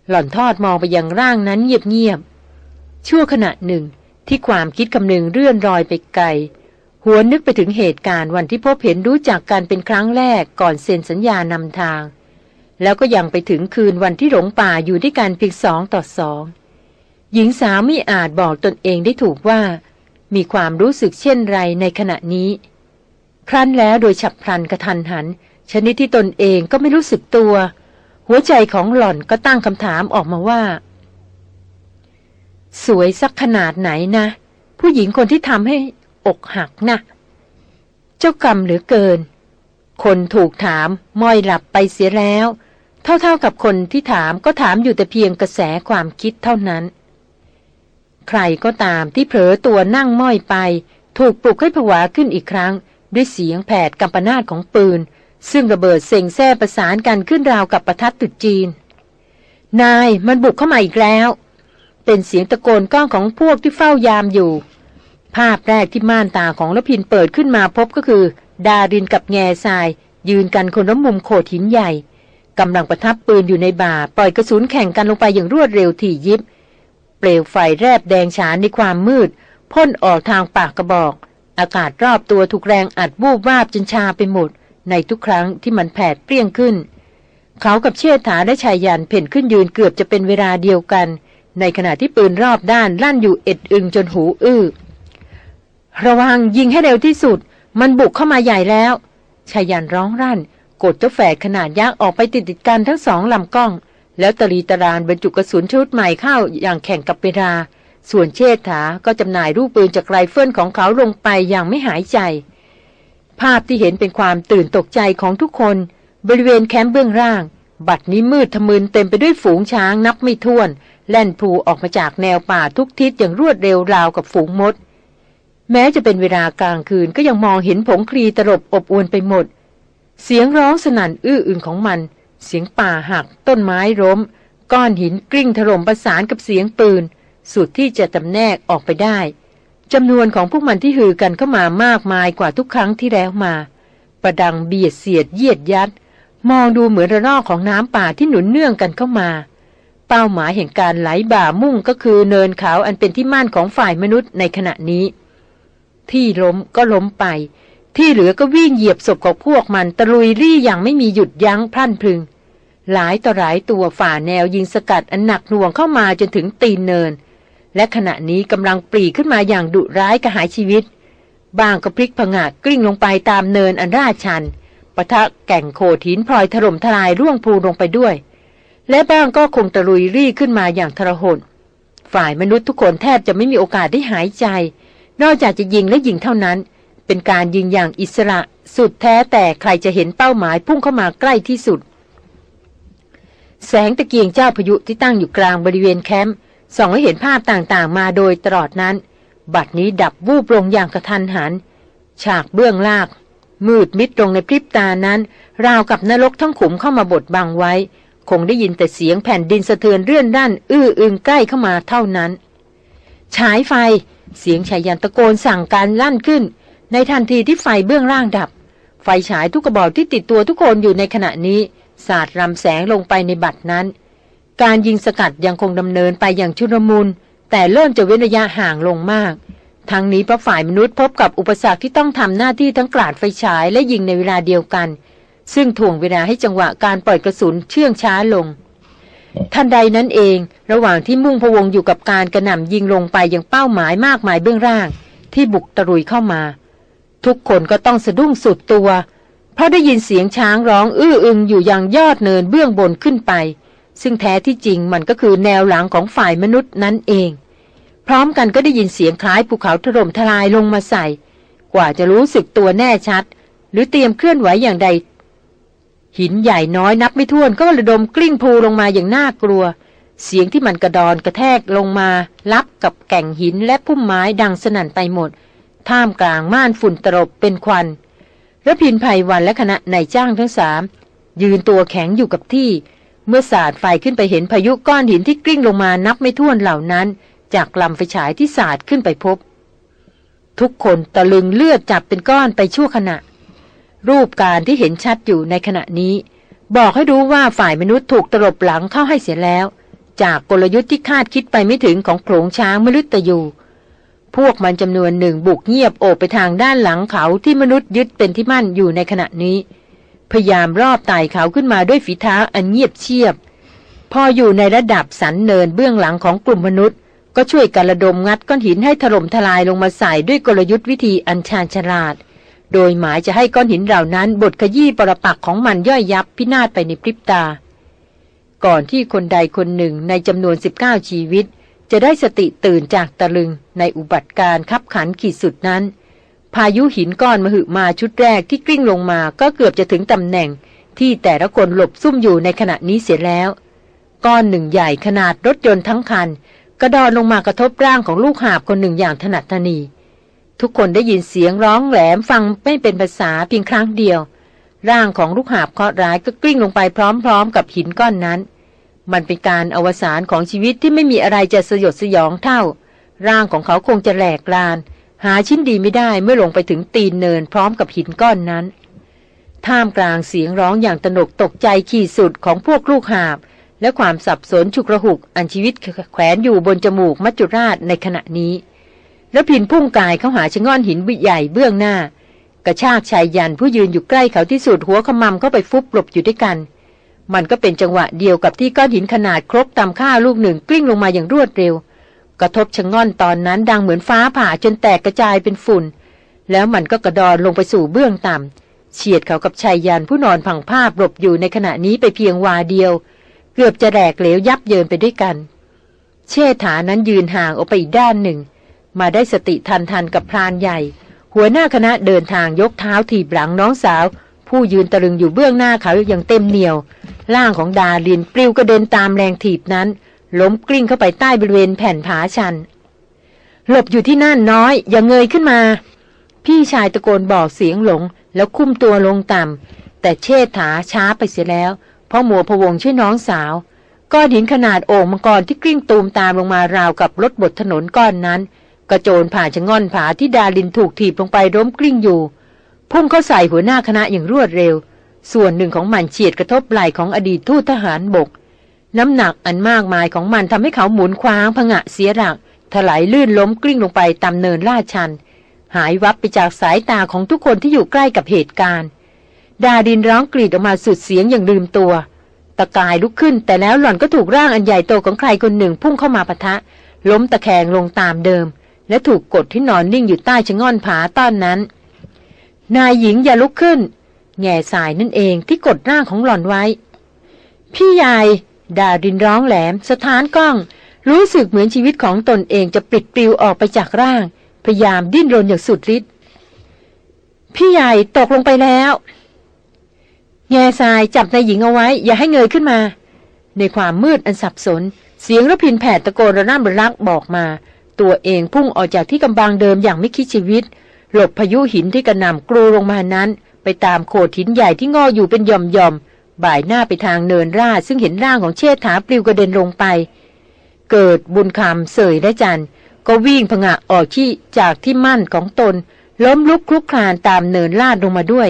หล่อนทอดมองไปยังร่างนั้นเงียบๆชั่วขณะหนึ่งที่ความคิดคำนึงเรื่อนรอยไปไกล หัวนึกไปถึงเหตุการณ์วันที่พบเห็นรู้จักกันเป็นครั้งแรกก่อนเซ็นสัญญานำทาง แล้วก็ยังไปถึงคืนวันที่หลงป่าอยู่ด้วยกันเพียงสองต่อสองหญิงสาวไม่อาจบอกตนเองได้ถูกว่า มีความรู้สึกเช่นไรในขณะนี้ ครั้นแล้วโดยฉับพลันกระทันหัน ชนิดที่ตนเองก็ไม่รู้สึกตัว หัวใจของหล่อนก็ตั้งคำถามออกมาว่า สวยสักขนาดไหนนะ ผู้หญิงคนที่ทำให้ อกหักนะ เจ้ากรรมเหลือเกิน คนถูกถามม้อยหลับไปเสียแล้ว เท่าๆกับคนที่ถามก็ถามอยู่แต่เพียงกระแสความคิดเท่านั้น ใครก็ตามที่เผลอตัวนั่งม้อยไป ถูกปลุกให้ผวาขึ้นอีกครั้ง ด้วยเสียงแผดกำปนาตของปืน ซึ่งระเบิดเซ็งแซ่ประสานกันขึ้นราวกับประทัดตุดจีน นายมันบุกเข้ามาอีกแล้วเป็นเสียงตะโกนก้องของพวกที่เฝ้ายามอยู่ ภาพแรกที่ม่านตาของละพินเปิดขึ้นมาพบก็คือ ดารินกับแง่ทราย ยืนกันคนละมุมโขดหินใหญ่กำลังประทับปืนอยู่ในบ่า ปล่อยกระสุนแข่งกันลงไปอย่างรวดเร็วถี่ยิบ เปลวไฟแรบแดงฉานในความมืด พ่นออกทางปากกระบอก อากาศรอบตัวถูกแรงอัดวูบวาบจนชาไปหมด ในทุกครั้งที่มันแผดเปรี้ยงขึ้น เขากับเชี่ยถาและชายยันเพ่นขึ้นยืนเกือบจะเป็นเวลาเดียวกัน ในขณะที่ปืนรอบด้านลั่นอยู่เอ็ดอึงจนหูอื้อ ระวังยิงให้เร็วที่สุด มันบุกเข้ามาใหญ่แล้วไชยยันต์ร้องลั่น กดเจ้าแฝดขนาดยักษ์ออกไปติดติดกันทั้งสองลำกล้อง แล้วตรีตรานบรรจุกระสุนชุดใหม่เข้าอย่างแข่งกับเวลา ส่วนเชษฐาก็จำหน่ายลูกปืนจากไรเฟิลของเขาลงไปอย่างไม่หายใจ ภาพที่เห็นเป็นความตื่นตกใจของทุกคน บริเวณแคมป์เบื้องล่าง บัดนี้มืดทะมึนเต็มไปด้วยฝูงช้างนับไม่ถ้วน แล่นพูออกมาจากแนวป่าทุกทิศอย่างรวดเร็วราวกับฝูงมด แม้จะเป็นเวลากลางคืนก็ยังมองเห็นผงคลีตลบอบอวนไปหมด เสียงร้องสนั่นอื้ออึงของมัน เสียงป่าหัก ต้นไม้ล้ม ก้อนหินกลิ้งถล่มประสานกับเสียงปืน สุดที่จะจำแนกออกไปได้จำนวนของพวกมันที่หือกันเข้ามามากมายกว่าทุกครั้งที่แล้วมา ประดังเบียดเสียดเยียดยัด มองดูเหมือนระลอกของน้ำป่าที่หนุนเนื่องกันเข้ามา เป้าหมายแห่งการไหลบ่ามุ่งก็คือเนินเขาอันเป็นที่มั่นของฝ่ายมนุษย์ในขณะนี้ ที่ล้มก็ล้มไป ที่เหลือก็วิ่งเหยียบศพของพวกมันตะลุยรี่อย่างไม่มีหยุดยั้งพลันพึง หลายต่อหลายตัวฝ่าแนวยิงสกัดอันหนักหน่วงเข้ามาจนถึงตีนเนิน และขณะนี้กำลังปรีขึ้นมาอย่างดุร้ายกระหายชีวิต บางก็พลิกผงาดกลิ้งลงไปตามเนินอันราชันปะทะแก่งโขดหินพลอยถล่มทลายร่วงพูลงไปด้วย และบ้างก็คงตะลุยรี่ขึ้นมาอย่างทรหดฝ่ายมนุษย์ทุกคนแทบจะไม่มีโอกาสได้หายใจ นอกจากจะยิงและยิงเท่านั้น เป็นการยิงอย่างอิสระสุดแท้แต่ใครจะเห็นเป้าหมายพุ่งเข้ามาใกล้ที่สุด แสงตะเกียงเจ้าพายุที่ตั้งอยู่กลางบริเวณแคมป์ส่องให้เห็นภาพต่างๆ มาโดยตลอดนั้น บัดนี้ดับวูบลงอย่างกระทันหัน ฉากเบื้องลาก มืดมิดตรงในพริบตานั้น ราวกับนรกทั้งขุมเข้ามาบดบังไว้ คงได้ยินแต่เสียงแผ่นดินสะเทือนเรื่อนด้าน อื้ออึงใกล้เข้ามาเท่านั้น ฉายไฟ เสียงชายันตะโกนสั่งการลั่นขึ้น ในทันทีที่ไฟเบื้องล่างดับ ไฟฉายทุกกระบอกที่ติดตัวทุกคนอยู่ในขณะนี้ สาดรำแสงลงไปในบัดนั้น การยิงสกัดยังคงดำเนินไปอย่างชุลมุนแต่เริ่มจะเว้นระยะห่างลงมาก ทั้งนี้เพราะฝ่ายมนุษย์พบกับอุปสรรคที่ต้องทำหน้าที่ทั้งกราดไฟฉายและยิงในเวลาเดียวกัน ซึ่งถ่วงเวลาให้จังหวะการปล่อยกระสุนเชื่องช้าลง ทันใดนั้นเอง ระหว่างที่มุ่งพวงอยู่กับการกระหน่ำยิงลงไปยังเป้าหมายมากมายเบื้องล่าง ที่บุกตรุยเข้ามา ทุกคนก็ต้องสะดุ้งสุดตัว เพราะได้ยินเสียงช้างร้องอื้ออึงอยู่ยังยอดเนินเบื้องบนขึ้นไป ซึ่งแท้ที่จริงมันก็คือแนวหลังของฝ่ายมนุษย์นั่นเอง พร้อมกันก็ได้ยินเสียงคล้ายภูเขาถล่มทลายลงมาใส่ กว่าจะรู้สึกตัวแน่ชัด หรือเตรียมเคลื่อนไหวอย่างใด หินใหญ่น้อยนับไม่ถ้วนก็ระดมกลิ้งพูลงมาอย่างน่ากลัว เสียงที่มันกระดอนกระแทกลงมา รับกับแก่งหินและพุ่มไม้ดังสนั่นไปหมด ท่ามกลางม่านฝุ่นตรบเป็นควันระพินภัยวันและคณะนายจ้างทั้งสามยืนตัวแข็งอยู่กับที่ เมื่อสาดไฟขึ้นไปเห็นพายุก้อนหินที่กลิ้งลงมานับไม่ถ้วนเหล่านั้น จากลำไฟฉายที่สาดขึ้นไปพบ ทุกคนตะลึงเลือดจับเป็นก้อนไปชั่วขณะ รูปการที่เห็นชัดอยู่ในขณะนี้ บอกให้รู้ว่าฝ่ายมนุษย์ถูกตลบหลังเข้าให้เสียแล้ว จากกลยุทธ์ที่คาดคิดไปไม่ถึงของโขลงช้างมฤตยูพวกมันจำนวนหนึ่งบุกเงียบโอบไปทางด้านหลังเขาที่มนุษย์ยึดเป็นที่มั่นอยู่ในขณะนี้ พยายามรอบไต่เขาขึ้นมาด้วยฝีเท้าอันเงียบเชียบ พออยู่ในระดับสันเนินเบื้องหลังของกลุ่มมนุษย์ ก็ช่วยกันระดมงัดก้อนหินให้ถล่มทลายลงมาใส่ด้วยกลยุทธ์วิธีอันชาญฉลาด โดยหมายจะให้ก้อนหินเหล่านั้นบดขยี้ปรปักของมันย่อยยับพินาศไปในพริบตา ก่อนที่คนใดคนหนึ่งในจำนวน 19 ชีวิต จะได้สติตื่นจากตะลึงในอุบัติการคับขันขีดสุดนั้น พายุหินก้อนมหึมาชุดแรกที่กลิ้งลงมาก็เกือบจะถึงตำแหน่งที่แต่ละคนหลบซุ่มอยู่ในขณะนี้เสียแล้ว ก้อนหนึ่งใหญ่ขนาดรถยนต์ทั้งคัน กระดอนลงมากระทบร่างของลูกหาบคนหนึ่งอย่างถนัดทนี ทุกคนได้ยินเสียงร้องแหลมฟังไม่เป็นภาษาเพียงครั้งเดียว ร่างของลูกหาบเคราะห์ร้ายก็กลิ้งลงไปพร้อมๆ กับหินก้อนนั้น มันเป็นการอวสานของชีวิตที่ไม่มีอะไรจะสยดสยองเท่า ร่างของเขาคงจะแหลกลาน หาชิ้นดีไม่ได้เมื่อลงไปถึงตีนเนินพร้อมกับหินก้อนนั้น ท่ามกลางเสียงร้องอย่างตนกตกใจขีดสุดของพวกลูกหาบ และความสับสนฉุกระหุกอันชีวิตแขวนอยู่บนจมูกมัจจุราชในขณะนี้ แล้วพินพุ่งกายเข้าหาชะง่อนหินใหญ่เบื้องหน้า กระชากชายยันผู้ยืนอยู่ใกล้เขาที่สุดหัวขมำเข้าไปฟุบหลบอยู่ด้วยกัน มันก็เป็นจังหวะเดียวกับที่ก้อนหินขนาดครบตามค่าลูกหนึ่งกลิ้งลงมาอย่างรวดเร็ว กระทบชะง่อนตอนนั้นดังเหมือนฟ้าผ่าจนแตกกระจายเป็นฝุ่น แล้วมันก็กระดอนลงไปสู่เบื้องต่ำเฉียดเขากับชายยานผู้นอนผังภาพหลบอยู่ในขณะนี้ไปเพียงวาเดียว เกือบจะแหลกเหลวยับเยินไปด้วยกัน เชษฐานั้นยืนห่างออกไปอีกด้านหนึ่ง มาได้สติทันทันกับพรานใหญ่ หัวหน้าคณะเดินทางยกเท้าถีบหลังน้องสาว ผู้ยืนตะลึงอยู่เบื้องหน้าเขาอย่างเต็มเหนียว ร่างของดาลินปลิวกระเด็นตามแรงถีบนั้น ล้มกลิ้งเข้าไปใต้บริเวณแผ่นผาชัน หลบอยู่ที่นั่นน้อย อย่าเงยขึ้นมา พี่ชายตะโกนบอกเสียงหลง แล้วคุ้มตัวลงต่ำแต่เชษฐาช้าไปเสียแล้วเพราะหมัวพวงช่วยน้องสาวก้อนหินขนาดโอ่งมังกรที่กลิ้งตูมตามลงมาราวกับรถบดถนนก้อนนั้น กระโจนผ่านชะง่อนผาที่ดาลินถูกถีบลงไปล้มกลิ้งอยู่ พุ่งเข้าใส่หัวหน้าคณะอย่างรวดเร็ว ส่วนหนึ่งของมันเฉียดกระทบไหล่ของอดีตทูตทหารบก น้ำหนักอันมากมายของมันทำให้เขาหมุนคว้างผงะเสียหลักถลายลื่นล้มกลิ้งลงไปตามเนินลาดชัน หายวับไปจากสายตาของทุกคนที่อยู่ใกล้กับเหตุการณ์ ดาดินร้องกรีดออกมาสุดเสียงอย่างลืมตัวตะกายลุกขึ้นแต่แล้วหล่อนก็ถูกร่างอันใหญ่โตของใครคนหนึ่งพุ่งเข้ามาปะทะ ล้มตะแคงลงตามเดิม และถูกกดที่นอนนิ่งอยู่ใต้ชะง่อนผาต้อนนั้น นายหญิงอย่าลุกขึ้น แง่สายนั่นเองที่กดร่างของหล่อนไว้ พี่ใหญ่ดาดินร้องแหลม สถานกล้อง รู้สึกเหมือนชีวิตของตนเองจะปลิดปลิวออกไปจากร่าง พยายามดิ้นรนอย่างสุดฤทธิ์พี่ใหญ่ตกลงไปแล้ว แง่ทรายจับนายหญิงเอาไว้ อย่าให้เงยขึ้นมา ในความมืดอันสับสน เสียงระพินแผดตะโกนระนาบรักบอกมา ตัวเองพุ่งออกจากที่กำบังเดิมอย่างไม่คิดชีวิต หลบพายุหินที่กระหน่ำกรูลงมานั้น ไปตามโขดหินใหญ่ที่งออยู่เป็นหย่อมย่อมบ่ายหน้าไปทางเนินราซึ่งเห็นร่างของเชษฐาปลิวกระเด็นลงไป เกิดบุญคำเสยและจันก็วิ่งผงะออกที่จากที่มั่นของตน ล้มลุกคลุกคลานตามเนินลาดลงมาด้วย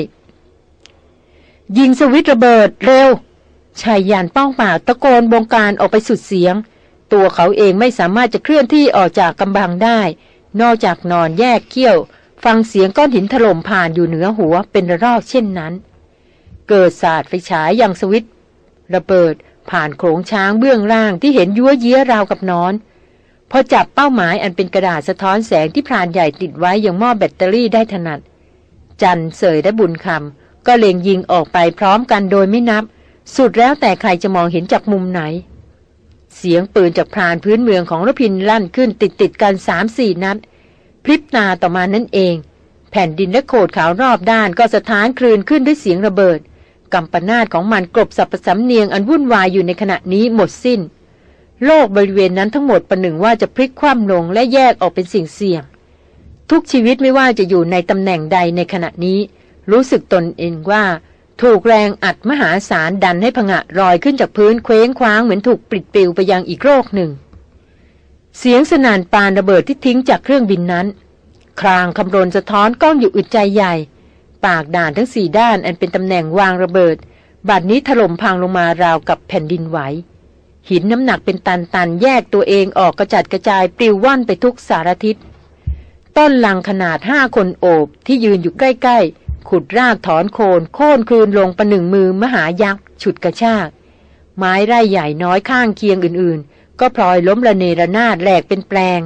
ยิงสวิตระเบิดเร็วชายยานป้องป่าตะโกนบงการออกไปสุดเสียง ตัวเขาเองไม่สามารถจะเคลื่อนที่ออกจากกำบังได้ นอกจากนอนแยกเขี้ยว ฟังเสียงก้อนหินถล่มผ่านอยู่เหนือหัวเป็นระลอกเช่นนั้น เกิดศาสตร์ไฟฉายอย่างสวิตระเบิดผ่านโขงช้างเบื้องล่างที่เห็นยัวเยี้ยราวกับนอน พอจับเป้าหมายอันเป็นกระดาษสะท้อนแสงที่พรานใหญ่ติดไว้อย่างหม้อแบตเตอรี่ได้ถนัด จันเสยและบุญคำก็เล็งยิงออกไปพร้อมกันโดยไม่นับ สุดแล้วแต่ใครจะมองเห็นจากมุมไหน เสียงปืนจากพรานพื้นเมืองของรพินลั่นขึ้นติดติดกันสามสี่นัด พริบตาต่อมานั่นเอง แผ่นดินและโขดขาวรอบด้านก็สะท้านคลื่นขึ้นด้วยเสียงระเบิดกำปนาตของมันกลบสับประสำเนียงอันวุ่นวายอยู่ในขณะนี้หมดสิ้น โลกบริเวณนั้นทั้งหมดประหนึ่งว่าจะพลิกคว่ำลงและแยกออกเป็นสิ่งเสี่ยง ทุกชีวิตไม่ว่าจะอยู่ในตำแหน่งใดในขณะนี้ รู้สึกตนเองว่า ถูกแรงอัดมหาศาลดันให้ผงะลอยขึ้นจากพื้นเคว้งคว้างเหมือนถูกปลิดปลิวไปยังอีกโลกหนึ่ง เสียงสนานปานระเบิดที่ทิ้งจากเครื่องบินนั้น ครางคำรนสะท้อนก้องอยู่อึดใจใหญ่ ปากด่านทั้งสี่ด้านอันเป็นตำแหน่งวางระเบิด บัดนี้ถล่มพังลงมาราวกับแผ่นดินไหว หินน้ำหนักเป็นตันๆแยกตัวเองออกกระจัดกระจายปลิวว่อนไปทุกสารทิศต้นลังขนาดห้าคนโอบที่ยืนอยู่ใกล้ๆ ขุดรากถอนโคนโค่นคลืนลงประหนึ่งมือมหายักษ์ฉุดกระชาก ไม้ไร่ใหญ่น้อยข้างเคียงอื่นๆ ก็พลอยล้มระเนระนาดแหลกเป็นแปลง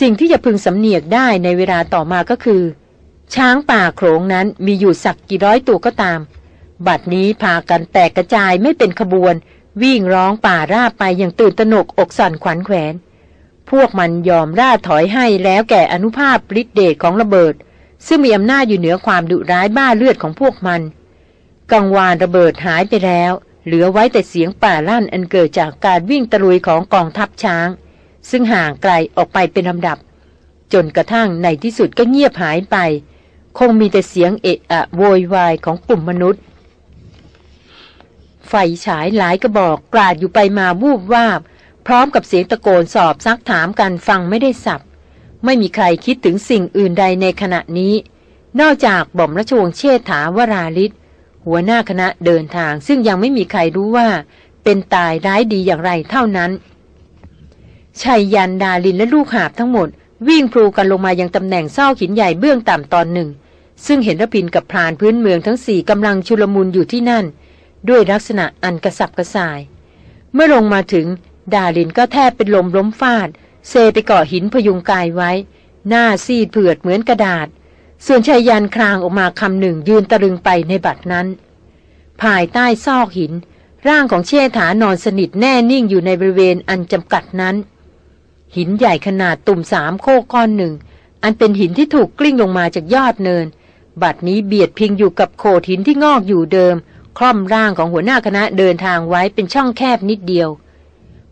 สิ่งที่จะพึงสำเนียกได้ในเวลาต่อมาก็คือ ช้างป่าโขลงนั้นมีอยู่สักกี่ร้อยตัวก็ตาม บัดนี้พากันแตกกระจายไม่เป็นขบวน วิ่งร้องป่าราบไปอย่างตื่นตระหนกอกสั่นขวัญแขวน พวกมันยอมร่าถอยให้แล้วแก่อนุภาพฤทธิเดชของระเบิด ซึ่งมีอำนาจอยู่เหนือความดุร้ายบ้าเลือดของพวกมัน กังวานระเบิดหายไปแล้ว เหลือไว้แต่เสียงป่าลั่นอันเกิดจากการวิ่งตะลุยของกองทัพช้าง ซึ่งห่างไกลออกไปเป็นลำดับ จนกระทั่งในที่สุดก็เงียบหายไป คงมีแต่เสียงเอะอะโวยวายของกลุ่มมนุษย์ ไฟฉายหลายกระบอกกราดอยู่ไปมาวูบวาบ พร้อมกับเสียงตะโกนสอบซักถามกันฟังไม่ได้สับ ไม่มีใครคิดถึงสิ่งอื่นใดในขณะนี้ นอกจากบ่อมราชวงศ์เชษฐาวราลิศหัวหน้าคณะเดินทาง ซึ่งยังไม่มีใครรู้ว่า เป็นตายร้ายดีอย่างไรเท่านั้นชัยยันดาลินและลูกหาบทั้งหมด วิ่งพลูกันลงมายังตำแหน่งเศร้าหินใหญ่เบื้องต่ำตอนหนึ่ง ซึ่งเห็นระพินกับพรานพื้นเมืองทั้งสี่กำลังชุลมุนอยู่ที่นั่น ด้วยลักษณะอันกระสับกระส่าย เมื่อลงมาถึงดาลินก็แทบเป็นลมล้มฟาด เซไปเกาะหินพยุงกายไว้ หน้าซีดเผือดเหมือนกระดาษ ส่วนชายยันคลางออกมาคำหนึ่งยืนตะลึงไปในบัดนั้น ภายใต้ซอกหิน ร่างของเชษฐานอนสนิทแน่นิ่งอยู่ในบริเวณอันจำกัดนั้น หินใหญ่ขนาดตุ่มสามโคก้อนหนึ่ง อันเป็นหินที่ถูกกลิ้งลงมาจากยอดเนิน บัดนี้เบียดพิงอยู่กับโขดหินที่งอกอยู่เดิม คล่อมร่างของหัวหน้าคณะเดินทางไว้เป็นช่องแคบนิดเดียว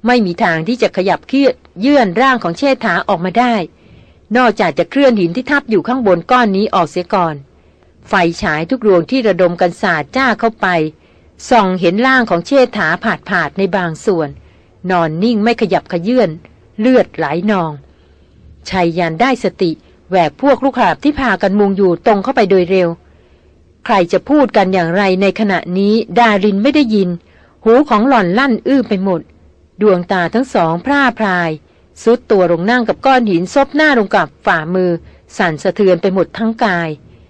ไม่มีทางที่จะขยับเคลื่อนเยื่อนร่างของเชษฐาออกมาได้ นอกจากจะเคลื่อนหินที่ทับอยู่ข้างบนก้อนนี้ออกเสียก่อน ไฟฉายทุกดวงที่ระดมกันสาดจ้าเข้าไป ส่องเห็นร่างของเชษฐาผาดผาดในบางส่วน นอนนิ่งไม่ขยับขยื่นเลือดไหลนองชัยยันได้สติแหวกพวกลูกหาบที่พากันมุงอยู่ตรงเข้าไปโดยเร็ว ใครจะพูดกันอย่างไรในขณะนี้ดารินไม่ได้ยิน หูของหล่อนลั่นอื้อไปหมด ดวงตาทั้งสองพร่าพราย สุดตัวลงนั่งกับก้อนหินซบหน้าลงกับฝ่ามือ สั่นสะเทือนไปหมดทั้งกาย